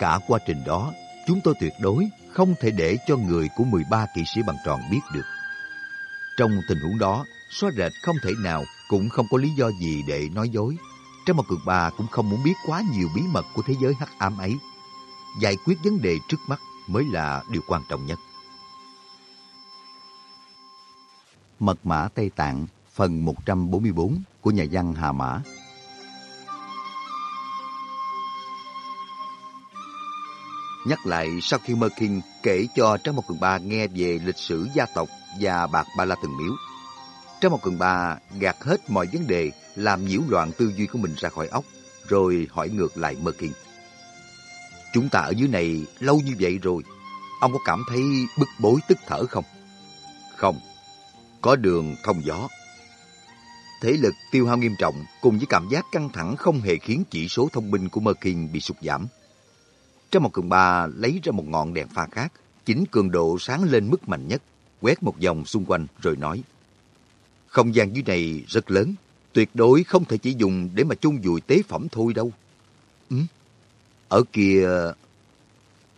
Cả quá trình đó, chúng tôi tuyệt đối không thể để cho người của 13 kỵ sĩ bằng tròn biết được. Trong tình huống đó, xóa rệt không thể nào cũng không có lý do gì để nói dối. Trong một cường bà cũng không muốn biết quá nhiều bí mật của thế giới hắc ám ấy. Giải quyết vấn đề trước mắt mới là điều quan trọng nhất. Mật mã Tây Tạng, phần 144 của nhà văn Hà Mã. Nhắc lại, sau khi Mơ Kinh kể cho Trang Mộc Cường Ba nghe về lịch sử gia tộc và bạc Ba La Từng Miếu. Trang Mộc Cường Ba gạt hết mọi vấn đề làm nhiễu loạn tư duy của mình ra khỏi óc, rồi hỏi ngược lại Mơ Kinh. Chúng ta ở dưới này lâu như vậy rồi, ông có cảm thấy bức bối tức thở không? Không, có đường thông gió thể lực tiêu hao nghiêm trọng cùng với cảm giác căng thẳng không hề khiến chỉ số thông minh của Merkin bị sụt giảm. Trong một cường ba lấy ra một ngọn đèn pha khác, chỉnh cường độ sáng lên mức mạnh nhất, quét một vòng xung quanh rồi nói. Không gian dưới này rất lớn, tuyệt đối không thể chỉ dùng để mà chôn vùi tế phẩm thôi đâu. Ừ? Ở kia...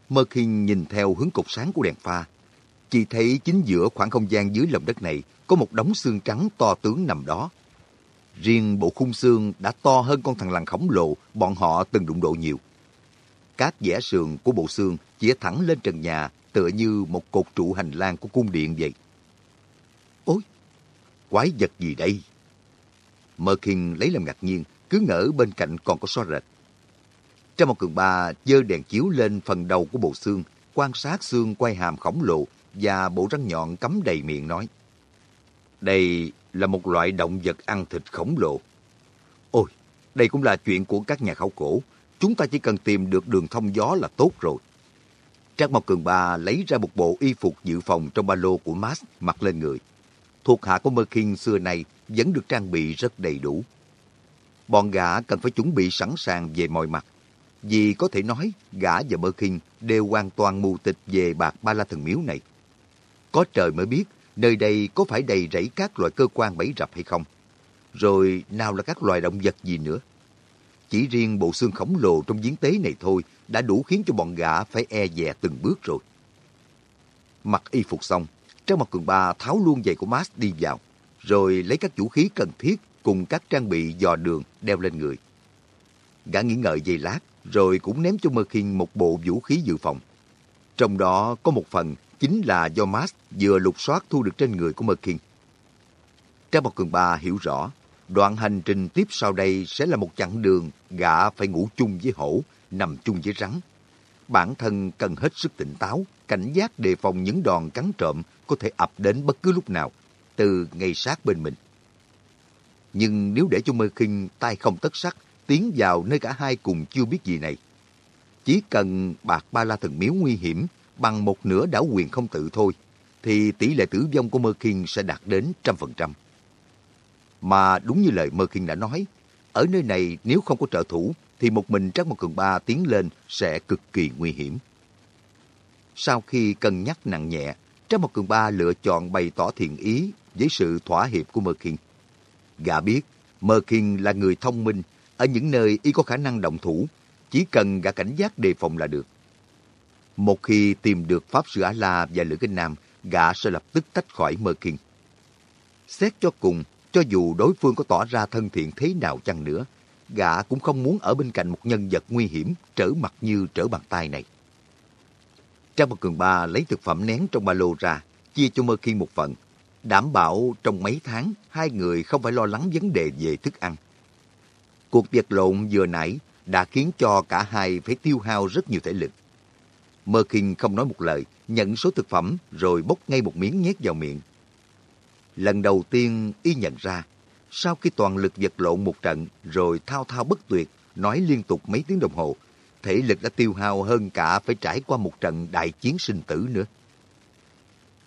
Merkin nhìn theo hướng cột sáng của đèn pha, chỉ thấy chính giữa khoảng không gian dưới lòng đất này có một đống xương trắng to tướng nằm đó, Riêng bộ khung xương đã to hơn con thằng lằn khổng lồ bọn họ từng đụng độ nhiều. Các vẽ sườn của bộ xương chĩa thẳng lên trần nhà tựa như một cột trụ hành lang của cung điện vậy. Quái vật gì đây? Mơ lấy làm ngạc nhiên, cứ ngỡ bên cạnh còn có so rệt. Trong một cường ba dơ đèn chiếu lên phần đầu của bộ xương, quan sát xương quay hàm khổng lồ và bộ răng nhọn cắm đầy miệng nói. Đây là một loại động vật ăn thịt khổng lồ. Ôi, đây cũng là chuyện của các nhà khảo cổ. Chúng ta chỉ cần tìm được đường thông gió là tốt rồi. Trang Mộc Cường Ba lấy ra một bộ y phục dự phòng trong ba lô của Max mặc lên người. Thuộc hạ của Mơ xưa này vẫn được trang bị rất đầy đủ. Bọn gã cần phải chuẩn bị sẵn sàng về mọi mặt. Vì có thể nói gã và Mơ đều hoàn toàn mù tịch về bạc ba la thần miếu này. Có trời mới biết nơi đây có phải đầy rẫy các loại cơ quan bẫy rập hay không. Rồi nào là các loài động vật gì nữa. Chỉ riêng bộ xương khổng lồ trong giếng tế này thôi đã đủ khiến cho bọn gã phải e dè từng bước rồi. Mặc y phục xong, Trang Mặt Cường Ba tháo luôn giày của Max đi vào, rồi lấy các vũ khí cần thiết cùng các trang bị dò đường đeo lên người. Gã nghĩ ngợi giây lát, rồi cũng ném cho Mơ một bộ vũ khí dự phòng. Trong đó có một phần chính là do Max vừa lục soát thu được trên người của Mơ Trang Mặt Cường Ba hiểu rõ, đoạn hành trình tiếp sau đây sẽ là một chặng đường gã phải ngủ chung với hổ, nằm chung với rắn. Bản thân cần hết sức tỉnh táo, cảnh giác đề phòng những đòn cắn trộm có thể ập đến bất cứ lúc nào, từ ngay sát bên mình. Nhưng nếu để cho Mơ Kinh tay không tất sắc, tiến vào nơi cả hai cùng chưa biết gì này, chỉ cần bạc ba la thần miếu nguy hiểm bằng một nửa đảo quyền không tự thôi, thì tỷ lệ tử vong của Mơ Kinh sẽ đạt đến trăm phần trăm. Mà đúng như lời Mơ Kinh đã nói, ở nơi này nếu không có trợ thủ, thì một mình Trác Mộc Cường Ba tiến lên sẽ cực kỳ nguy hiểm. Sau khi cân nhắc nặng nhẹ, Trác Mộc Cường Ba lựa chọn bày tỏ thiện ý với sự thỏa hiệp của Mơ Kinh. Gã biết, Mơ Kinh là người thông minh, ở những nơi y có khả năng động thủ, chỉ cần gã cảnh giác đề phòng là được. Một khi tìm được Pháp Sư A-La và Lữ Kinh Nam, gã sẽ lập tức tách khỏi Mơ Kinh. Xét cho cùng, cho dù đối phương có tỏ ra thân thiện thế nào chăng nữa, gã cũng không muốn ở bên cạnh một nhân vật nguy hiểm trở mặt như trở bàn tay này. Trang Mặt Cường Ba lấy thực phẩm nén trong ba lô ra, chia cho Mơ Khi một phần, đảm bảo trong mấy tháng hai người không phải lo lắng vấn đề về thức ăn. Cuộc vật lộn vừa nãy đã khiến cho cả hai phải tiêu hao rất nhiều thể lực. Mơ Kinh không nói một lời, nhận số thực phẩm rồi bốc ngay một miếng nhét vào miệng. Lần đầu tiên y nhận ra sau khi toàn lực vật lộn một trận rồi thao thao bất tuyệt, nói liên tục mấy tiếng đồng hồ, thể lực đã tiêu hao hơn cả phải trải qua một trận đại chiến sinh tử nữa.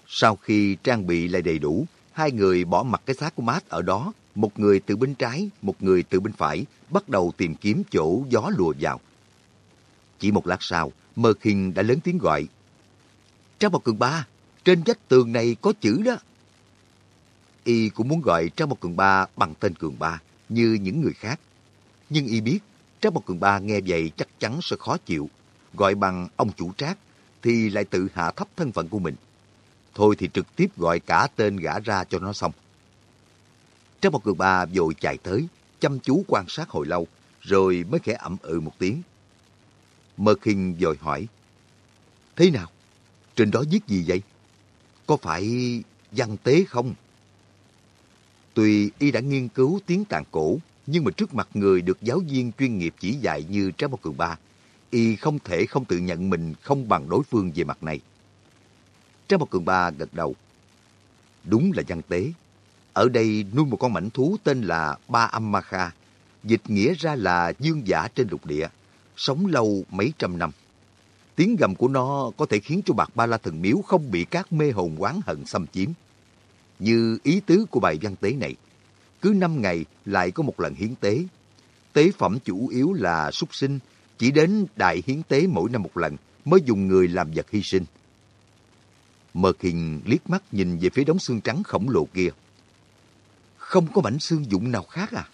Sau khi trang bị lại đầy đủ, hai người bỏ mặt cái xác của Mát ở đó, một người từ bên trái, một người từ bên phải, bắt đầu tìm kiếm chỗ gió lùa vào. Chỉ một lát sau, Mơ Khinh đã lớn tiếng gọi. Trang Bảo Cường Ba, trên vách tường này có chữ đó y cũng muốn gọi Trang Một Cường Ba bằng tên Cường Ba như những người khác. Nhưng y biết Trác Một Cường Ba nghe vậy chắc chắn sẽ khó chịu. Gọi bằng ông chủ Trác thì lại tự hạ thấp thân phận của mình. Thôi thì trực tiếp gọi cả tên gã ra cho nó xong. Trác Một Cường Ba vội chạy tới, chăm chú quan sát hồi lâu, rồi mới khẽ ẩm ừ một tiếng. Mơ Kinh vội hỏi, Thế nào? Trên đó viết gì vậy? Có phải văn tế không? Tuy y đã nghiên cứu tiếng tàn cổ, nhưng mà trước mặt người được giáo viên chuyên nghiệp chỉ dạy như Trái Bao Cường Ba, y không thể không tự nhận mình không bằng đối phương về mặt này. Trái Bao Cường Ba gật đầu. Đúng là văn tế. Ở đây nuôi một con mảnh thú tên là Ba Âm Ma Kha, dịch nghĩa ra là dương giả trên lục địa, sống lâu mấy trăm năm. Tiếng gầm của nó có thể khiến cho bạc ba la thần miếu không bị các mê hồn quán hận xâm chiếm như ý tứ của bài văn tế này. Cứ năm ngày lại có một lần hiến tế. Tế phẩm chủ yếu là súc sinh, chỉ đến đại hiến tế mỗi năm một lần mới dùng người làm vật hy sinh. Mơ Kinh liếc mắt nhìn về phía đống xương trắng khổng lồ kia. Không có mảnh xương dụng nào khác à?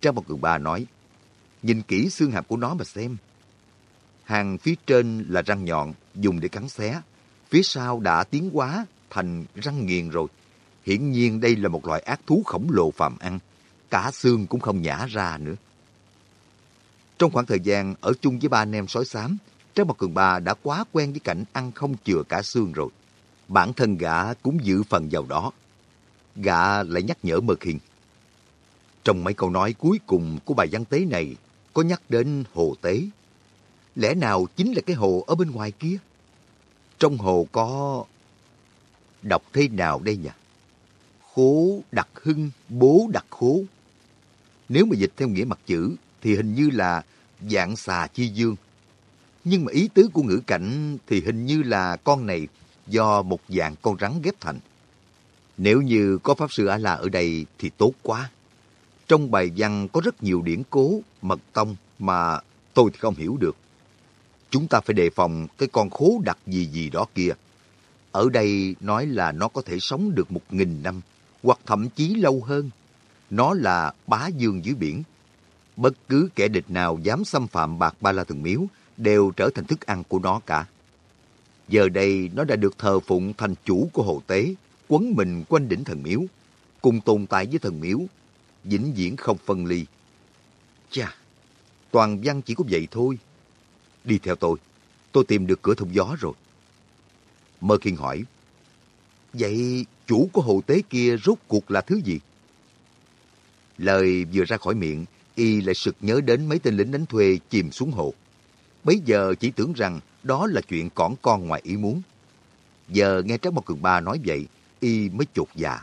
Trang một Cường Ba nói, nhìn kỹ xương hàm của nó mà xem. Hàng phía trên là răng nhọn, dùng để cắn xé. Phía sau đã tiến hóa thành răng nghiền rồi. Hiển nhiên đây là một loại ác thú khổng lồ phàm ăn, cả xương cũng không nhả ra nữa. Trong khoảng thời gian ở chung với ba anh em sói xám, Trang Mặt Cường Ba đã quá quen với cảnh ăn không chừa cả xương rồi. Bản thân gã cũng giữ phần vào đó. Gã lại nhắc nhở Mơ Khiên. Trong mấy câu nói cuối cùng của bài văn tế này có nhắc đến hồ tế. Lẽ nào chính là cái hồ ở bên ngoài kia? Trong hồ có Đọc thế nào đây nhỉ? Khố đặc hưng, bố đặc khố. Nếu mà dịch theo nghĩa mặt chữ thì hình như là dạng xà chi dương. Nhưng mà ý tứ của ngữ cảnh thì hình như là con này do một dạng con rắn ghép thành. Nếu như có Pháp Sư A-La ở đây thì tốt quá. Trong bài văn có rất nhiều điển cố, mật tông mà tôi thì không hiểu được. Chúng ta phải đề phòng cái con khố đặc gì gì đó kia. Ở đây nói là nó có thể sống được một nghìn năm, hoặc thậm chí lâu hơn. Nó là bá dương dưới biển. Bất cứ kẻ địch nào dám xâm phạm bạc ba la thần miếu đều trở thành thức ăn của nó cả. Giờ đây nó đã được thờ phụng thành chủ của hồ tế, quấn mình quanh đỉnh thần miếu, cùng tồn tại với thần miếu, vĩnh viễn không phân ly. Chà, toàn văn chỉ có vậy thôi. Đi theo tôi, tôi tìm được cửa thông gió rồi. Mơ Khiên hỏi, Vậy chủ của hồ tế kia rốt cuộc là thứ gì? Lời vừa ra khỏi miệng, y lại sực nhớ đến mấy tên lính đánh thuê chìm xuống hồ. Bấy giờ chỉ tưởng rằng đó là chuyện cỏn con ngoài ý muốn. Giờ nghe Trác Mộc Cường Ba nói vậy, y mới chột dạ.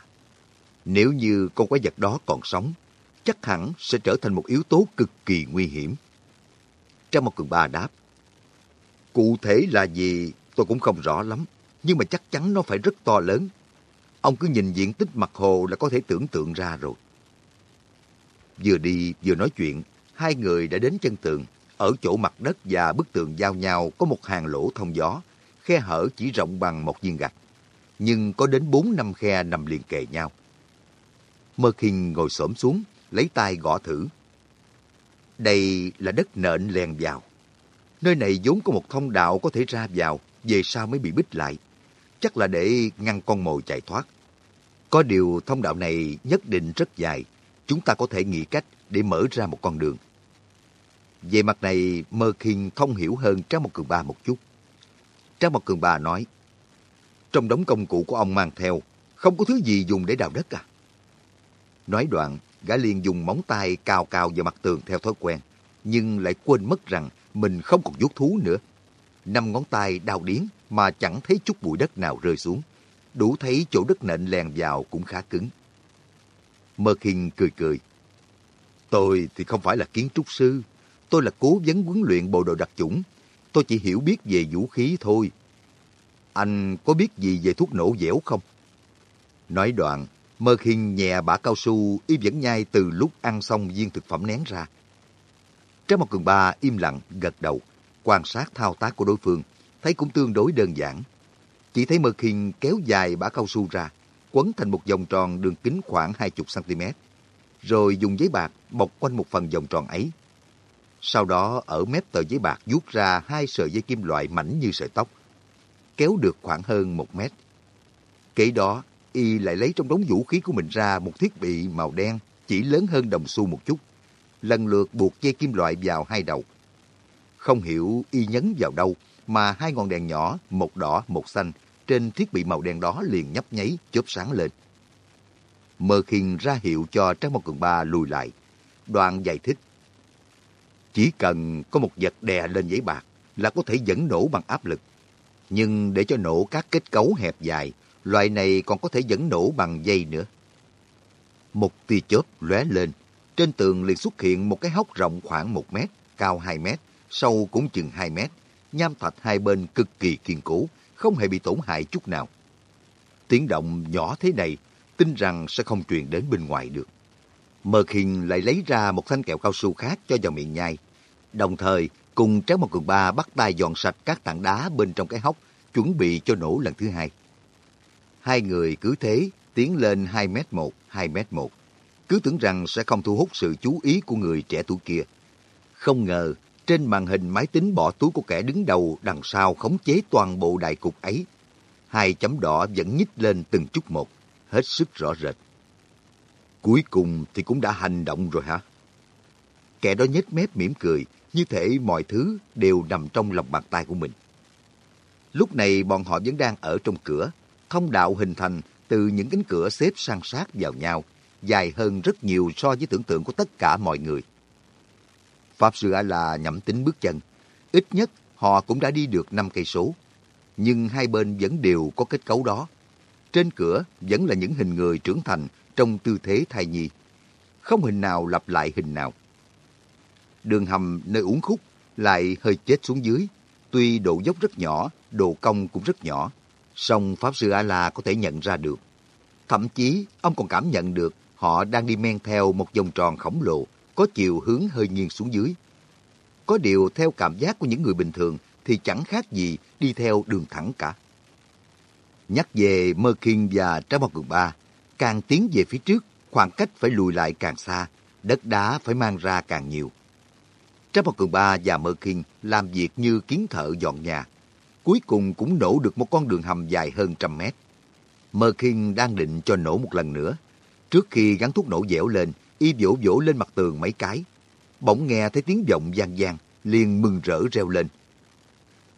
Nếu như con quái vật đó còn sống, chắc hẳn sẽ trở thành một yếu tố cực kỳ nguy hiểm. Trác Mộc Cường Ba đáp, Cụ thể là gì tôi cũng không rõ lắm, nhưng mà chắc chắn nó phải rất to lớn. Ông cứ nhìn diện tích mặt hồ là có thể tưởng tượng ra rồi. Vừa đi vừa nói chuyện, hai người đã đến chân tường. Ở chỗ mặt đất và bức tường giao nhau có một hàng lỗ thông gió, khe hở chỉ rộng bằng một viên gạch. Nhưng có đến bốn năm khe nằm liền kề nhau. Mơ khinh ngồi xổm xuống, lấy tay gõ thử. Đây là đất nện lèn vào. Nơi này vốn có một thông đạo có thể ra vào, về sau mới bị bích lại. Chắc là để ngăn con mồi chạy thoát. Có điều thông đạo này nhất định rất dài, chúng ta có thể nghĩ cách để mở ra một con đường. Về mặt này, Mơ Kinh thông hiểu hơn Trang Mộc Cường Ba một chút. Trang Mộc Cường Ba nói, trong đống công cụ của ông mang theo, không có thứ gì dùng để đào đất à? Nói đoạn, gã liền dùng móng tay cào cào vào mặt tường theo thói quen, nhưng lại quên mất rằng mình không còn vuốt thú nữa. Năm ngón tay đào điến mà chẳng thấy chút bụi đất nào rơi xuống. Đủ thấy chỗ đất nện lèn vào cũng khá cứng. Mơ Kinh cười cười. Tôi thì không phải là kiến trúc sư. Tôi là cố vấn huấn luyện bộ đội đặc chủng. Tôi chỉ hiểu biết về vũ khí thôi. Anh có biết gì về thuốc nổ dẻo không? Nói đoạn, Mơ Kinh nhẹ bả cao su y vẫn nhai từ lúc ăn xong viên thực phẩm nén ra. Trái một cường ba im lặng, gật đầu, quan sát thao tác của đối phương, thấy cũng tương đối đơn giản. Chỉ thấy Mơ Kinh kéo dài bã cao su ra, quấn thành một vòng tròn đường kính khoảng 20cm, rồi dùng giấy bạc bọc quanh một phần vòng tròn ấy. Sau đó ở mép tờ giấy bạc rút ra hai sợi dây kim loại mảnh như sợi tóc, kéo được khoảng hơn một mét. Kể đó, y lại lấy trong đống vũ khí của mình ra một thiết bị màu đen chỉ lớn hơn đồng xu một chút, lần lượt buộc dây kim loại vào hai đầu. Không hiểu y nhấn vào đâu mà hai ngọn đèn nhỏ, một đỏ, một xanh, trên thiết bị màu đen đó liền nhấp nháy, chớp sáng lên. Mơ khiên ra hiệu cho Trang Mộc Cường Ba lùi lại. Đoạn giải thích. Chỉ cần có một vật đè lên giấy bạc là có thể dẫn nổ bằng áp lực. Nhưng để cho nổ các kết cấu hẹp dài, loại này còn có thể dẫn nổ bằng dây nữa. Một tia chớp lóe lên, trên tường liền xuất hiện một cái hốc rộng khoảng 1 mét, cao 2 mét, sâu cũng chừng 2 mét. Nham thạch hai bên cực kỳ kiên cố, không hề bị tổn hại chút nào. Tiếng động nhỏ thế này, tin rằng sẽ không truyền đến bên ngoài được. Mơ Khiên lại lấy ra một thanh kẹo cao su khác cho vào miệng nhai. Đồng thời, cùng Tráng Một Cường Ba bắt tay dọn sạch các tảng đá bên trong cái hốc, chuẩn bị cho nổ lần thứ hai. Hai người cứ thế tiến lên 2 mét 1, 2 mét 1. Cứ tưởng rằng sẽ không thu hút sự chú ý của người trẻ tuổi kia. Không ngờ, trên màn hình máy tính bỏ túi của kẻ đứng đầu đằng sau khống chế toàn bộ đại cục ấy. Hai chấm đỏ vẫn nhích lên từng chút một, hết sức rõ rệt. Cuối cùng thì cũng đã hành động rồi hả? Kẻ đó nhếch mép mỉm cười, như thể mọi thứ đều nằm trong lòng bàn tay của mình. Lúc này bọn họ vẫn đang ở trong cửa, thông đạo hình thành từ những cánh cửa xếp san sát vào nhau, dài hơn rất nhiều so với tưởng tượng của tất cả mọi người. Pháp sư A-la nhẩm tính bước chân. Ít nhất họ cũng đã đi được 5 cây số. Nhưng hai bên vẫn đều có kết cấu đó. Trên cửa vẫn là những hình người trưởng thành trong tư thế thai nhi. Không hình nào lặp lại hình nào. Đường hầm nơi uống khúc lại hơi chết xuống dưới, Tuy độ dốc rất nhỏ, độ cong cũng rất nhỏ, song Pháp Sư A-La có thể nhận ra được. Thậm chí, ông còn cảm nhận được họ đang đi men theo một vòng tròn khổng lồ, có chiều hướng hơi nghiêng xuống dưới. Có điều theo cảm giác của những người bình thường thì chẳng khác gì đi theo đường thẳng cả. Nhắc về Mơ Kinh và Trái Bao Cường Ba, càng tiến về phía trước, khoảng cách phải lùi lại càng xa, đất đá phải mang ra càng nhiều. Trái Bao Cường Ba và Mơ Kinh làm việc như kiến thợ dọn nhà. Cuối cùng cũng nổ được một con đường hầm dài hơn trăm mét. Mơ Kinh đang định cho nổ một lần nữa. Trước khi gắn thuốc nổ dẻo lên, y vỗ vỗ lên mặt tường mấy cái. Bỗng nghe thấy tiếng vọng vang vang, liền mừng rỡ reo lên.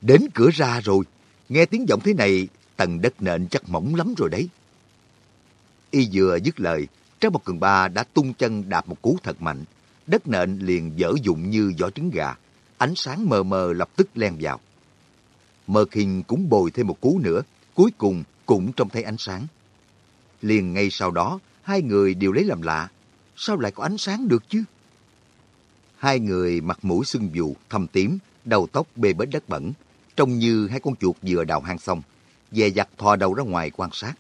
Đến cửa ra rồi, nghe tiếng vọng thế này, tầng đất nện chắc mỏng lắm rồi đấy. Y vừa dứt lời, Trái một Cường Ba đã tung chân đạp một cú thật mạnh. Đất nện liền dở dụng như vỏ trứng gà. Ánh sáng mờ mờ lập tức len vào. Mơ Kinh cũng bồi thêm một cú nữa, cuối cùng cũng trông thấy ánh sáng. Liền ngay sau đó, hai người đều lấy làm lạ. Sao lại có ánh sáng được chứ? Hai người mặt mũi sưng dù, thâm tím, đầu tóc bê bết đất bẩn, trông như hai con chuột vừa đào hang xong, dè dặt thò đầu ra ngoài quan sát.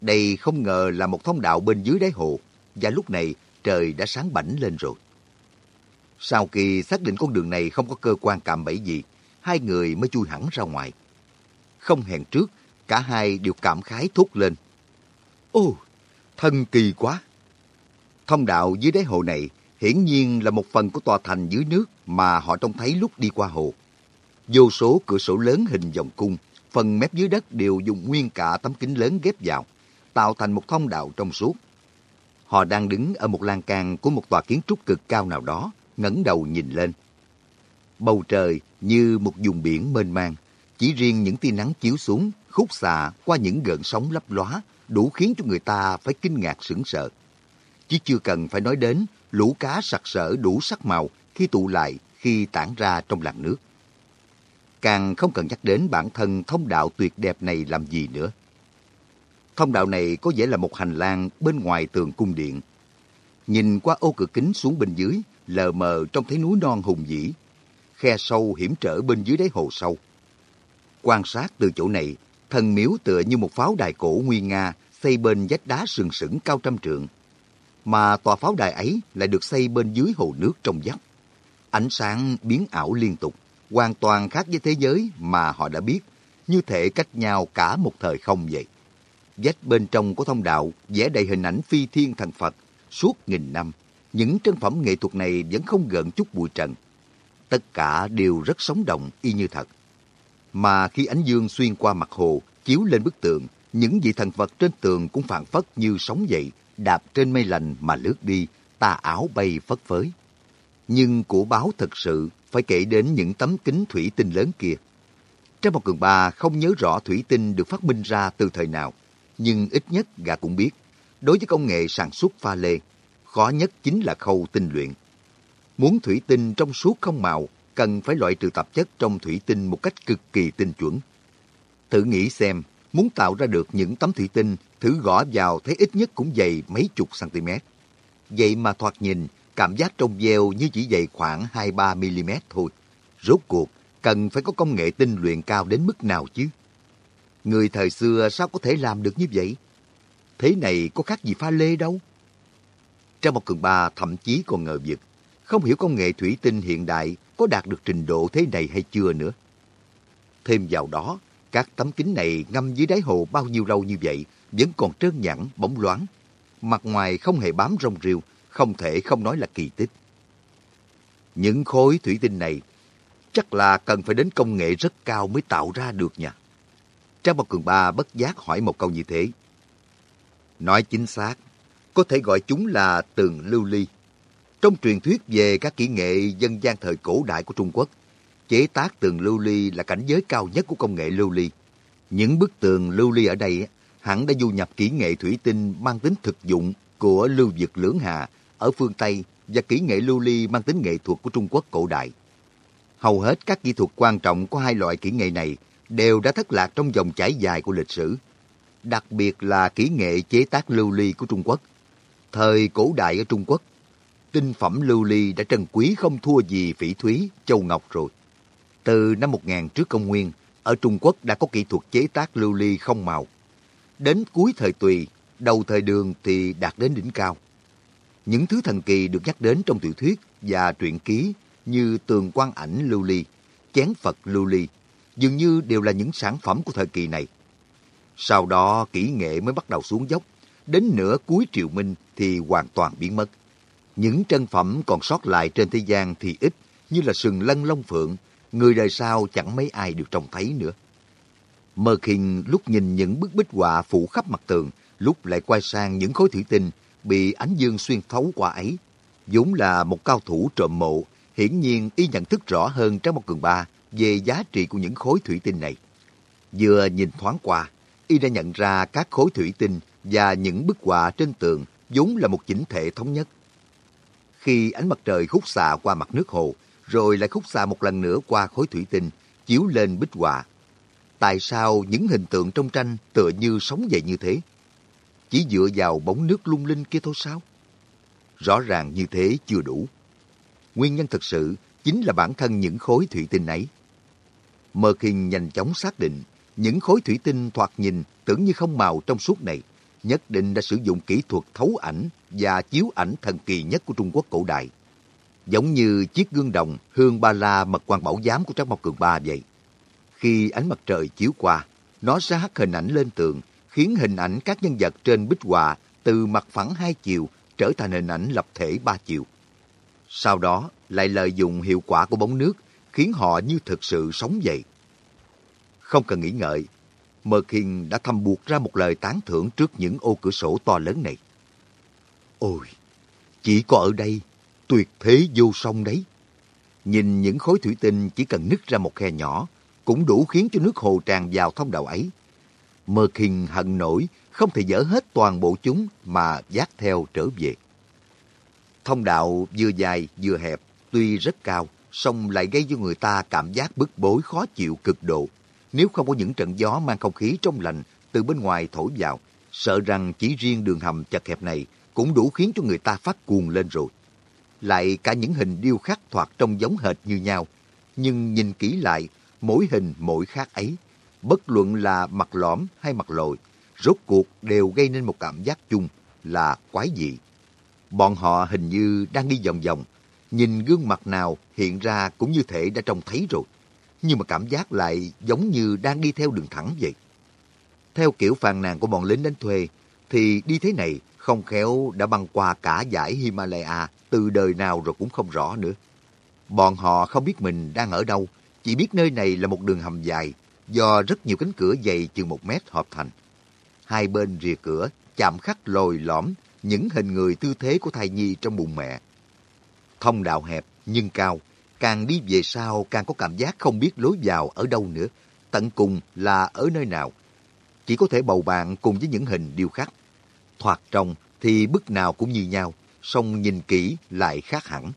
Đây không ngờ là một thông đạo bên dưới đáy hồ, và lúc này trời đã sáng bảnh lên rồi. Sau khi xác định con đường này không có cơ quan cạm bẫy gì, hai người mới chui hẳn ra ngoài. Không hẹn trước, cả hai đều cảm khái thốt lên. Ô, thân kỳ quá! Thông đạo dưới đáy hồ này hiển nhiên là một phần của tòa thành dưới nước mà họ trông thấy lúc đi qua hồ. Vô số cửa sổ lớn hình vòng cung, phần mép dưới đất đều dùng nguyên cả tấm kính lớn ghép vào, tạo thành một thông đạo trong suốt. Họ đang đứng ở một lan can của một tòa kiến trúc cực cao nào đó, ngẩng đầu nhìn lên. Bầu trời như một vùng biển mênh mang, chỉ riêng những tia nắng chiếu xuống, khúc xạ qua những gợn sóng lấp lóa, đủ khiến cho người ta phải kinh ngạc sững sờ. Chứ chưa cần phải nói đến lũ cá sặc sỡ đủ sắc màu khi tụ lại, khi tản ra trong làn nước. Càng không cần nhắc đến bản thân thông đạo tuyệt đẹp này làm gì nữa. Thông đạo này có vẻ là một hành lang bên ngoài tường cung điện. Nhìn qua ô cửa kính xuống bên dưới, lờ mờ trong thấy núi non hùng vĩ, khe sâu hiểm trở bên dưới đáy hồ sâu. Quan sát từ chỗ này, thần miếu tựa như một pháo đài cổ nguy nga xây bên vách đá sừng sững cao trăm trượng. Mà tòa pháo đài ấy lại được xây bên dưới hồ nước trong vắt. Ánh sáng biến ảo liên tục, hoàn toàn khác với thế giới mà họ đã biết, như thể cách nhau cả một thời không vậy. Vách bên trong của thông đạo vẽ đầy hình ảnh phi thiên thần Phật suốt nghìn năm. Những chân phẩm nghệ thuật này vẫn không gợn chút bụi trần. Tất cả đều rất sống động y như thật. Mà khi ánh dương xuyên qua mặt hồ, chiếu lên bức tượng, những vị thần Phật trên tường cũng phản phất như sống dậy, đạp trên mây lành mà lướt đi, tà áo bay phất phới. Nhưng của báo thật sự phải kể đến những tấm kính thủy tinh lớn kia. Trong một cường ba không nhớ rõ thủy tinh được phát minh ra từ thời nào, nhưng ít nhất gã cũng biết, đối với công nghệ sản xuất pha lê, khó nhất chính là khâu tinh luyện. Muốn thủy tinh trong suốt không màu, cần phải loại trừ tạp chất trong thủy tinh một cách cực kỳ tinh chuẩn. Thử nghĩ xem, muốn tạo ra được những tấm thủy tinh, thử gõ vào thấy ít nhất cũng dày mấy chục cm. Vậy mà thoạt nhìn, cảm giác trong veo như chỉ dày khoảng 2-3 mm thôi. Rốt cuộc, cần phải có công nghệ tinh luyện cao đến mức nào chứ? Người thời xưa sao có thể làm được như vậy? Thế này có khác gì pha lê đâu. Trong một cường ba thậm chí còn ngờ vực, không hiểu công nghệ thủy tinh hiện đại có đạt được trình độ thế này hay chưa nữa. Thêm vào đó, các tấm kính này ngâm dưới đáy hồ bao nhiêu lâu như vậy vẫn còn trơn nhẵn, bóng loáng. Mặt ngoài không hề bám rong rêu, không thể không nói là kỳ tích. Những khối thủy tinh này chắc là cần phải đến công nghệ rất cao mới tạo ra được nha. Trang Bảo Cường Ba bất giác hỏi một câu như thế. Nói chính xác, có thể gọi chúng là tường lưu ly. Trong truyền thuyết về các kỹ nghệ dân gian thời cổ đại của Trung Quốc, chế tác tường lưu ly là cảnh giới cao nhất của công nghệ lưu ly. Những bức tường lưu ly ở đây hẳn đã du nhập kỹ nghệ thủy tinh mang tính thực dụng của lưu vực lưỡng hà ở phương Tây và kỹ nghệ lưu ly mang tính nghệ thuật của Trung Quốc cổ đại. Hầu hết các kỹ thuật quan trọng của hai loại kỹ nghệ này đều đã thất lạc trong dòng chảy dài của lịch sử. Đặc biệt là kỹ nghệ chế tác lưu ly của Trung Quốc. Thời cổ đại ở Trung Quốc, tinh phẩm lưu ly đã trân quý không thua gì phỉ thúy, châu ngọc rồi. Từ năm 1000 trước công nguyên, ở Trung Quốc đã có kỹ thuật chế tác lưu ly không màu. Đến cuối thời Tùy, đầu thời Đường thì đạt đến đỉnh cao. Những thứ thần kỳ được nhắc đến trong tiểu thuyết và truyện ký như tường quan ảnh lưu ly, chén Phật lưu ly, dường như đều là những sản phẩm của thời kỳ này. Sau đó kỹ nghệ mới bắt đầu xuống dốc, đến nửa cuối triều minh thì hoàn toàn biến mất. Những chân phẩm còn sót lại trên thế gian thì ít, như là sừng lân long phượng, người đời sau chẳng mấy ai được trông thấy nữa. Mơ khinh lúc nhìn những bức bích họa phủ khắp mặt tường, lúc lại quay sang những khối thủy tinh bị ánh dương xuyên thấu qua ấy. vốn là một cao thủ trộm mộ, hiển nhiên y nhận thức rõ hơn trong một Cường Ba về giá trị của những khối thủy tinh này. Vừa nhìn thoáng qua, y đã nhận ra các khối thủy tinh và những bức họa trên tường vốn là một chỉnh thể thống nhất. Khi ánh mặt trời khúc xạ qua mặt nước hồ, rồi lại khúc xạ một lần nữa qua khối thủy tinh, chiếu lên bích họa. Tại sao những hình tượng trong tranh tựa như sống dậy như thế? Chỉ dựa vào bóng nước lung linh kia thôi sao? Rõ ràng như thế chưa đủ. Nguyên nhân thực sự chính là bản thân những khối thủy tinh ấy. Mơ Kinh nhanh chóng xác định những khối thủy tinh thoạt nhìn tưởng như không màu trong suốt này, nhất định đã sử dụng kỹ thuật thấu ảnh và chiếu ảnh thần kỳ nhất của Trung Quốc cổ đại. Giống như chiếc gương đồng hương ba la mật quan bảo giám của Trác Mộc Cường Ba vậy. Khi ánh mặt trời chiếu qua, nó sẽ hắt hình ảnh lên tường, khiến hình ảnh các nhân vật trên bích họa từ mặt phẳng hai chiều trở thành hình ảnh lập thể ba chiều. Sau đó lại lợi dụng hiệu quả của bóng nước khiến họ như thực sự sống dậy. Không cần nghĩ ngợi, Merkin đã thầm buộc ra một lời tán thưởng trước những ô cửa sổ to lớn này. Ôi, chỉ có ở đây, tuyệt thế vô song đấy. Nhìn những khối thủy tinh chỉ cần nứt ra một khe nhỏ, cũng đủ khiến cho nước hồ tràn vào thông đạo ấy. Mơ khinh hận nổi, không thể dỡ hết toàn bộ chúng mà dắt theo trở về. Thông đạo vừa dài vừa hẹp, tuy rất cao, song lại gây cho người ta cảm giác bức bối khó chịu cực độ. Nếu không có những trận gió mang không khí trong lành từ bên ngoài thổi vào, sợ rằng chỉ riêng đường hầm chật hẹp này cũng đủ khiến cho người ta phát cuồng lên rồi. Lại cả những hình điêu khắc thoạt trông giống hệt như nhau, nhưng nhìn kỹ lại, mỗi hình mỗi khác ấy, bất luận là mặt lõm hay mặt lồi, rốt cuộc đều gây nên một cảm giác chung là quái dị. Bọn họ hình như đang đi vòng vòng, nhìn gương mặt nào hiện ra cũng như thể đã trông thấy rồi nhưng mà cảm giác lại giống như đang đi theo đường thẳng vậy. Theo kiểu phàn nàn của bọn lính đánh thuê, thì đi thế này không khéo đã băng qua cả dãy Himalaya từ đời nào rồi cũng không rõ nữa. Bọn họ không biết mình đang ở đâu, chỉ biết nơi này là một đường hầm dài do rất nhiều cánh cửa dày chừng một mét hợp thành. Hai bên rìa cửa chạm khắc lồi lõm những hình người tư thế của thai nhi trong bụng mẹ. Thông đạo hẹp nhưng cao, Càng đi về sau càng có cảm giác không biết lối vào ở đâu nữa. Tận cùng là ở nơi nào. Chỉ có thể bầu bạn cùng với những hình điêu khắc. Thoạt trong thì bức nào cũng như nhau, song nhìn kỹ lại khác hẳn.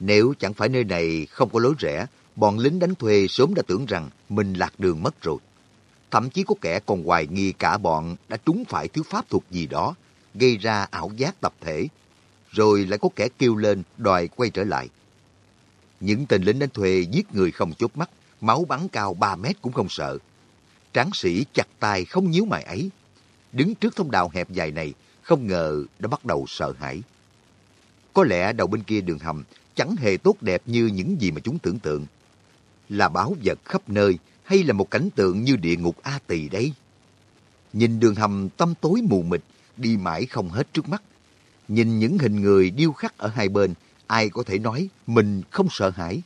Nếu chẳng phải nơi này không có lối rẽ, bọn lính đánh thuê sớm đã tưởng rằng mình lạc đường mất rồi. Thậm chí có kẻ còn hoài nghi cả bọn đã trúng phải thứ pháp thuật gì đó, gây ra ảo giác tập thể. Rồi lại có kẻ kêu lên đòi quay trở lại. Những tên lính đánh thuê giết người không chốt mắt, máu bắn cao 3 mét cũng không sợ. Tráng sĩ chặt tay không nhíu mày ấy. Đứng trước thông đạo hẹp dài này, không ngờ đã bắt đầu sợ hãi. Có lẽ đầu bên kia đường hầm chẳng hề tốt đẹp như những gì mà chúng tưởng tượng. Là báo vật khắp nơi hay là một cảnh tượng như địa ngục A Tỳ đấy? Nhìn đường hầm tâm tối mù mịt, đi mãi không hết trước mắt. Nhìn những hình người điêu khắc ở hai bên, ai có thể nói mình không sợ hãi.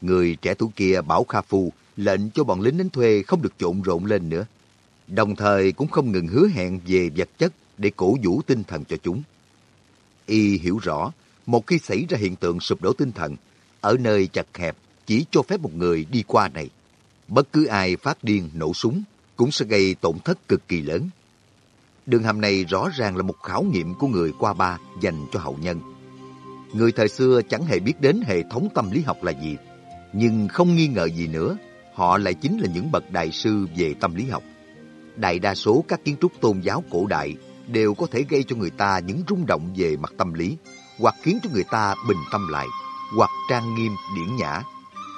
Người trẻ tuổi kia bảo Kha Phu lệnh cho bọn lính đánh thuê không được trộn rộn lên nữa. Đồng thời cũng không ngừng hứa hẹn về vật chất để cổ vũ tinh thần cho chúng. Y hiểu rõ, một khi xảy ra hiện tượng sụp đổ tinh thần, ở nơi chật hẹp chỉ cho phép một người đi qua này. Bất cứ ai phát điên nổ súng cũng sẽ gây tổn thất cực kỳ lớn. Đường hầm này rõ ràng là một khảo nghiệm của người qua ba dành cho hậu nhân Người thời xưa chẳng hề biết đến hệ thống tâm lý học là gì, nhưng không nghi ngờ gì nữa, họ lại chính là những bậc đại sư về tâm lý học. Đại đa số các kiến trúc tôn giáo cổ đại đều có thể gây cho người ta những rung động về mặt tâm lý, hoặc khiến cho người ta bình tâm lại, hoặc trang nghiêm điển nhã,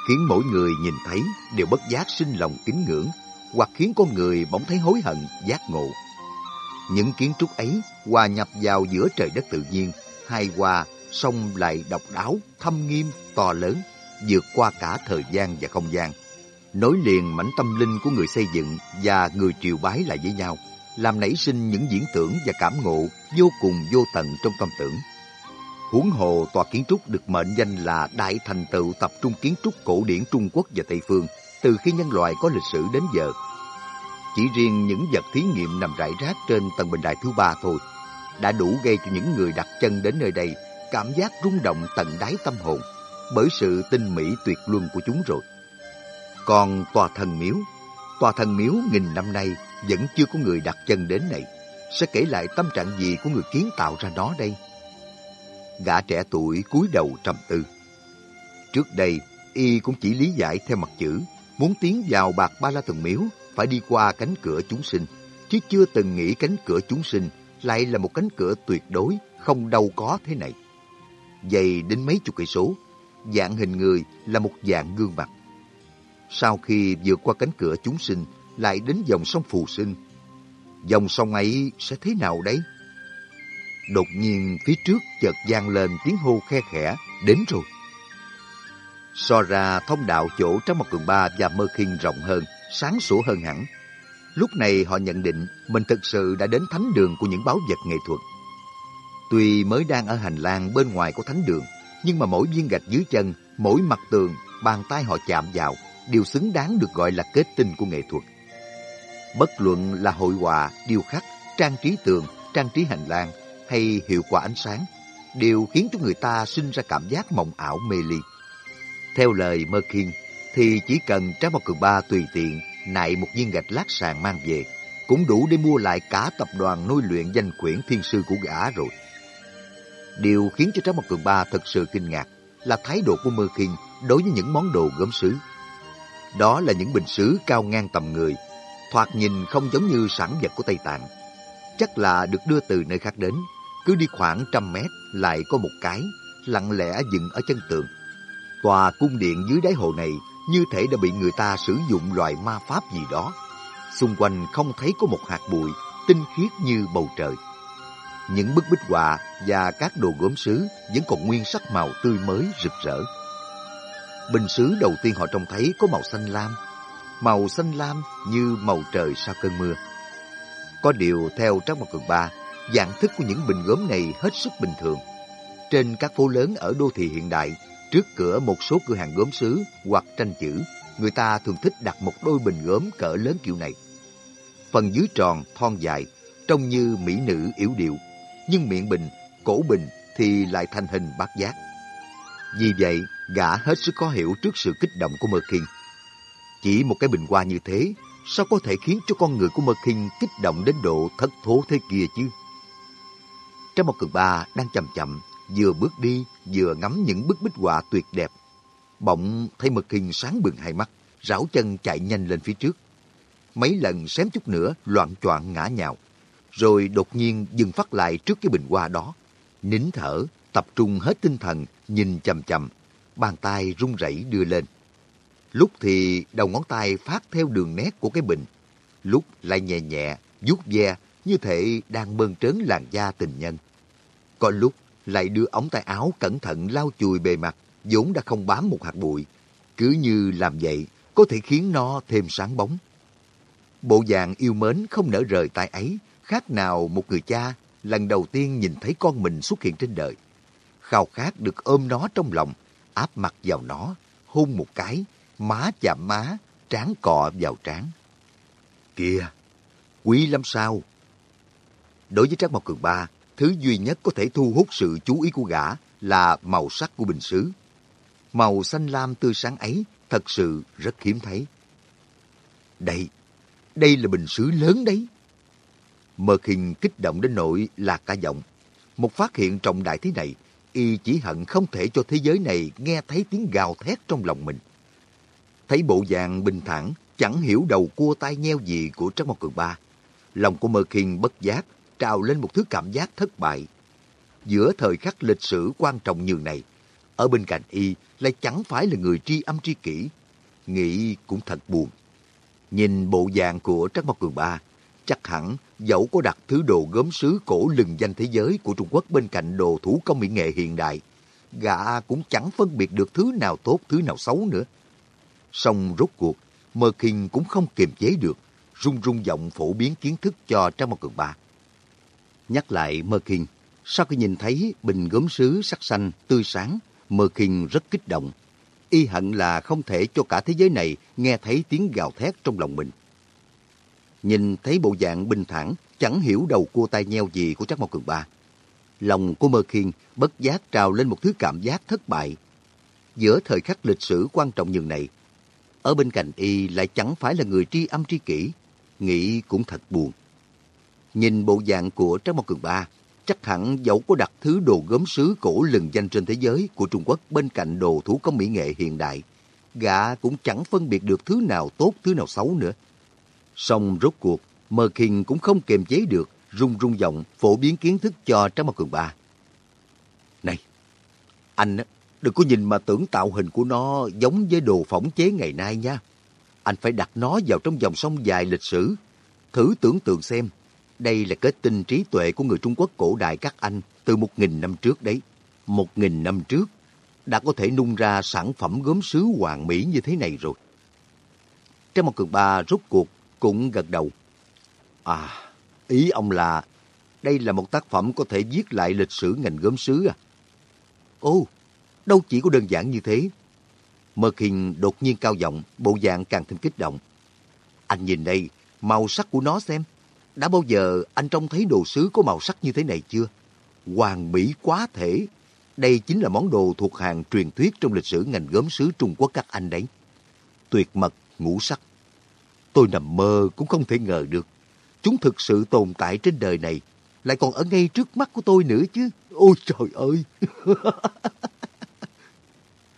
khiến mỗi người nhìn thấy đều bất giác sinh lòng kính ngưỡng, hoặc khiến con người bỗng thấy hối hận, giác ngộ. Những kiến trúc ấy hòa nhập vào giữa trời đất tự nhiên, hai hòa song lại độc đáo, thâm nghiêm, to lớn, vượt qua cả thời gian và không gian. Nối liền mảnh tâm linh của người xây dựng và người triều bái lại với nhau, làm nảy sinh những diễn tưởng và cảm ngộ vô cùng vô tận trong tâm tưởng. Huống hồ tòa kiến trúc được mệnh danh là đại thành tựu tập trung kiến trúc cổ điển Trung Quốc và Tây Phương từ khi nhân loại có lịch sử đến giờ. Chỉ riêng những vật thí nghiệm nằm rải rác trên tầng bình đài thứ ba thôi đã đủ gây cho những người đặt chân đến nơi đây cảm giác rung động tận đáy tâm hồn bởi sự tinh mỹ tuyệt luân của chúng rồi. Còn tòa thần miếu, tòa thần miếu nghìn năm nay vẫn chưa có người đặt chân đến này. Sẽ kể lại tâm trạng gì của người kiến tạo ra nó đây? Gã trẻ tuổi cúi đầu trầm tư. Trước đây, y cũng chỉ lý giải theo mặt chữ, muốn tiến vào bạc ba la thần miếu phải đi qua cánh cửa chúng sinh, chứ chưa từng nghĩ cánh cửa chúng sinh lại là một cánh cửa tuyệt đối, không đâu có thế này. Dày đến mấy chục cây số, dạng hình người là một dạng gương mặt. Sau khi vượt qua cánh cửa chúng sinh, lại đến dòng sông Phù Sinh. Dòng sông ấy sẽ thế nào đấy? Đột nhiên phía trước chợt vang lên tiếng hô khe khẽ, đến rồi. So ra thông đạo chỗ trong một cường ba và mơ khinh rộng hơn, sáng sủa hơn hẳn. Lúc này họ nhận định mình thực sự đã đến thánh đường của những báu vật nghệ thuật. Tuy mới đang ở hành lang bên ngoài của thánh đường, nhưng mà mỗi viên gạch dưới chân, mỗi mặt tường, bàn tay họ chạm vào đều xứng đáng được gọi là kết tinh của nghệ thuật. Bất luận là hội họa, điêu khắc, trang trí tường, trang trí hành lang hay hiệu quả ánh sáng, đều khiến cho người ta sinh ra cảm giác mộng ảo mê ly. Theo lời Merkin, thì chỉ cần Trái Mộc Cường Ba tùy tiện nại một viên gạch lát sàn mang về, cũng đủ để mua lại cả tập đoàn nuôi luyện danh quyển thiên sư của gã rồi. Điều khiến cho Trái Mộc Cường Ba thật sự kinh ngạc là thái độ của Merkin đối với những món đồ gốm sứ. Đó là những bình sứ cao ngang tầm người, thoạt nhìn không giống như sản vật của Tây Tạng. Chắc là được đưa từ nơi khác đến, cứ đi khoảng trăm mét lại có một cái, lặng lẽ dựng ở chân tường. Tòa cung điện dưới đáy hồ này như thể đã bị người ta sử dụng loại ma pháp gì đó. Xung quanh không thấy có một hạt bụi, tinh khiết như bầu trời. Những bức bích họa và các đồ gốm sứ vẫn còn nguyên sắc màu tươi mới rực rỡ. Bình sứ đầu tiên họ trông thấy có màu xanh lam, màu xanh lam như màu trời sau cơn mưa. Có điều theo Trác Mộc Cường Ba, dạng thức của những bình gốm này hết sức bình thường. Trên các phố lớn ở đô thị hiện đại, trước cửa một số cửa hàng gốm sứ hoặc tranh chữ, người ta thường thích đặt một đôi bình gốm cỡ lớn kiểu này. Phần dưới tròn, thon dài, trông như mỹ nữ yếu điệu, nhưng miệng bình, cổ bình thì lại thành hình bát giác. Vì vậy, gã hết sức khó hiểu trước sự kích động của Mơ Kinh. Chỉ một cái bình hoa như thế, sao có thể khiến cho con người của Mơ Kinh kích động đến độ thất thố thế kia chứ? Trong một cường ba đang chậm chậm, vừa bước đi, vừa ngắm những bức bích họa tuyệt đẹp. Bỗng thấy mực hình sáng bừng hai mắt, rảo chân chạy nhanh lên phía trước. Mấy lần xém chút nữa loạn choạng ngã nhào, rồi đột nhiên dừng phát lại trước cái bình hoa đó. Nín thở, tập trung hết tinh thần, nhìn chầm chầm, bàn tay run rẩy đưa lên. Lúc thì đầu ngón tay phát theo đường nét của cái bình, lúc lại nhẹ nhẹ, vuốt ve như thể đang bơn trớn làn da tình nhân. Có lúc lại đưa ống tay áo cẩn thận lau chùi bề mặt, vốn đã không bám một hạt bụi. Cứ như làm vậy, có thể khiến nó thêm sáng bóng. Bộ dạng yêu mến không nỡ rời tay ấy, khác nào một người cha lần đầu tiên nhìn thấy con mình xuất hiện trên đời. Khao khát được ôm nó trong lòng, áp mặt vào nó, hôn một cái, má chạm má, trán cọ vào trán. Kìa, quý lắm sao? Đối với Trác Mộc Cường Ba, thứ duy nhất có thể thu hút sự chú ý của gã là màu sắc của bình sứ. Màu xanh lam tươi sáng ấy thật sự rất hiếm thấy. Đây, đây là bình sứ lớn đấy. Mơ khinh kích động đến nỗi lạc cả giọng. Một phát hiện trọng đại thế này y chỉ hận không thể cho thế giới này nghe thấy tiếng gào thét trong lòng mình. Thấy bộ dạng bình thản, chẳng hiểu đầu cua tai nheo gì của Trắc Mộc Cường Ba. Lòng của Mơ khinh bất giác, trào lên một thứ cảm giác thất bại. Giữa thời khắc lịch sử quan trọng như này, Ở bên cạnh y lại chẳng phải là người tri âm tri kỷ. Nghĩ cũng thật buồn. Nhìn bộ dạng của Trắc Mộc Cường Ba, chắc hẳn dẫu có đặt thứ đồ gốm sứ cổ lừng danh thế giới của Trung Quốc bên cạnh đồ thủ công mỹ nghệ hiện đại, gã cũng chẳng phân biệt được thứ nào tốt, thứ nào xấu nữa. Song rốt cuộc, Mơ Kinh cũng không kiềm chế được, rung rung giọng phổ biến kiến thức cho Trang Mộc Cường Ba. Nhắc lại Mơ Kinh, sau khi nhìn thấy bình gốm sứ sắc xanh, tươi sáng, Mơ Kinh rất kích động. Y hận là không thể cho cả thế giới này nghe thấy tiếng gào thét trong lòng mình. Nhìn thấy bộ dạng bình thản, chẳng hiểu đầu cua tai nheo gì của Trác Mộc Cường Ba. Lòng của Mơ Khiên bất giác trào lên một thứ cảm giác thất bại. Giữa thời khắc lịch sử quan trọng như này, ở bên cạnh y lại chẳng phải là người tri âm tri kỷ, nghĩ cũng thật buồn. Nhìn bộ dạng của Trác Mộc Cường Ba, chắc hẳn dẫu có đặt thứ đồ gốm sứ cổ lừng danh trên thế giới của Trung Quốc bên cạnh đồ thủ công mỹ nghệ hiện đại, gã cũng chẳng phân biệt được thứ nào tốt thứ nào xấu nữa. Song rốt cuộc, Mơ Kinh cũng không kiềm chế được, rung rung giọng phổ biến kiến thức cho Trác Mộc Cường Ba. Này, anh đừng có nhìn mà tưởng tạo hình của nó giống với đồ phỏng chế ngày nay nha. Anh phải đặt nó vào trong dòng sông dài lịch sử. Thử tưởng tượng xem, đây là kết tinh trí tuệ của người Trung Quốc cổ đại các anh từ một nghìn năm trước đấy. Một nghìn năm trước, đã có thể nung ra sản phẩm gốm sứ hoàng mỹ như thế này rồi. Trang một cường ba rút cuộc cũng gật đầu. À, ý ông là đây là một tác phẩm có thể viết lại lịch sử ngành gốm sứ à? Ô, đâu chỉ có đơn giản như thế. Mơ Kinh đột nhiên cao giọng, bộ dạng càng thêm kích động. Anh nhìn đây, màu sắc của nó xem. Đã bao giờ anh trông thấy đồ sứ có màu sắc như thế này chưa? Hoàng mỹ quá thể. Đây chính là món đồ thuộc hàng truyền thuyết trong lịch sử ngành gốm sứ Trung Quốc các anh đấy. Tuyệt mật, ngũ sắc. Tôi nằm mơ cũng không thể ngờ được. Chúng thực sự tồn tại trên đời này. Lại còn ở ngay trước mắt của tôi nữa chứ. Ôi trời ơi! *laughs*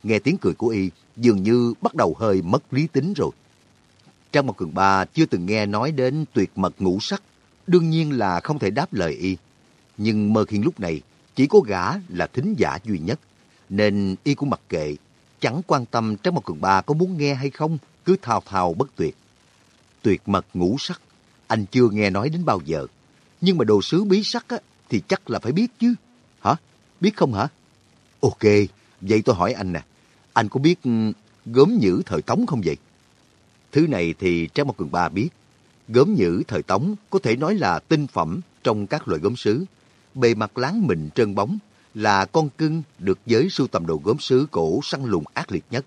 Nghe tiếng cười của y, dường như bắt đầu hơi mất lý tính rồi. Trang Mộc Cường Ba chưa từng nghe nói đến tuyệt mật ngũ sắc, đương nhiên là không thể đáp lời y. Nhưng Mơ Khiên lúc này chỉ có gã là thính giả duy nhất, nên y cũng mặc kệ, chẳng quan tâm Trác Mộc Cường Ba có muốn nghe hay không, cứ thao thao bất tuyệt. Tuyệt mật ngũ sắc, anh chưa nghe nói đến bao giờ. Nhưng mà đồ sứ bí sắc á, thì chắc là phải biết chứ. Hả? Biết không hả? Ok, vậy tôi hỏi anh nè. Anh có biết ừ, gớm gốm nhữ thời Tống không vậy? Thứ này thì Trác Mộc Cường Ba biết. Gốm nhữ thời Tống có thể nói là tinh phẩm trong các loại gốm sứ. Bề mặt láng mịn trơn bóng là con cưng được giới sưu tầm đồ gốm sứ cổ săn lùng ác liệt nhất.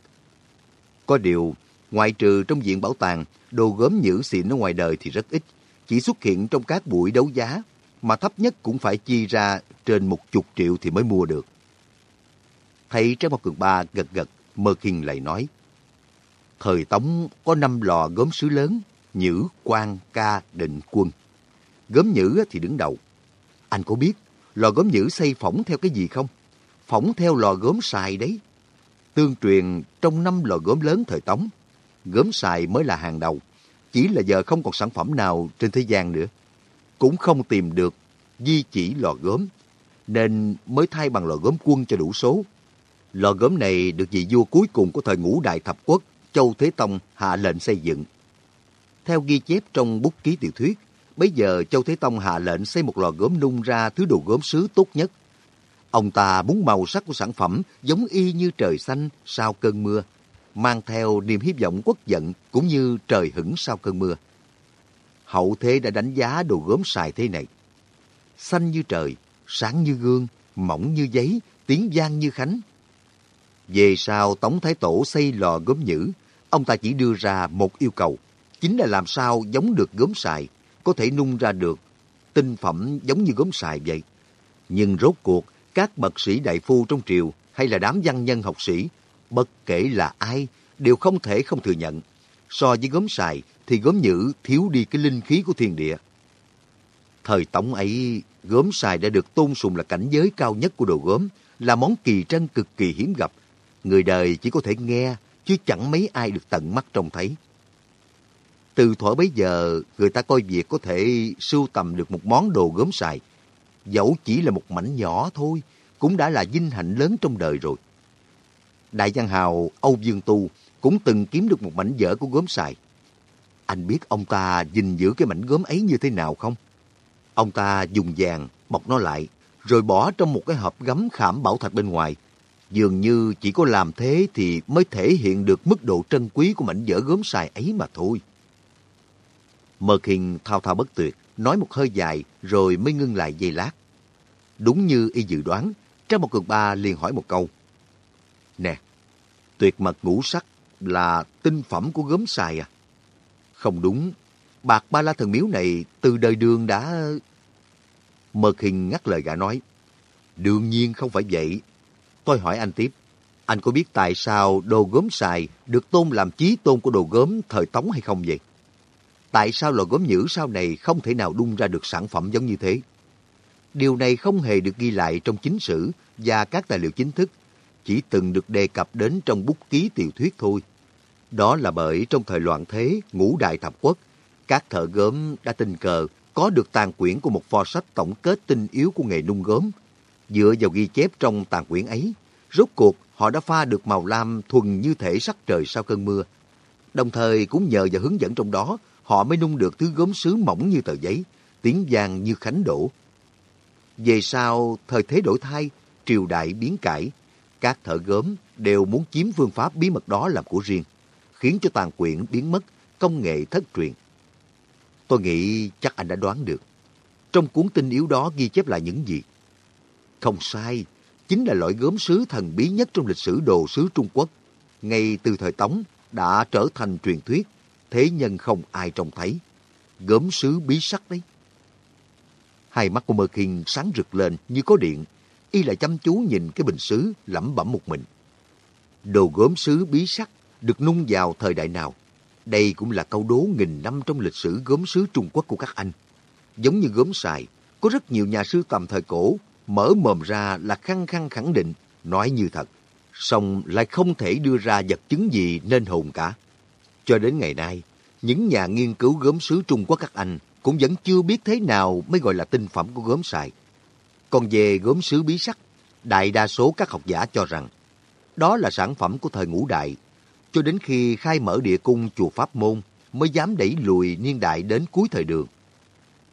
Có điều, ngoại trừ trong viện bảo tàng, đồ gốm nhữ xịn ở ngoài đời thì rất ít, chỉ xuất hiện trong các buổi đấu giá, mà thấp nhất cũng phải chi ra trên một chục triệu thì mới mua được. Thấy Trái Bao Cường Ba gật gật, Mơ Kinh lại nói. Thời Tống có năm lò gốm sứ lớn, Nhữ, quan, ca, định, quân. Gốm Nhữ thì đứng đầu. Anh có biết lò gốm Nhữ xây phỏng theo cái gì không? Phỏng theo lò gốm xài đấy. Tương truyền trong năm lò gốm lớn thời Tống, gốm xài mới là hàng đầu. Chỉ là giờ không còn sản phẩm nào trên thế gian nữa. Cũng không tìm được di chỉ lò gốm, nên mới thay bằng lò gốm quân cho đủ số. Lò gốm này được vị vua cuối cùng của thời ngũ đại thập quốc, Châu Thế Tông hạ lệnh xây dựng. Theo ghi chép trong bút ký tiểu thuyết, bây giờ Châu Thế Tông hạ lệnh xây một lò gốm nung ra thứ đồ gốm sứ tốt nhất. Ông ta muốn màu sắc của sản phẩm giống y như trời xanh sau cơn mưa, mang theo niềm hy vọng quốc giận cũng như trời hửng sau cơn mưa. Hậu thế đã đánh giá đồ gốm xài thế này. Xanh như trời, sáng như gương, mỏng như giấy, tiếng vang như khánh, về sau Tống Thái Tổ xây lò gốm nhữ, ông ta chỉ đưa ra một yêu cầu, chính là làm sao giống được gốm xài, có thể nung ra được tinh phẩm giống như gốm xài vậy. Nhưng rốt cuộc, các bậc sĩ đại phu trong triều hay là đám văn nhân học sĩ, bất kể là ai, đều không thể không thừa nhận. So với gốm xài thì gốm nhữ thiếu đi cái linh khí của thiên địa. Thời tổng ấy, gốm xài đã được tôn sùng là cảnh giới cao nhất của đồ gốm, là món kỳ trân cực kỳ hiếm gặp, người đời chỉ có thể nghe, chứ chẳng mấy ai được tận mắt trông thấy. Từ thuở bấy giờ, người ta coi việc có thể sưu tầm được một món đồ gốm xài. Dẫu chỉ là một mảnh nhỏ thôi, cũng đã là vinh hạnh lớn trong đời rồi. Đại văn hào Âu Dương Tu cũng từng kiếm được một mảnh vỡ của gốm xài. Anh biết ông ta gìn giữ cái mảnh gốm ấy như thế nào không? Ông ta dùng vàng bọc nó lại, rồi bỏ trong một cái hộp gấm khảm bảo thạch bên ngoài. Dường như chỉ có làm thế thì mới thể hiện được mức độ trân quý của mảnh vỡ gốm xài ấy mà thôi. Mơ Kinh thao thao bất tuyệt, nói một hơi dài rồi mới ngưng lại giây lát. Đúng như y dự đoán, Trang một cường ba liền hỏi một câu. Nè, tuyệt mật ngũ sắc là tinh phẩm của gốm xài à? Không đúng, bạc ba la thần miếu này từ đời đường đã... Mơ Kinh ngắt lời gã nói. Đương nhiên không phải vậy. Tôi hỏi anh tiếp. Anh có biết tại sao đồ gốm xài được tôn làm chí tôn của đồ gốm thời Tống hay không vậy? Tại sao lò gốm nhữ sau này không thể nào đun ra được sản phẩm giống như thế? Điều này không hề được ghi lại trong chính sử và các tài liệu chính thức, chỉ từng được đề cập đến trong bút ký tiểu thuyết thôi. Đó là bởi trong thời loạn thế, ngũ đại thập quốc, các thợ gốm đã tình cờ có được tàn quyển của một pho sách tổng kết tinh yếu của nghề nung gốm. Dựa vào ghi chép trong tàn quyển ấy, rốt cuộc họ đã pha được màu lam thuần như thể sắc trời sau cơn mưa. Đồng thời cũng nhờ vào hướng dẫn trong đó, họ mới nung được thứ gốm sứ mỏng như tờ giấy, tiếng vàng như khánh đổ. Về sau, thời thế đổi thay, triều đại biến cải, các thợ gốm đều muốn chiếm phương pháp bí mật đó làm của riêng, khiến cho tàn quyển biến mất, công nghệ thất truyền. Tôi nghĩ chắc anh đã đoán được. Trong cuốn tinh yếu đó ghi chép lại những gì? Không sai, chính là loại gốm sứ thần bí nhất trong lịch sử đồ sứ Trung Quốc. Ngay từ thời Tống đã trở thành truyền thuyết, thế nhân không ai trông thấy. Gốm sứ bí sắc đấy. Hai mắt của Mơ Kinh sáng rực lên như có điện. Y lại chăm chú nhìn cái bình sứ lẩm bẩm một mình. Đồ gốm sứ bí sắc được nung vào thời đại nào? Đây cũng là câu đố nghìn năm trong lịch sử gốm sứ Trung Quốc của các anh. Giống như gốm xài, có rất nhiều nhà sưu tầm thời cổ mở mồm ra là khăng khăng khẳng định, nói như thật. song lại không thể đưa ra vật chứng gì nên hồn cả. Cho đến ngày nay, những nhà nghiên cứu gốm sứ Trung Quốc các anh cũng vẫn chưa biết thế nào mới gọi là tinh phẩm của gốm xài. Còn về gốm sứ bí sắc, đại đa số các học giả cho rằng đó là sản phẩm của thời ngũ đại, cho đến khi khai mở địa cung chùa Pháp Môn mới dám đẩy lùi niên đại đến cuối thời đường.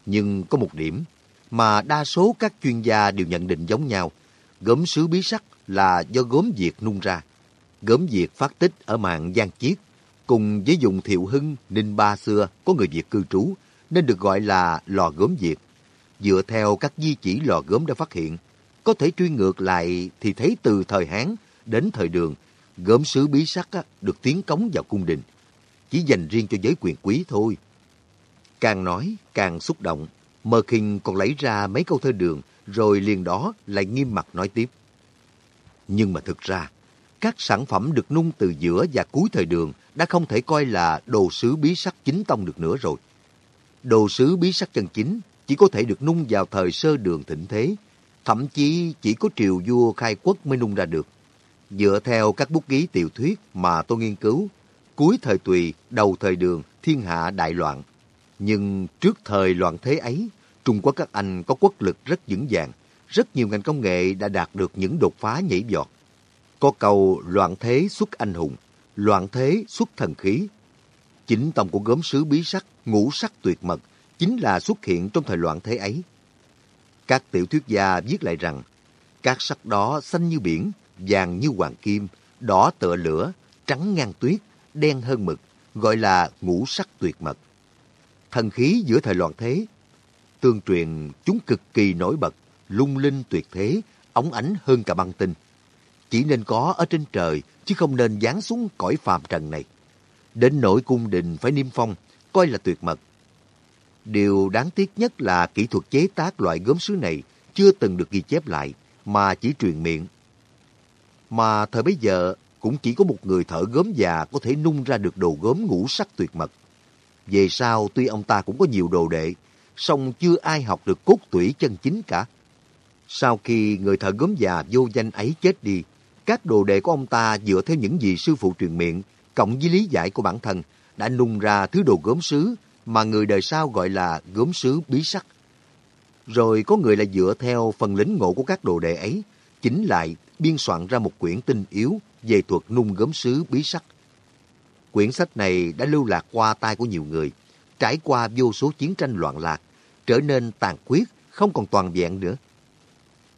Nhưng có một điểm mà đa số các chuyên gia đều nhận định giống nhau, gốm sứ bí sắc là do gốm Việt nung ra. Gốm Việt phát tích ở mạng Giang Chiết, cùng với dùng Thiệu Hưng, Ninh Ba xưa có người Việt cư trú, nên được gọi là lò gốm Việt. Dựa theo các di chỉ lò gốm đã phát hiện, có thể truy ngược lại thì thấy từ thời Hán đến thời Đường, gốm sứ bí sắc được tiến cống vào cung đình, chỉ dành riêng cho giới quyền quý thôi. Càng nói, càng xúc động, Mơ Kinh còn lấy ra mấy câu thơ đường, rồi liền đó lại nghiêm mặt nói tiếp. Nhưng mà thực ra, các sản phẩm được nung từ giữa và cuối thời đường đã không thể coi là đồ sứ bí sắc chính tông được nữa rồi. Đồ sứ bí sắc chân chính chỉ có thể được nung vào thời sơ đường thịnh thế, thậm chí chỉ có triều vua khai quốc mới nung ra được. Dựa theo các bút ký tiểu thuyết mà tôi nghiên cứu, cuối thời tùy, đầu thời đường, thiên hạ đại loạn. Nhưng trước thời loạn thế ấy, Trung Quốc các anh có quốc lực rất vững vàng, rất nhiều ngành công nghệ đã đạt được những đột phá nhảy vọt. Có câu loạn thế xuất anh hùng, loạn thế xuất thần khí, Chính tông của gốm sứ bí sắc, ngũ sắc tuyệt mật, chính là xuất hiện trong thời loạn thế ấy. Các tiểu thuyết gia viết lại rằng, các sắc đó xanh như biển, vàng như hoàng kim, đỏ tựa lửa, trắng ngang tuyết, đen hơn mực, gọi là ngũ sắc tuyệt mật. Thần khí giữa thời loạn thế, tương truyền chúng cực kỳ nổi bật, lung linh tuyệt thế, ống ánh hơn cả băng tinh. Chỉ nên có ở trên trời, chứ không nên giáng xuống cõi phàm trần này. Đến nỗi cung đình phải niêm phong, coi là tuyệt mật. Điều đáng tiếc nhất là kỹ thuật chế tác loại gốm sứ này chưa từng được ghi chép lại, mà chỉ truyền miệng. Mà thời bấy giờ cũng chỉ có một người thợ gốm già có thể nung ra được đồ gốm ngũ sắc tuyệt mật. Về sau tuy ông ta cũng có nhiều đồ đệ, song chưa ai học được cốt tủy chân chính cả. Sau khi người thợ gốm già vô danh ấy chết đi, các đồ đệ của ông ta dựa theo những gì sư phụ truyền miệng cộng với lý giải của bản thân, đã nung ra thứ đồ gốm sứ mà người đời sau gọi là gốm sứ bí sắc. Rồi có người lại dựa theo phần lính ngộ của các đồ đệ ấy, chính lại biên soạn ra một quyển tinh yếu về thuật nung gốm sứ bí sắc. Quyển sách này đã lưu lạc qua tay của nhiều người, trải qua vô số chiến tranh loạn lạc, trở nên tàn khuyết, không còn toàn vẹn nữa.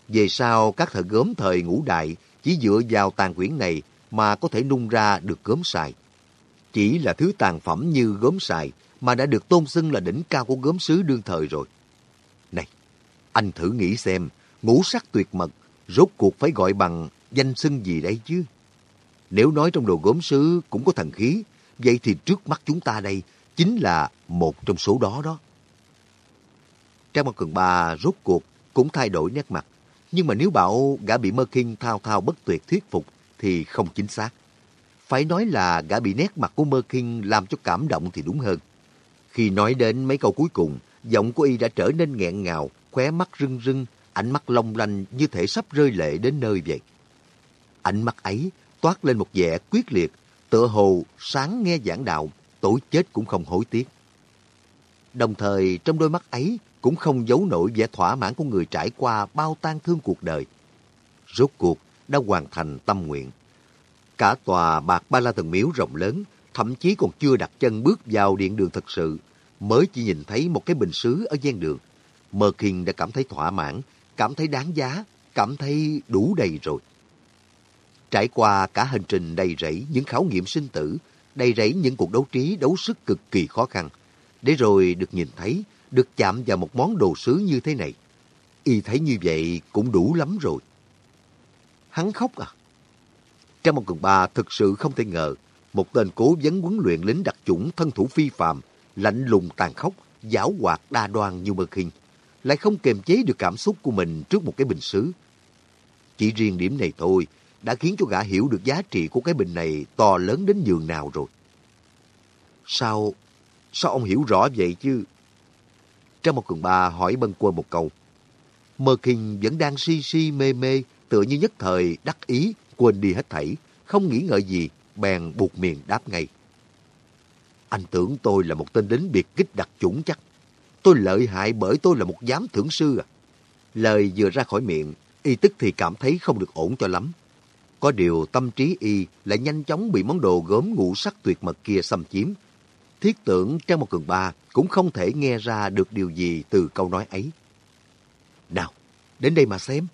Về sau, các thợ gốm thời ngũ đại chỉ dựa vào tàn quyển này mà có thể nung ra được gốm sài. Chỉ là thứ tàn phẩm như gốm sài mà đã được tôn xưng là đỉnh cao của gốm sứ đương thời rồi. Này, anh thử nghĩ xem, ngũ sắc tuyệt mật, rốt cuộc phải gọi bằng danh xưng gì đây chứ? Nếu nói trong đồ gốm sứ cũng có thần khí, vậy thì trước mắt chúng ta đây chính là một trong số đó đó. Trang Mặt Cường Ba rốt cuộc cũng thay đổi nét mặt. Nhưng mà nếu bảo gã bị Mơ Kinh thao thao bất tuyệt thuyết phục thì không chính xác. Phải nói là gã bị nét mặt của Mơ Kinh làm cho cảm động thì đúng hơn. Khi nói đến mấy câu cuối cùng, giọng của y đã trở nên nghẹn ngào, khóe mắt rưng rưng, ánh mắt long lanh như thể sắp rơi lệ đến nơi vậy. Ánh mắt ấy toát lên một vẻ quyết liệt, tựa hồ sáng nghe giảng đạo, tối chết cũng không hối tiếc. Đồng thời trong đôi mắt ấy cũng không giấu nổi vẻ thỏa mãn của người trải qua bao tan thương cuộc đời. Rốt cuộc đã hoàn thành tâm nguyện. Cả tòa bạc ba la thần miếu rộng lớn, thậm chí còn chưa đặt chân bước vào điện đường thật sự, mới chỉ nhìn thấy một cái bình sứ ở gian đường. Mơ Kiên đã cảm thấy thỏa mãn, cảm thấy đáng giá, cảm thấy đủ đầy rồi. Trải qua cả hành trình đầy rẫy những khảo nghiệm sinh tử, đầy rẫy những cuộc đấu trí, đấu sức cực kỳ khó khăn, để rồi được nhìn thấy, được chạm vào một món đồ sứ như thế này. Y thấy như vậy cũng đủ lắm rồi. Hắn khóc à? Trong một cường ba thực sự không thể ngờ, một tên cố vấn huấn luyện lính đặc chủng thân thủ phi phàm, lạnh lùng tàn khốc, giảo hoạt đa đoan như Mơ khinh lại không kềm chế được cảm xúc của mình trước một cái bình sứ. Chỉ riêng điểm này thôi đã khiến cho gã hiểu được giá trị của cái bình này to lớn đến nhường nào rồi. Sao, sao ông hiểu rõ vậy chứ? Trong một quần ba hỏi bân quơ một câu. Mơ Kinh vẫn đang si si mê mê, tựa như nhất thời đắc ý, quên đi hết thảy, không nghĩ ngợi gì, bèn buộc miệng đáp ngay. Anh tưởng tôi là một tên lính biệt kích đặc chủng chắc. Tôi lợi hại bởi tôi là một giám thưởng sư à. Lời vừa ra khỏi miệng, y tức thì cảm thấy không được ổn cho lắm. Có điều tâm trí y lại nhanh chóng bị món đồ gốm ngũ sắc tuyệt mật kia xâm chiếm. Thiết tưởng trong một cường ba cũng không thể nghe ra được điều gì từ câu nói ấy. Nào, đến đây mà xem.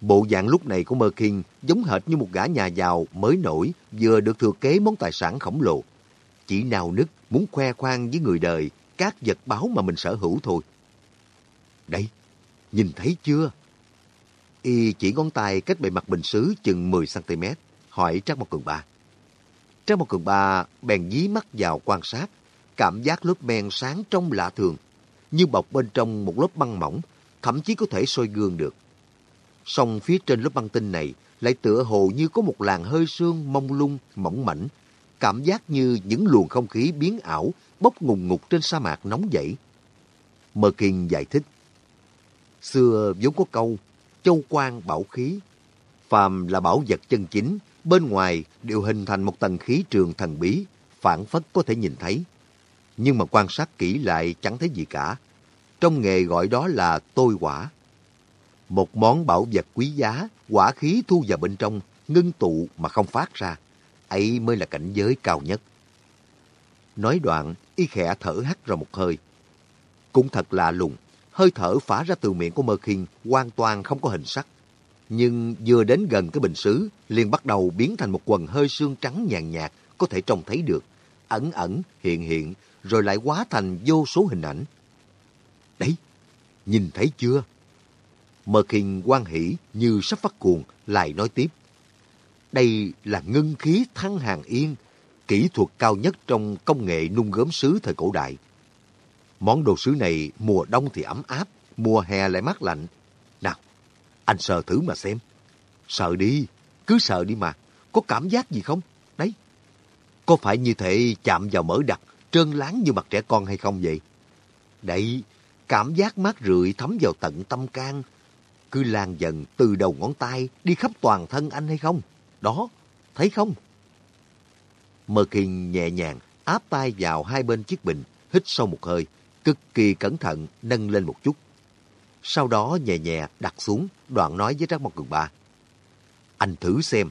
Bộ dạng lúc này của Mơ Kinh giống hệt như một gã nhà giàu mới nổi vừa được thừa kế món tài sản khổng lồ. Chỉ nào nức muốn khoe khoang với người đời các vật báo mà mình sở hữu thôi. Đây, nhìn thấy chưa? Y chỉ ngón tay cách bề mặt bình sứ chừng 10cm, hỏi Trác Mộc Cường Ba. Trác một Cường bà bèn dí mắt vào quan sát, cảm giác lớp men sáng trong lạ thường, như bọc bên trong một lớp băng mỏng, thậm chí có thể soi gương được. Song phía trên lớp băng tinh này lại tựa hồ như có một làn hơi sương mông lung, mỏng mảnh, cảm giác như những luồng không khí biến ảo bốc ngùng ngục trên sa mạc nóng dậy. Mơ Kinh giải thích. Xưa vốn có câu, châu quan bảo khí. Phàm là bảo vật chân chính, bên ngoài đều hình thành một tầng khí trường thần bí, phản phất có thể nhìn thấy. Nhưng mà quan sát kỹ lại chẳng thấy gì cả. Trong nghề gọi đó là tôi quả. Một món bảo vật quý giá, quả khí thu vào bên trong, ngưng tụ mà không phát ra. ấy mới là cảnh giới cao nhất. Nói đoạn, y khẽ thở hắt ra một hơi. Cũng thật lạ lùng, hơi thở phả ra từ miệng của Mơ Khiên hoàn toàn không có hình sắc. Nhưng vừa đến gần cái bình sứ, liền bắt đầu biến thành một quần hơi xương trắng nhàn nhạt, có thể trông thấy được. Ẩn ẩn, hiện hiện, rồi lại hóa thành vô số hình ảnh. Đấy, nhìn thấy chưa? Mơ kinh quan hỷ như sắp phát cuồng, lại nói tiếp. Đây là ngân khí thăng hàng yên, kỹ thuật cao nhất trong công nghệ nung gốm sứ thời cổ đại. Món đồ sứ này mùa đông thì ấm áp, mùa hè lại mát lạnh. Nào, anh sờ thử mà xem. Sờ đi, cứ sờ đi mà. Có cảm giác gì không? Đấy. Có phải như thể chạm vào mỡ đặc, trơn láng như mặt trẻ con hay không vậy? Đấy, cảm giác mát rượi thấm vào tận tâm can. Cứ lan dần từ đầu ngón tay đi khắp toàn thân anh hay không? Đó, thấy không? Mơ Kinh nhẹ nhàng áp tay vào hai bên chiếc bình, hít sâu một hơi, cực kỳ cẩn thận nâng lên một chút. Sau đó nhẹ nhẹ đặt xuống, đoạn nói với Trác Mộc Cường Ba. Anh thử xem,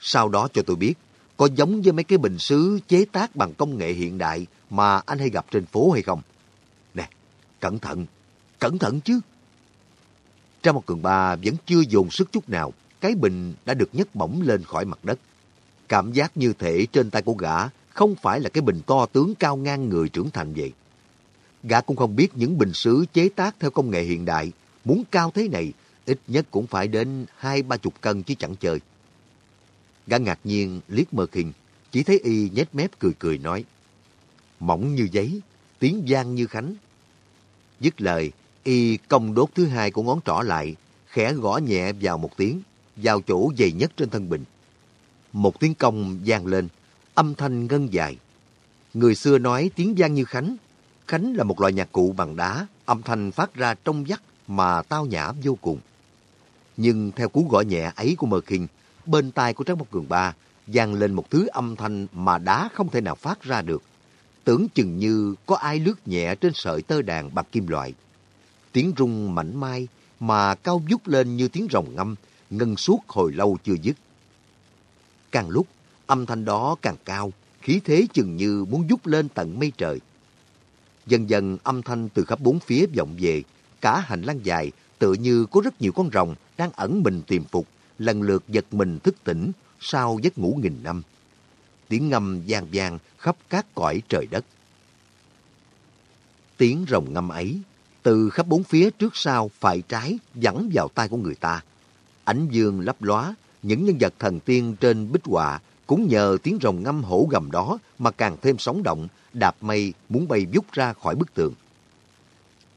Sau đó cho tôi biết, có giống với mấy cái bình sứ chế tác bằng công nghệ hiện đại mà anh hay gặp trên phố hay không? Nè, cẩn thận, cẩn thận chứ. Trác Mộc cường ba vẫn chưa dồn sức chút nào, cái bình đã được nhấc bổng lên khỏi mặt đất. Cảm giác như thể trên tay của gã không phải là cái bình to tướng cao ngang người trưởng thành vậy. Gã cũng không biết những bình sứ chế tác theo công nghệ hiện đại, muốn cao thế này, ít nhất cũng phải đến hai ba chục cân chứ chẳng chơi. Gã ngạc nhiên liếc mơ khinh, chỉ thấy y nhếch mép cười cười nói. Mỏng như giấy, tiếng vang như khánh. Dứt lời, y cong đốt thứ hai của ngón trỏ lại, khẽ gõ nhẹ vào một tiếng, vào chỗ dày nhất trên thân bình. Một tiếng cong vang lên, âm thanh ngân dài. Người xưa nói tiếng vang như khánh. Khánh là một loại nhạc cụ bằng đá, âm thanh phát ra trong vắt mà tao nhã vô cùng. Nhưng theo cú gõ nhẹ ấy của Mơ Kinh, bên tai của Trác Mộc Cường Ba vang lên một thứ âm thanh mà đá không thể nào phát ra được. Tưởng chừng như có ai lướt nhẹ trên sợi tơ đàn bằng kim loại. Tiếng rung mảnh mai mà cao vút lên như tiếng rồng ngâm, ngân suốt hồi lâu chưa dứt. Càng lúc, âm thanh đó càng cao, khí thế chừng như muốn vút lên tận mây trời. Dần dần âm thanh từ khắp bốn phía vọng về, cả hành lang dài tựa như có rất nhiều con rồng đang ẩn mình tìm phục, lần lượt giật mình thức tỉnh sau giấc ngủ nghìn năm. Tiếng ngâm vang vang khắp các cõi trời đất. Tiếng rồng ngâm ấy, từ khắp bốn phía trước sau phải trái dẫn vào tai của người ta. Ánh dương lấp lóa, những nhân vật thần tiên trên bích họa cũng nhờ tiếng rồng ngâm hổ gầm đó mà càng thêm sóng động, đạp mây muốn bay vút ra khỏi bức tường.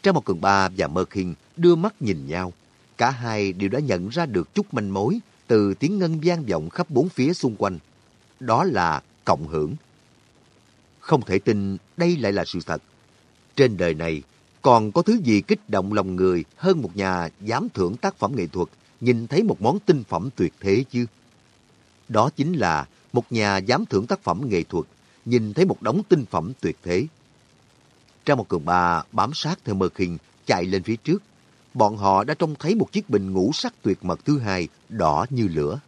Trang một cường ba và Mơ Kinh đưa mắt nhìn nhau. Cả hai đều đã nhận ra được chút manh mối từ tiếng ngân vang vọng khắp bốn phía xung quanh. Đó là cộng hưởng. Không thể tin đây lại là sự thật. Trên đời này, còn có thứ gì kích động lòng người hơn một nhà giám thưởng tác phẩm nghệ thuật nhìn thấy một món tinh phẩm tuyệt thế chứ? Đó chính là một nhà giám thưởng tác phẩm nghệ thuật nhìn thấy một đống tinh phẩm tuyệt thế. Trang một cường bà bám sát theo mơ khinh chạy lên phía trước. Bọn họ đã trông thấy một chiếc bình ngũ sắc tuyệt mật thứ hai đỏ như lửa.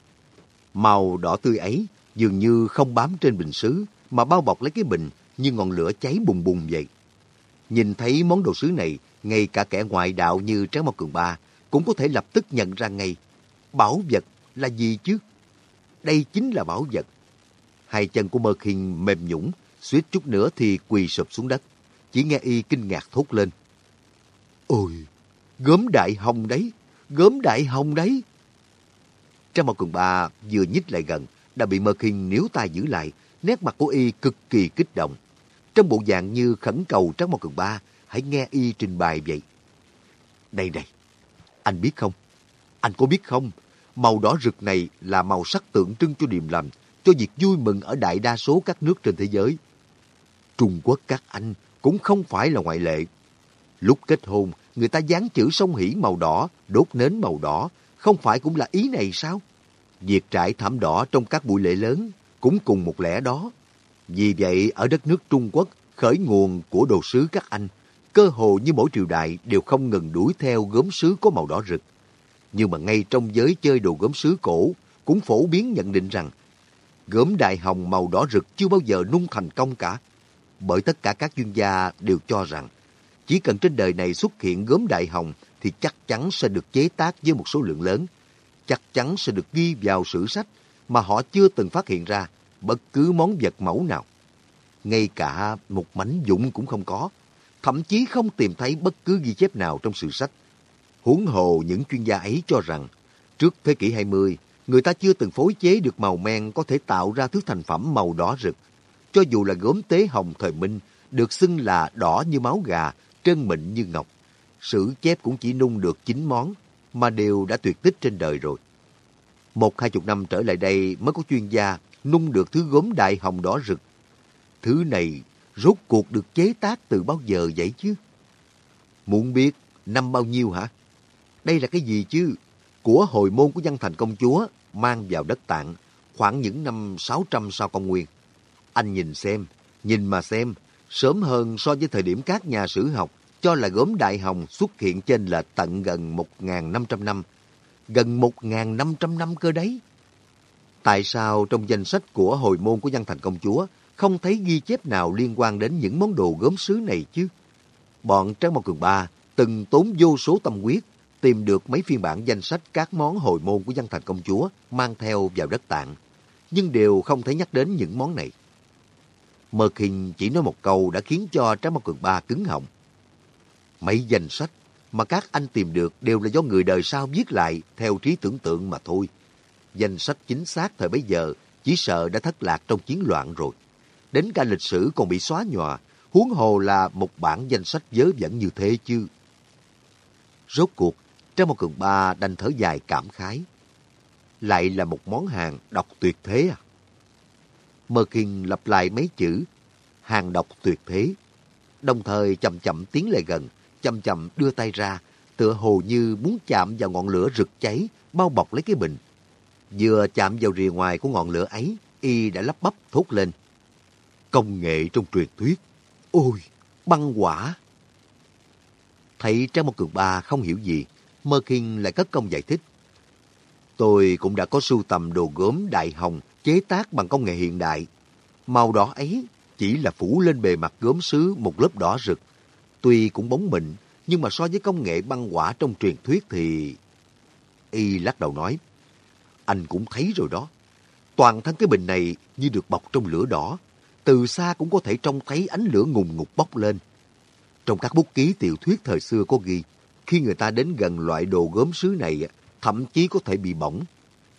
Màu đỏ tươi ấy dường như không bám trên bình sứ mà bao bọc lấy cái bình như ngọn lửa cháy bùng bùng vậy. Nhìn thấy món đồ sứ này, ngay cả kẻ ngoại đạo như Tráng Mộc Cường Ba cũng có thể lập tức nhận ra ngay. Bảo vật là gì chứ? Đây chính là bảo vật. Hai chân của Mơ Kinh mềm nhũng, suýt chút nữa thì quỳ sụp xuống đất. Chỉ nghe y kinh ngạc thốt lên. Ôi, gớm đại hồng đấy, gớm đại hồng đấy. Trang Mao Cường Ba vừa nhích lại gần, đã bị Mơ Kinh níu tay giữ lại, nét mặt của y cực kỳ kích động. Trong bộ dạng như khẩn cầu Trang Mao Cường Ba, hãy nghe y trình bày vậy. Đây này, anh biết không? Anh có biết không? Màu đỏ rực này là màu sắc tượng trưng cho điềm lành, cho việc vui mừng ở đại đa số các nước trên thế giới. Trung Quốc các anh cũng không phải là ngoại lệ. Lúc kết hôn, người ta dán chữ sông hỉ màu đỏ, đốt nến màu đỏ, không phải cũng là ý này sao? Việc trải thảm đỏ trong các buổi lễ lớn cũng cùng một lẽ đó. Vì vậy, ở đất nước Trung Quốc, khởi nguồn của đồ sứ các anh, cơ hồ như mỗi triều đại đều không ngừng đuổi theo gốm sứ có màu đỏ rực. Nhưng mà ngay trong giới chơi đồ gốm sứ cổ, cũng phổ biến nhận định rằng gốm đại hồng màu đỏ rực chưa bao giờ nung thành công cả. Bởi tất cả các chuyên gia đều cho rằng chỉ cần trên đời này xuất hiện gốm đại hồng thì chắc chắn sẽ được chế tác với một số lượng lớn. Chắc chắn sẽ được ghi vào sử sách mà họ chưa từng phát hiện ra bất cứ món vật mẫu nào. Ngay cả một mảnh dụng cũng không có. Thậm chí không tìm thấy bất cứ ghi chép nào trong sử sách. Huống hồ những chuyên gia ấy cho rằng trước thế kỷ 20, người ta chưa từng phối chế được màu men có thể tạo ra thứ thành phẩm màu đỏ rực. Cho dù là gốm tế hồng thời Minh, được xưng là đỏ như máu gà, trơn mịn như ngọc. Sử chép cũng chỉ nung được 9 món, mà đều đã tuyệt tích trên đời rồi. Một hai chục năm trở lại đây mới có chuyên gia nung được thứ gốm đại hồng đỏ rực. Thứ này rốt cuộc được chế tác từ bao giờ vậy chứ? Muốn biết năm bao nhiêu hả? Đây là cái gì chứ? Của hồi môn của dân thành công chúa mang vào đất tạng khoảng những năm 600 sau công nguyên. Anh nhìn xem, nhìn mà xem, sớm hơn so với thời điểm các nhà sử học cho là gốm đại hồng xuất hiện trên là tận gần 1.500 năm. Gần 1.500 năm cơ đấy. Tại sao trong danh sách của hồi môn của dân thành công chúa không thấy ghi chép nào liên quan đến những món đồ gốm sứ này chứ? Bọn Trang Mộc Cường Ba từng tốn vô số tâm huyết tìm được mấy phiên bản danh sách các món hồi môn của dân thành công chúa mang theo vào đất tạng, nhưng đều không thấy nhắc đến những món này. Mơ Kinh chỉ nói một câu đã khiến cho trái Mộc Cường Ba cứng họng. Mấy danh sách mà các anh tìm được đều là do người đời sau viết lại theo trí tưởng tượng mà thôi. Danh sách chính xác thời bấy giờ chỉ sợ đã thất lạc trong chiến loạn rồi. Đến cả lịch sử còn bị xóa nhòa, huống hồ là một bản danh sách dớ dẫn như thế chứ. Rốt cuộc, trong một cường ba đành thở dài cảm khái. Lại là một món hàng độc tuyệt thế à? Mơ Kinh lặp lại mấy chữ hàng độc tuyệt thế, đồng thời chậm chậm tiến lại gần, chậm chậm đưa tay ra, tựa hồ như muốn chạm vào ngọn lửa rực cháy, bao bọc lấy cái bình. Vừa chạm vào rìa ngoài của ngọn lửa ấy, y đã lắp bắp thốt lên. Công nghệ trong truyền thuyết. Ôi, băng quả! Thấy Trang một cường ba không hiểu gì, Mơ Kinh lại cất công giải thích. Tôi cũng đã có sưu tầm đồ gốm đại hồng chế tác bằng công nghệ hiện đại. Màu đỏ ấy chỉ là phủ lên bề mặt gốm sứ một lớp đỏ rực. Tuy cũng bóng mịn, nhưng mà so với công nghệ băng quả trong truyền thuyết thì... Y lắc đầu nói, anh cũng thấy rồi đó. Toàn thân cái bình này như được bọc trong lửa đỏ. Từ xa cũng có thể trông thấy ánh lửa ngùng ngục bốc lên. Trong các bút ký tiểu thuyết thời xưa có ghi, khi người ta đến gần loại đồ gốm sứ này, thậm chí có thể bị bỏng.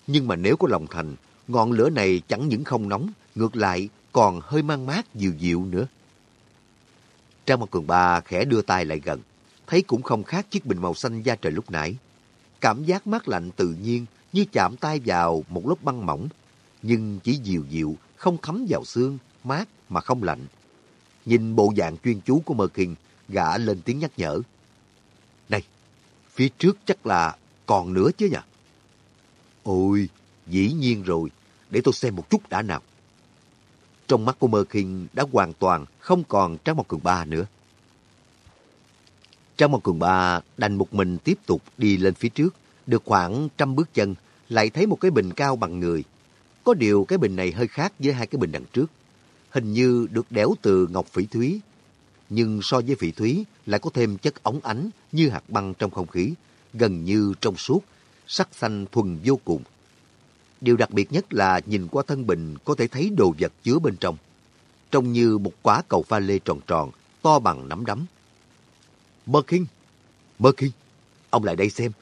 Nhưng mà nếu có lòng thành, ngọn lửa này chẳng những không nóng, ngược lại còn hơi mang mát dịu dịu nữa. Trang một cường ba khẽ đưa tay lại gần, thấy cũng không khác chiếc bình màu xanh da trời lúc nãy. Cảm giác mát lạnh tự nhiên như chạm tay vào một lớp băng mỏng, nhưng chỉ dịu dịu, không thấm vào xương, mát mà không lạnh. Nhìn bộ dạng chuyên chú của Mơ Kinh, gã lên tiếng nhắc nhở. Phía trước chắc là còn nữa chứ nhỉ? Ôi, dĩ nhiên rồi, để tôi xem một chút đã nào. Trong mắt của Mơ Kinh đã hoàn toàn không còn Trang Mộc Cường Ba nữa. Trang Mộc Cường Ba đành một mình tiếp tục đi lên phía trước, được khoảng trăm bước chân, lại thấy một cái bình cao bằng người. Có điều cái bình này hơi khác với hai cái bình đằng trước. Hình như được đẽo từ ngọc phỉ thúy, nhưng so với phỉ thúy lại có thêm chất ống ánh như hạt băng trong không khí, gần như trong suốt, sắc xanh thuần vô cùng. Điều đặc biệt nhất là nhìn qua thân bình có thể thấy đồ vật chứa bên trong. Trông như một quả cầu pha lê tròn tròn, to bằng nắm đấm. Mơ Kinh! Mơ Kinh! Ông lại đây xem.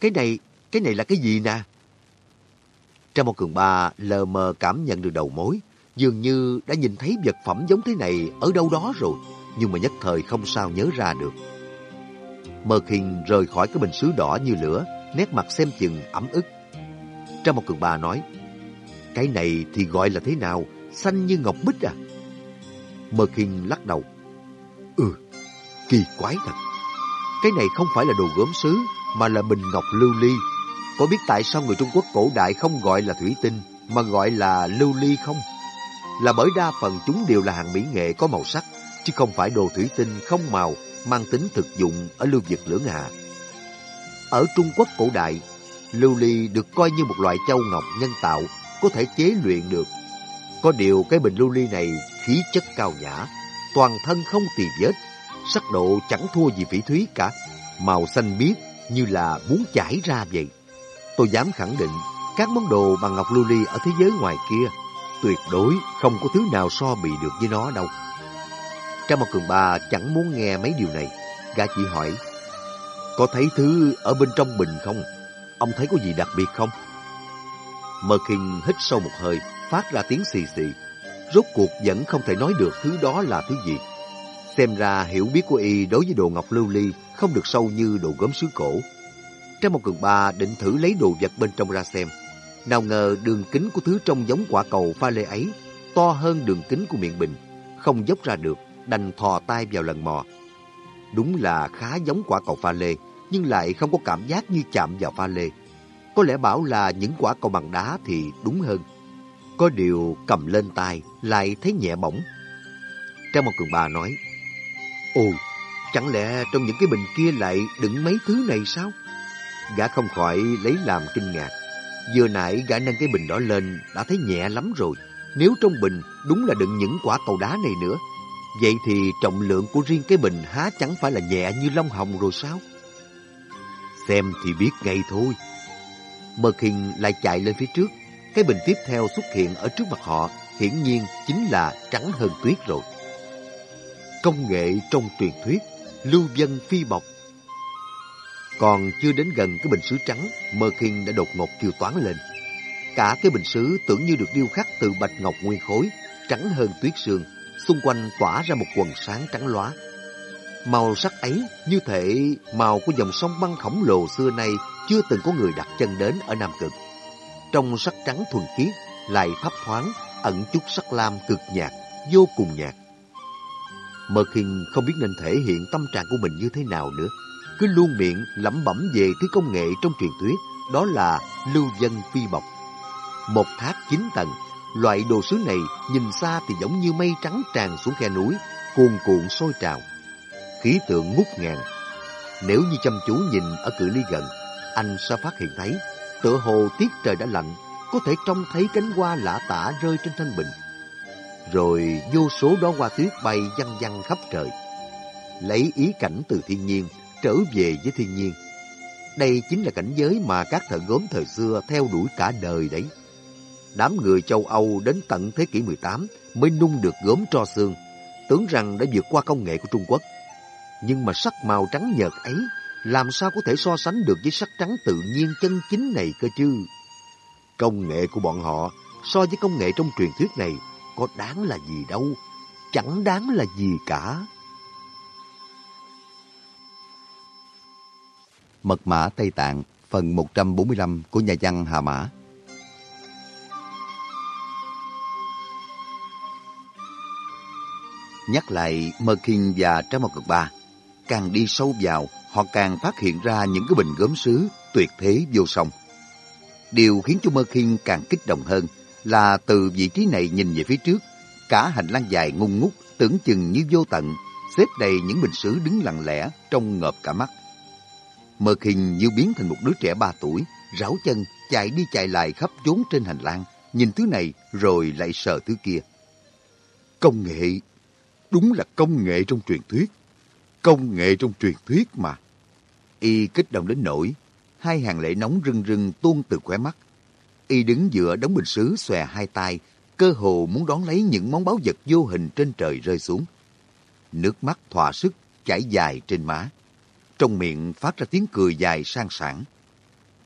Cái này, cái này là cái gì nè? Trong một cường ba lờ mờ cảm nhận được đầu mối, dường như đã nhìn thấy vật phẩm giống thế này ở đâu đó rồi, nhưng mà nhất thời không sao nhớ ra được. Mơ Khinh rời khỏi cái bình sứ đỏ như lửa, nét mặt xem chừng ấm ức. Trong một cường bà nói, cái này thì gọi là thế nào? Xanh như ngọc bích à? Mơ Khinh lắc đầu. Ừ, kỳ quái thật. Cái này không phải là đồ gốm sứ, mà là bình ngọc lưu ly. Có biết tại sao người Trung Quốc cổ đại không gọi là thủy tinh, mà gọi là lưu ly không? Là bởi đa phần chúng đều là hàng mỹ nghệ có màu sắc, chứ không phải đồ thủy tinh không màu, mang tính thực dụng ở lưu vực lưỡng hà. Ở Trung Quốc cổ đại, lưu ly được coi như một loại châu ngọc nhân tạo, có thể chế luyện được. Có điều cái bình lưu ly này khí chất cao nhã, toàn thân không tì vết, sắc độ chẳng thua gì phỉ thúy cả, màu xanh biếc như là muốn chảy ra vậy. Tôi dám khẳng định, các món đồ bằng ngọc lưu ly ở thế giới ngoài kia tuyệt đối không có thứ nào so bị được với nó đâu. Trang một cường ba chẳng muốn nghe mấy điều này, gã chỉ hỏi, có thấy thứ ở bên trong bình không? Ông thấy có gì đặc biệt không? Mơ Kinh hít sâu một hơi, phát ra tiếng xì xì. Rốt cuộc vẫn không thể nói được thứ đó là thứ gì. Xem ra hiểu biết của y đối với đồ ngọc lưu ly không được sâu như đồ gốm sứ cổ. Trang một cường ba định thử lấy đồ vật bên trong ra xem. Nào ngờ đường kính của thứ trong giống quả cầu pha lê ấy to hơn đường kính của miệng bình. Không dốc ra được, đành thò tay vào lần mò. Đúng là khá giống quả cầu pha lê, nhưng lại không có cảm giác như chạm vào pha lê. Có lẽ bảo là những quả cầu bằng đá thì đúng hơn. Có điều cầm lên tay lại thấy nhẹ bỏng. Trang một cường bà nói, Ồ, chẳng lẽ trong những cái bình kia lại đựng mấy thứ này sao? Gã không khỏi lấy làm kinh ngạc. Vừa nãy gã nâng cái bình đó lên đã thấy nhẹ lắm rồi. Nếu trong bình đúng là đựng những quả cầu đá này nữa, vậy thì trọng lượng của riêng cái bình há chẳng phải là nhẹ như lông hồng rồi sao? Xem thì biết ngay thôi. Mật hình lại chạy lên phía trước. Cái bình tiếp theo xuất hiện ở trước mặt họ, hiển nhiên chính là trắng hơn tuyết rồi. Công nghệ trong truyền thuyết, lưu dân phi bọc. Còn chưa đến gần cái bình sứ trắng, Mơ Kinh đã đột ngột kêu toán lên. Cả cái bình sứ tưởng như được điêu khắc từ bạch ngọc nguyên khối, trắng hơn tuyết sương, xung quanh tỏa ra một quần sáng trắng lóa. Màu sắc ấy như thể màu của dòng sông băng khổng lồ xưa nay chưa từng có người đặt chân đến ở Nam Cực. Trong sắc trắng thuần khiết lại thấp thoáng, ẩn chút sắc lam cực nhạt, vô cùng nhạt. Mơ khinh không biết nên thể hiện tâm trạng của mình như thế nào nữa. Cứ luôn miệng lẩm bẩm về thứ công nghệ trong truyền thuyết, đó là lưu dân phi bọc. Một tháp chín tầng, loại đồ sứ này nhìn xa thì giống như mây trắng tràn xuống khe núi, cuồn cuộn sôi trào. Khí tượng ngút ngàn. Nếu như chăm chú nhìn ở cự ly gần, anh sẽ phát hiện thấy, tựa hồ tiết trời đã lạnh, có thể trông thấy cánh hoa lạ tả rơi trên thanh bình. Rồi vô số đó hoa tuyết bay văng văng khắp trời. Lấy ý cảnh từ thiên nhiên, trở về với thiên nhiên. Đây chính là cảnh giới mà các thợ gốm thời xưa theo đuổi cả đời đấy. Đám người châu Âu đến tận thế kỷ 18 mới nung được gốm tro xương, tưởng rằng đã vượt qua công nghệ của Trung Quốc. Nhưng mà sắc màu trắng nhợt ấy làm sao có thể so sánh được với sắc trắng tự nhiên chân chính này cơ chứ? Công nghệ của bọn họ so với công nghệ trong truyền thuyết này có đáng là gì đâu, chẳng đáng là gì cả. Mật mã Tây Tạng, phần 145 của nhà văn Hà Mã. Nhắc lại Mơ Kinh và Trái Mộc Cực Ba, càng đi sâu vào, họ càng phát hiện ra những cái bình gốm sứ tuyệt thế vô song. Điều khiến cho Mơ Kinh càng kích động hơn là từ vị trí này nhìn về phía trước, cả hành lang dài ngung ngút, tưởng chừng như vô tận, xếp đầy những bình sứ đứng lặng lẽ, trong ngợp cả mắt. Mơ Kinh như biến thành một đứa trẻ ba tuổi, ráo chân, chạy đi chạy lại khắp chốn trên hành lang, nhìn thứ này rồi lại sờ thứ kia. Công nghệ, đúng là công nghệ trong truyền thuyết. Công nghệ trong truyền thuyết mà. Y kích động đến nỗi, hai hàng lệ nóng rưng rưng tuôn từ khóe mắt. Y đứng giữa đống bình sứ xòe hai tay, cơ hồ muốn đón lấy những món báu vật vô hình trên trời rơi xuống. Nước mắt thỏa sức chảy dài trên má. Trong miệng phát ra tiếng cười dài sang sảng.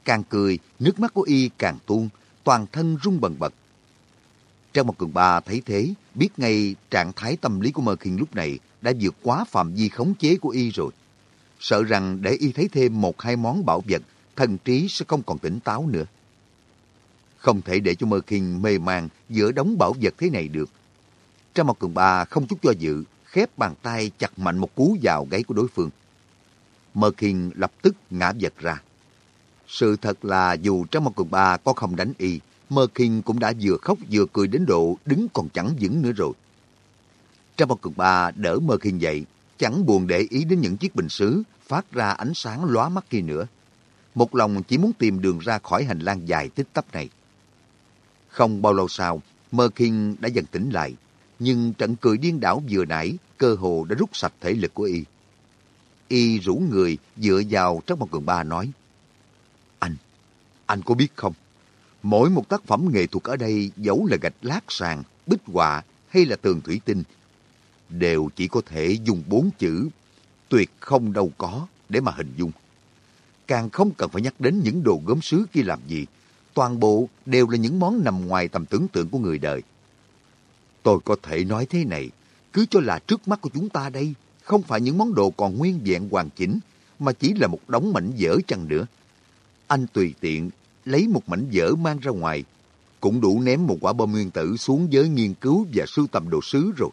Càng cười, nước mắt của y càng tuôn, toàn thân rung bần bật. Trang một cường ba thấy thế, biết ngay trạng thái tâm lý của Mơ Kinh lúc này đã vượt quá phạm vi khống chế của y rồi. Sợ rằng để y thấy thêm một hai món bảo vật, thần trí sẽ không còn tỉnh táo nữa. Không thể để cho Mơ Kinh mê man giữa đống bảo vật thế này được. Trang một cường ba không chút do dự, khép bàn tay chặt mạnh một cú vào gáy của đối phương. Mơ Kinh lập tức ngã vật ra. Sự thật là dù Trang một cường ba có không đánh y, Mơ Kinh cũng đã vừa khóc vừa cười đến độ đứng còn chẳng vững nữa rồi. Trang Bao cường ba đỡ Mơ Kinh dậy, chẳng buồn để ý đến những chiếc bình sứ phát ra ánh sáng lóa mắt kia nữa. Một lòng chỉ muốn tìm đường ra khỏi hành lang dài tích tắp này. Không bao lâu sau, Mơ Kinh đã dần tỉnh lại, nhưng trận cười điên đảo vừa nãy cơ hồ đã rút sạch thể lực của y. Y rủ người dựa vào trong một cường ba nói, Anh, anh có biết không? Mỗi một tác phẩm nghệ thuật ở đây dẫu là gạch lát sàn, bích họa hay là tường thủy tinh, đều chỉ có thể dùng bốn chữ tuyệt không đâu có để mà hình dung. Càng không cần phải nhắc đến những đồ gốm sứ kia làm gì, toàn bộ đều là những món nằm ngoài tầm tưởng tượng của người đời. Tôi có thể nói thế này, cứ cho là trước mắt của chúng ta đây, không phải những món đồ còn nguyên vẹn hoàn chỉnh, mà chỉ là một đống mảnh vỡ chăng nữa. Anh tùy tiện lấy một mảnh vỡ mang ra ngoài, cũng đủ ném một quả bom nguyên tử xuống giới nghiên cứu và sưu tầm đồ sứ rồi.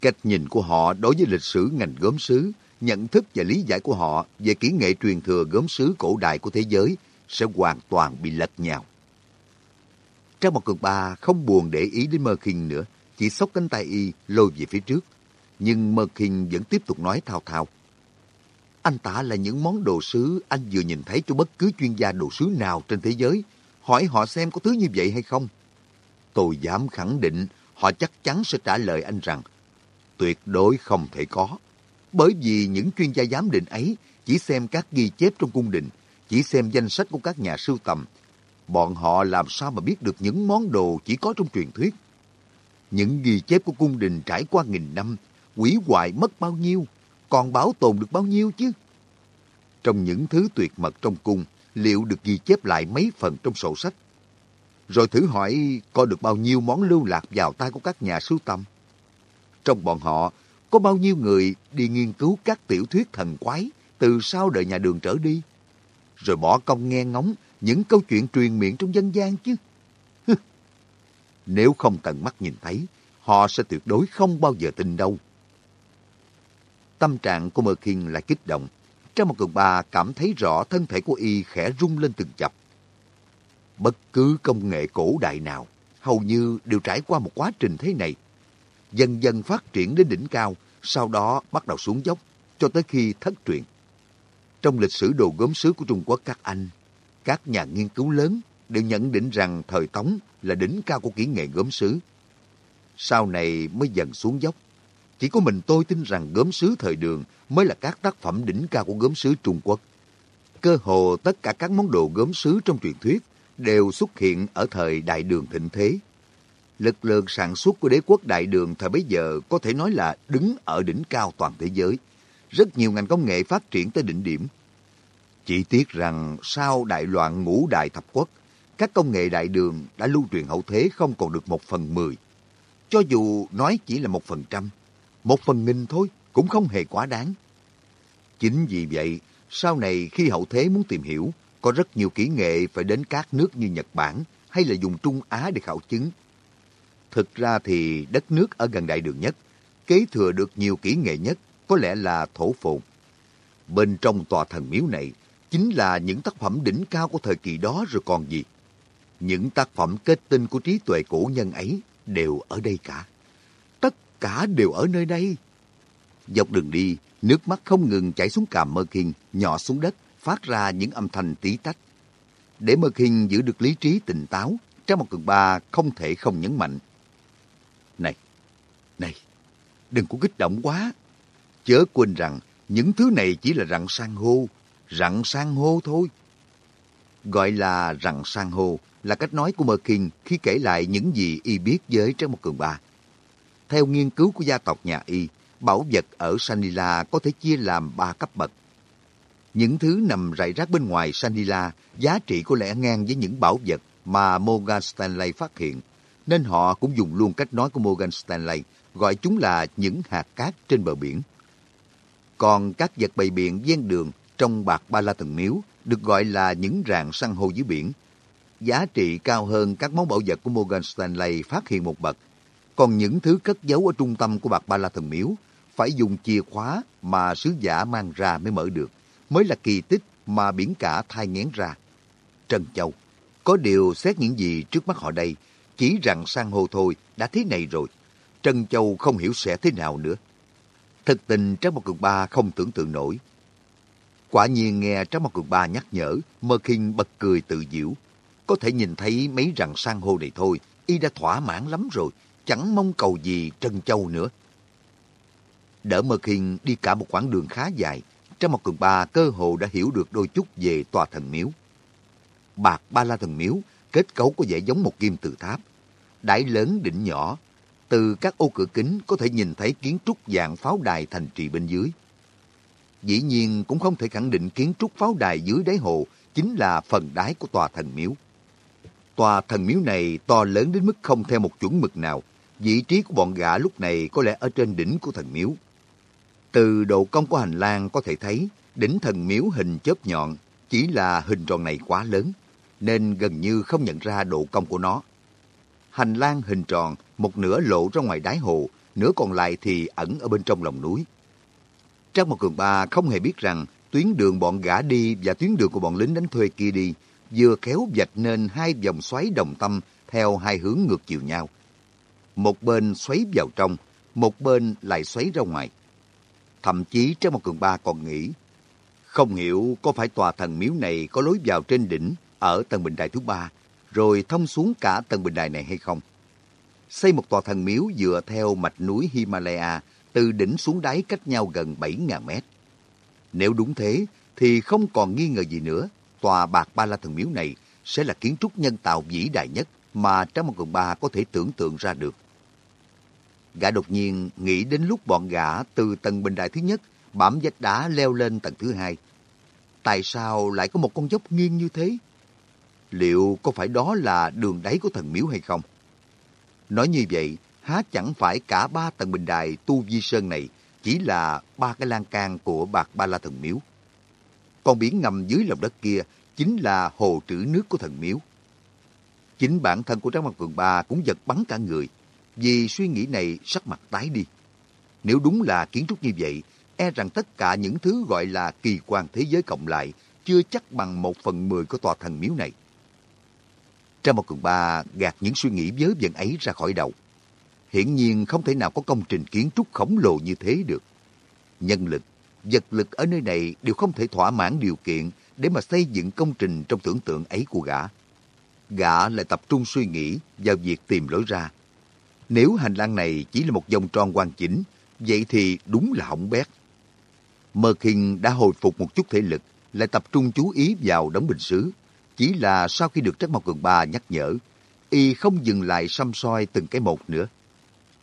Cách nhìn của họ đối với lịch sử ngành gốm sứ, nhận thức và lý giải của họ về kỹ nghệ truyền thừa gốm sứ cổ đại của thế giới sẽ hoàn toàn bị lật nhào. Trang một cường ba không buồn để ý đến Mơ Kinh nữa, chỉ xốc cánh tay y lôi về phía trước. Nhưng Mơ Kinh vẫn tiếp tục nói thao thao. Anh tả là những món đồ sứ anh vừa nhìn thấy cho bất cứ chuyên gia đồ sứ nào trên thế giới. hỏi họ xem có thứ như vậy hay không. Tôi dám khẳng định họ chắc chắn sẽ trả lời anh rằng tuyệt đối không thể có. Bởi vì những chuyên gia giám định ấy chỉ xem các ghi chép trong cung đình, chỉ xem danh sách của các nhà sưu tầm. Bọn họ làm sao mà biết được những món đồ chỉ có trong truyền thuyết. Những ghi chép của cung đình trải qua nghìn năm, quỷ hoại mất bao nhiêu, còn bảo tồn được bao nhiêu chứ? Trong những thứ tuyệt mật trong cung, liệu được ghi chép lại mấy phần trong sổ sách? Rồi thử hỏi có được bao nhiêu món lưu lạc vào tay của các nhà sưu tầm? Trong bọn họ, có bao nhiêu người đi nghiên cứu các tiểu thuyết thần quái từ sau đời nhà đường trở đi? Rồi bỏ công nghe ngóng những câu chuyện truyền miệng trong dân gian chứ? Nếu không tận mắt nhìn thấy, họ sẽ tuyệt đối không bao giờ tin đâu. Tâm trạng của Mơ Kinh lại kích động. Trong một cường bà cảm thấy rõ thân thể của y khẽ rung lên từng chập. Bất cứ công nghệ cổ đại nào, hầu như đều trải qua một quá trình thế này. Dần dần phát triển đến đỉnh cao, sau đó bắt đầu xuống dốc, cho tới khi thất truyền. Trong lịch sử đồ gốm sứ của Trung Quốc các anh, các nhà nghiên cứu lớn đều nhận định rằng thời Tống là đỉnh cao của kỹ nghệ gốm sứ. Sau này mới dần xuống dốc. Chỉ có mình tôi tin rằng gốm sứ thời đường mới là các tác phẩm đỉnh cao của gốm sứ Trung Quốc. Cơ hồ tất cả các món đồ gốm sứ trong truyền thuyết đều xuất hiện ở thời đại đường thịnh thế. Lực lượng sản xuất của đế quốc đại đường thời bấy giờ có thể nói là đứng ở đỉnh cao toàn thế giới. Rất nhiều ngành công nghệ phát triển tới đỉnh điểm. Chỉ tiếc rằng sau đại loạn ngũ đại thập quốc, các công nghệ đại đường đã lưu truyền hậu thế không còn được một phần mười. Cho dù nói chỉ là một phần trăm, một phần nghìn thôi cũng không hề quá đáng. Chính vì vậy, sau này khi hậu thế muốn tìm hiểu, có rất nhiều kỹ nghệ phải đến các nước như Nhật Bản hay là dùng Trung Á để khảo chứng. Thực ra thì đất nước ở gần đại đường nhất, kế thừa được nhiều kỹ nghệ nhất có lẽ là thổ phồn. Bên trong tòa thần miếu này chính là những tác phẩm đỉnh cao của thời kỳ đó rồi còn gì. Những tác phẩm kết tinh của trí tuệ cổ nhân ấy đều ở đây cả. Cả đều ở nơi đây. Dọc đường đi, nước mắt không ngừng chảy xuống càm mơ kinh, nhỏ xuống đất, phát ra những âm thanh tí tách. Để mơ kinh giữ được lý trí tỉnh táo, trong một cường ba không thể không nhấn mạnh. Này, này, đừng có kích động quá. Chớ quên rằng những thứ này chỉ là rặng san hô, rặng san hô thôi. Gọi là rặng san hô là cách nói của Mơ Kinh khi kể lại những gì y biết với Trang Một Cường Ba. Theo nghiên cứu của gia tộc nhà y, bảo vật ở Sanila có thể chia làm ba cấp bậc. Những thứ nằm rải rác bên ngoài Sanila giá trị có lẽ ngang với những bảo vật mà Morgan Stanley phát hiện, nên họ cũng dùng luôn cách nói của Morgan Stanley, gọi chúng là những hạt cát trên bờ biển. Còn các vật bày biện ven đường trong bạc ba la thần miếu được gọi là những rạn san hô dưới biển. Giá trị cao hơn các món bảo vật của Morgan Stanley phát hiện một bậc. Còn những thứ cất giấu ở trung tâm của bạc ba la thần miếu phải dùng chìa khóa mà sứ giả mang ra mới mở được, mới là kỳ tích mà biển cả thai ngén ra. Trân Châu, có điều xét những gì trước mắt họ đây, chỉ rằng sang hô thôi đã thế này rồi. Trân Châu không hiểu sẽ thế nào nữa. Thực tình Trác Mộc Cường Ba không tưởng tượng nổi. Quả nhiên nghe Trác Mộc Cường Ba nhắc nhở, Mơ Kinh bật cười tự diễu. Có thể nhìn thấy mấy rằng sang hô này thôi, y đã thỏa mãn lắm rồi, chẳng mong cầu gì Trân Châu nữa. Đỡ Mơ Khiên đi cả một quãng đường khá dài, trong một cường ba cơ hồ đã hiểu được đôi chút về tòa thần miếu. Bạc ba la thần miếu, kết cấu có vẻ giống một kim tự tháp. Đáy lớn đỉnh nhỏ, từ các ô cửa kính có thể nhìn thấy kiến trúc dạng pháo đài thành trì bên dưới. Dĩ nhiên cũng không thể khẳng định kiến trúc pháo đài dưới đáy hồ chính là phần đáy của tòa thần miếu. Tòa thần miếu này to lớn đến mức không theo một chuẩn mực nào. Vị trí của bọn gã lúc này có lẽ ở trên đỉnh của thần miếu. Từ độ cong của hành lang có thể thấy đỉnh thần miếu hình chớp nhọn chỉ là hình tròn này quá lớn nên gần như không nhận ra độ cong của nó. Hành lang hình tròn, một nửa lộ ra ngoài đáy hồ, nửa còn lại thì ẩn ở bên trong lòng núi. Trang một cường ba không hề biết rằng tuyến đường bọn gã đi và tuyến đường của bọn lính đánh thuê kia đi vừa khéo vạch nên hai vòng xoáy đồng tâm theo hai hướng ngược chiều nhau. Một bên xoáy vào trong, một bên lại xoáy ra ngoài. Thậm chí Trang một cường ba còn nghĩ, không hiểu có phải tòa thần miếu này có lối vào trên đỉnh ở tầng bình đài thứ ba, rồi thông xuống cả tầng bình đài này hay không? Xây một tòa thần miếu dựa theo mạch núi Himalaya từ đỉnh xuống đáy cách nhau gần 7.000 mét. Nếu đúng thế, thì không còn nghi ngờ gì nữa, tòa Bạc Ba La Thần Miếu này sẽ là kiến trúc nhân tạo vĩ đại nhất mà Trang một Cường Ba có thể tưởng tượng ra được. Gã đột nhiên nghĩ đến lúc bọn gã từ tầng bình đại thứ nhất bám vách đá leo lên tầng thứ hai. Tại sao lại có một con dốc nghiêng như thế? Liệu có phải đó là đường đáy của thần miếu hay không? Nói như vậy, há chẳng phải cả ba tầng bình đài tu di sơn này chỉ là ba cái lan can của bạc ba la thần miếu. Con biển ngầm dưới lòng đất kia chính là hồ trữ nước của thần miếu. Chính bản thân của Tráng Mặt Cường Ba cũng giật bắn cả người, vì suy nghĩ này sắc mặt tái đi. Nếu đúng là kiến trúc như vậy, e rằng tất cả những thứ gọi là kỳ quan thế giới cộng lại chưa chắc bằng một phần mười của tòa thần miếu này. Trang một cường ba gạt những suy nghĩ vớ vẩn ấy ra khỏi đầu. Hiển nhiên không thể nào có công trình kiến trúc khổng lồ như thế được. Nhân lực, vật lực ở nơi này đều không thể thỏa mãn điều kiện để mà xây dựng công trình trong tưởng tượng ấy của gã. Gã lại tập trung suy nghĩ vào việc tìm lối ra. Nếu hành lang này chỉ là một vòng tròn hoàn chỉnh, vậy thì đúng là hỏng bét. Mơ Kinh đã hồi phục một chút thể lực, lại tập trung chú ý vào đống bình sứ. Chỉ là sau khi được Trắc Mộc Cường Ba nhắc nhở, y không dừng lại xăm soi từng cái một nữa.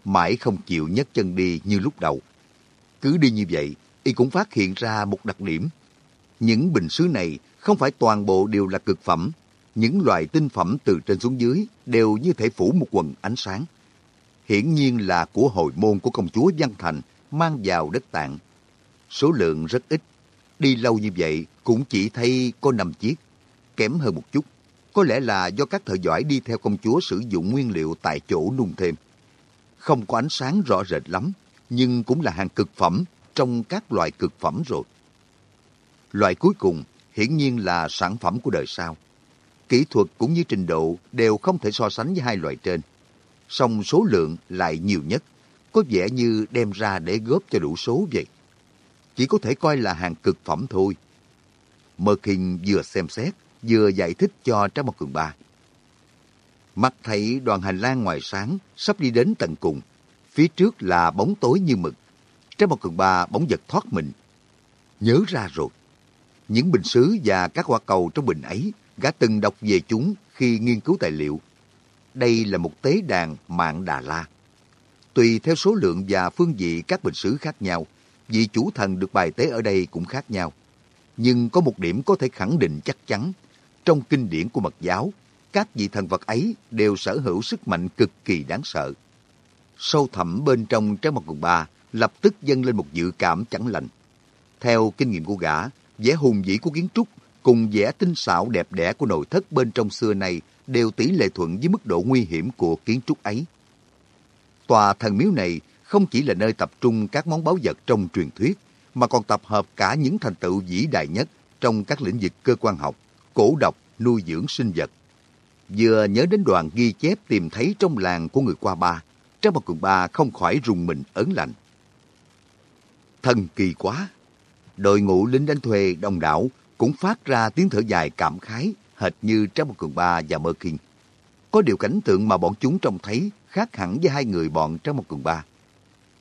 Mãi không chịu nhấc chân đi như lúc đầu. Cứ đi như vậy, y cũng phát hiện ra một đặc điểm. Những bình sứ này không phải toàn bộ đều là cực phẩm. Những loại tinh phẩm từ trên xuống dưới đều như thể phủ một quần ánh sáng. Hiển nhiên là của hồi môn của công chúa Văn Thành mang vào đất tạng. Số lượng rất ít. Đi lâu như vậy cũng chỉ thấy có 5 chiếc. Kém hơn một chút. Có lẽ là do các thợ giỏi đi theo công chúa sử dụng nguyên liệu tại chỗ nung thêm. Không có ánh sáng rõ rệt lắm, nhưng cũng là hàng cực phẩm trong các loại cực phẩm rồi. Loại cuối cùng hiển nhiên là sản phẩm của đời sau. Kỹ thuật cũng như trình độ đều không thể so sánh với hai loại trên. Song số lượng lại nhiều nhất, có vẻ như đem ra để góp cho đủ số vậy. Chỉ có thể coi là hàng cực phẩm thôi. Mơ vừa xem xét, vừa giải thích cho Trang Mộc Cường Ba. Mặt thấy đoàn hành lang ngoài sáng, sắp đi đến tận cùng. Phía trước là bóng tối như mực. Trang Mộc Cường Ba bỗng giật thoát mình. Nhớ ra rồi. Những bình sứ và các quả cầu trong bình ấy, gã từng đọc về chúng khi nghiên cứu tài liệu. Đây là một tế đàn mạng Đà La. Tùy theo số lượng và phương vị các bình sứ khác nhau, vị chủ thần được bài tế ở đây cũng khác nhau. Nhưng có một điểm có thể khẳng định chắc chắn. Trong kinh điển của mật giáo, các vị thần vật ấy đều sở hữu sức mạnh cực kỳ đáng sợ. Sâu thẳm bên trong trái mặt quần ba lập tức dâng lên một dự cảm chẳng lành. Theo kinh nghiệm của gã, vẻ hùng vĩ của kiến trúc cùng vẻ tinh xảo đẹp đẽ của nội thất bên trong xưa này đều tỷ lệ thuận với mức độ nguy hiểm của kiến trúc ấy. Tòa thần miếu này không chỉ là nơi tập trung các món báu vật trong truyền thuyết, mà còn tập hợp cả những thành tựu vĩ đại nhất trong các lĩnh vực cơ quan học, cổ độc, nuôi dưỡng sinh vật. Vừa nhớ đến đoàn ghi chép tìm thấy trong làng của người qua ba, Trang Bảo Cường Ba không khỏi rùng mình ớn lạnh. Thần kỳ quá! Đội ngũ lính đánh thuê đông đảo cũng phát ra tiếng thở dài cảm khái hệt như trong một Cường Ba và Mơ Kinh. Có điều cảnh tượng mà bọn chúng trông thấy khác hẳn với hai người bọn trong một Cường Ba.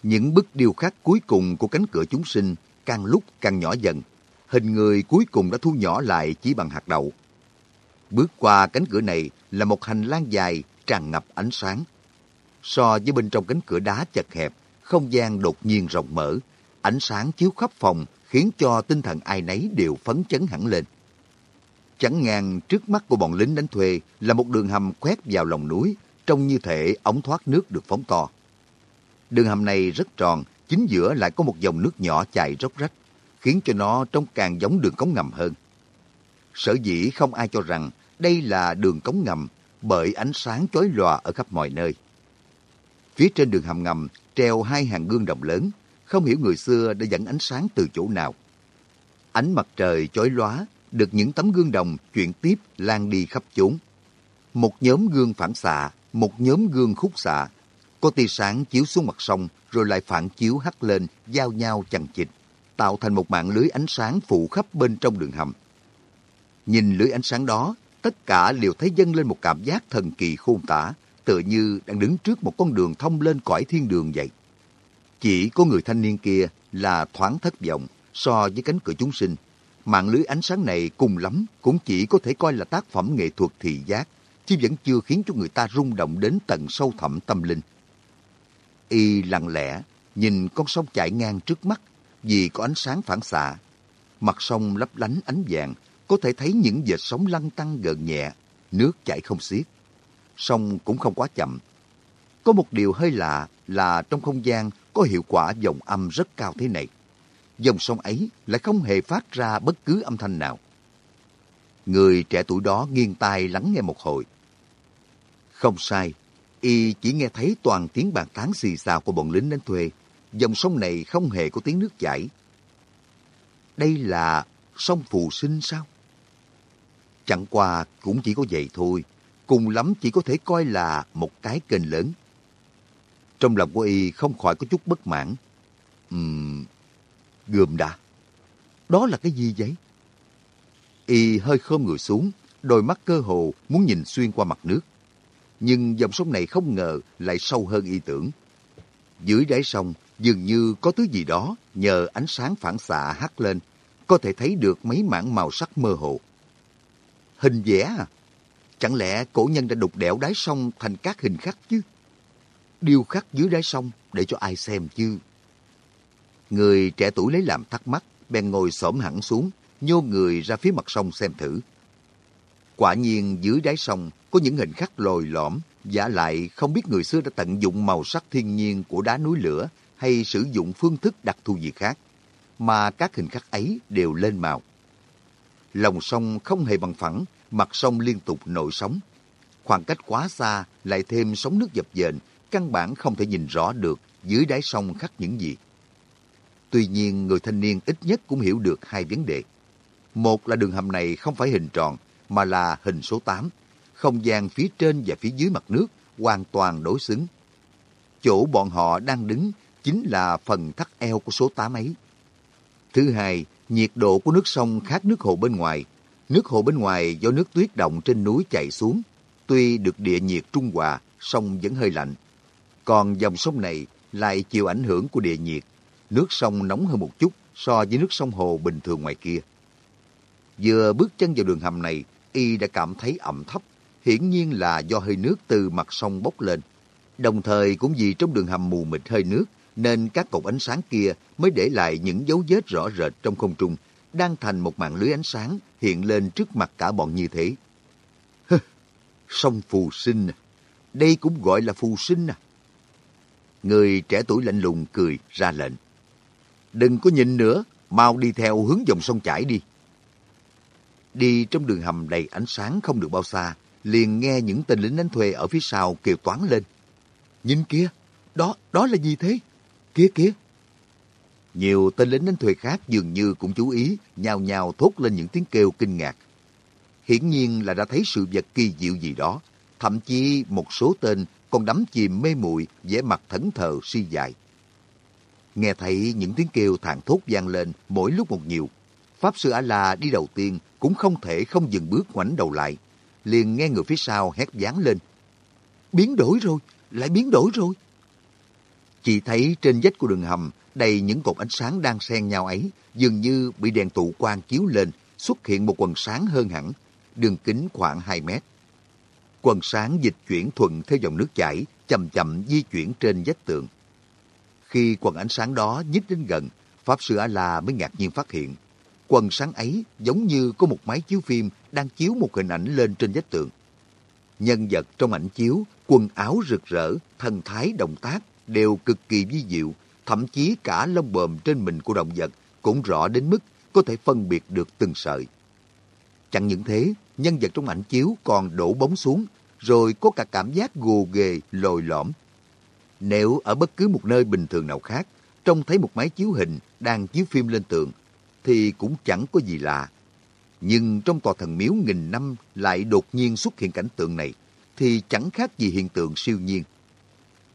Những bức điêu khắc cuối cùng của cánh cửa chúng sinh càng lúc càng nhỏ dần. Hình người cuối cùng đã thu nhỏ lại chỉ bằng hạt đậu. Bước qua cánh cửa này là một hành lang dài tràn ngập ánh sáng. So với bên trong cánh cửa đá chật hẹp, không gian đột nhiên rộng mở. Ánh sáng chiếu khắp phòng khiến cho tinh thần ai nấy đều phấn chấn hẳn lên. Chẳng ngang trước mắt của bọn lính đánh thuê là một đường hầm quét vào lòng núi, trông như thể ống thoát nước được phóng to. Đường hầm này rất tròn, chính giữa lại có một dòng nước nhỏ chảy róc rách, khiến cho nó trông càng giống đường cống ngầm hơn. Sở dĩ không ai cho rằng đây là đường cống ngầm bởi ánh sáng chói lòa ở khắp mọi nơi. Phía trên đường hầm ngầm treo hai hàng gương đồng lớn, không hiểu người xưa đã dẫn ánh sáng từ chỗ nào. Ánh mặt trời chói lóa được những tấm gương đồng chuyển tiếp lan đi khắp chốn. Một nhóm gương phản xạ, một nhóm gương khúc xạ, có tia sáng chiếu xuống mặt sông rồi lại phản chiếu hắt lên, giao nhau chằng chịt, tạo thành một mạng lưới ánh sáng phủ khắp bên trong đường hầm. Nhìn lưới ánh sáng đó, tất cả đều thấy dâng lên một cảm giác thần kỳ khôn tả, tựa như đang đứng trước một con đường thông lên cõi thiên đường vậy. Chỉ có người thanh niên kia là thoáng thất vọng so với cánh cửa chúng sinh. Mạng lưới ánh sáng này cùng lắm cũng chỉ có thể coi là tác phẩm nghệ thuật thị giác, chứ vẫn chưa khiến cho người ta rung động đến tận sâu thẳm tâm linh. Y lặng lẽ nhìn con sông chảy ngang trước mắt vì có ánh sáng phản xạ. Mặt sông lấp lánh ánh vàng, có thể thấy những vệt sóng lăn tăng gần nhẹ, nước chảy không xiết. Sông cũng không quá chậm. Có một điều hơi lạ là trong không gian có hiệu quả dòng âm rất cao thế này. Dòng sông ấy lại không hề phát ra bất cứ âm thanh nào. Người trẻ tuổi đó nghiêng tai lắng nghe một hồi. Không sai, y chỉ nghe thấy toàn tiếng bàn tán xì xào của bọn lính đến thuê. Dòng sông này không hề có tiếng nước chảy. Đây là sông Phù Sinh sao? Chẳng qua cũng chỉ có vậy thôi. Cùng lắm chỉ có thể coi là một cái kênh lớn. Trong lòng của y không khỏi có chút bất mãn. Ừm, gườm đã. Đó là cái gì vậy? Y hơi khom người xuống, đôi mắt cơ hồ muốn nhìn xuyên qua mặt nước. Nhưng dòng sông này không ngờ lại sâu hơn y tưởng. Dưới đáy sông dường như có thứ gì đó nhờ ánh sáng phản xạ hắt lên, có thể thấy được mấy mảng màu sắc mơ hồ. Hình vẽ à? Chẳng lẽ cổ nhân đã đục đẽo đáy sông thành các hình khắc chứ? Điêu khắc dưới đáy sông để cho ai xem chứ? Người trẻ tuổi lấy làm thắc mắc, bèn ngồi xổm hẳn xuống, nhô người ra phía mặt sông xem thử. Quả nhiên dưới đáy sông có những hình khắc lồi lõm, giả lại không biết người xưa đã tận dụng màu sắc thiên nhiên của đá núi lửa hay sử dụng phương thức đặc thù gì khác, mà các hình khắc ấy đều lên màu. Lòng sông không hề bằng phẳng, mặt sông liên tục nổi sóng. Khoảng cách quá xa lại thêm sóng nước dập dềnh, căn bản không thể nhìn rõ được dưới đáy sông khắc những gì. Tuy nhiên, người thanh niên ít nhất cũng hiểu được hai vấn đề. Một là đường hầm này không phải hình tròn, mà là hình số 8. Không gian phía trên và phía dưới mặt nước hoàn toàn đối xứng. Chỗ bọn họ đang đứng chính là phần thắt eo của số 8 ấy. Thứ hai, nhiệt độ của nước sông khác nước hồ bên ngoài. Nước hồ bên ngoài do nước tuyết động trên núi chảy xuống. Tuy được địa nhiệt trung hòa, sông vẫn hơi lạnh. Còn dòng sông này lại chịu ảnh hưởng của địa nhiệt. Nước sông nóng hơn một chút so với nước sông hồ bình thường ngoài kia. Vừa bước chân vào đường hầm này, y đã cảm thấy ẩm thấp, hiển nhiên là do hơi nước từ mặt sông bốc lên. Đồng thời cũng vì trong đường hầm mù mịt hơi nước, nên các cột ánh sáng kia mới để lại những dấu vết rõ rệt trong không trung, đang thành một mạng lưới ánh sáng hiện lên trước mặt cả bọn như thế. Sông phù sinh à. Đây cũng gọi là phù sinh à. Người trẻ tuổi lạnh lùng cười ra lệnh. Đừng có nhìn nữa, mau đi theo hướng dòng sông chảy đi. Đi trong đường hầm đầy ánh sáng không được bao xa, liền nghe những tên lính đánh thuê ở phía sau kêu toán lên. Nhìn kia, đó, đó là gì thế? Kia kia. Nhiều tên lính đánh thuê khác dường như cũng chú ý, nhào nhào thốt lên những tiếng kêu kinh ngạc. Hiển nhiên là đã thấy sự vật kỳ diệu gì đó, thậm chí một số tên còn đắm chìm mê muội vẻ mặt thẫn thờ suy dài. Nghe thấy những tiếng kêu thảng thốt vang lên mỗi lúc một nhiều. Pháp sư A-la đi đầu tiên cũng không thể không dừng bước ngoảnh đầu lại. Liền nghe người phía sau hét giáng lên. Biến đổi rồi, lại biến đổi rồi. Chỉ thấy trên vách của đường hầm đầy những cột ánh sáng đang xen nhau ấy dường như bị đèn tụ quang chiếu lên xuất hiện một quần sáng hơn hẳn, đường kính khoảng 2 mét. Quần sáng dịch chuyển thuận theo dòng nước chảy, chậm chậm di chuyển trên vách tường. Khi quần ánh sáng đó nhích đến gần, Pháp Sư A-La mới ngạc nhiên phát hiện. Quần sáng ấy giống như có một máy chiếu phim đang chiếu một hình ảnh lên trên vách tường. Nhân vật trong ảnh chiếu, quần áo rực rỡ, thần thái động tác đều cực kỳ vi diệu, thậm chí cả lông bờm trên mình của động vật cũng rõ đến mức có thể phân biệt được từng sợi. Chẳng những thế, nhân vật trong ảnh chiếu còn đổ bóng xuống, rồi có cả cảm giác gồ ghề, lồi lõm. Nếu ở bất cứ một nơi bình thường nào khác, trông thấy một máy chiếu hình đang chiếu phim lên tường, thì cũng chẳng có gì lạ. Nhưng trong tòa thần miếu nghìn năm lại đột nhiên xuất hiện cảnh tượng này, thì chẳng khác gì hiện tượng siêu nhiên.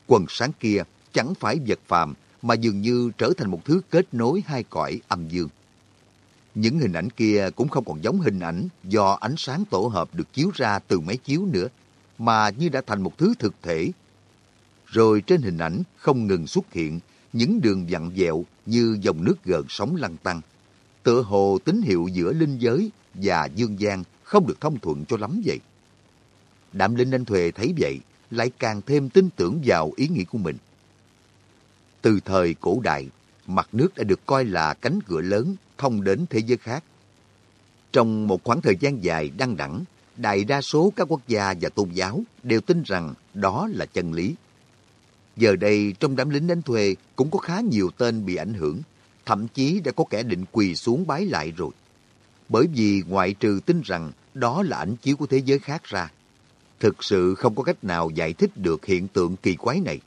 Quần sáng kia chẳng phải vật phàm, mà dường như trở thành một thứ kết nối hai cõi âm dương. Những hình ảnh kia cũng không còn giống hình ảnh do ánh sáng tổ hợp được chiếu ra từ máy chiếu nữa, mà như đã thành một thứ thực thể. Rồi trên hình ảnh không ngừng xuất hiện những đường vặn vẹo như dòng nước gợn sóng lăn tăng. Tựa hồ tín hiệu giữa linh giới và dương gian không được thông thuận cho lắm vậy. Đạm Linh Anh Thuệ thấy vậy, lại càng thêm tin tưởng vào ý nghĩ của mình. Từ thời cổ đại, mặt nước đã được coi là cánh cửa lớn thông đến thế giới khác. Trong một khoảng thời gian dài đăng đẳng, đại đa số các quốc gia và tôn giáo đều tin rằng đó là chân lý. Giờ đây trong đám lính đánh thuê cũng có khá nhiều tên bị ảnh hưởng, thậm chí đã có kẻ định quỳ xuống bái lại rồi. Bởi vì ngoại trừ tin rằng đó là ảnh chiếu của thế giới khác ra, thực sự không có cách nào giải thích được hiện tượng kỳ quái này.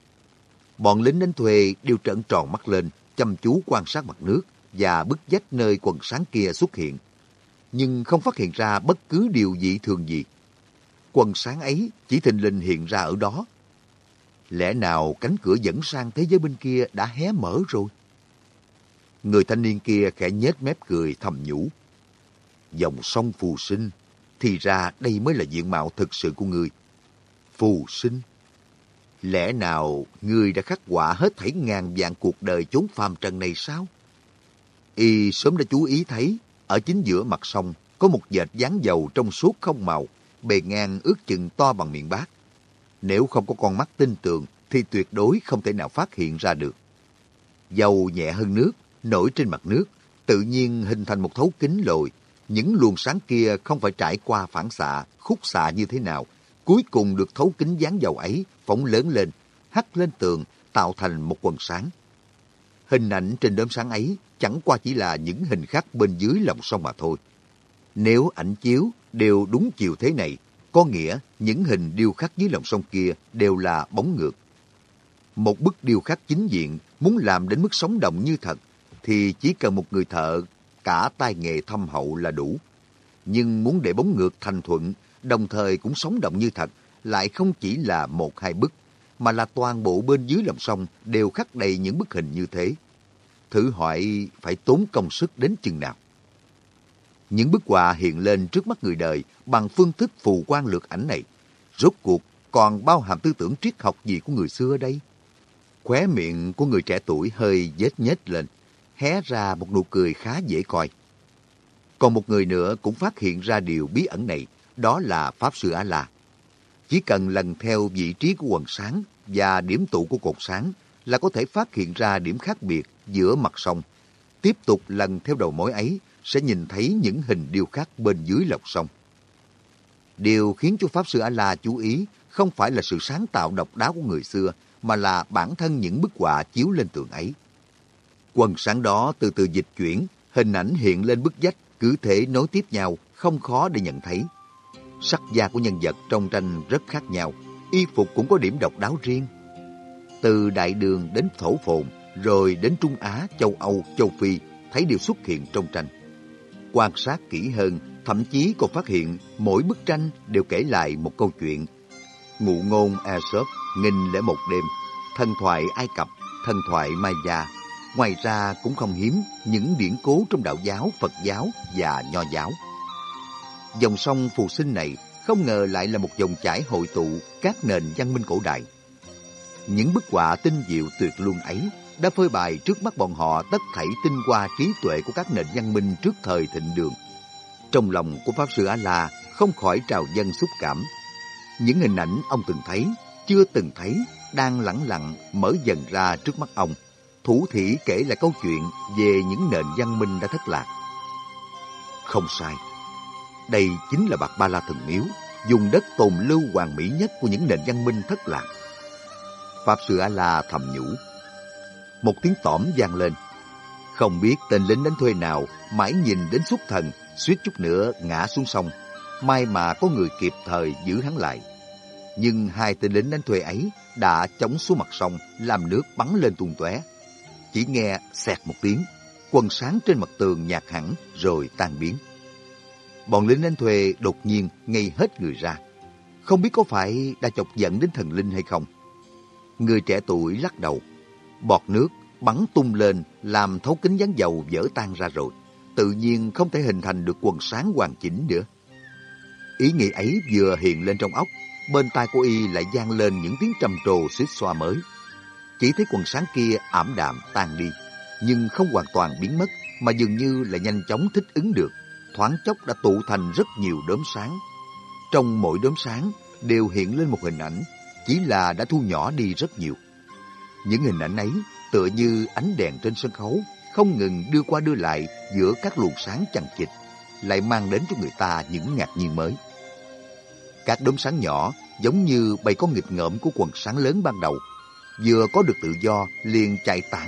Bọn lính đánh thuê đều trợn tròn mắt lên, chăm chú quan sát mặt nước và bức vách nơi quần sáng kia xuất hiện, nhưng không phát hiện ra bất cứ điều gì thường gì. Quần sáng ấy chỉ thình lình hiện ra ở đó. Lẽ nào cánh cửa dẫn sang thế giới bên kia đã hé mở rồi? Người thanh niên kia khẽ nhếch mép cười thầm nhủ. Dòng sông phù sinh, thì ra đây mới là diện mạo thực sự của người. Phù sinh. Lẽ nào người đã khắc họa hết thảy ngàn vạn cuộc đời chốn phàm trần này sao? Y sớm đã chú ý thấy, ở chính giữa mặt sông có một dệt dáng dầu trong suốt không màu, bề ngang ước chừng to bằng miệng bát. Nếu không có con mắt tin tưởng thì tuyệt đối không thể nào phát hiện ra được. Dầu nhẹ hơn nước, nổi trên mặt nước, tự nhiên hình thành một thấu kính lồi. Những luồng sáng kia không phải trải qua phản xạ, khúc xạ như thế nào, cuối cùng được thấu kính dáng dầu ấy phóng lớn lên, hắt lên tường, tạo thành một quần sáng. Hình ảnh trên đốm sáng ấy chẳng qua chỉ là những hình khắc bên dưới lòng sông mà thôi. Nếu ảnh chiếu đều đúng chiều thế này, có nghĩa những hình điêu khắc dưới lòng sông kia đều là bóng ngược. Một bức điêu khắc chính diện muốn làm đến mức sống động như thật thì chỉ cần một người thợ cả tay nghề thâm hậu là đủ. Nhưng muốn để bóng ngược thành thuận, đồng thời cũng sống động như thật, lại không chỉ là một hai bức, mà là toàn bộ bên dưới lòng sông đều khắc đầy những bức hình như thế. Thử hỏi phải tốn công sức đến chừng nào. Những bức họa hiện lên trước mắt người đời bằng phương thức phù quan lược ảnh này. Rốt cuộc còn bao hàm tư tưởng triết học gì của người xưa đây? Khóe miệng của người trẻ tuổi hơi vết nhếch lên, hé ra một nụ cười khá dễ coi. Còn một người nữa cũng phát hiện ra điều bí ẩn này, đó là Pháp Sư A-La. Chỉ cần lần theo vị trí của quần sáng và điểm tụ của cột sáng là có thể phát hiện ra điểm khác biệt giữa mặt sông. Tiếp tục lần theo đầu mối ấy sẽ nhìn thấy những hình điêu khắc bên dưới lòng sông. Điều khiến cho Pháp Sư A-La chú ý không phải là sự sáng tạo độc đáo của người xưa, mà là bản thân những bức họa chiếu lên tường ấy. Quần sáng đó từ từ dịch chuyển, hình ảnh hiện lên bức vách, cứ thể nối tiếp nhau, không khó để nhận thấy. Sắc da của nhân vật trong tranh rất khác nhau, y phục cũng có điểm độc đáo riêng. Từ đại đường đến thổ phồn, rồi đến Trung Á, châu Âu, châu Phi, thấy đều xuất hiện trong tranh. Quan sát kỹ hơn, thậm chí còn phát hiện mỗi bức tranh đều kể lại một câu chuyện. Ngụ ngôn Aesop, nghìn lẻ một đêm, thần thoại Ai Cập, thần thoại Maya. Ngoài ra cũng không hiếm những điển cố trong đạo giáo, Phật giáo và Nho giáo. Dòng sông phù sinh này không ngờ lại là một dòng chảy hội tụ các nền văn minh cổ đại. Những bức họa tinh diệu tuyệt luôn ấy đã phơi bày trước mắt bọn họ tất thảy tinh hoa trí tuệ của các nền văn minh trước thời thịnh đường. Trong lòng của Pháp Sư A-La không khỏi trào dâng xúc cảm. Những hình ảnh ông từng thấy, chưa từng thấy, đang lẳng lặng mở dần ra trước mắt ông. Thủ thỉ kể lại câu chuyện về những nền văn minh đã thất lạc. Không sai, đây chính là Bạc Ba La Thần Miếu, dùng đất tồn lưu hoàn mỹ nhất của những nền văn minh thất lạc. Pháp Sư A-La thầm nhủ. Một tiếng tỏm vang lên. Không biết tên lính đánh thuê nào mãi nhìn đến xuất thần, suýt chút nữa ngã xuống sông. May mà có người kịp thời giữ hắn lại. Nhưng hai tên lính đánh thuê ấy đã chống xuống mặt sông, làm nước bắn lên tung tóe. Chỉ nghe xẹt một tiếng, quần sáng trên mặt tường nhạt hẳn rồi tan biến. Bọn lính đánh thuê đột nhiên ngây hết người ra. Không biết có phải đã chọc giận đến thần linh hay không? Người trẻ tuổi lắc đầu. Bọt nước bắn tung lên làm thấu kính dán dầu vỡ tan ra rồi. tự nhiên không thể hình thành được quần sáng hoàn chỉnh nữa. Ý nghĩ ấy vừa hiện lên trong óc, bên tai của y lại vang lên những tiếng trầm trồ xích xoa mới. Chỉ thấy quần sáng kia ảm đạm tan đi, nhưng không hoàn toàn biến mất, mà dường như là nhanh chóng thích ứng được, thoáng chốc đã tụ thành rất nhiều đốm sáng. Trong mỗi đốm sáng đều hiện lên một hình ảnh, chỉ là đã thu nhỏ đi rất nhiều. Những hình ảnh ấy tựa như ánh đèn trên sân khấu, không ngừng đưa qua đưa lại giữa các luồng sáng chằng chịt, lại mang đến cho người ta những ngạc nhiên mới. Các đốm sáng nhỏ giống như bầy con nghịch ngợm của quần sáng lớn ban đầu, vừa có được tự do liền chạy tản